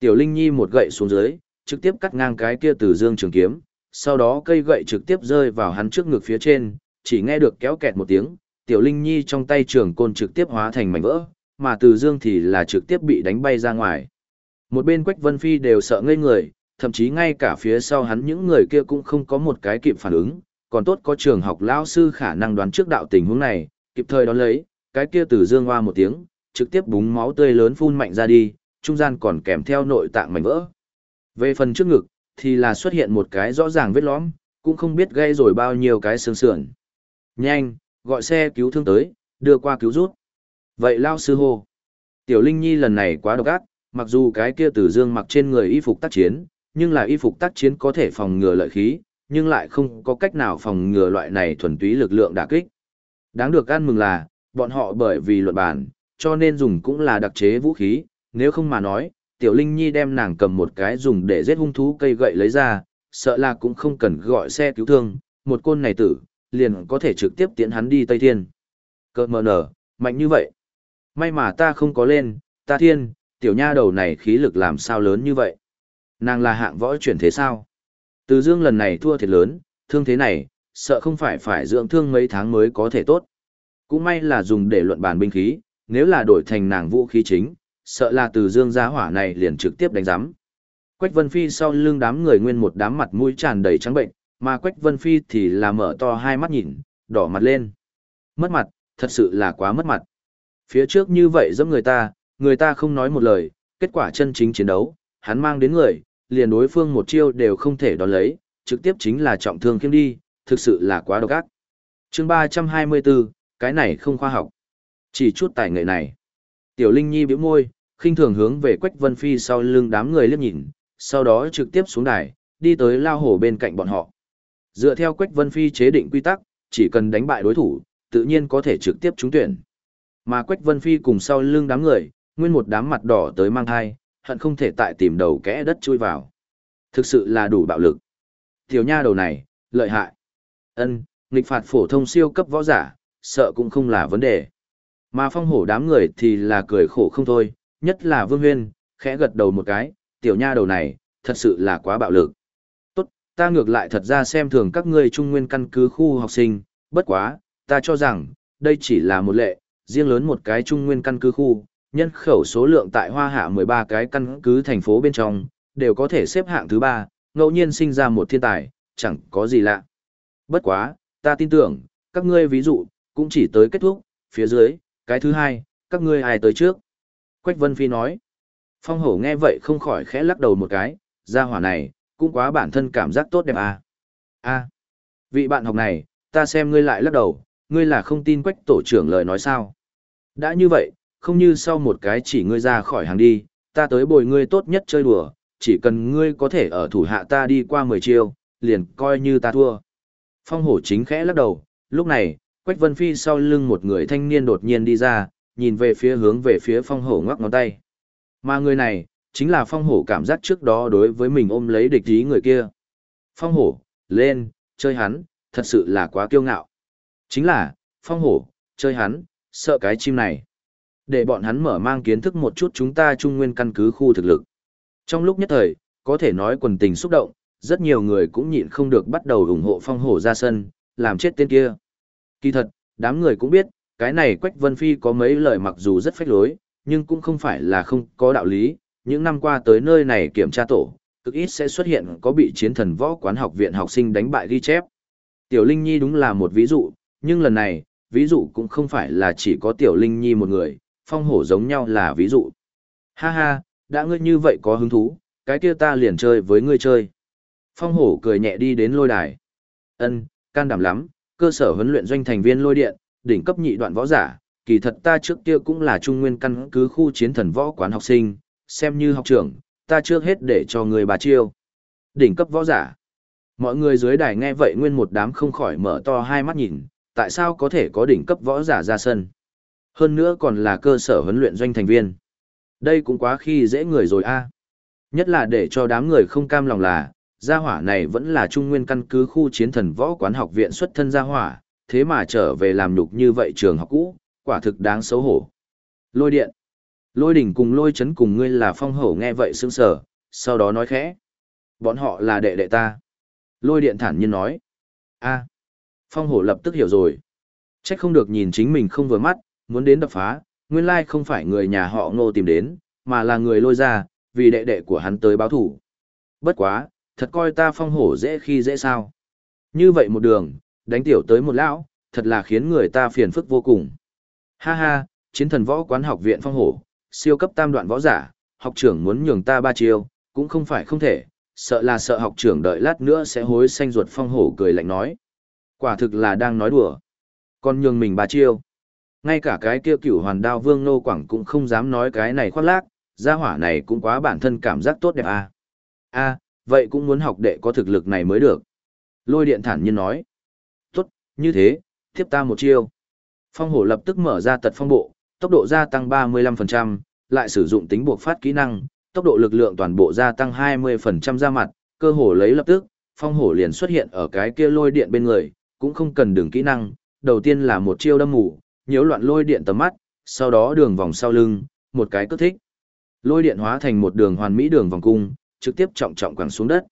A: Tiểu Linh Nhi một gậy xuống dưới, trực tiếp cắt ngang cái kia từ dương trường kiếm, sau đó cây gậy trực tiếp rơi vào hắn trước ngực phía trên, chỉ nghe được kéo kẹt một tiếng, Tiểu Linh Nhi trong tay trường côn trực tiếp hóa thành mảnh vỡ, mà từ dương thì là trực tiếp bị đánh bay ra ngoài. Một bên Quách Vân Phi đều sợ ngây người, thậm chí ngay cả phía sau hắn những người kia cũng không có một cái kịp phản ứng, còn tốt có trường học lao sư khả năng đoán trước đạo tình huống này, kịp thời đón lấy, cái kia từ dương hoa một tiếng, trực tiếp búng máu tươi lớn phun mạnh ra đi, trung gian còn kèm theo nội tạng mảnh vỡ. Về phần trước ngực, thì là xuất hiện một cái rõ ràng vết lõm, cũng không biết gây rồi bao nhiêu cái xương sườn. Nhanh, gọi xe cứu thương tới, đưa qua cứu rút. Vậy lao sư hô. Tiểu Linh Nhi lần này quá độc ác, mặc dù cái kia tử dương mặc trên người y phục tác chiến, nhưng là y phục tác chiến có thể phòng ngừa lợi khí, nhưng lại không có cách nào phòng ngừa loại này thuần túy lực lượng đả kích. Đáng được ăn mừng là, bọn họ bởi vì luận bản, cho nên dùng cũng là đặc chế vũ khí, nếu không mà nói, Tiểu Linh Nhi đem nàng cầm một cái dùng để giết hung thú cây gậy lấy ra, sợ là cũng không cần gọi xe cứu thương, một côn này tử, liền có thể trực tiếp tiến hắn đi Tây Thiên. Cơ mờ nở, mạnh như vậy. May mà ta không có lên, ta thiên, tiểu nha đầu này khí lực làm sao lớn như vậy. Nàng là hạng võ chuyển thế sao? Từ dương lần này thua thiệt lớn, thương thế này, sợ không phải phải dưỡng thương mấy tháng mới có thể tốt. Cũng may là dùng để luận bàn binh khí, nếu là đổi thành nàng vũ khí chính, sợ là từ dương giá hỏa này liền trực tiếp đánh giám. Quách Vân Phi sau lưng đám người nguyên một đám mặt mũi tràn đầy trắng bệnh, mà Quách Vân Phi thì là mở to hai mắt nhìn, đỏ mặt lên. Mất mặt, thật sự là quá mất mặt. Phía trước như vậy giống người ta, người ta không nói một lời, kết quả chân chính chiến đấu, hắn mang đến người, liền đối phương một chiêu đều không thể đón lấy, trực tiếp chính là trọng thương khiêm đi, thực sự là quá độc ác. chương 324, cái này không khoa học. Chỉ chút tài nghệ này. Tiểu Linh Nhi bĩu môi, khinh thường hướng về Quách Vân Phi sau lưng đám người liếc nhìn, sau đó trực tiếp xuống đài, đi tới lao hổ bên cạnh bọn họ. Dựa theo Quách Vân Phi chế định quy tắc, chỉ cần đánh bại đối thủ, tự nhiên có thể trực tiếp trúng tuyển. Mà Quách Vân Phi cùng sau lưng đám người, nguyên một đám mặt đỏ tới mang thai, hận không thể tại tìm đầu kẽ đất chui vào. Thực sự là đủ bạo lực. Tiểu nha đầu này, lợi hại. Ân, nghịch phạt phổ thông siêu cấp võ giả, sợ cũng không là vấn đề. Mà phong hổ đám người thì là cười khổ không thôi, nhất là Vương Huyên, khẽ gật đầu một cái, tiểu nha đầu này, thật sự là quá bạo lực. Tốt, ta ngược lại thật ra xem thường các ngươi trung nguyên căn cứ khu học sinh, bất quá, ta cho rằng, đây chỉ là một lệ, riêng lớn một cái trung nguyên căn cứ khu, nhân khẩu số lượng tại Hoa Hạ 13 cái căn cứ thành phố bên trong, đều có thể xếp hạng thứ ba, ngẫu nhiên sinh ra một thiên tài, chẳng có gì lạ. Bất quá, ta tin tưởng, các ngươi ví dụ, cũng chỉ tới kết thúc, phía dưới, cái thứ hai, các ngươi ai tới trước. Quách Vân Phi nói, phong hổ nghe vậy không khỏi khẽ lắc đầu một cái, gia hỏa này, cũng quá bản thân cảm giác tốt đẹp à. a vị bạn học này, ta xem ngươi lại lắc đầu, ngươi là không tin quách tổ trưởng lời nói sao. Đã như vậy, không như sau một cái chỉ ngươi ra khỏi hàng đi, ta tới bồi ngươi tốt nhất chơi đùa, chỉ cần ngươi có thể ở thủ hạ ta đi qua 10 chiêu, liền coi như ta thua. Phong hổ chính khẽ lắc đầu, lúc này, Quách Vân Phi sau lưng một người thanh niên đột nhiên đi ra, nhìn về phía hướng về phía phong hổ ngoắc ngón tay. Mà người này, chính là phong hổ cảm giác trước đó đối với mình ôm lấy địch ý người kia. Phong hổ, lên, chơi hắn, thật sự là quá kiêu ngạo. Chính là, phong hổ, chơi hắn, sợ cái chim này. Để bọn hắn mở mang kiến thức một chút chúng ta trung nguyên căn cứ khu thực lực. Trong lúc nhất thời, có thể nói quần tình xúc động, rất nhiều người cũng nhịn không được bắt đầu ủng hộ phong hổ ra sân, làm chết tên kia. Kỳ thật, đám người cũng biết, cái này Quách Vân Phi có mấy lời mặc dù rất phách lối, nhưng cũng không phải là không có đạo lý. Những năm qua tới nơi này kiểm tra tổ, cực ít sẽ xuất hiện có bị chiến thần võ quán học viện học sinh đánh bại ghi chép. Tiểu Linh Nhi đúng là một ví dụ, nhưng lần này, ví dụ cũng không phải là chỉ có Tiểu Linh Nhi một người, phong hổ giống nhau là ví dụ. Ha ha, đã ngươi như vậy có hứng thú, cái kia ta liền chơi với ngươi chơi. Phong hổ cười nhẹ đi đến lôi đài. Ân, can đảm lắm, cơ sở huấn luyện doanh thành viên lôi điện, đỉnh cấp nhị đoạn võ giả, kỳ thật ta trước kia cũng là trung nguyên căn cứ khu chiến thần võ quán học sinh, xem như học trưởng, ta trước hết để cho người bà chiêu. Đỉnh cấp võ giả. Mọi người dưới đài nghe vậy nguyên một đám không khỏi mở to hai mắt nhìn, tại sao có thể có đỉnh cấp võ giả ra sân. Hơn nữa còn là cơ sở huấn luyện doanh thành viên. Đây cũng quá khi dễ người rồi a. Nhất là để cho đám người không cam lòng là, gia hỏa này vẫn là trung nguyên căn cứ khu chiến thần võ quán học viện xuất thân gia hỏa, thế mà trở về làm nhục như vậy trường học cũ, quả thực đáng xấu hổ. Lôi điện. Lôi đỉnh cùng lôi chấn cùng ngươi là phong hổ nghe vậy sững sờ, sau đó nói khẽ. Bọn họ là đệ đệ ta. Lôi điện thản nhiên nói. a Phong hổ lập tức hiểu rồi. Trách không được nhìn chính mình không vừa mắt, muốn đến đập phá, nguyên lai không phải người nhà họ ngô tìm đến, mà là người lôi ra, vì đệ đệ của hắn tới báo thủ. Bất quá, thật coi ta phong hổ dễ khi dễ sao. Như vậy một đường, đánh tiểu tới một lão, thật là khiến người ta phiền phức vô cùng. Ha ha, chiến thần võ quán học viện phong hổ, siêu cấp tam đoạn võ giả, học trưởng muốn nhường ta ba chiêu, cũng không phải không thể, sợ là sợ học trưởng đợi lát nữa sẽ hối xanh ruột phong hổ cười lạnh nói. Quả thực là đang nói đùa. Còn nhường mình ba chiêu. Ngay cả cái kia cửu hoàn đao vương nô quảng cũng không dám nói cái này khoác lác, gia hỏa này cũng quá bản thân cảm giác tốt đẹp à. a vậy cũng muốn học đệ có thực lực này mới được. Lôi điện thản nhiên nói. Tốt, như thế, tiếp ta một chiêu. Phong hổ lập tức mở ra tật phong bộ, tốc độ gia tăng 35%, lại sử dụng tính buộc phát kỹ năng, tốc độ lực lượng toàn bộ gia tăng 20% ra mặt, cơ hồ lấy lập tức, phong hổ liền xuất hiện ở cái kia lôi điện bên người, cũng không cần đường kỹ năng, đầu tiên là một chiêu đâm mù, nhiễu loạn lôi điện tầm mắt, sau đó đường vòng sau lưng, một cái cất thích. Lôi điện hóa thành một đường hoàn mỹ đường vòng cung, trực tiếp trọng trọng quẳng xuống đất.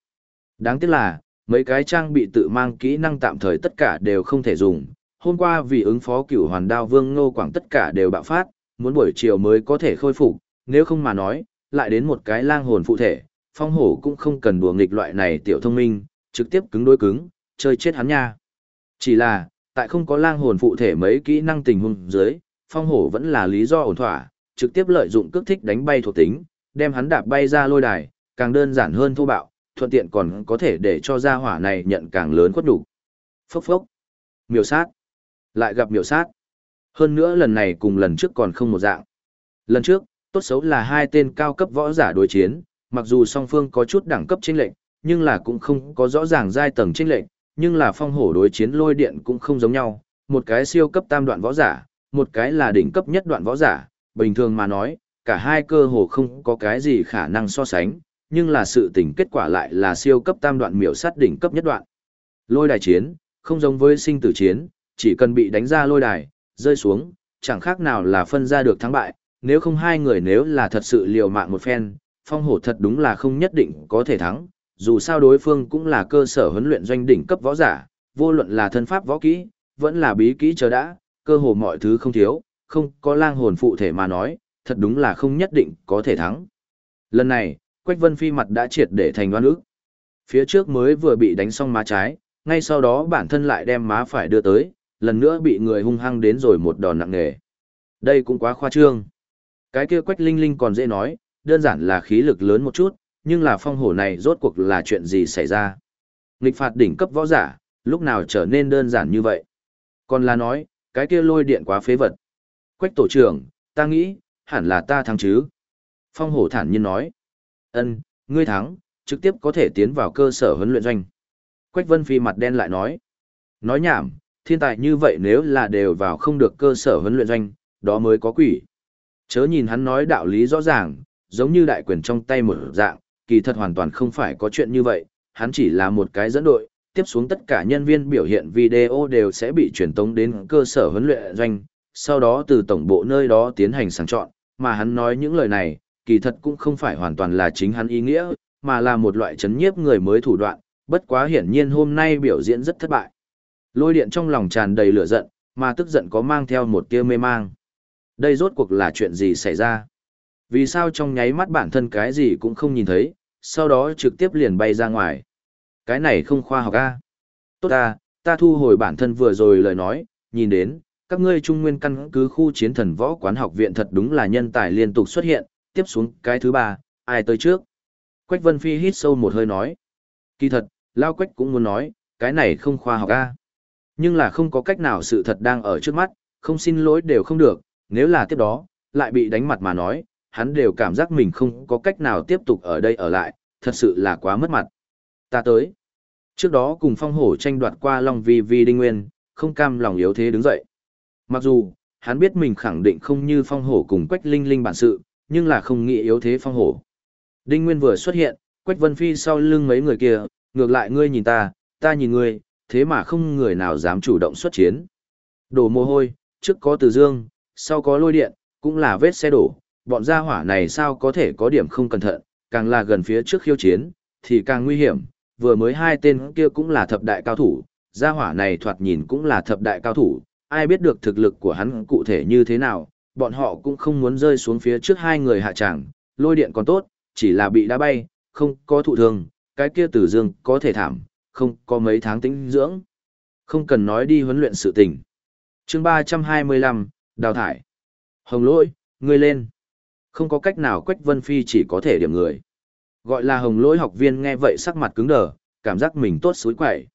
A: Đáng tiếc là, mấy cái trang bị tự mang kỹ năng tạm thời tất cả đều không thể dùng. Hôm qua vì ứng phó cửu hoàn đao vương ngô quảng tất cả đều bạo phát, muốn buổi chiều mới có thể khôi phục, nếu không mà nói, lại đến một cái lang hồn phụ thể, phong hổ cũng không cần đùa nghịch loại này tiểu thông minh, trực tiếp cứng đối cứng, chơi chết hắn nha. Chỉ là, tại không có lang hồn phụ thể mấy kỹ năng tình huống dưới, phong hổ vẫn là lý do ổn thỏa, trực tiếp lợi dụng cước thích đánh bay thuộc tính, đem hắn đạp bay ra lôi đài, càng đơn giản hơn thô bạo, thuận tiện còn có thể để cho gia hỏa này nhận càng lớn khuất đủ. Phốc phốc. Miểu sát. Lại gặp miểu sát. Hơn nữa lần này cùng lần trước còn không một dạng. Lần trước, tốt xấu là hai tên cao cấp võ giả đối chiến, mặc dù song phương có chút đẳng cấp chênh lệnh, nhưng là cũng không có rõ ràng giai tầng chênh lệnh, nhưng là phong hổ đối chiến lôi điện cũng không giống nhau, một cái siêu cấp tam đoạn võ giả, một cái là đỉnh cấp nhất đoạn võ giả, bình thường mà nói, cả hai cơ hồ không có cái gì khả năng so sánh, nhưng là sự tình kết quả lại là siêu cấp tam đoạn miểu sát đỉnh cấp nhất đoạn. Lôi đài chiến, không giống với sinh tử chiến, chỉ cần bị đánh ra lôi đài, rơi xuống, chẳng khác nào là phân ra được thắng bại, nếu không hai người nếu là thật sự liều mạng một phen, phong hổ thật đúng là không nhất định có thể thắng, dù sao đối phương cũng là cơ sở huấn luyện doanh đỉnh cấp võ giả, vô luận là thân pháp võ kỹ, vẫn là bí kỹ chờ đã, cơ hồ mọi thứ không thiếu, không có lang hồn phụ thể mà nói, thật đúng là không nhất định có thể thắng. Lần này, Quách Vân Phi mặt đã triệt để thành oan ức. Phía trước mới vừa bị đánh xong má trái, ngay sau đó bản thân lại đem má phải đưa tới, lần nữa bị người hung hăng đến rồi một đòn nặng nề. Đây cũng quá khoa trương. Cái kia Quách Linh Linh còn dễ nói, đơn giản là khí lực lớn một chút, nhưng là phong hổ này rốt cuộc là chuyện gì xảy ra. Nghịch phạt đỉnh cấp võ giả, lúc nào trở nên đơn giản như vậy. Còn là nói, cái kia lôi điện quá phế vật. Quách tổ trưởng, ta nghĩ, hẳn là ta thắng chứ. Phong hổ thản nhiên nói ân ngươi thắng, trực tiếp có thể tiến vào cơ sở huấn luyện doanh. Quách Vân Phi mặt đen lại nói. Nói nhảm, thiên tài như vậy nếu là đều vào không được cơ sở huấn luyện doanh, đó mới có quỷ. Chớ nhìn hắn nói đạo lý rõ ràng, giống như đại quyền trong tay một dạng, kỳ thật hoàn toàn không phải có chuyện như vậy, hắn chỉ là một cái dẫn đội, tiếp xuống tất cả nhân viên biểu hiện video đều sẽ bị truyền tống đến cơ sở huấn luyện doanh, sau đó từ tổng bộ nơi đó tiến hành sàng chọn, mà hắn nói những lời này, kỳ thật cũng không phải hoàn toàn là chính hắn ý nghĩa, mà là một loại chấn nhiếp người mới thủ đoạn, bất quá hiển nhiên hôm nay biểu diễn rất thất bại. Lôi điện trong lòng tràn đầy lửa giận, mà tức giận có mang theo một tia mê mang. Đây rốt cuộc là chuyện gì xảy ra? Vì sao trong nháy mắt bản thân cái gì cũng không nhìn thấy, sau đó trực tiếp liền bay ra ngoài. Cái này không khoa học a. Tốt ta, ta thu hồi bản thân vừa rồi lời nói, nhìn đến, các ngươi trung nguyên căn cứ khu chiến thần võ quán học viện thật đúng là nhân tài liên tục xuất hiện, tiếp xuống cái thứ ba, ai tới trước. Quách Vân Phi hít sâu một hơi nói. Kỳ thật, Lao Quách cũng muốn nói, cái này không khoa học a. Nhưng là không có cách nào sự thật đang ở trước mắt, không xin lỗi đều không được, nếu là tiếp đó, lại bị đánh mặt mà nói, hắn đều cảm giác mình không có cách nào tiếp tục ở đây ở lại, thật sự là quá mất mặt. Ta tới. Trước đó cùng phong hổ tranh đoạt qua Long Vi Vi Đinh Nguyên, không cam lòng yếu thế đứng dậy. Mặc dù, hắn biết mình khẳng định không như phong hổ cùng Quách Linh Linh bản sự, nhưng là không nghĩ yếu thế phong hổ. Đinh Nguyên vừa xuất hiện, Quách Vân Phi sau lưng mấy người kia, ngược lại ngươi nhìn ta, ta nhìn ngươi, thế mà không người nào dám chủ động xuất chiến. Đổ mồ hôi, trước có từ dương, sau có lôi điện, cũng là vết xe đổ, bọn gia hỏa này sao có thể có điểm không cẩn thận, càng là gần phía trước khiêu chiến, thì càng nguy hiểm, vừa mới hai tên kia cũng là thập đại cao thủ, gia hỏa này thoạt nhìn cũng là thập đại cao thủ, ai biết được thực lực của hắn cụ thể như thế nào, bọn họ cũng không muốn rơi xuống phía trước hai người hạ tràng, lôi điện còn tốt, chỉ là bị đá bay, không có thụ thương, cái kia tử dương có thể thảm, không có mấy tháng tĩnh dưỡng. Không cần nói đi huấn luyện sự tình. chương 325, Đào Thải. Hồng lỗi, ngươi lên. Không có cách nào Quách Vân Phi chỉ có thể điểm người. Gọi là hồng lỗi học viên nghe vậy sắc mặt cứng đờ, cảm giác mình tốt suối quậy.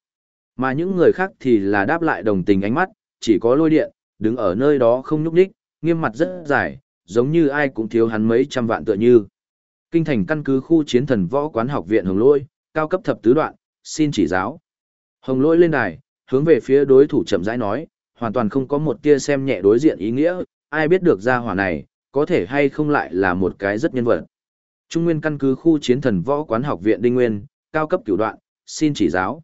A: Mà những người khác thì là đáp lại đồng tình ánh mắt, chỉ có lôi điện, đứng ở nơi đó không nhúc nhích, nghiêm mặt rất dài, giống như ai cũng thiếu hắn mấy trăm vạn tựa như. Kinh thành căn cứ khu chiến thần võ quán học viện hồng lôi, cao cấp thập tứ đoạn, xin chỉ giáo. Hồng lôi lên đài, hướng về phía đối thủ chậm rãi nói, hoàn toàn không có một tia xem nhẹ đối diện ý nghĩa, ai biết được ra hỏa này, có thể hay không lại là một cái rất nhân vật. Trung Nguyên căn cứ khu chiến thần võ quán học viện Đinh Nguyên, cao cấp cửu đoạn, xin chỉ giáo.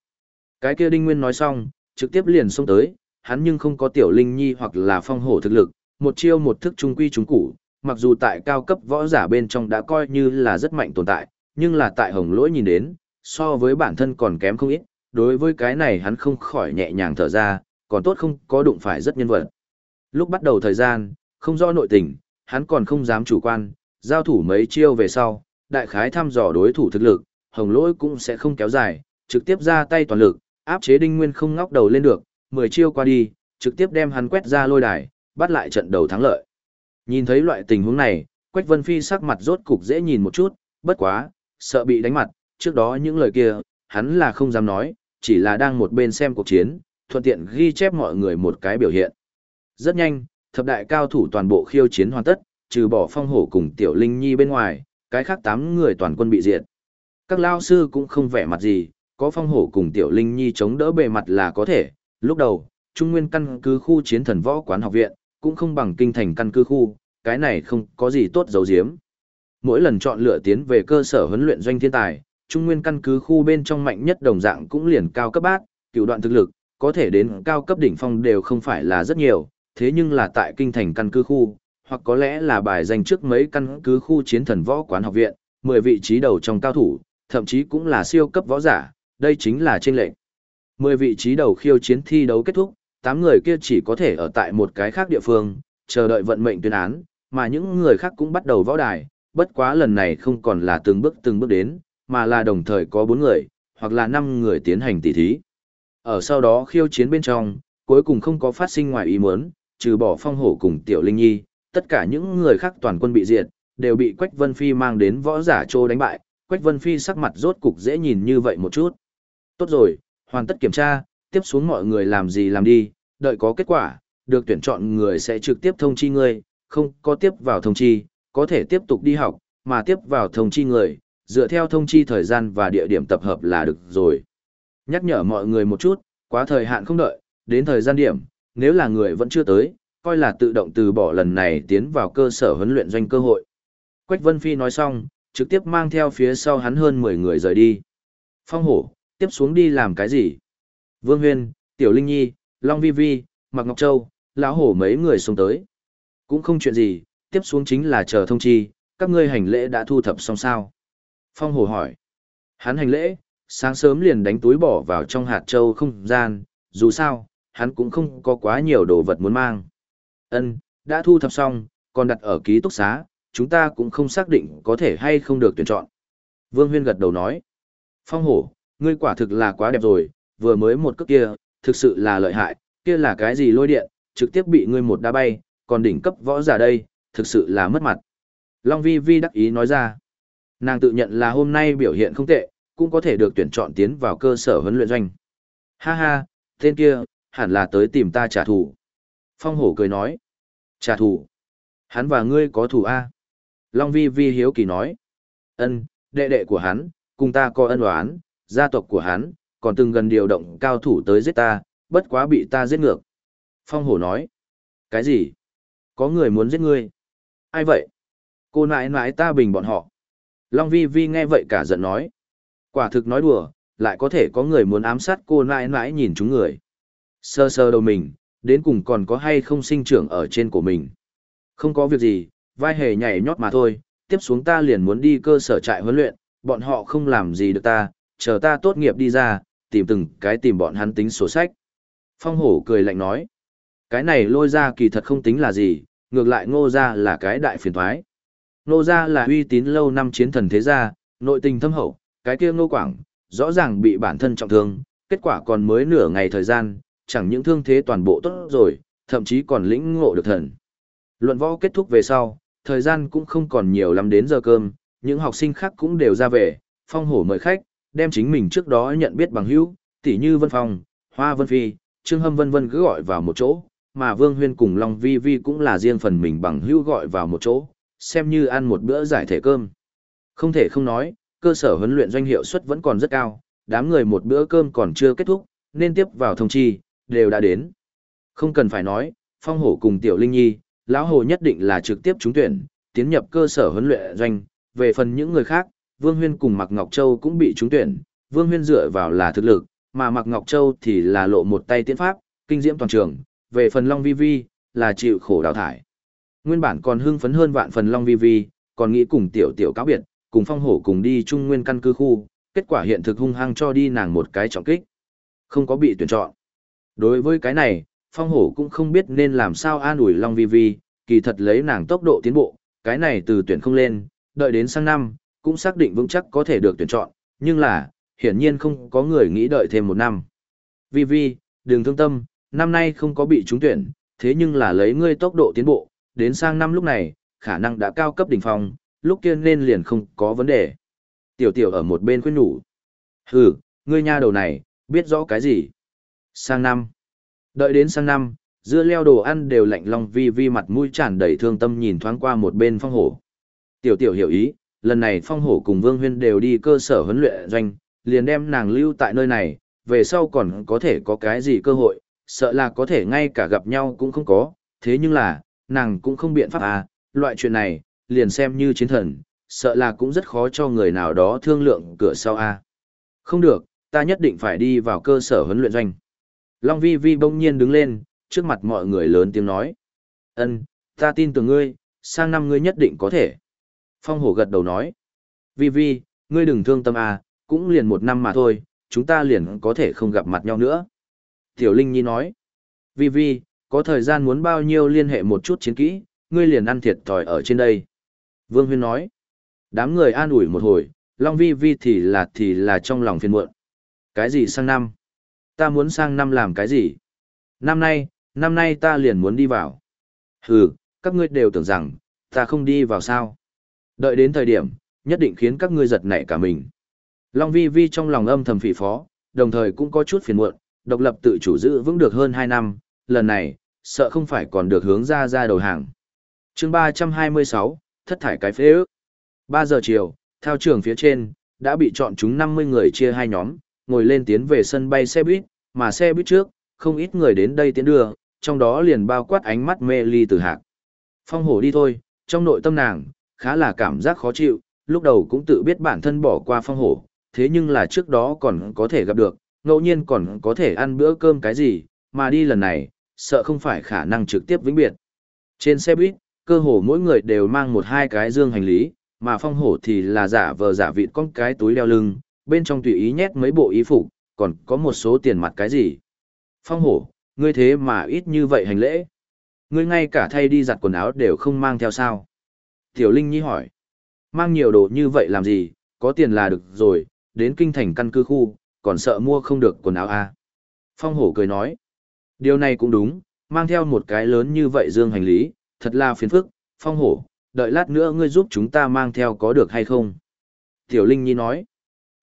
A: Cái kia Đinh Nguyên nói xong, trực tiếp liền xông tới, hắn nhưng không có tiểu linh nhi hoặc là phong hổ thực lực, một chiêu một thức trung quy trung củ, mặc dù tại cao cấp võ giả bên trong đã coi như là rất mạnh tồn tại, nhưng là tại hồng lỗi nhìn đến, so với bản thân còn kém không ít, đối với cái này hắn không khỏi nhẹ nhàng thở ra, còn tốt không có đụng phải rất nhân vật. Lúc bắt đầu thời gian, không rõ nội tình, hắn còn không dám chủ quan, giao thủ mấy chiêu về sau, đại khái thăm dò đối thủ thực lực, hồng lỗi cũng sẽ không kéo dài, trực tiếp ra tay toàn lực, áp chế đinh nguyên không ngóc đầu lên được, 10 chiêu qua đi, trực tiếp đem hắn quét ra lôi đài, bắt lại trận đầu thắng lợi. Nhìn thấy loại tình huống này, Quách Vân Phi sắc mặt rốt cục dễ nhìn một chút, bất quá, sợ bị đánh mặt, trước đó những lời kia, hắn là không dám nói, chỉ là đang một bên xem cuộc chiến, thuận tiện ghi chép mọi người một cái biểu hiện. Rất nhanh, thập đại cao thủ toàn bộ khiêu chiến hoàn tất, trừ bỏ phong hổ cùng tiểu linh nhi bên ngoài, cái khác tám người toàn quân bị diệt. Các lao sư cũng không vẻ mặt gì, có phong hổ cùng tiểu linh nhi chống đỡ bề mặt là có thể. Lúc đầu, Trung Nguyên căn cứ khu chiến thần võ quán học viện, cũng không bằng kinh thành căn cứ khu, cái này không có gì tốt dấu diếm. Mỗi lần chọn lựa tiến về cơ sở huấn luyện doanh thiên tài, Trung Nguyên căn cứ khu bên trong mạnh nhất đồng dạng cũng liền cao cấp bát, cựu đoạn thực lực, có thể đến cao cấp đỉnh phong đều không phải là rất nhiều, thế nhưng là tại kinh thành căn cứ khu, hoặc có lẽ là bài danh trước mấy căn cứ khu chiến thần võ quán học viện, 10 vị trí đầu trong cao thủ, thậm chí cũng là siêu cấp võ giả, đây chính là trên lệnh. 10 vị trí đầu khiêu chiến thi đấu kết thúc, Tám người kia chỉ có thể ở tại một cái khác địa phương, chờ đợi vận mệnh tuyên án, mà những người khác cũng bắt đầu võ đài, bất quá lần này không còn là từng bước từng bước đến, mà là đồng thời có bốn người, hoặc là năm người tiến hành tỉ thí. Ở sau đó khiêu chiến bên trong, cuối cùng không có phát sinh ngoài ý muốn, trừ bỏ phong hổ cùng tiểu linh nhi, tất cả những người khác toàn quân bị diệt, đều bị Quách Vân Phi mang đến võ giả trô đánh bại, Quách Vân Phi sắc mặt rốt cục dễ nhìn như vậy một chút. Tốt rồi, hoàn tất kiểm tra, tiếp xuống mọi người làm gì làm đi, đợi có kết quả, được tuyển chọn người sẽ trực tiếp thông chi người, không có tiếp vào thông chi, có thể tiếp tục đi học, mà tiếp vào thông chi người, dựa theo thông chi thời gian và địa điểm tập hợp là được rồi. Nhắc nhở mọi người một chút, quá thời hạn không đợi, đến thời gian điểm, nếu là người vẫn chưa tới, coi là tự động từ bỏ lần này tiến vào cơ sở huấn luyện doanh cơ hội. Quách Vân Phi nói xong, trực tiếp mang theo phía sau hắn hơn 10 người rời đi. Phong hổ, tiếp xuống đi làm cái gì? Vương Huyên, Tiểu Linh Nhi, Long Vi Vi, Mạc Ngọc Châu, lão hổ mấy người xuống tới. Cũng không chuyện gì, tiếp xuống chính là chờ thông chi, các ngươi hành lễ đã thu thập xong sao? Phong hổ hỏi. Hắn hành lễ, sáng sớm liền đánh túi bỏ vào trong hạt châu không gian, dù sao, hắn cũng không có quá nhiều đồ vật muốn mang. Ân, đã thu thập xong, còn đặt ở ký túc xá, chúng ta cũng không xác định có thể hay không được tuyển chọn. Vương Huyên gật đầu nói. Phong hổ, ngươi quả thực là quá đẹp rồi, vừa mới một cước kia, thực sự là lợi hại, kia là cái gì lôi điện, trực tiếp bị ngươi một đá bay, còn đỉnh cấp võ giả đây, thực sự là mất mặt. Long Vi Vi đắc ý nói ra. Nàng tự nhận là hôm nay biểu hiện không tệ, cũng có thể được tuyển chọn tiến vào cơ sở huấn luyện doanh. Ha ha, tên kia, hẳn là tới tìm ta trả thù. Phong hổ cười nói. Trả thù. Hắn và ngươi có thù A. Long Vi Vi hiếu kỳ nói. Ân, đệ đệ của hắn, cùng ta có ân oán, gia tộc của hắn, còn từng gần điều động cao thủ tới giết ta, bất quá bị ta giết ngược. Phong hổ nói. Cái gì? Có người muốn giết ngươi. Ai vậy? Cô nãi nãi ta bình bọn họ. Long Vi Vi nghe vậy cả giận nói. Quả thực nói đùa, lại có thể có người muốn ám sát cô nãi nãi nhìn chúng người. Sơ sơ đầu mình, đến cùng còn có hay không sinh trưởng ở trên của mình. Không có việc gì, vai hề nhảy nhót mà thôi, tiếp xuống ta liền muốn đi cơ sở trại huấn luyện, bọn họ không làm gì được ta, chờ ta tốt nghiệp đi ra, tìm từng cái tìm bọn hắn tính sổ sách. Phong hổ cười lạnh nói, cái này lôi ra kỳ thật không tính là gì, ngược lại ngô ra là cái đại phiền thoái. Ngô ra là uy tín lâu năm chiến thần thế gia, nội tình thâm hậu, cái kia ngô quảng, rõ ràng bị bản thân trọng thương, kết quả còn mới nửa ngày thời gian, chẳng những thương thế toàn bộ tốt rồi, thậm chí còn lĩnh ngộ được thần. Luận võ kết thúc về sau, thời gian cũng không còn nhiều lắm đến giờ cơm, những học sinh khác cũng đều ra về, phong hổ mời khách, đem chính mình trước đó nhận biết bằng hữu, tỷ như Vân Phong, Hoa Vân Phi, Trương Hâm Vân Vân cứ gọi vào một chỗ, mà Vương Huyên cùng Long Vi Vi cũng là riêng phần mình bằng hữu gọi vào một chỗ, xem như ăn một bữa giải thể cơm. Không thể không nói, cơ sở huấn luyện doanh hiệu suất vẫn còn rất cao, đám người một bữa cơm còn chưa kết thúc, nên tiếp vào thông chi, đều đã đến. Không cần phải nói, Phong Hổ cùng Tiểu Linh Nhi, lão Hồ nhất định là trực tiếp trúng tuyển, tiến nhập cơ sở huấn luyện doanh, về phần những người khác, Vương Huyên cùng Mạc Ngọc Châu cũng bị trúng tuyển, Vương Huyên dựa vào là thực lực, mà Mạc Ngọc Châu thì là lộ một tay tiến pháp, kinh diễm toàn trường, về phần Long Vi Vi, là chịu khổ đào thải. Nguyên bản còn hưng phấn hơn vạn phần Long Vi Vi, còn nghĩ cùng tiểu tiểu cáo biệt, cùng phong hổ cùng đi trung nguyên căn cứ khu, kết quả hiện thực hung hăng cho đi nàng một cái trọng kích. Không có bị tuyển chọn. Đối với cái này, phong hổ cũng không biết nên làm sao an ủi Long Vi Vi, kỳ thật lấy nàng tốc độ tiến bộ, cái này từ tuyển không lên, đợi đến sang năm, cũng xác định vững chắc có thể được tuyển chọn, nhưng là, hiển nhiên không có người nghĩ đợi thêm một năm. Vi Vi, đừng thương tâm, năm nay không có bị trúng tuyển, thế nhưng là lấy ngươi tốc độ tiến bộ, đến sang năm lúc này, khả năng đã cao cấp đỉnh phong, lúc kia nên liền không có vấn đề. Tiểu tiểu ở một bên khuyên nhủ. Hừ, ngươi nha đầu này, biết rõ cái gì? Sang năm. Đợi đến sang năm, dưa leo đồ ăn đều lạnh long vi vi mặt mũi tràn đầy thương tâm nhìn thoáng qua một bên phong hổ. Tiểu tiểu hiểu ý, lần này phong hổ cùng vương huyên đều đi cơ sở huấn luyện doanh, liền đem nàng lưu tại nơi này, về sau còn có thể có cái gì cơ hội, sợ là có thể ngay cả gặp nhau cũng không có, thế nhưng là, nàng cũng không biện pháp à, loại chuyện này, liền xem như chiến thần, sợ là cũng rất khó cho người nào đó thương lượng cửa sau a. À. Không được, ta nhất định phải đi vào cơ sở huấn luyện doanh. Long Vi Vi bỗng nhiên đứng lên, trước mặt mọi người lớn tiếng nói. Ân, ta tin tưởng ngươi, sang năm ngươi nhất định có thể. Phong hổ gật đầu nói. Vi Vi, ngươi đừng thương tâm à, cũng liền một năm mà thôi, chúng ta liền có thể không gặp mặt nhau nữa. Tiểu Linh Nhi nói. Vi Vi, có thời gian muốn bao nhiêu liên hệ một chút chiến kỹ, ngươi liền ăn thiệt thòi ở trên đây. Vương Huyên nói. Đám người an ủi một hồi, Long Vi Vi thì là thì là trong lòng phiền muộn. Cái gì sang năm? Ta muốn sang năm làm cái gì? Năm nay, năm nay ta liền muốn đi vào. Hừ, các ngươi đều tưởng rằng, ta không đi vào sao. Đợi đến thời điểm, nhất định khiến các ngươi giật nảy cả mình. Long Vi Vi trong lòng âm thầm phỉ phó, đồng thời cũng có chút phiền muộn, độc lập tự chủ giữ vững được hơn 2 năm, lần này, sợ không phải còn được hướng ra ra đầu hàng. chương 326, thất thải cái phế ước. 3 giờ chiều, theo trường phía trên, đã bị chọn chúng 50 người chia hai nhóm, ngồi lên tiến về sân bay xe buýt, mà xe buýt trước, không ít người đến đây tiến đưa, trong đó liền bao quát ánh mắt mê ly từ hạc. Phong hổ đi thôi, trong nội tâm nàng, khá là cảm giác khó chịu, lúc đầu cũng tự biết bản thân bỏ qua phong hổ, thế nhưng là trước đó còn có thể gặp được, ngẫu nhiên còn có thể ăn bữa cơm cái gì, mà đi lần này, sợ không phải khả năng trực tiếp vĩnh biệt. Trên xe buýt, cơ hồ mỗi người đều mang một hai cái dương hành lý, mà phong hổ thì là giả vờ giả vịt con cái túi đeo lưng, bên trong tùy ý nhét mấy bộ y phục, còn có một số tiền mặt cái gì. Phong hổ, ngươi thế mà ít như vậy hành lễ. Ngươi ngay cả thay đi giặt quần áo đều không mang theo sao. Tiểu Linh Nhi hỏi, mang nhiều đồ như vậy làm gì, có tiền là được rồi, đến kinh thành căn cứ khu, còn sợ mua không được quần áo à. Phong hổ cười nói, điều này cũng đúng, mang theo một cái lớn như vậy dương hành lý, thật là phiền phức, phong hổ, đợi lát nữa ngươi giúp chúng ta mang theo có được hay không? Tiểu Linh Nhi nói,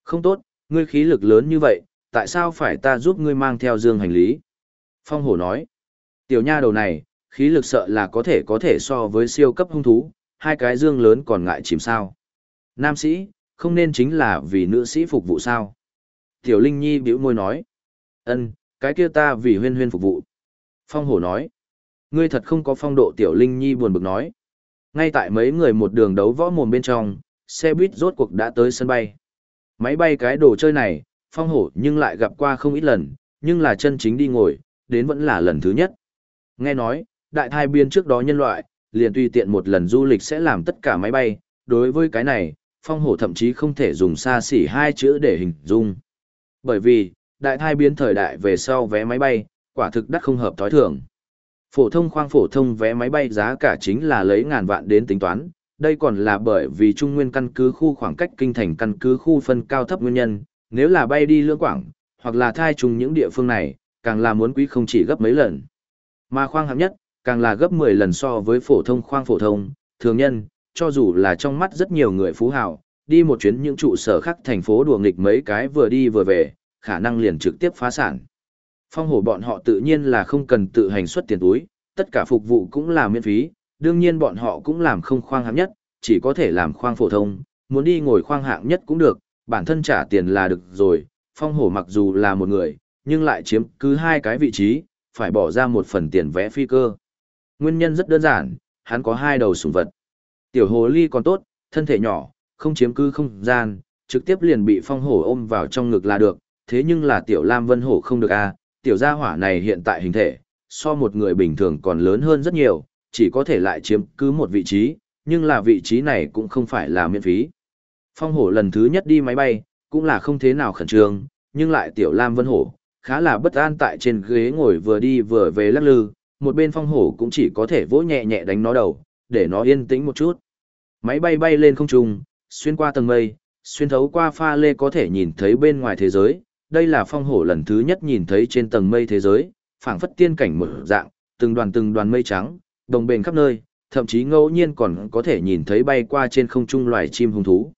A: không tốt, ngươi khí lực lớn như vậy, tại sao phải ta giúp ngươi mang theo dương hành lý? Phong hổ nói, tiểu nha đầu này, khí lực sợ là có thể có thể so với siêu cấp hung thú, hai cái dương lớn còn ngại chìm sao. Nam sĩ, không nên chính là vì nữ sĩ phục vụ sao? Tiểu Linh Nhi bĩu môi nói, ân, cái kia ta vì huyên huyên phục vụ. Phong hổ nói, ngươi thật không có phong độ Tiểu Linh Nhi buồn bực nói. Ngay tại mấy người một đường đấu võ mồm bên trong, xe buýt rốt cuộc đã tới sân bay. Máy bay cái đồ chơi này, phong hổ nhưng lại gặp qua không ít lần, nhưng là chân chính đi ngồi, đến vẫn là lần thứ nhất. Nghe nói, đại thai biên trước đó nhân loại, liền tùy tiện một lần du lịch sẽ làm tất cả máy bay, đối với cái này, phong hổ thậm chí không thể dùng xa xỉ hai chữ để hình dung. Bởi vì, đại thai biến thời đại về sau vé máy bay, quả thực đắt không hợp thói thường. Phổ thông khoang phổ thông vé máy bay giá cả chính là lấy ngàn vạn đến tính toán, đây còn là bởi vì trung nguyên căn cứ khu khoảng cách kinh thành căn cứ khu phân cao thấp nguyên nhân, nếu là bay đi lưỡng quảng, hoặc là thai trùng những địa phương này, càng là muốn quý không chỉ gấp mấy lần. Mà khoang hạng nhất, càng là gấp 10 lần so với phổ thông khoang phổ thông, thường nhân, cho dù là trong mắt rất nhiều người phú hào, đi một chuyến những trụ sở khác thành phố đùa nghịch mấy cái vừa đi vừa về, khả năng liền trực tiếp phá sản. Phong hổ bọn họ tự nhiên là không cần tự hành xuất tiền túi, tất cả phục vụ cũng là miễn phí, đương nhiên bọn họ cũng làm không khoang hạng nhất, chỉ có thể làm khoang phổ thông, muốn đi ngồi khoang hạng nhất cũng được, bản thân trả tiền là được rồi, phong hổ mặc dù là một người, nhưng lại chiếm cứ hai cái vị trí, phải bỏ ra một phần tiền vẽ phi cơ. Nguyên nhân rất đơn giản, hắn có hai đầu sủng vật. Tiểu hồ ly còn tốt, thân thể nhỏ, không chiếm cứ không gian, trực tiếp liền bị phong hổ ôm vào trong ngực là được, thế nhưng là tiểu lam vân hổ không được a à, tiểu gia hỏa này hiện tại hình thể, so một người bình thường còn lớn hơn rất nhiều, chỉ có thể lại chiếm cứ một vị trí, nhưng là vị trí này cũng không phải là miễn phí. Phong hổ lần thứ nhất đi máy bay, cũng là không thế nào khẩn trương, nhưng lại tiểu lam vân hổ, khá là bất an tại trên ghế ngồi vừa đi vừa về lắc lư, một bên phong hổ cũng chỉ có thể vỗ nhẹ nhẹ đánh nó đầu, để nó yên tĩnh một chút. Máy bay bay lên không trung, xuyên qua tầng mây, xuyên thấu qua pha lê có thể nhìn thấy bên ngoài thế giới, đây là phong hổ lần thứ nhất nhìn thấy trên tầng mây thế giới, phảng phất tiên cảnh một dạng, từng đoàn từng đoàn mây trắng, đồng bền khắp nơi, thậm chí ngẫu nhiên còn có thể nhìn thấy bay qua trên không trung loài chim hung thú.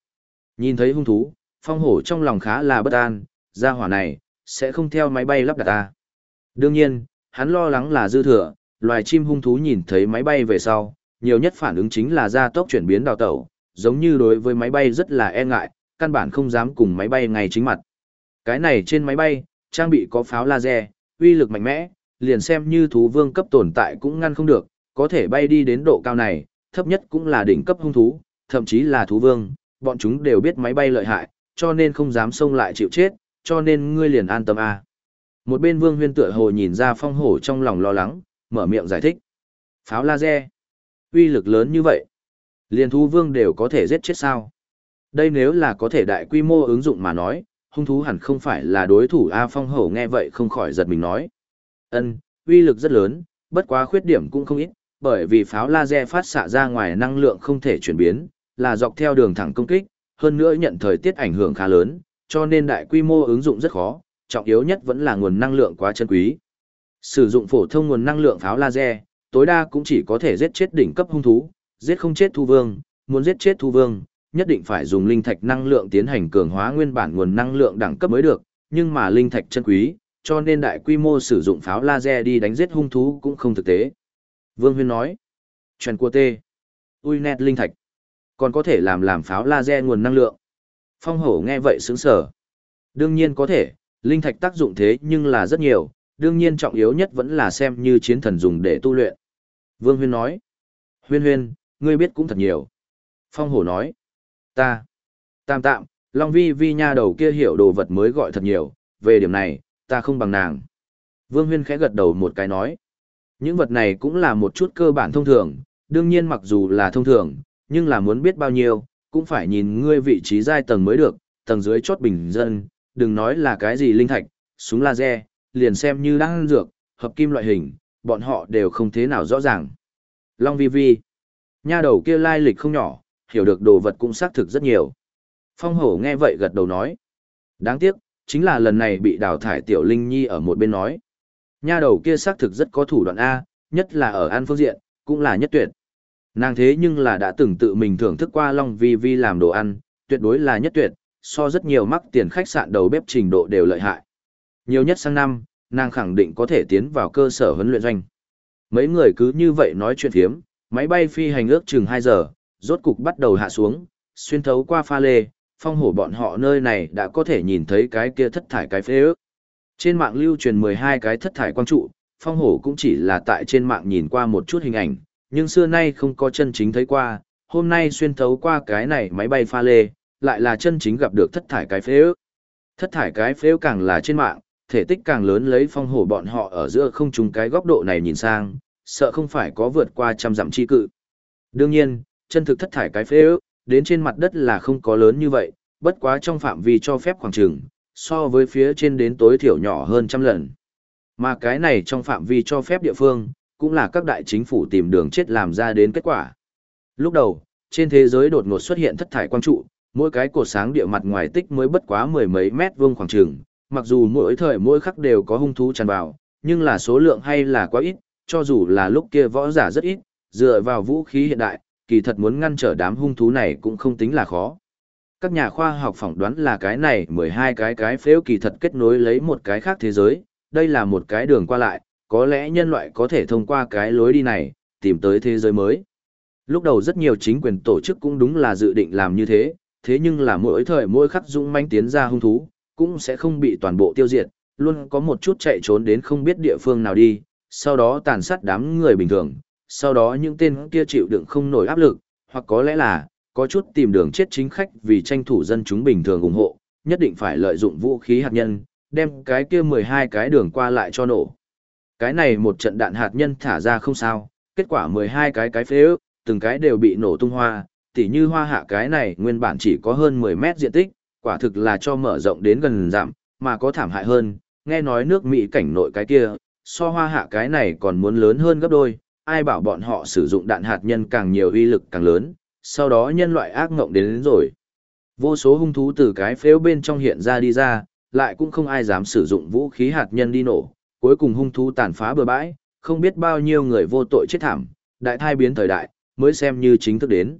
A: Nhìn thấy hung thú, phong hổ trong lòng khá là bất an, gia hỏa này, sẽ không theo máy bay lắp đặt ta. Đương nhiên, hắn lo lắng là dư thừa, loài chim hung thú nhìn thấy máy bay về sau, nhiều nhất phản ứng chính là gia tốc chuyển biến đào tẩu, giống như đối với máy bay rất là e ngại, căn bản không dám cùng máy bay ngay chính mặt. Cái này trên máy bay, trang bị có pháo laser, uy lực mạnh mẽ, liền xem như thú vương cấp tồn tại cũng ngăn không được, có thể bay đi đến độ cao này, thấp nhất cũng là đỉnh cấp hung thú, thậm chí là thú vương, bọn chúng đều biết máy bay lợi hại, cho nên không dám xông lại chịu chết, cho nên ngươi liền an tâm a. À. Một bên Vương Huyên tựa hồ nhìn ra phong hổ trong lòng lo lắng, mở miệng giải thích. Pháo laser, uy lực lớn như vậy, liền thú vương đều có thể giết chết sao? Đây nếu là có thể đại quy mô ứng dụng mà nói, hung thú hẳn không phải là đối thủ A Phong hổ nghe vậy không khỏi giật mình nói. Ân, uy lực rất lớn, bất quá khuyết điểm cũng không ít, bởi vì pháo laser phát xạ ra ngoài năng lượng không thể chuyển biến, là dọc theo đường thẳng công kích, hơn nữa nhận thời tiết ảnh hưởng khá lớn, cho nên đại quy mô ứng dụng rất khó, trọng yếu nhất vẫn là nguồn năng lượng quá chân quý. Sử dụng phổ thông nguồn năng lượng pháo laser, tối đa cũng chỉ có thể giết chết đỉnh cấp hung thú, giết không chết thu vương, muốn giết chết thu vương, nhất định phải dùng linh thạch năng lượng tiến hành cường hóa nguyên bản nguồn năng lượng đẳng cấp mới được, nhưng mà linh thạch chân quý, cho nên đại quy mô sử dụng pháo laser đi đánh giết hung thú cũng không thực tế. Vương Huyên nói, truyền cua tê, ui nét linh thạch, còn có thể làm làm pháo laser nguồn năng lượng. Phong hổ nghe vậy sướng sở. Đương nhiên có thể, linh thạch tác dụng thế nhưng là rất nhiều, đương nhiên trọng yếu nhất vẫn là xem như chiến thần dùng để tu luyện. Vương Huyên nói, Huyên Huyên, ngươi biết cũng thật nhiều. Phong hổ nói, ta, tam tạm, Long Vi Vi nha đầu kia hiểu đồ vật mới gọi thật nhiều, về điểm này, ta không bằng nàng. Vương Huyên khẽ gật đầu một cái nói, những vật này cũng là một chút cơ bản thông thường, đương nhiên mặc dù là thông thường, nhưng là muốn biết bao nhiêu, cũng phải nhìn ngươi vị trí giai tầng mới được, tầng dưới chốt bình dân, đừng nói là cái gì linh thạch, súng laser, liền xem như đang dược, hợp kim loại hình, bọn họ đều không thế nào rõ ràng. Long vi vi, nha đầu kia lai lịch không nhỏ, hiểu được đồ vật cũng xác thực rất nhiều. Phong hổ nghe vậy gật đầu nói. Đáng tiếc, chính là lần này bị đào thải tiểu linh nhi ở một bên nói. Nha đầu kia xác thực rất có thủ đoạn A, nhất là ở an phương diện, cũng là nhất tuyệt. Nàng thế nhưng là đã từng tự mình thưởng thức qua Long Vi Vi làm đồ ăn, tuyệt đối là nhất tuyệt, so rất nhiều mắc tiền khách sạn đầu bếp trình độ đều lợi hại. Nhiều nhất sang năm, nàng khẳng định có thể tiến vào cơ sở huấn luyện doanh. Mấy người cứ như vậy nói chuyện phiếm, máy bay phi hành ước chừng 2 giờ, rốt cục bắt đầu hạ xuống, xuyên thấu qua pha lê, phong hổ bọn họ nơi này đã có thể nhìn thấy cái kia thất thải cái phế ước. Trên mạng lưu truyền 12 cái thất thải quang trụ, phong hổ cũng chỉ là tại trên mạng nhìn qua một chút hình ảnh, nhưng xưa nay không có chân chính thấy qua, hôm nay xuyên thấu qua cái này máy bay pha lê, lại là chân chính gặp được thất thải cái phế ước. Thất thải cái phế càng là trên mạng, thể tích càng lớn lấy phong hổ bọn họ ở giữa không trùng cái góc độ này nhìn sang, sợ không phải có vượt qua trăm dặm chi cự. Đương nhiên, chân thực thất thải cái phế ước, đến trên mặt đất là không có lớn như vậy, bất quá trong phạm vi cho phép khoảng trường, so với phía trên đến tối thiểu nhỏ hơn trăm lần. Mà cái này trong phạm vi cho phép địa phương, cũng là các đại chính phủ tìm đường chết làm ra đến kết quả. Lúc đầu, trên thế giới đột ngột xuất hiện thất thải quang trụ, mỗi cái cột sáng địa mặt ngoài tích mới bất quá mười mấy mét vuông khoảng trường, mặc dù mỗi thời mỗi khắc đều có hung thú tràn vào, nhưng là số lượng hay là quá ít, cho dù là lúc kia võ giả rất ít, dựa vào vũ khí hiện đại, kỳ thật muốn ngăn trở đám hung thú này cũng không tính là khó. Các nhà khoa học phỏng đoán là cái này 12 cái cái phếu kỳ thật kết nối lấy một cái khác thế giới, đây là một cái đường qua lại, có lẽ nhân loại có thể thông qua cái lối đi này, tìm tới thế giới mới. Lúc đầu rất nhiều chính quyền tổ chức cũng đúng là dự định làm như thế, thế nhưng là mỗi thời mỗi khắc dũng manh tiến ra hung thú, cũng sẽ không bị toàn bộ tiêu diệt, luôn có một chút chạy trốn đến không biết địa phương nào đi, sau đó tàn sát đám người bình thường, sau đó những tên kia chịu đựng không nổi áp lực, hoặc có lẽ là, có chút tìm đường chết chính khách vì tranh thủ dân chúng bình thường ủng hộ, nhất định phải lợi dụng vũ khí hạt nhân, đem cái kia 12 cái đường qua lại cho nổ. Cái này một trận đạn hạt nhân thả ra không sao, kết quả 12 cái cái phế ước, từng cái đều bị nổ tung hoa, tỉ như hoa hạ cái này nguyên bản chỉ có hơn 10 mét diện tích, quả thực là cho mở rộng đến gần giảm, mà có thảm hại hơn, nghe nói nước Mỹ cảnh nội cái kia, so hoa hạ cái này còn muốn lớn hơn gấp đôi, ai bảo bọn họ sử dụng đạn hạt nhân càng nhiều uy lực càng lớn, sau đó nhân loại ác ngộng đến, đến rồi. Vô số hung thú từ cái phếu bên trong hiện ra đi ra, lại cũng không ai dám sử dụng vũ khí hạt nhân đi nổ, cuối cùng hung thú tàn phá bừa bãi, không biết bao nhiêu người vô tội chết thảm, đại thai biến thời đại, mới xem như chính thức đến.